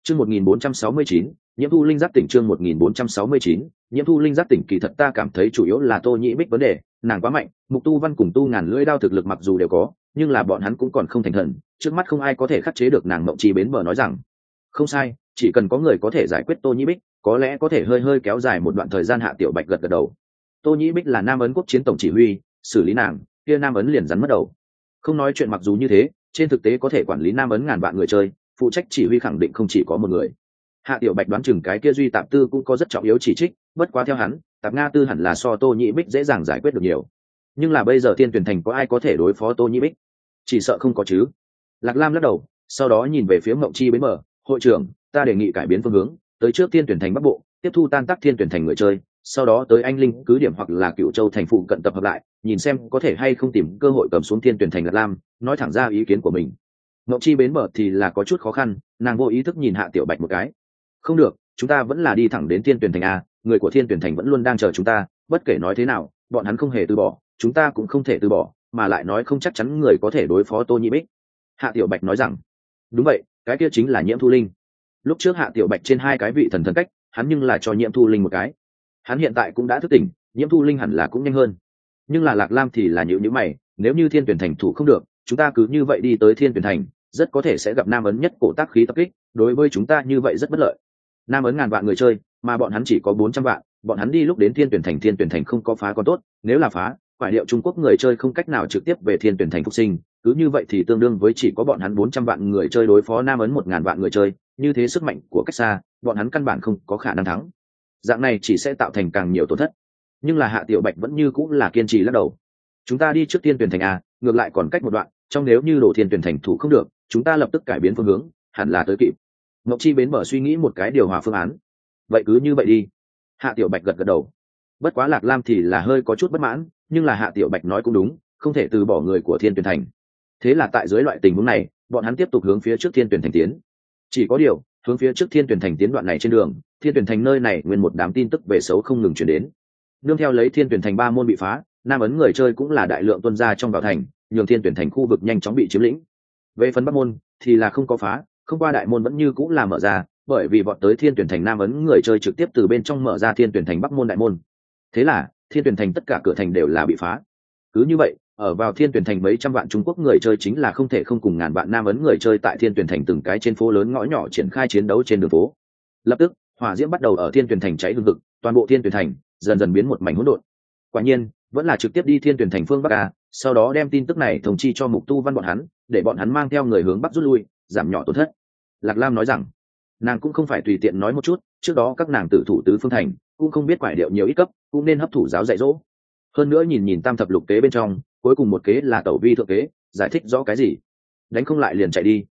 chương một nghìn bốn trăm sáu mươi chín, nhiễm thu linh giác tỉnh chương một nghìn bốn trăm sáu mươi chín, nhiễm thu linh giác tỉnh kỳ thật ta cảm thấy chủ yếu là tô nhĩ bích vấn đề nàng quá mạnh, mục tu văn cùng tu ngàn lưỡi đao thực lực mặc dù đều có, nhưng là bọn hắn cũng còn không thành thần, trước mắt không ai có thể khắc chế được nàng mộng chi bến bờ nói rằng, không sai, chỉ cần có người có thể giải quyết tô nhĩ bích, có lẽ có thể hơi hơi kéo dài một đoạn thời gian hạ tiểu bạch gật gật đầu. Tô nhĩ bích là nam ấn quốc chiến tổng chỉ huy, xử lý nàng, kia nam ấn liền rắn mất đầu. Không nói chuyện mặc dù như thế, trên thực tế có thể quản lý nam ấn ngàn vạn người chơi, phụ trách chỉ huy khẳng định không chỉ có một người. Hạ tiểu bạch đoán chừng cái kia duy tạp tư cũng có rất trọng yếu chỉ trích bất quá theo hắn, tạp nga tư hẳn là so tô nhĩ bích dễ dàng giải quyết được nhiều. Nhưng là bây giờ thiên tuyển thành có ai có thể đối phó tô nhĩ bích? Chỉ sợ không có chứ. Lạc lam lắc đầu, sau đó nhìn về phía mộng chi bến mở hội trưởng, ta đề nghị cải biến phương hướng, tới trước thiên tuyển thành bắc bộ, tiếp thu tan tác thiên tuyển thành người chơi, sau đó tới anh linh, cứ điểm hoặc là cựu châu thành phụ cận tập hợp lại, nhìn xem có thể hay không tìm cơ hội cầm xuống thiên tuyển thành lạc lam, nói thẳng ra ý kiến của mình. Ngọc chi bến mở thì là có chút khó khăn, nàng vô ý thức nhìn hạ tiểu bạch một cái. Không được, chúng ta vẫn là đi thẳng đến thiên tuyển thành a người của thiên tuyển thành vẫn luôn đang chờ chúng ta, bất kể nói thế nào, bọn hắn không hề từ bỏ, chúng ta cũng không thể từ bỏ, mà lại nói không chắc chắn người có thể đối phó tô nhĩ bích. Hạ tiểu bạch nói rằng. Đúng vậy, cái kia chính là nhiễm thu linh. Lúc trước hạ tiểu bạch trên hai cái vị thần thần cách, hắn nhưng là cho nhiễm thu linh một cái. Hắn hiện tại cũng đã thức tỉnh, nhiễm thu linh hẳn là cũng nhanh hơn. Nhưng là lạc lam thì là nhịu nhữ mày, nếu như thiên tuyển thành thủ không được, chúng ta cứ như vậy đi tới thiên tuyển thành, rất có thể sẽ gặp nam ấn nhất cổ tác khí tập kích, đối với chúng ta như vậy rất bất lợi. Nam ấn ngàn vạn người chơi mà bọn hắn chỉ có bốn trăm vạn, bọn hắn đi lúc đến thiên tuyển thành, thiên tuyển thành không có phá còn tốt, nếu là phá quả liệu trung quốc người chơi không cách nào trực tiếp về thiên tuyển thành phục sinh, cứ như vậy thì tương đương với chỉ có bọn hắn bốn trăm vạn người chơi đối phó nam ấn một ngàn vạn người chơi, như thế sức mạnh của cách xa, bọn hắn căn bản không có khả năng thắng. Dạng này chỉ sẽ tạo thành càng nhiều tổn thất. Nhưng là hạ tiểu bạch vẫn như cũng là kiên trì lắc đầu. Chúng ta đi trước Thiên tuyển thành a, ngược lại còn cách một đoạn, trong nếu như đổ thiên tuyển thành thủ không được, chúng ta lập tức cải biến phương hướng, hẳn là tới kịp. Ngọc chi bến mở suy nghĩ một cái điều hòa phương án vậy cứ như vậy đi. Hạ tiểu bạch gật gật đầu. Bất quá lạc lam thì là hơi có chút bất mãn, nhưng là hạ tiểu bạch nói cũng đúng, không thể từ bỏ người của thiên tuyển thành. Thế là tại dưới loại tình huống này, bọn hắn tiếp tục hướng phía trước thiên tuyển thành tiến. Chỉ có điều, hướng phía trước thiên tuyển thành tiến đoạn này trên đường, thiên tuyển thành nơi này nguyên một đám tin tức về xấu không ngừng chuyển đến. Nương theo lấy thiên tuyển thành ba môn bị phá, nam ấn người chơi cũng là đại lượng tuân gia trong vào thành, nhường thiên tuyển thành khu vực nhanh chóng bị chiếm lĩnh. Về phần bắc môn, thì là không có phá, không qua đại môn vẫn như cũng là mở ra bởi vì bọn tới thiên tuyển thành nam ấn người chơi trực tiếp từ bên trong mở ra thiên tuyển thành bắc môn đại môn. Thế là, thiên tuyển thành tất cả cửa thành đều là bị phá. Cứ như vậy, ở vào thiên tuyển thành mấy trăm vạn trung quốc người chơi chính là không thể không cùng ngàn vạn nam ấn người chơi tại thiên tuyển thành từng cái trên phố lớn ngõ nhỏ triển khai chiến đấu trên đường phố. Lập tức, hỏa diễm bắt đầu ở thiên tuyển thành cháy hương thực toàn bộ thiên tuyển thành dần dần biến một mảnh hỗn độn. Quả nhiên, vẫn là trực tiếp đi thiên tuyển thành phương bắc a, sau đó đem tin tức này thông chi cho mục tu văn bọn hắn, để bọn hắn mang theo người hướng bắc rút lui, giảm nhỏ tổn thất. Lạc lam nói rằng nàng cũng không phải tùy tiện nói một chút, trước đó các nàng tử thủ tứ phương thành, cũng không biết quải điệu nhiều ít cấp, cũng nên hấp thủ giáo dạy dỗ. Hơn nữa nhìn nhìn tam thập lục kế bên trong, cuối cùng một kế là tẩu vi thượng kế, giải thích rõ cái gì? Đánh không lại liền chạy đi.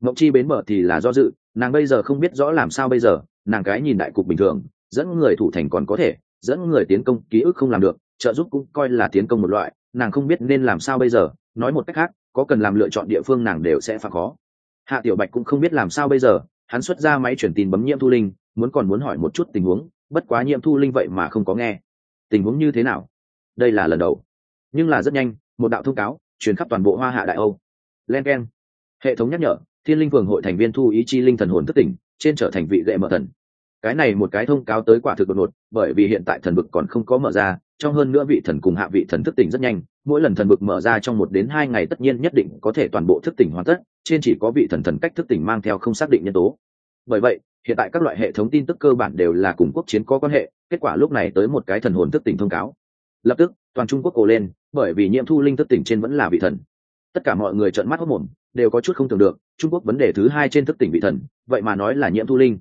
Mộng chi bến mở thì là do dự, nàng bây giờ không biết rõ làm sao bây giờ, nàng cái nhìn đại cục bình thường, dẫn người thủ thành còn có thể, dẫn người tiến công ký ức không làm được, trợ giúp cũng coi là tiến công một loại, nàng không biết nên làm sao bây giờ, nói một cách khác, có cần làm lựa chọn địa phương nàng đều sẽ phá khó. Hạ tiểu bạch cũng không biết làm sao bây giờ hắn xuất ra máy truyền tin bấm nhiễm thu linh, muốn còn muốn hỏi một chút tình huống, bất quá nhiễm thu linh vậy mà không có nghe. Tình huống như thế nào? Đây là lần đầu. Nhưng là rất nhanh, một đạo thông cáo, truyền khắp toàn bộ hoa hạ đại âu. Len k e n hệ thống nhắc nhở, thiên linh phường hội thành viên thu ý chi linh thần hồn thất tỉnh, trên trở thành vị lệ mở thần. Cái này một cái thông cáo tới quả thực đột ngột, bởi vì hiện tại thần vực còn không có mở ra trong hơn nữa vị thần cùng hạ vị thần thức tỉnh rất nhanh, mỗi lần thần vực mở ra trong một đến hai ngày tất nhiên nhất định có thể toàn bộ thức tỉnh hoàn tất, trên chỉ có vị thần thần cách thức tỉnh mang theo không xác định nhân tố. Bởi vậy, hiện tại các loại hệ thống tin tức cơ bản đều là cùng quốc chiến có quan hệ, kết quả lúc này tới một cái thần hồn thức tỉnh thông cáo. Lập tức, toàn trung quốc cổ lên, bởi vì nhiễm thu linh thức tỉnh trên vẫn là vị thần. Tất cả mọi người trợn mắt hốc mồm, đều có chút không tưởng được, trung quốc vấn đề thứ hai trên thức tỉnh vị thần, vậy mà nói là nhiễm thu linh.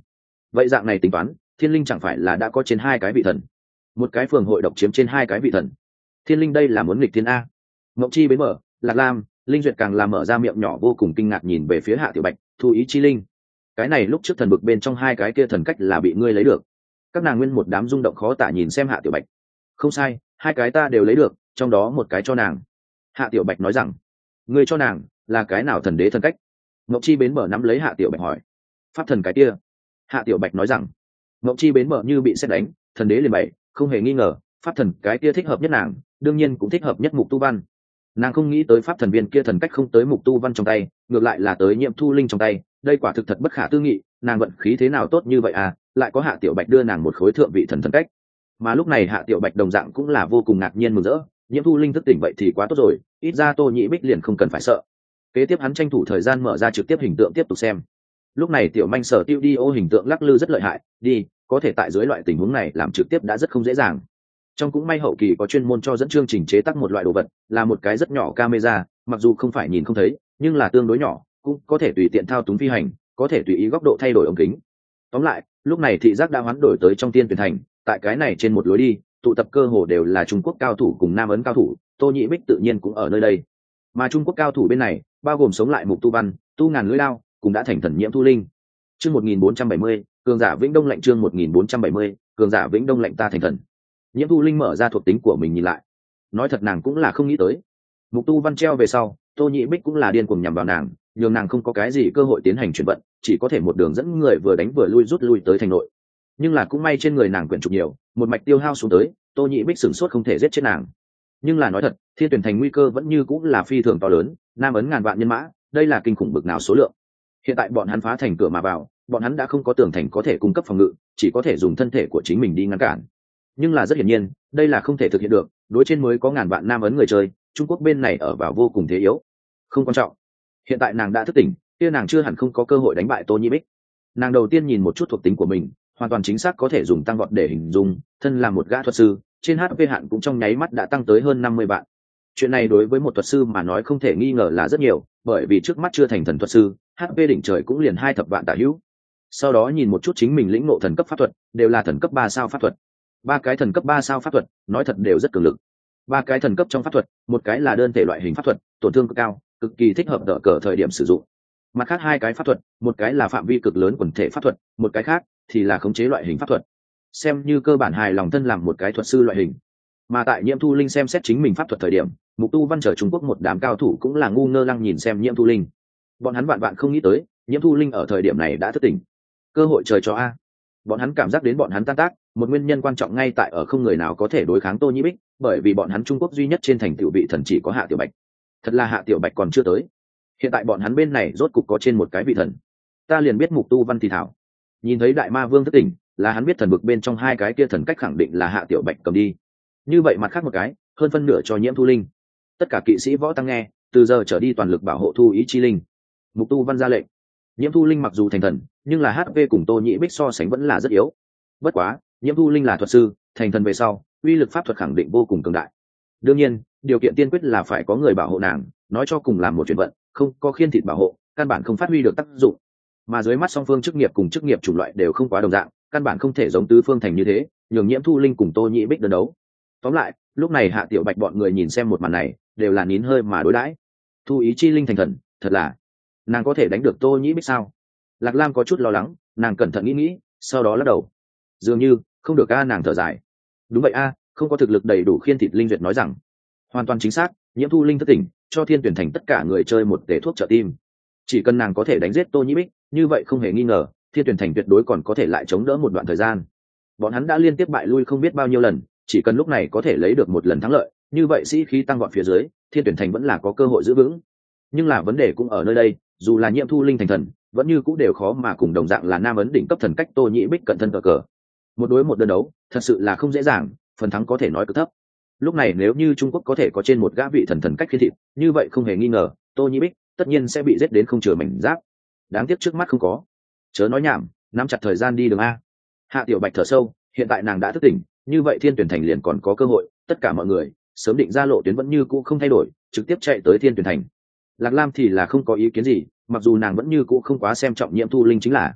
Vậy dạng này tính toán, thiên linh chẳng phải là đã có trên hai cái vị thần một cái phường hội độc chiếm trên hai cái vị thần. Thiên linh đây là muốn nghịch thiên a. Ngọc chi bến mở, lạc lam, linh duyệt càng làm mở ra miệng nhỏ vô cùng kinh ngạc nhìn về phía hạ tiểu bạch, thu ý chi linh. Cái này lúc trước thần bực bên trong hai cái kia thần cách là bị ngươi lấy được. Các nàng nguyên một đám rung động khó tả nhìn xem hạ tiểu bạch. Không sai, hai cái ta đều lấy được, trong đó một cái cho nàng. Hạ tiểu bạch nói rằng, ngươi cho nàng là cái nào thần đế thần cách? Ngọc chi bến mở nắm lấy hạ tiểu bạch hỏi. Pháp thần cái kia. Hạ tiểu bạch nói rằng, ngọc chi bến mở như bị xét đánh, thần đế liền bảy không hề nghi ngờ, pháp thần cái kia thích hợp nhất nàng, đương nhiên cũng thích hợp nhất mục tu văn. Nàng không nghĩ tới pháp thần viên kia thần cách không tới mục tu văn trong tay, ngược lại là tới nhiệm thu linh trong tay, đây quả thực thật bất khả tư nghị, nàng vận khí thế nào tốt như vậy à lại có hạ tiểu bạch đưa nàng một khối thượng vị thần thần cách. Mà lúc này hạ tiểu bạch đồng dạng cũng là vô cùng ngạc nhiên mừng rỡ nhiễm thu linh thức tỉnh vậy thì quá tốt rồi, ít ra tô nhĩ bích liền không cần phải sợ. Kế tiếp hắn tranh thủ thời gian mở ra trực tiếp hình tượng tiếp tục xem. Lúc này tiểu manh sở tiêu đi ô hình tượng lắc lư rất lợi hại, đi có thể tại dưới loại tình huống này làm trực tiếp đã rất không dễ dàng. Trong cũng may hậu kỳ có chuyên môn cho dẫn chương trình chế tác một loại đồ vật, là một cái rất nhỏ camera, mặc dù không phải nhìn không thấy, nhưng là tương đối nhỏ, cũng có thể tùy tiện thao túng phi hành, có thể tùy ý góc độ thay đổi ống kính. Tóm lại, lúc này thị giác đã hoán đổi tới trong tiên tuyển thành, tại cái này trên một lối đi, tụ tập cơ hồ đều là trung quốc cao thủ cùng nam ấn cao thủ, tô nhị bích tự nhiên cũng ở nơi đây. Mà trung quốc cao thủ bên này, bao gồm sống lại mục tu văn, tu ngàn lưỡi lao cũng đã thành thần nhiễm thu linh. Chương một nghìn bốn trăm bảy mươi cường giả vĩnh đông lạnh chương một nghìn bốn trăm bảy mươi, cường giả vĩnh đông lạnh ta thành thần. Nhiễm thu linh mở ra thuộc tính của mình nhìn lại. Nói thật nàng cũng là không nghĩ tới. Mục tu văn treo về sau, tô Nhị bích cũng là điên cuồng nhằm vào nàng, nhường nàng không có cái gì cơ hội tiến hành chuyển vận, chỉ có thể một đường dẫn người vừa đánh vừa lui rút lui tới thành nội. Nhưng là cũng may trên người nàng quyển trục nhiều, một mạch tiêu hao xuống tới, tô Nhị bích sửng sốt không thể giết chết nàng. Nhưng là nói thật, thiên tuyển thành nguy cơ vẫn như cũng là phi thường to lớn, nam ấn ngàn vạn nhân mã, đây là kinh khủng bực nào số lượng. Hiện tại bọn hắn phá thành cửa mà vào bọn hắn đã không có tường thành có thể cung cấp phòng ngự, chỉ có thể dùng thân thể của chính mình đi ngăn cản. Nhưng là rất hiển nhiên, đây là không thể thực hiện được, đối trên mới có ngàn vạn nam ấn người chơi, trung quốc bên này ở vào vô cùng thế yếu. Không quan trọng. Hiện tại nàng đã thức tỉnh, kia nàng chưa hẳn không có cơ hội đánh bại tô nhi bích. Nàng đầu tiên nhìn một chút thuộc tính của mình, hoàn toàn chính xác có thể dùng tăng vọt để hình dung, thân là một gã thuật sư, trên hp hạn cũng trong nháy mắt đã tăng tới hơn năm mươi vạn. Chuyện này đối với một thuật sư mà nói không thể nghi ngờ là rất nhiều, bởi vì trước mắt chưa thành thần thuật sư hp đỉnh trời cũng liền hai thập vạn tả hữu sau đó nhìn một chút chính mình lĩnh ngộ thần cấp pháp thuật, đều là thần cấp ba sao pháp thuật. Ba cái thần cấp ba sao pháp thuật, nói thật đều rất cường lực. Ba cái thần cấp trong pháp thuật, một cái là đơn thể loại hình pháp thuật, tổn thương cực cao, cực kỳ thích hợp đỡ cờ thời điểm sử dụng. Mặt khác hai cái pháp thuật, một cái là phạm vi cực lớn quần thể pháp thuật, một cái khác thì là khống chế loại hình pháp thuật. Xem như cơ bản hài lòng thân làm một cái thuật sư loại hình. Mà tại nhiễm thu linh xem xét chính mình pháp thuật thời điểm, mục tu văn trở trung quốc một đám cao thủ cũng là ngu ngơ lăng nhìn xem nhiễm thu linh. Bọn hắn vạn vạn không nghĩ tới, nhiễm thu linh ở thời điểm này đã thất tỉnh cơ hội trời cho a. Bọn hắn cảm giác đến bọn hắn tan tác, một nguyên nhân quan trọng ngay tại ở không người nào có thể đối kháng tô nhĩ bích, bởi vì bọn hắn trung quốc duy nhất trên thành tiểu vị thần chỉ có hạ tiểu bạch. Thật là hạ tiểu bạch còn chưa tới. Hiện tại bọn hắn bên này rốt cục có trên một cái vị thần. Ta liền biết mục tu văn thì thảo. Nhìn thấy đại ma vương thất tỉnh là hắn biết thần vực bên trong hai cái kia thần cách khẳng định là hạ tiểu bạch cầm đi. Như vậy mặt khác một cái, hơn phân nửa cho nhiễm thu linh. Tất cả kỵ sĩ võ tăng nghe, từ giờ trở đi toàn lực bảo hộ thu ý chi linh. Mục tu văn ra lệnh nhiễm thu linh mặc dù thành thần, nhưng là hp cùng tô nhĩ bích so sánh vẫn là rất yếu. Bất quá, nhiễm thu linh là thuật sư, thành thần về sau, uy lực pháp thuật khẳng định vô cùng cường đại. Đương nhiên, điều kiện tiên quyết là phải có người bảo hộ nàng, nói cho cùng làm một chuyện vận, không có khiên thịt bảo hộ, căn bản không phát huy được tác dụng. Mà dưới mắt song phương chức nghiệp cùng chức nghiệp chủng loại đều không quá đồng dạng, căn bản không thể giống tứ phương thành như thế, nhường nhiễm thu linh cùng tô nhĩ bích đơn đấu. Tóm lại, lúc này hạ tiểu bạch bọn người nhìn xem một màn này, đều là nín hơi mà đối đãi. Thu ý chi linh thành thần, thật là nàng có thể đánh được tô nhĩ bích sao? Lạc lam có chút lo lắng, nàng cẩn thận nghĩ nghĩ, sau đó lắc đầu. Dường như, không được a, nàng thở dài. Đúng vậy a, không có thực lực đầy đủ khiên thịt linh duyệt nói rằng. Hoàn toàn chính xác, nhiễm thu linh thất tỉnh, cho thiên tuyển thành tất cả người chơi một tể thuốc trợ tim. Chỉ cần nàng có thể đánh giết tô nhĩ bích, như vậy không hề nghi ngờ, thiên tuyển thành tuyệt đối còn có thể lại chống đỡ một đoạn thời gian. Bọn hắn đã liên tiếp bại lui không biết bao nhiêu lần, chỉ cần lúc này có thể lấy được một lần thắng lợi, như vậy sĩ khí tăng gọn phía dưới, thiên tuyển thành vẫn là có cơ hội giữ vững. Nhưng là vấn đề cũng ở nơi đây dù là nhiệm thu linh thành thần, vẫn như c ũ đều khó mà cùng đồng dạng là nam ấn đỉnh cấp thần cách tô nhĩ bích cận thân cờ cờ. Một đối một đơn đấu, thật sự là không dễ dàng, phần thắng có thể nói cực thấp. Lúc này nếu như trung quốc có thể có trên một gã vị thần thần cách khiết thịt như vậy không hề nghi ngờ, tô nhĩ bích tất nhiên sẽ bị giết đến không chừa mảnh giáp. Đáng tiếc trước mắt không có. Chớ nói nhảm, nắm chặt thời gian đi đường a. Hạ tiểu bạch thở sâu, hiện tại nàng đã thức tỉnh, như vậy thiên tuyển thành liền còn có cơ hội, tất cả mọi người, sớm định ra lộ tuyến vẫn như cũ không thay đổi, trực tiếp chạy tới thiên tuyển thành lạc lam thì là không có ý kiến gì, mặc dù nàng vẫn như cũ không quá xem trọng nhiệm thu linh chính là.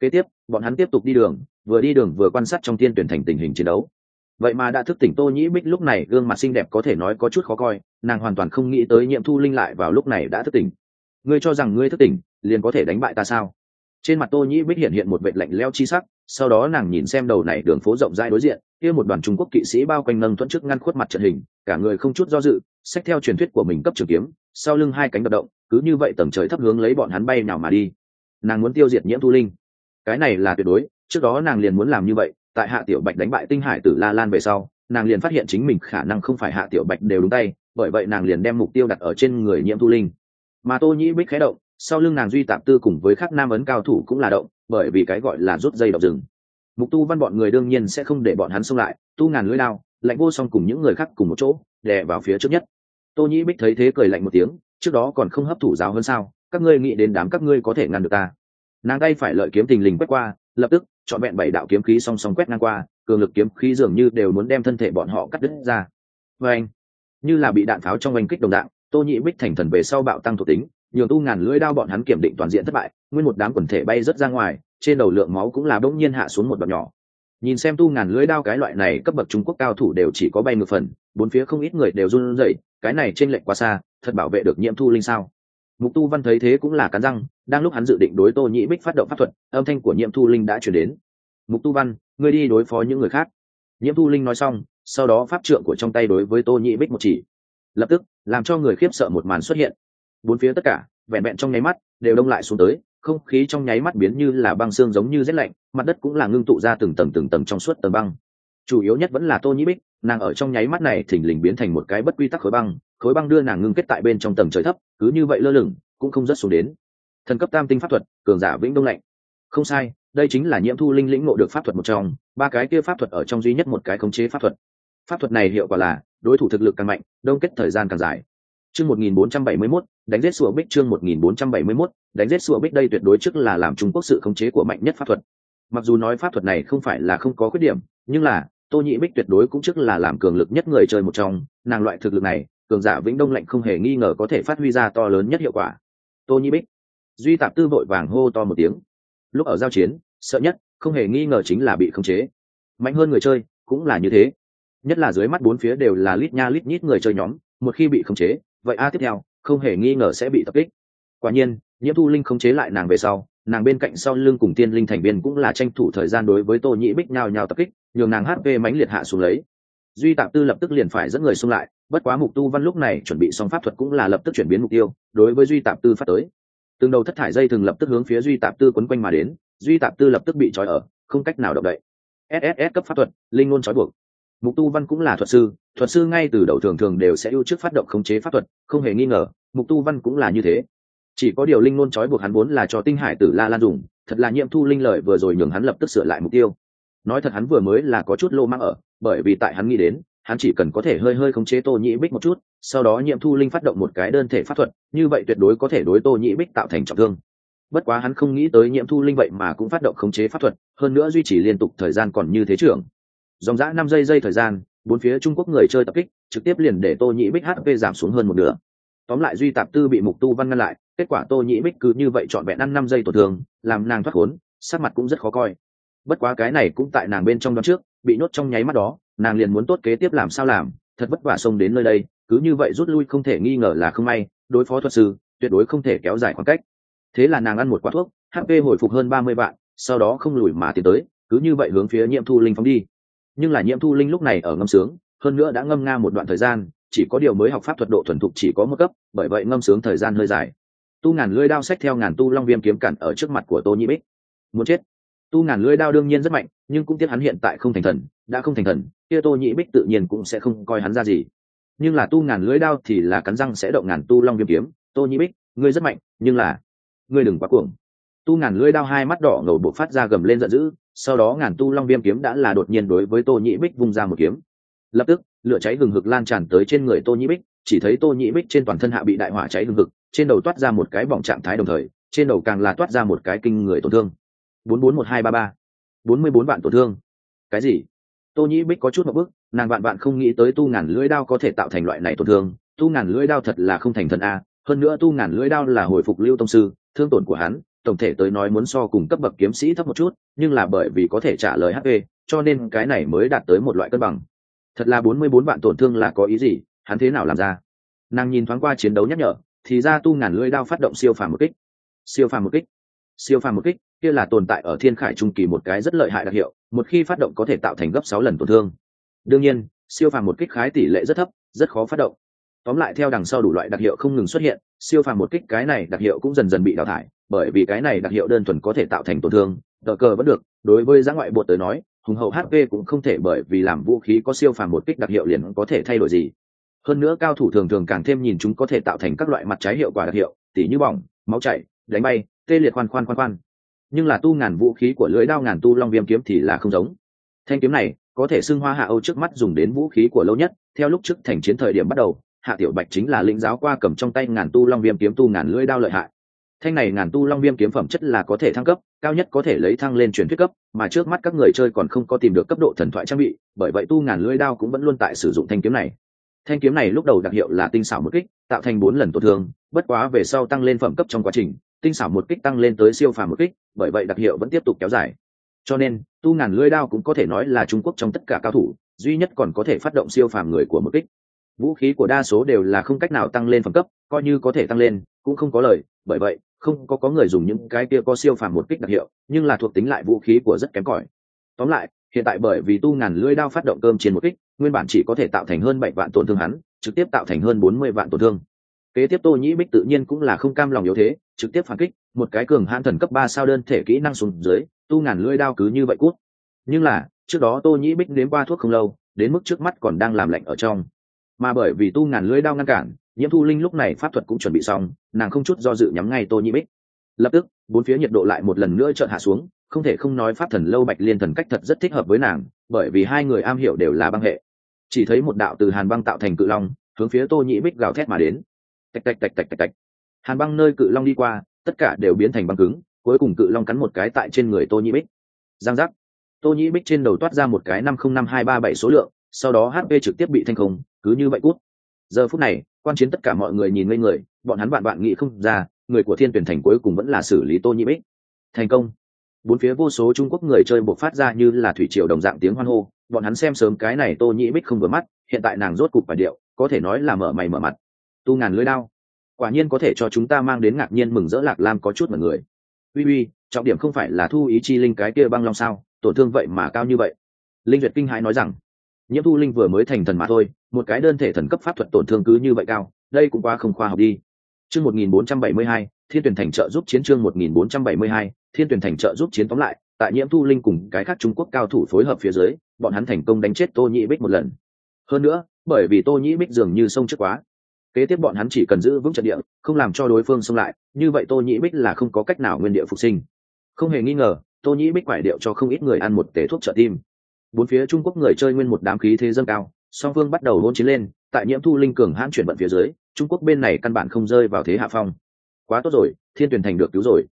Kế tiếp, bọn hắn tiếp tục đi đường, vừa đi đường vừa quan sát trong thiên tuyển thành tình hình chiến đấu. Vậy mà đã thức tỉnh tô nhĩ bích lúc này gương mặt xinh đẹp có thể nói có chút khó coi, nàng hoàn toàn không nghĩ tới nhiệm thu linh lại vào lúc này đã thức tỉnh. Ngươi cho rằng ngươi thức tỉnh, liền có thể đánh bại ta sao? Trên mặt tô nhĩ bích hiện hiện một vệ lạnh leo chi sắc, sau đó nàng nhìn xem đầu này đường phố rộng rãi đối diện, kia một đoàn trung quốc kỵ sĩ bao quanh nâng thuẫn trước ngăn khuất mặt trận hình, cả người không chút do dự xét theo truyền thuyết của mình cấp trường kiếm sau lưng hai cánh đập động, cứ như vậy tầng trời thấp hướng lấy bọn hắn bay nào mà đi. Nàng muốn tiêu diệt nhiễm thu linh. Cái này là tuyệt đối, trước đó nàng liền muốn làm như vậy, tại hạ tiểu bạch đánh bại tinh hải tử la lan về sau, nàng liền phát hiện chính mình khả năng không phải hạ tiểu bạch đều đúng tay, bởi vậy nàng liền đem mục tiêu đặt ở trên người nhiễm thu linh. Mà tô nhĩ bích khé động, sau lưng nàng duy tạp tư cùng với các nam ấn cao thủ cũng là động, bởi vì cái gọi là rút dây đọc rừng. Mục tu văn bọn người đương nhiên sẽ không để bọn hắn xông lại, tu ngàn lưỡi lao lạnh vô song cùng những người khác cùng một chỗ, đè vào phía trước nhất tô nhĩ bích thấy thế cười lạnh một tiếng, trước đó còn không hấp thụ giáo hơn sao, các ngươi nghĩ đến đám các ngươi có thể ngăn được ta. Nàng tay phải lợi kiếm tình lình quét qua, lập tức chọn vẹn bảy đạo kiếm khí song song quét ngang qua, cường lực kiếm khí dường như đều muốn đem thân thể bọn họ cắt đứt ra. Và anh như là bị đạn pháo trong oanh kích đồng đạn tô nhĩ bích thành thần về sau bạo tăng thuộc tính, nhường tu ngàn lưỡi đao bọn hắn kiểm định toàn diện thất bại, nguyên một đám quần thể bay rất ra ngoài, trên đầu lượng máu cũng là bỗng nhiên hạ xuống một đoạn nhỏ. Nhìn xem tu ngàn lưỡi đao cái loại này cấp bậc trung quốc cao thủ đều chỉ có bay ngược phần, bốn phía không ít người đều run rẩy cái này trên lệnh quá xa, thật bảo vệ được nhiễm thu linh sao? Mục tu văn thấy thế cũng là cắn răng, đang lúc hắn dự định đối tô nhĩ bích phát động pháp thuật, âm thanh của nhiễm thu linh đã chuyển đến. Mục tu văn, ngươi đi đối phó những người khác. Nhiễm thu linh nói xong, sau đó pháp trượng của trong tay đối với tô nhĩ bích một chỉ. Lập tức, làm cho người khiếp sợ một màn xuất hiện. Bốn phía tất cả, vẹn vẹn trong nháy mắt, đều đông lại xuống tới, không khí trong nháy mắt biến như là băng xương giống như rét lạnh, mặt đất cũng là ngưng tụ ra từng tầng từng tầng trong suốt tầng băng chủ yếu nhất vẫn là tô nhĩ bích nàng ở trong nháy mắt này thỉnh lình biến thành một cái bất quy tắc khối băng khối băng đưa nàng ngưng kết tại bên trong tầng trời thấp cứ như vậy lơ lửng cũng không rất xuống đến. Thần cấp tam tinh pháp thuật cường giả vĩnh đông lạnh. Không sai đây chính là nhiễm thu linh lĩnh ngộ được pháp thuật một trong ba cái kia pháp thuật ở trong duy nhất một cái khống chế pháp thuật. Pháp thuật này hiệu quả là đối thủ thực lực càng mạnh đông kết thời gian càng dài. Chương 1471, đánh giết sủa bích chương 1471, đánh giết sủa bích đây tuyệt đối trước là làm Trung Quốc sự khống chế của mạnh nhất pháp thuật. Mặc dù nói pháp thuật này không phải là không có khuyết điểm, nhưng là Tô Nhĩ Bích tuyệt đối cũng trước là làm cường lực nhất người chơi một trong, nàng loại thực lực này, cường giả Vĩnh Đông lạnh không hề nghi ngờ có thể phát huy ra to lớn nhất hiệu quả. Tô Nhĩ Bích, Duy Tạp Tư vội vàng hô to một tiếng. Lúc ở giao chiến, sợ nhất, không hề nghi ngờ chính là bị khống chế. Mạnh hơn người chơi, cũng là như thế. Nhất là dưới mắt bốn phía đều là lít nha lít nhít người chơi nhóm, một khi bị khống chế, vậy a tiếp theo không hề nghi ngờ sẽ bị tập kích quả nhiên nhiễm thu linh không chế lại nàng về sau nàng bên cạnh sau lưng cùng tiên linh thành viên cũng là tranh thủ thời gian đối với tô nhĩ bích nhào nhào tập kích nhường nàng hp mãnh liệt hạ xuống lấy. Duy tạp tư lập tức liền phải dẫn người xung lại, bất quá mục tu văn lúc này chuẩn bị xong pháp thuật cũng là lập tức chuyển biến mục tiêu, đối với duy tạp tư phát tới. Từng đầu thất thải dây thường lập tức hướng phía duy tạp tư quấn quanh mà đến, duy tạp tư lập tức bị trói ở, không cách nào động đậy. Sss cấp pháp thuật, linh ngôn trói buộc. Mục tu văn cũng là thuật sư thuật sư ngay từ đầu thường thường đều sẽ ưu trước phát động khống chế pháp thuật, không hề nghi ngờ, mục tu văn cũng là như thế. Chỉ có điều linh ngôn trói buộc hắn vốn là cho tinh hải tử la lan dùng, thật là nhiệm thu linh lợi vừa rồi nhường hắn lập tức sửa lại mục tiêu nói thật hắn vừa mới là có chút lô mang ở, bởi vì tại hắn nghĩ đến, hắn chỉ cần có thể hơi hơi khống chế tô nhĩ bích một chút, sau đó nhiệm thu linh phát động một cái đơn thể pháp thuật, như vậy tuyệt đối có thể đối tô nhĩ bích tạo thành trọng thương. Bất quá hắn không nghĩ tới nhiệm thu linh vậy mà cũng phát động khống chế pháp thuật, hơn nữa duy trì liên tục thời gian còn như thế trưởng. Dòng dã năm giây giây thời gian, bốn phía trung quốc người chơi tập kích, trực tiếp liền để tô nhĩ bích hp giảm xuống hơn một nửa. Tóm lại duy tạp tư bị mục tu văn ngăn lại, kết quả tô nhĩ bích cứ như vậy trọn vẹn ăn năm giây tổn thương, làm nàng thoát khốn, sắc mặt cũng rất khó coi bất quá cái này cũng tại nàng bên trong đó trước, bị nhốt trong nháy mắt đó, nàng liền muốn tốt kế tiếp làm sao làm, thật vất vả xông đến nơi đây, cứ như vậy rút lui không thể nghi ngờ là không may, đối phó thuật sư, tuyệt đối không thể kéo dài khoảng cách. Thế là nàng ăn một quả thuốc hp hồi phục hơn ba mươi vạn, sau đó không lùi mà tiến tới, cứ như vậy hướng phía nhiễm thu linh phóng đi. Nhưng là nhiễm thu linh lúc này ở ngâm sướng, hơn nữa đã ngâm nga một đoạn thời gian, chỉ có điều mới học pháp thuật độ thuần thục chỉ có một cấp, bởi vậy ngâm sướng thời gian hơi dài. Tu ngàn lưỡi đao sách theo ngàn tu long viêm kiếm cản ở trước mặt của tô nhĩ bích. Muốn chết tu ngàn lưỡi đao đương nhiên rất mạnh, nhưng cũng tiếc hắn hiện tại không thành thần, đã không thành thần, kia tô nhĩ bích tự nhiên cũng sẽ không coi hắn ra gì. Nhưng là tu ngàn lưỡi đao thì là cắn răng sẽ động ngàn tu long viêm kiếm. Tô nhĩ bích, ngươi rất mạnh, nhưng là, ngươi đừng quá cuồng. Tu ngàn lưỡi đao hai mắt đỏ ngầu buộc phát ra gầm lên giận dữ, sau đó ngàn tu long viêm kiếm đã là đột nhiên đối với tô nhĩ bích vung ra một kiếm. Lập tức, lửa cháy hừng hực lan tràn tới trên người tô nhĩ bích, chỉ thấy tô nhĩ bích trên toàn thân hạ bị đại hỏa cháy hừng hực, trên đầu toát ra một cái bỏng trạng thái đồng thời, trên đầu càng là toát ra một cái kinh người tổn thương bốn bốn một hai ba ba. bốn mươi bốn vạn tổn thương. Cái gì? Tô nhĩ bích có chút một bức, nàng bạn bạn không nghĩ tới tu ngàn lưỡi đao có thể tạo thành loại này tổn thương. Tu ngàn lưỡi đao thật là không thành thần a. Hơn nữa tu ngàn lưỡi đao là hồi phục lưu tông sư, thương tổn của hắn, tổng thể tới nói muốn so cùng cấp bậc kiếm sĩ thấp một chút, nhưng là bởi vì có thể trả lời hp cho nên cái này mới đạt tới một loại cân bằng. Thật là bốn mươi bốn vạn tổn thương là có ý gì? Hắn thế nào làm ra? Nàng nhìn thoáng qua chiến đấu nhắc nhở, thì ra tu ngàn lưỡi đao phát động siêu phàm một kích. Siêu phàm một kích siêu phàm một kích, kia là tồn tại ở thiên khải trung kỳ một cái rất lợi hại đặc hiệu, một khi phát động có thể tạo thành gấp sáu lần tổn thương. Đương nhiên, siêu phàm một kích khái tỷ lệ rất thấp, rất khó phát động. Tóm lại theo đằng sau đủ loại đặc hiệu không ngừng xuất hiện, siêu phàm một kích cái này đặc hiệu cũng dần dần bị đào thải, bởi vì cái này đặc hiệu đơn thuần có thể tạo thành tổn thương, tờ cờ vẫn được. Đối với giã ngoại bột tới nói, hùng hậu hp cũng không thể bởi vì làm vũ khí có siêu phàm một kích đặc hiệu liền có thể thay đổi gì. Hơn nữa cao thủ thường thường càng thêm nhìn chúng có thể tạo thành các loại mặt trái hiệu quả đặc hiệu, tỉ như bỏng, máu chảy, đánh bay tê liệt khoan khoan khoan khoan. Nhưng là tu ngàn vũ khí của lưỡi đao ngàn tu long viêm kiếm thì là không giống. Thanh kiếm này có thể xưng hoa hạ âu trước mắt dùng đến vũ khí của lâu nhất, theo lúc trước thành chiến thời điểm bắt đầu, hạ tiểu bạch chính là lĩnh giáo qua cầm trong tay ngàn tu long viêm kiếm tu ngàn lưỡi đao lợi hại. Thanh này ngàn tu long viêm kiếm phẩm chất là có thể thăng cấp, cao nhất có thể lấy thăng lên truyền thuyết cấp, mà trước mắt các người chơi còn không có tìm được cấp độ thần thoại trang bị, bởi vậy tu ngàn lưỡi đao cũng vẫn luôn tại sử dụng thanh kiếm này. Thanh kiếm này lúc đầu đặc hiệu là tinh xảo một kích, tạo thành bốn lần tổn thương, bất quá về sau tăng lên phẩm cấp trong quá trình tinh xảo một kích tăng lên tới siêu phàm một kích, bởi vậy đặc hiệu vẫn tiếp tục kéo dài. Cho nên, tu ngàn lưỡi đao cũng có thể nói là trung quốc trong tất cả cao thủ, duy nhất còn có thể phát động siêu phàm người của một kích. Vũ khí của đa số đều là không cách nào tăng lên phẩm cấp, coi như có thể tăng lên, cũng không có lời, bởi vậy, không có có người dùng những cái kia có siêu phàm một kích đặc hiệu, nhưng là thuộc tính lại vũ khí của rất kém cỏi. Tóm lại, hiện tại bởi vì tu ngàn lưỡi đao phát động cơm trên một kích, nguyên bản chỉ có thể tạo thành hơn bảy vạn tổn thương hắn, trực tiếp tạo thành hơn bốn mươi vạn tổn thương. Kế tiếp tô nhĩ bích tự nhiên cũng là không cam lòng yếu thế trực tiếp phản kích, một cái cường hãn thần cấp ba sao đơn thể kỹ năng xuống dưới, tu ngàn lưỡi đao cứ như vậy cút. Nhưng là, trước đó tô nhĩ bích nếm qua thuốc không lâu, đến mức trước mắt còn đang làm lạnh ở trong. Mà bởi vì tu ngàn lưỡi đao ngăn cản, nhiễm thu linh lúc này pháp thuật cũng chuẩn bị xong, nàng không chút do dự nhắm ngay tô nhĩ bích. Lập tức, bốn phía nhiệt độ lại một lần nữa trợn hạ xuống, không thể không nói pháp thần lâu bạch liên thần cách thật rất thích hợp với nàng, bởi vì hai người am hiểu đều là băng hệ. Chỉ thấy một đạo từ hàn băng tạo thành cự long, hướng phía tô nhĩ bích gào thét mà đến. Tạch tạch tạch tạch tạch tạch hàn băng nơi cự long đi qua, tất cả đều biến thành băng cứng, cuối cùng cự long cắn một cái tại trên người tô nhĩ bích. Giang giác. Tô nhĩ bích trên đầu toát ra một cái năm không năm hai ba bảy số lượng, sau đó hp trực tiếp bị thanh không, cứ như vậy cút. Giờ phút này, quan chiến tất cả mọi người nhìn ngây người, bọn hắn bạn bạn nghĩ không ra, người của thiên tuyển thành cuối cùng vẫn là xử lý tô nhĩ bích. Thành công. Bốn phía vô số trung quốc người chơi buộc phát ra như là thủy triều đồng dạng tiếng hoan hô, bọn hắn xem sớm cái này tô nhĩ bích không vừa mắt, hiện tại nàng rốt cục và điệu, có thể nói là mở mày mở mặt. Tu ngàn lưới đao quả nhiên có thể cho chúng ta mang đến ngạc nhiên mừng rỡ lạc lam có chút mọi người. Uy uy, trọng điểm không phải là thu ý chi linh cái kia băng long sao, tổn thương vậy mà cao như vậy. Linh duyệt kinh hãi nói rằng, nhiễm thu linh vừa mới thành thần mà thôi, một cái đơn thể thần cấp pháp thuật tổn thương cứ như vậy cao, đây cũng quá không khoa học đi. Chương một nghìn bốn trăm bảy mươi hai, thiên tuyển thành trợ giúp chiến chương một nghìn bốn trăm bảy mươi hai, thiên tuyển thành trợ giúp chiến tóm lại, tại nhiễm thu linh cùng cái khác trung quốc cao thủ phối hợp phía dưới, bọn hắn thành công đánh chết tô nhĩ bích một lần. Hơn nữa, bởi vì tô nhĩ bích dường như sông trước quá kế tiếp bọn hắn chỉ cần giữ vững trận địa, không làm cho đối phương xông lại, như vậy tô nhĩ bích là không có cách nào nguyên địa phục sinh. Không hề nghi ngờ, tô nhĩ bích quải điệu cho không ít người ăn một tể thuốc trợ tim. Bốn phía trung quốc người chơi nguyên một đám khí thế dâng cao, song phương bắt đầu hôn chiến lên, tại nhiễm thu linh cường hãn chuyển vận phía dưới, trung quốc bên này căn bản không rơi vào thế hạ phong. Quá tốt rồi, thiên tuyển thành được cứu rồi.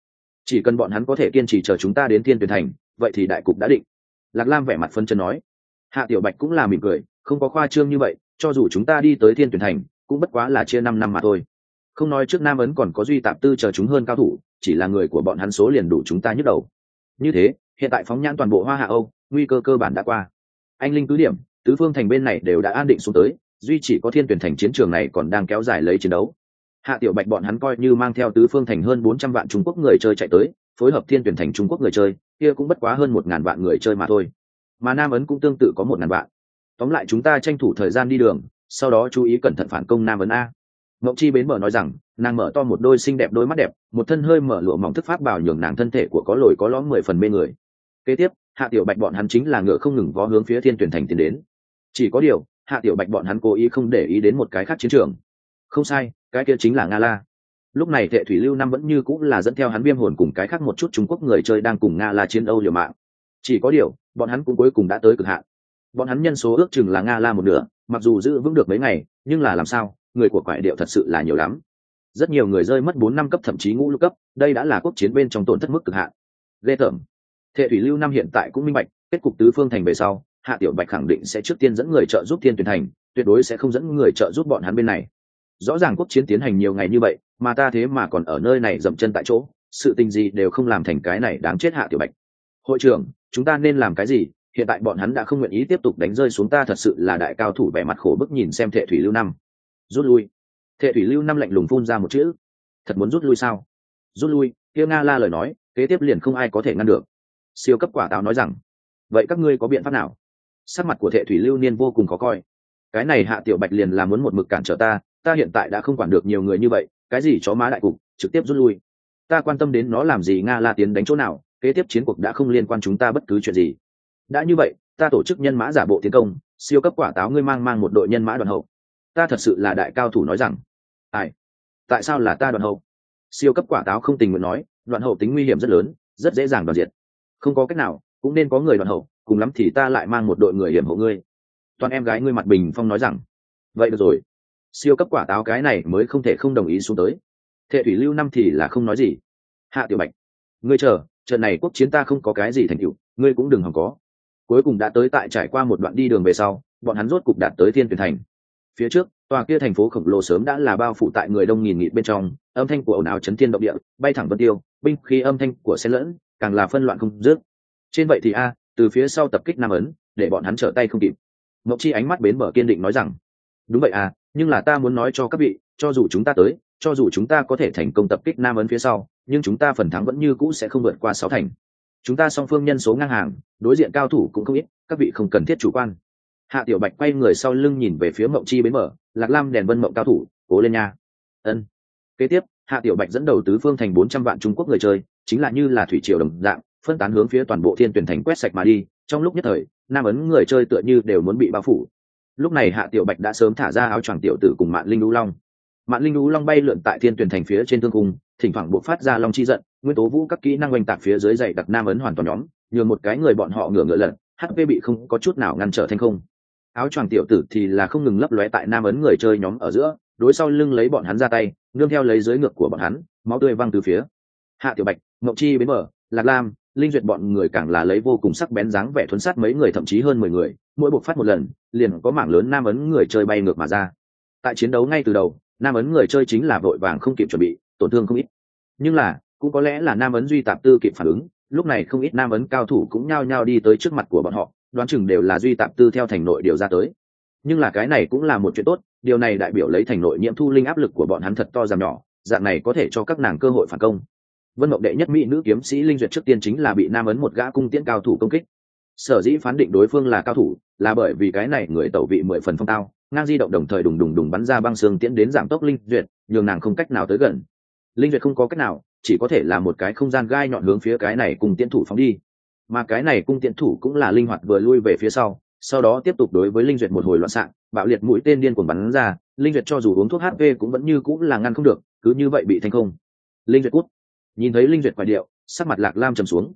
Chỉ cần bọn hắn có thể kiên trì chờ chúng ta đến thiên tuyển thành, vậy thì đại cục đã định. Lạc lam vẻ mặt phân chân nói. Hạ tiểu bạch cũng là mỉm cười, không có khoa trương như vậy, cho dù chúng ta đi tới thiên tuyển thành cũng bất quá là chia năm năm mà thôi. Không nói trước nam ấn còn có duy tạp tư chờ chúng hơn cao thủ, chỉ là người của bọn hắn số liền đủ chúng ta nhức đầu. Như thế, hiện tại phóng nhãn toàn bộ hoa hạ âu, nguy cơ cơ bản đã qua. Anh linh cứ điểm, tứ phương thành bên này đều đã an định xuống tới, duy chỉ có thiên tuyển thành chiến trường này còn đang kéo dài lấy chiến đấu. Hạ tiểu bạch bọn hắn coi như mang theo tứ phương thành hơn bốn trăm vạn trung quốc người chơi chạy tới, phối hợp thiên tuyển thành trung quốc người chơi, kia cũng bất quá hơn một ngàn vạn người chơi mà thôi. Mà nam ấn cũng tương tự có một ngàn vạn. Tóm lại chúng ta tranh thủ thời gian đi đường sau đó chú ý cẩn thận phản công nam ấn a. Mậu chi bến mở nói rằng, nàng mở to một đôi xinh đẹp đôi mắt đẹp, một thân hơi mở lụa mỏng thức pháp bảo nhường nàng thân thể của có lồi có lõm mười phần mê người. Kế tiếp, hạ tiểu bạch bọn hắn chính là ngựa không ngừng vó hướng phía thiên tuyển thành tiến đến. Chỉ có điều, hạ tiểu bạch bọn hắn cố ý không để ý đến một cái khác chiến trường. Không sai, cái kia chính là nga la. Lúc này thệ thủy lưu năm vẫn như cũng là dẫn theo hắn viêm hồn cùng cái khác một chút trung quốc người chơi đang cùng nga la chiến âu liều mạng. Chỉ có điều, bọn hắn cũng cuối cùng đã tới cực hạn. Bọn hắn nhân số ước chừng là nga la một nửa mặc dù giữ vững được mấy ngày, nhưng là làm sao, người của quại điệu thật sự là nhiều lắm. Rất nhiều người rơi mất bốn năm cấp thậm chí ngũ lục cấp, đây đã là quốc chiến bên trong tổn thất mức cực hạn. Ghê tởm. Thệ thủy lưu năm hiện tại cũng minh bạch, kết cục tứ phương thành về sau, hạ tiểu bạch khẳng định sẽ trước tiên dẫn người trợ giúp thiên tuyển thành, tuyệt đối sẽ không dẫn người trợ giúp bọn hắn bên này. Rõ ràng quốc chiến tiến hành nhiều ngày như vậy, mà ta thế mà còn ở nơi này dậm chân tại chỗ, sự tình gì đều không làm thành cái này đáng chết hạ tiểu bạch. Hội trưởng, chúng ta nên làm cái gì? Hiện tại bọn hắn đã không nguyện ý tiếp tục đánh rơi xuống ta thật sự là đại cao thủ vẻ mặt khổ bức nhìn xem thệ thủy lưu năm. Rút lui. Thệ thủy lưu năm lạnh lùng phun ra một chữ. Thật muốn rút lui sao? Rút lui, kia nga la lời nói, kế tiếp liền không ai có thể ngăn được. Siêu cấp quả táo nói rằng, vậy các ngươi có biện pháp nào? Sắc mặt của thệ thủy lưu niên vô cùng khó coi. Cái này hạ tiểu bạch liền là muốn một mực cản trở ta ta hiện tại đã không quản được nhiều người như vậy, cái gì chó má đại cục, trực tiếp rút lui. Ta quan tâm đến nó làm gì nga la tiến đánh chỗ nào, kế tiếp chiến cuộc đã không liên quan chúng ta bất cứ chuyện gì đã như vậy, ta tổ chức nhân mã giả bộ tiến công, siêu cấp quả táo ngươi mang mang một đội nhân mã đoàn hậu. Ta thật sự là đại cao thủ nói rằng. Ai? Tại sao là ta đoàn hậu? Siêu cấp quả táo không tình nguyện nói, đoàn hậu tính nguy hiểm rất lớn, rất dễ dàng đoàn diệt. Không có cách nào, cũng nên có người đoàn hậu, cùng lắm thì ta lại mang một đội người hiểm hộ ngươi. Toàn em gái ngươi mặt bình phong nói rằng. Vậy được rồi. Siêu cấp quả táo cái này mới không thể không đồng ý xuống tới. Thệ thủy lưu năm thì là không nói gì. Hạ tiểu bạch. Ngươi chờ, trận này quốc chiến ta không có cái gì thành tựu, ngươi cũng đừng hòng có cuối cùng đã tới tại trải qua một đoạn đi đường về sau, bọn hắn rốt cục đạt tới thiên tuyển thành. Phía trước, tòa kia thành phố khổng lồ sớm đã là bao phủ tại người đông nghìn nghịt bên trong, âm thanh của ồn ào chấn thiên động địa, bay thẳng vân tiêu, binh khi âm thanh của xe lẫn, càng là phân loạn không dứt. Trên vậy thì a, từ phía sau tập kích nam ấn, để bọn hắn trở tay không kịp. Mộc chi ánh mắt bến mở kiên định nói rằng, đúng vậy à nhưng là ta muốn nói cho các vị, cho dù chúng ta tới, cho dù chúng ta có thể thành công tập kích nam ấn phía sau, nhưng chúng ta phần thắng vẫn như cũ sẽ không vượt qua sáu thành chúng ta song phương nhân số ngang hàng, đối diện cao thủ cũng không ít, các vị không cần thiết chủ quan. Hạ tiểu bạch quay người sau lưng nhìn về phía mộng chi bến mở, lạc lam đèn vân mộng cao thủ, cố lên nha. Ân. Kế tiếp, hạ tiểu bạch dẫn đầu tứ phương thành bốn trăm vạn trung quốc người chơi, chính là như là thủy triều đồng dạng, phân tán hướng phía toàn bộ thiên tuyển thành quét sạch mà đi, trong lúc nhất thời, nam ấn người chơi tựa như đều muốn bị bao phủ. Lúc này hạ tiểu bạch đã sớm thả ra áo choàng tiểu tử cùng mạng linh lũ long mạn linh lũ long bay lượn tại thiên tuyển thành phía trên thương cung, thỉnh thoảng buộc phát ra long chi giận, nguyên tố vũ các kỹ năng oanh tạc phía dưới dày đặc nam ấn hoàn toàn nhóm, nhường một cái người bọn họ ngửa ngựa lật hp bị không có chút nào ngăn trở thành không. Áo choàng tiểu tử thì là không ngừng lấp lóe tại nam ấn người chơi nhóm ở giữa, đối sau lưng lấy bọn hắn ra tay, nương theo lấy dưới ngược của bọn hắn, máu tươi văng từ phía. Hạ tiểu bạch, ngọc chi bến mở lạc lam, linh duyệt bọn người càng là lấy vô cùng sắc bén dáng vẻ thuấn sát mấy người thậm chí hơn mười người, mỗi buộc phát một lần, liền có mảng lớn nam ấn người chơi bay ngược mà ra. Tại chiến đấu ngay từ đầu nam ấn người chơi chính là vội vàng không kịp chuẩn bị, tổn thương không ít. Nhưng là, cũng có lẽ là nam ấn duy tạp tư kịp phản ứng, lúc này không ít nam ấn cao thủ cũng nhao nhao đi tới trước mặt của bọn họ, đoán chừng đều là duy tạp tư theo thành nội điều ra tới. Nhưng là cái này cũng là một chuyện tốt, điều này đại biểu lấy thành nội nhiễm thu linh áp lực của bọn hắn thật to giảm nhỏ, dạng này có thể cho các nàng cơ hội phản công. Vân mộng đệ nhất mỹ nữ kiếm sĩ linh duyệt trước tiên chính là bị nam ấn một gã cung tiễn cao thủ công kích sở dĩ phán định đối phương là cao thủ là bởi vì cái này người tẩu vị mười phần phong tao, ngang di động đồng thời đùng đùng đùng bắn ra băng xương tiễn đến giảm tốc linh duyệt, nhường nàng không cách nào tới gần. Linh duyệt không có cách nào, chỉ có thể là một cái không gian gai nhọn hướng phía cái này cùng tiễn thủ phóng đi. Mà cái này cung tiễn thủ cũng là linh hoạt vừa lui về phía sau sau đó tiếp tục đối với linh duyệt một hồi loạn xạ, bạo liệt mũi tên điên cuồng bắn ra, linh duyệt cho dù uống thuốc hp cũng vẫn như cũng là ngăn không được, cứ như vậy bị thành không. Linh duyệt cút. Nhìn thấy linh duyệt quái điệu, sắc mặt lạc lam trầm xuống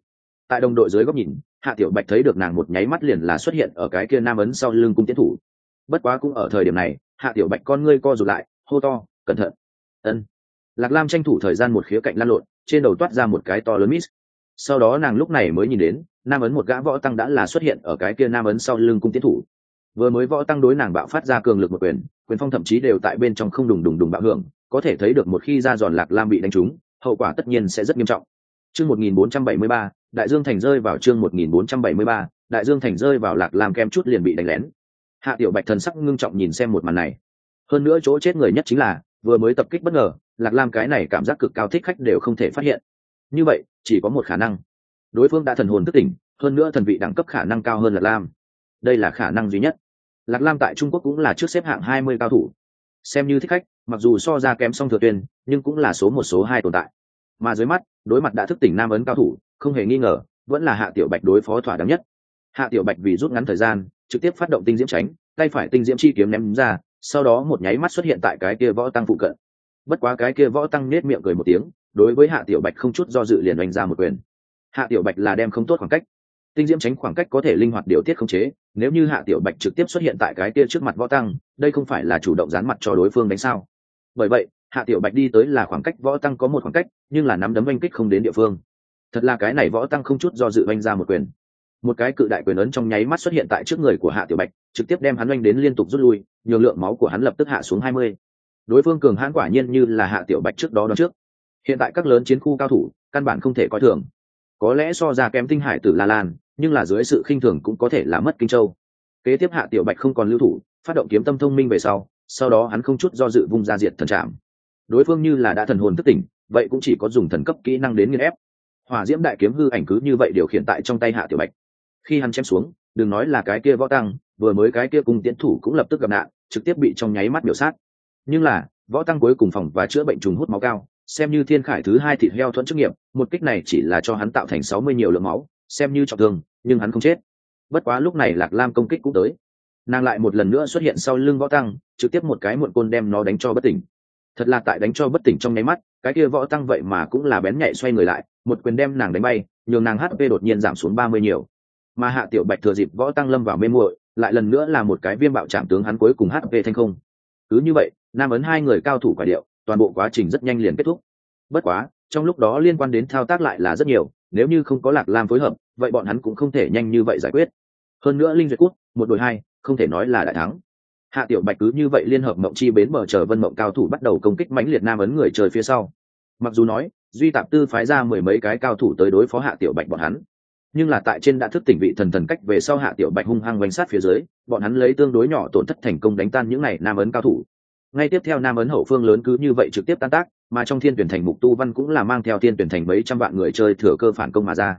tại đồng đội dưới góc nhìn hạ tiểu bạch thấy được nàng một nháy mắt liền là xuất hiện ở cái kia nam ấn sau lưng cung tiến thủ. Bất quá cũng ở thời điểm này hạ tiểu bạch con ngươi co rụt lại hô to cẩn thận. Ân. Lạc lam tranh thủ thời gian một khía cạnh lan lộn trên đầu toát ra một cái to lớn mít sau đó nàng lúc này mới nhìn đến nam ấn một gã võ tăng đã là xuất hiện ở cái kia nam ấn sau lưng cung tiến thủ. Vừa mới võ tăng đối nàng bạo phát ra cường lực một quyền quyền phong thậm chí đều tại bên trong không đùng đùng đùng bạo hưởng có thể thấy được một khi ra giòn lạc lam bị đánh trúng hậu quả tất nhiên sẽ rất nghiêm trọng. Chương 1473, đại dương thành rơi vào chương 1473, đại dương thành rơi vào lạc lam kem chút liền bị đánh lén. Hạ tiểu bạch thần sắc ngưng trọng nhìn xem một màn này. Hơn nữa chỗ chết người nhất chính là vừa mới tập kích bất ngờ lạc lam cái này cảm giác cực cao thích khách đều không thể phát hiện. Như vậy chỉ có một khả năng. Đối phương đã thần hồn thức tỉnh hơn nữa thần vị đẳng cấp khả năng cao hơn lạc lam. Đây là khả năng duy nhất. Lạc lam tại trung quốc cũng là trước xếp hạng hai mươi cao thủ. Xem như thích khách mặc dù so ra kém song thừa tuyên nhưng cũng là số một số hai tồn tại. Mà dưới mắt đối mặt đã thức tỉnh nam ấn cao thủ không hề nghi ngờ, vẫn là hạ tiểu bạch đối phó thỏa đáng nhất. Hạ tiểu bạch vì rút ngắn thời gian, trực tiếp phát động tinh diễm tránh, tay phải tinh diễm chi kiếm ném ra, sau đó một nháy mắt xuất hiện tại cái kia võ tăng phụ cận. Bất quá cái kia võ tăng nết miệng cười một tiếng, đối với hạ tiểu bạch không chút do dự liền đánh ra một quyền. Hạ tiểu bạch là đem không tốt khoảng cách. Tinh diễm tránh khoảng cách có thể linh hoạt điều tiết khống chế, nếu như hạ tiểu bạch trực tiếp xuất hiện tại cái kia trước mặt võ tăng, đây không phải là chủ động dán mặt cho đối phương đánh sao? Bởi vậy, hạ tiểu bạch đi tới là khoảng cách võ tăng có một khoảng cách, nhưng là nắm đấm oanh kích không đến địa phương thật là cái này võ tăng không chút do dự oanh ra một quyền. Một cái cự đại quyền ấn trong nháy mắt xuất hiện tại trước người của hạ tiểu bạch, trực tiếp đem hắn oanh đến liên tục rút lui, nhường lượng máu của hắn lập tức hạ xuống hai mươi. Đối phương cường hãn quả nhiên như là hạ tiểu bạch trước đó đón trước. Hiện tại các lớn chiến khu cao thủ, căn bản không thể coi thường. Có lẽ so ra kém tinh hải tử la lan, nhưng là dưới sự khinh thường cũng có thể là mất kinh châu. Kế tiếp hạ tiểu bạch không còn lưu thủ, phát động kiếm tâm thông minh về sau sau đó hắn không chút do dự vung ra diệt thần trạm đối phương như là đã thần hồn thức tỉnh, vậy cũng chỉ có dùng thần cấp kỹ năng đến nghiên ép hỏa diễm đại kiếm hư ảnh cứ như vậy điều khiển tại trong tay hạ tiểu bạch. Khi hắn chém xuống, đừng nói là cái kia võ tăng, vừa mới cái kia cùng tiến thủ cũng lập tức gặp nạn, trực tiếp bị trong nháy mắt biểu sát. Nhưng là, võ tăng cuối cùng phòng và chữa bệnh trùng hút máu cao, xem như thiên khải thứ hai thịt heo thuẫn chức nghiệp, một kích này chỉ là cho hắn tạo thành sáu mươi nhiều lượng máu, xem như trọng thương, nhưng hắn không chết. Bất quá lúc này lạc lam công kích cũng tới. Nàng lại một lần nữa xuất hiện sau lưng võ tăng, trực tiếp một cái muộn côn đem nó đánh cho bất tỉnh. Thật là tại đánh cho bất tỉnh trong nháy mắt cái kia võ tăng vậy mà cũng là bén nhạy xoay người lại, một quyền đem nàng đánh bay, nhường nàng hp đột nhiên giảm xuống ba mươi nhiều. Mà hạ tiểu bạch thừa dịp võ tăng lâm vào mê muội, lại lần nữa là một cái viêm bạo trạm tướng hắn cuối cùng hp thanh không. Cứ như vậy, nam ấn hai người cao thủ quả điệu, toàn bộ quá trình rất nhanh liền kết thúc. Bất quá, trong lúc đó liên quan đến thao tác lại là rất nhiều, nếu như không có lạc lam phối hợp, vậy bọn hắn cũng không thể nhanh như vậy giải quyết. Hơn nữa linh duyệt quốc một đội hai, không thể nói là đại thắng hạ tiểu bạch cứ như vậy liên hợp mộng chi bến mở chờ vân mộng cao thủ bắt đầu công kích mãnh liệt nam ấn người chơi phía sau. Mặc dù nói, duy tạp tư phái ra mười mấy cái cao thủ tới đối phó hạ tiểu bạch bọn hắn. Nhưng là tại trên đã thức tỉnh vị thần thần cách về sau hạ tiểu bạch hung hăng bánh sát phía dưới, bọn hắn lấy tương đối nhỏ tổn thất thành công đánh tan những n à y nam ấn cao thủ. Ngay tiếp theo nam ấn hậu phương lớn cứ như vậy trực tiếp tan tác, mà trong thiên tuyển thành mục tu văn cũng là mang theo thiên tuyển thành mấy trăm vạn người chơi thừa cơ phản công mà ra.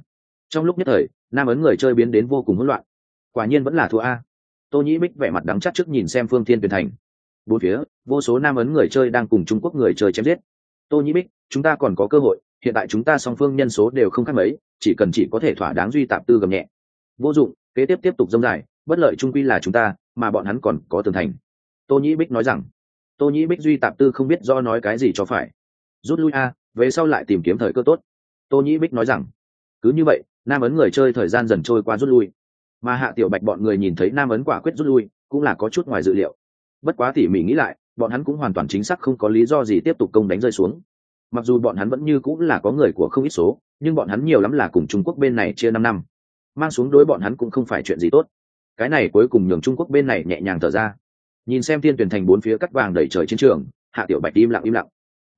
Trong lúc nhất thời, nam ấn người chơi biến đến vô cùng hỗn loạn. Quả nhiên vẫn là thua a tô nhĩ bích vẻ mặt đắng chắc trước nhìn xem phương thiên tuyển thành. Bốn phía, vô số nam ấn người chơi đang cùng trung quốc người chơi chém giết. Tô nhĩ bích, chúng ta còn có cơ hội, hiện tại chúng ta song phương nhân số đều không khác mấy, chỉ cần chỉ có thể thỏa đáng duy tạp tư gầm nhẹ. Vô dụng, kế tiếp tiếp tục dông dài, bất lợi trung quy là chúng ta, mà bọn hắn còn có tường thành. Tô nhĩ bích nói rằng. Tô nhĩ bích duy tạp tư không biết do nói cái gì cho phải. Rút lui a, về sau lại tìm kiếm thời cơ tốt. Tô nhĩ bích nói rằng. Cứ như vậy, nam ấn người chơi thời gian dần trôi qua rút lui mà hạ tiểu bạch bọn người nhìn thấy nam ấn quả quyết rút lui, cũng là có chút ngoài dự liệu. Bất quá tỉ mỉ nghĩ lại, bọn hắn cũng hoàn toàn chính xác không có lý do gì tiếp tục công đánh rơi xuống. Mặc dù bọn hắn vẫn như cũng là có người của không ít số, nhưng bọn hắn nhiều lắm là cùng trung quốc bên này chia năm năm. Mang xuống đối bọn hắn cũng không phải chuyện gì tốt. Cái này cuối cùng nhường trung quốc bên này nhẹ nhàng thở ra. Nhìn xem thiên tuyển thành bốn phía cắt vàng đẩy trời chiến trường, hạ tiểu bạch im lặng im lặng.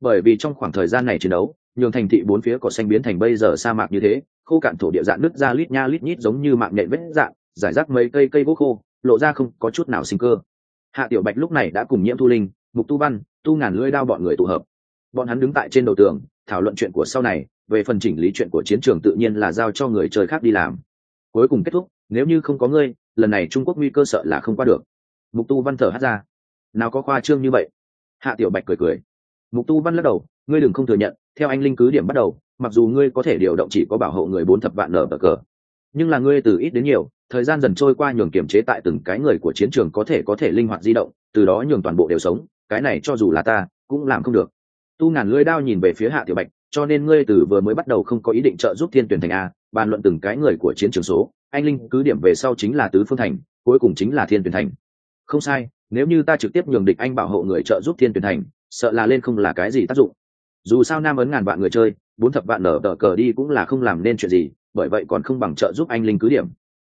Bởi vì trong khoảng thời gian này chiến đấu nhường thành thị bốn phía cỏ xanh biến thành bây giờ sa mạc như thế, khô cạn thổ địa dạng nứt ra lít nha lít nhít giống như mạng nhện vết dạng giải rác mấy cây cây gỗ khô, lộ ra không có chút nào sinh cơ. Hạ tiểu bạch lúc này đã cùng nhiễm thu linh, mục tu văn, tu ngàn lưỡi đao bọn người tụ hợp. Bọn hắn đứng tại trên đầu tường, thảo luận chuyện của sau này, về phần chỉnh lý chuyện của chiến trường tự nhiên là giao cho người chơi khác đi làm. Cuối cùng kết thúc, nếu như không có ngươi, lần này trung quốc nguy cơ sợ là không qua được. Mục tu văn thở hát ra. Nào có khoa trương như vậy? Hạ tiểu bạch cười cười. Mục tu văn lắc đầu, ngươi đừng không thừa nhận theo anh linh cứ điểm bắt đầu, mặc dù ngươi có thể điều động chỉ có bảo hộ người bốn thập vạn nở bờ cờ, nhưng là ngươi từ ít đến nhiều, thời gian dần trôi qua nhường kiểm chế tại từng cái người của chiến trường có thể có thể linh hoạt di động, từ đó nhường toàn bộ đều sống, cái này cho dù là ta, cũng làm không được. Tu ngàn lưỡi đao nhìn về phía hạ tiểu bạch, cho nên ngươi từ vừa mới bắt đầu không có ý định trợ giúp thiên tuyển thành a, bàn luận từng cái người của chiến trường số, anh linh cứ điểm về sau chính là tứ phương thành, cuối cùng chính là thiên tuyển thành. Không sai, nếu như ta trực tiếp nhường địch anh bảo hộ người trợ giúp thiên tuyển thành, sợ là lên không là cái gì tác dụng dù sao nam ấn ngàn vạn người chơi, bốn thập vạn nở đỡ cờ đi cũng là không làm nên chuyện gì, bởi vậy còn không bằng trợ giúp anh linh cứ điểm.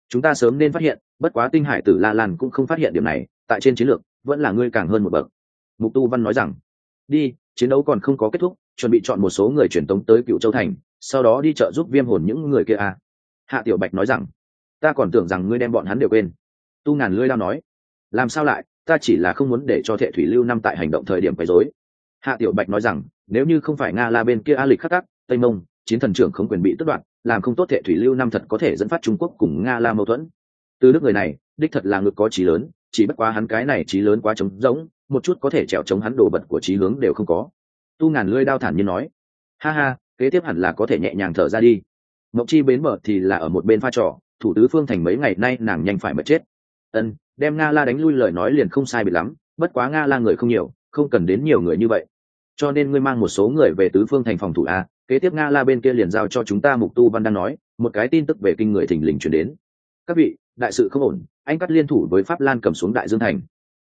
Chúng ta sớm nên phát hiện, bất quá tinh hải tử la lan cũng không phát hiện điểm này, tại trên chiến lược, vẫn là ngươi càng hơn một bậc. Mục tu văn nói rằng, đi, chiến đấu còn không có kết thúc, chuẩn bị chọn một số người truyền tống tới cựu châu thành, sau đó đi trợ giúp viêm hồn những người kia à. hạ tiểu bạch nói rằng, ta còn tưởng rằng ngươi đem bọn hắn đều quên. Tu ngàn lưỡi lao nói, làm sao lại, ta chỉ là không muốn để cho thệ thủy lưu năm tại hành động thời điểm quấy rối. Hạ tiểu bạch nói rằng nếu như không phải nga la bên kia a lịch khắc tắc tây mông, chiến thần trưởng không quyền bị tất đoạn làm không tốt thệ thủy lưu năm thật có thể dẫn phát trung quốc cùng nga la mâu thuẫn. Từ đức người này, đích thật là ngực có trí lớn, chỉ bất quá hắn cái này trí lớn quá trống rỗng, một chút có thể trèo chống hắn đồ vật của trí hướng đều không có. Tu ngàn lưỡi đao thản nhiên nói, ha ha, kế tiếp hẳn là có thể nhẹ nhàng thở ra đi. Mộng chi bến mở thì là ở một bên pha trò, thủ tứ phương thành mấy ngày nay nàng nhanh phải mất chết. Ân, đem nga la đánh lui lời nói liền không sai biệt lắm, bất quá nga la người không nhiều, không cần đến nhiều người như vậy cho nên ngươi mang một số người về tứ phương thành phòng thủ a, kế tiếp nga la bên kia liền giao cho chúng ta mục tu văn đang nói, một cái tin tức về kinh người thình lình chuyển đến. Các vị, đại sự không ổn, anh cắt liên thủ với pháp lan cầm xuống đại dương thành.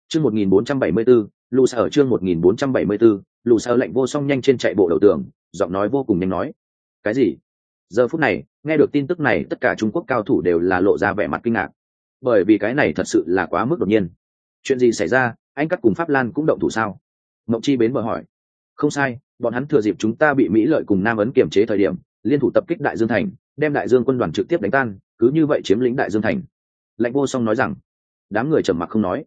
Chương một nghìn bốn trăm bảy mươi bốn lù sở chương một nghìn bốn trăm bảy mươi bốn lù sa lệnh vô song nhanh trên chạy bộ đầu tường, giọng nói vô cùng nhanh nói. Cái gì? Giờ phút này, nghe được tin tức này, tất cả trung quốc cao thủ đều là lộ ra vẻ mặt kinh ngạc. Bởi vì cái này thật sự là quá mức đột nhiên. Chuyện gì xảy ra? Anh cắt cùng pháp lan cũng động thủ sao? Mộng chi bến bờ hỏi không sai, bọn hắn thừa dịp chúng ta bị mỹ lợi cùng nam ấn kiểm chế thời điểm, liên thủ tập kích đại dương thành, đem đại dương quân đoàn trực tiếp đánh tan, cứ như vậy chiếm lĩnh đại dương thành. Lãnh vô song nói rằng, đám người trầm mặc không nói.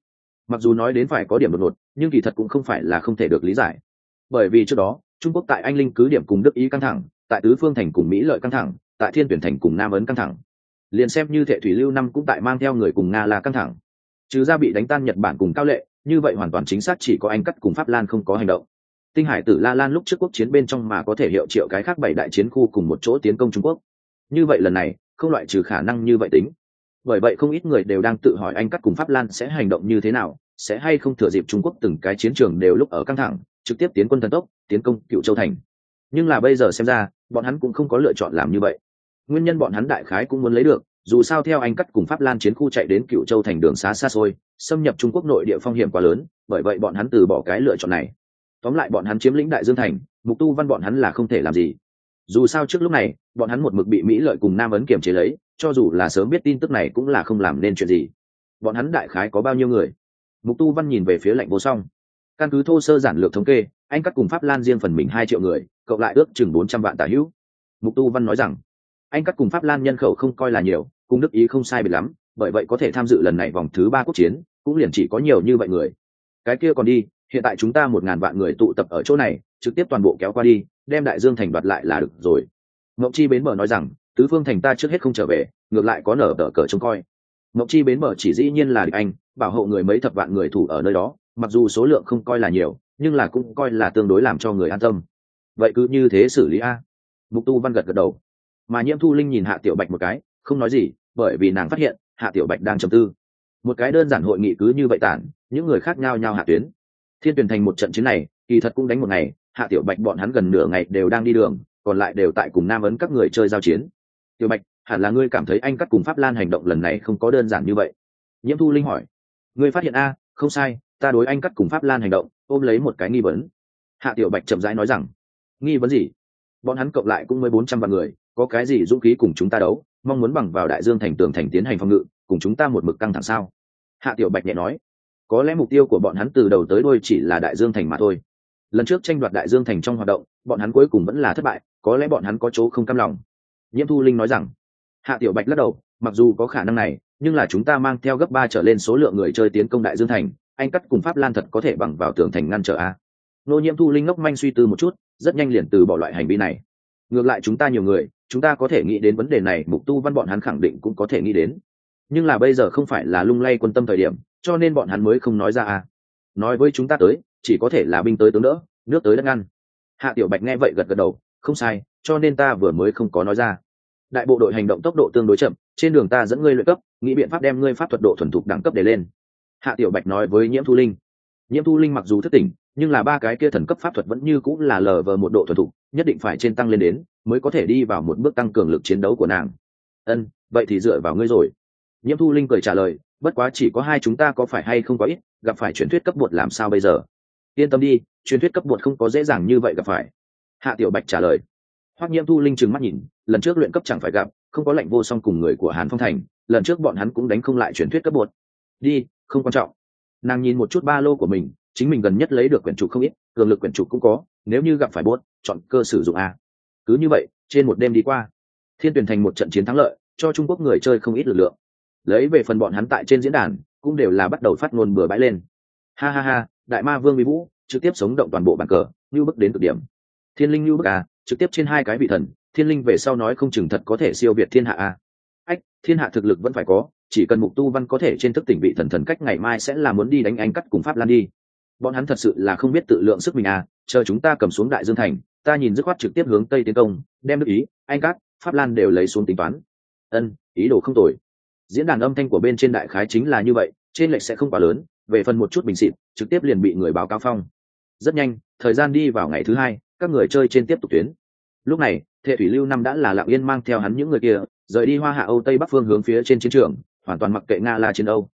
Mặc dù nói đến phải có điểm đột ngột, nhưng kỳ thật cũng không phải là không thể được lý giải. Bởi vì trước đó, trung quốc tại anh linh cứ điểm cùng đức ý căng thẳng, tại tứ phương thành cùng mỹ lợi căng thẳng, tại thiên tuyển thành cùng nam ấn căng thẳng. Liền xem như thệ thủy lưu năm cũng tại mang theo người cùng nga là căng thẳng. Trừ ra bị đánh tan nhật bản cùng cao lệ, như vậy hoàn toàn chính xác chỉ có anh cắt cùng pháp lan không có hành động tinh hải tử la lan lúc trước quốc chiến bên trong mà có thể hiệu triệu cái khác bảy đại chiến khu cùng một chỗ tiến công trung quốc. Như vậy lần này, không loại trừ khả năng như vậy tính. Bởi vậy không ít người đều đang tự hỏi anh cắt cùng pháp lan sẽ hành động như thế nào, sẽ hay không thừa dịp trung quốc từng cái chiến trường đều lúc ở căng thẳng, trực tiếp tiến quân thần tốc, tiến công cựu châu thành. Nhưng là bây giờ xem ra, bọn hắn cũng không có lựa chọn làm như vậy. Nguyên nhân bọn hắn đại khái cũng muốn lấy được, dù sao theo anh cắt cùng pháp lan chiến khu chạy đến cựu châu thành đường xá xa xôi, xâm nhập trung quốc nội địa phong hiểm quá lớn, bởi vậy bọn hắn từ bỏ cái lựa chọn này tóm lại bọn hắn chiếm lĩnh đại dương thành, mục tu văn bọn hắn là không thể làm gì. Dù sao trước lúc này, bọn hắn một mực bị mỹ lợi cùng nam ấn kiềm chế lấy, cho dù là sớm biết tin tức này cũng là không làm nên chuyện gì. Bọn hắn đại khái có bao nhiêu người? Mục tu văn nhìn về phía lạnh vô song. Căn cứ thô sơ giản lược thống kê, anh cắt cùng pháp lan riêng phần mình hai triệu người, cộng lại ước chừng bốn trăm vạn tả hữu. Mục tu văn nói rằng, anh cắt cùng pháp lan nhân khẩu không coi là nhiều, cùng đức ý không sai biệt lắm, bởi vậy có thể tham dự lần này vòng thứ ba quốc chiến, cũng liền chỉ có nhiều như vậy người. Cái kia còn đi hiện tại chúng ta một ngàn vạn người tụ tập ở chỗ này, trực tiếp toàn bộ kéo qua đi, đem đại dương thành đoạt lại là được rồi. Ngọc chi bến bờ nói rằng, tứ phương thành ta trước hết không trở về, ngược lại có nở tờ cờ trông coi. Ngọc chi bến bờ chỉ dĩ nhiên là địch anh, bảo hộ người mấy thập vạn người thủ ở nơi đó, mặc dù số lượng không coi là nhiều, nhưng là cũng coi là tương đối làm cho người an tâm. Vậy cứ như thế xử lý a. Mục tu văn gật gật đầu. Mà nhiễm thu linh nhìn hạ tiểu bạch một cái, không nói gì, bởi vì nàng phát hiện hạ tiểu bạch đang trầm tư. Một cái đơn giản hội nghị cứ như vậy tản, những người khác nhau nhau hạ tuyến thiên tuyển thành một trận chiến này, kỳ thật cũng đánh một ngày, hạ tiểu bạch bọn hắn gần nửa ngày đều đang đi đường, còn lại đều tại cùng nam ấn các người chơi giao chiến. Tiểu bạch, hẳn là ngươi cảm thấy anh cắt cùng pháp lan hành động lần này không có đơn giản như vậy? Nhiễm thu linh hỏi. Ngươi phát hiện a, không sai, ta đối anh cắt cùng pháp lan hành động, ôm lấy một cái nghi vấn. Hạ tiểu bạch chậm rãi nói rằng, nghi vấn gì? Bọn hắn cộng lại cũng mới bốn trăm vạn người, có cái gì dũng khí cùng chúng ta đấu, mong muốn bằng vào đại dương thành tường thành tiến hành phòng ngự, cùng chúng ta một mực căng thẳng sao? Hạ tiểu bạch nhẹ nói có lẽ mục tiêu của bọn hắn từ đầu tới đôi chỉ là đại dương thành mà thôi. Lần trước tranh đoạt đại dương thành trong hoạt động, bọn hắn cuối cùng vẫn là thất bại, có lẽ bọn hắn có chỗ không cam lòng. Nhiễm thu linh nói rằng, hạ tiểu bạch lắc đầu, mặc dù có khả năng này, nhưng là chúng ta mang theo gấp ba trở lên số lượng người chơi tiến công đại dương thành, anh cắt cùng pháp lan thật có thể bằng vào tường thành ngăn trở a. Nô nhiễm thu linh ngốc manh suy tư một chút, rất nhanh liền từ bỏ loại hành vi này. Ngược lại chúng ta nhiều người, chúng ta có thể nghĩ đến vấn đề này, mục tu văn bọn hắn khẳng định cũng có thể nghĩ đến. Nhưng là bây giờ không phải là lung lay quân tâm thời điểm cho nên bọn hắn mới không nói ra à. Nói với chúng ta tới, chỉ có thể là binh tới tướng đỡ, nước tới đất ngăn. Hạ tiểu bạch nghe vậy gật gật đầu, không sai, cho nên ta vừa mới không có nói ra. Đại bộ đội hành động tốc độ tương đối chậm, trên đường ta dẫn ngươi luyện cấp, nghĩ biện pháp đem ngươi pháp thuật độ thuần thục đẳng cấp để lên. Hạ tiểu bạch nói với nhiễm thu linh. Nhiễm thu linh mặc dù thất tỉnh, nhưng là ba cái kia thần cấp pháp thuật vẫn như cũng là lờ vờ một độ thuần thục, nhất định phải trên tăng lên đến, mới có thể đi vào một bước tăng cường lực chiến đấu của nàng. Ân, vậy thì dựa vào ngươi rồi. Nhiễm thu linh cười trả lời bất quá chỉ có hai chúng ta có phải hay không có ít, gặp phải truyền thuyết cấp bột làm sao bây giờ? Yên tâm đi, truyền thuyết cấp bột không có dễ dàng như vậy gặp phải. Hạ tiểu bạch trả lời. Hoắc nhiễm thu linh trừng mắt nhìn, lần trước luyện cấp chẳng phải gặp, không có lệnh vô song cùng người của hàn phong thành, lần trước bọn hắn cũng đánh không lại truyền thuyết cấp bột. Đi, không quan trọng. Nàng nhìn một chút ba lô của mình, chính mình gần nhất lấy được quyển trục không ít, cường lực quyển trục cũng có, nếu như gặp phải bốt chọn cơ sử dụng a. Cứ như vậy, trên một đêm đi qua, thiên tuyển thành một trận chiến thắng lợi, cho trung quốc người chơi không ít lực lượng lấy về phần bọn hắn tại trên diễn đàn, cũng đều là bắt đầu phát ngôn bừa bãi lên. Ha ha ha, đại ma vương mỹ vũ, trực tiếp sống động toàn bộ bàn cờ, như bức đến cực điểm. Thiên linh như bức à trực tiếp trên hai cái vị thần, thiên linh về sau nói không chừng thật có thể siêu việt thiên hạ à. Ách, thiên hạ thực lực vẫn phải có, chỉ cần mục tu văn có thể trên thức tỉnh vị thần thần cách ngày mai sẽ là muốn đi đánh anh cắt cùng pháp lan đi. Bọn hắn thật sự là không biết tự lượng sức mình à chờ chúng ta cầm xuống đại dương thành, ta nhìn dứt khoát trực tiếp hướng tây tiến công, đem nước ý, anh cát pháp lan đều lấy xuống tính toán. Ân, ý đồ không tồi diễn đàn âm thanh của bên trên đại khái chính là như vậy trên lệch sẽ không quá lớn về phần một chút bình xịt trực tiếp liền bị người báo cáo phong. Rất nhanh thời gian đi vào ngày thứ hai các người chơi trên tiếp tục tuyến. Lúc này thệ thủy lưu năm đã là lạng yên mang theo hắn những người kia rời đi hoa hạ âu tây bắc phương hướng phía trên chiến trường hoàn toàn mặc kệ nga la chiến âu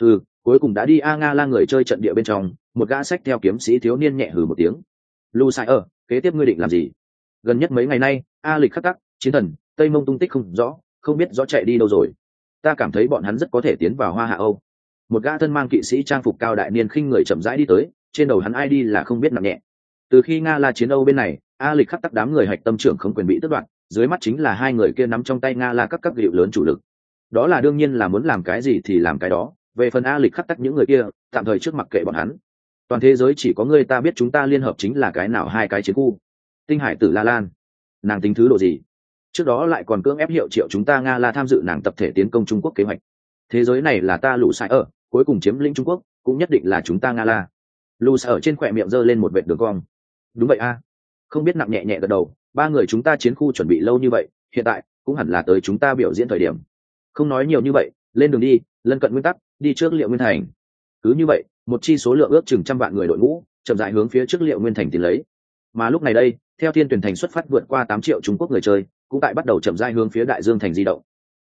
hừ, cuối cùng đã đi a nga la người chơi trận địa bên trong một gã sách theo kiếm sĩ thiếu niên nhẹ hừ một tiếng. Lu sai ở kế tiếp ngươi định làm gì? Gần nhất mấy ngày nay a lịch khắc tắc chiến thần tây mông tung tích không rõ không biết rõ chạy đi đâu rồi ta cảm thấy bọn hắn rất có thể tiến vào hoa hạ âu một gã thân mang kỵ sĩ trang phục cao đại niên khinh người chậm rãi đi tới trên đầu hắn ai đi là không biết nặng nhẹ từ khi nga la chiến âu bên này a lịch khắc tắc đám người hạch tâm trưởng không quyền bị tước đoạt dưới mắt chính là hai người kia nắm trong tay nga la các các hiệu lớn chủ lực đó là đương nhiên là muốn làm cái gì thì làm cái đó về phần a lịch khắc tắc những người kia tạm thời trước mặt kệ bọn hắn toàn thế giới chỉ có người ta biết chúng ta liên hợp chính là cái nào hai cái chiến khu tinh hải tử la lan nàng tính thứ độ gì trước đó lại còn cưỡng ép hiệu triệu chúng ta nga la tham dự nàng tập thể tiến công trung quốc kế hoạch. Thế giới này là ta lũ sai ở, cuối cùng chiếm lĩnh trung quốc, cũng nhất định là chúng ta nga la. Lù sai ở trên khỏe miệng giơ lên một vệt đường cong. Đúng vậy a. Không biết nặng nhẹ nhẹ gật đầu, ba người chúng ta chiến khu chuẩn bị lâu như vậy, hiện tại cũng hẳn là tới chúng ta biểu diễn thời điểm. Không nói nhiều như vậy, lên đường đi, lân cận nguyên tắc, đi trước liệu nguyên thành. Cứ như vậy, một chi số lượng ước chừng trăm vạn người đội ngũ, chậm dại hướng phía trước liệu nguyên thành tìm lấy. Mà lúc này đây, theo thiên tuyển thành xuất phát vượt qua tám triệu trung quốc người chơi cũng tại bắt đầu chậm rãi hướng phía đại dương thành di động.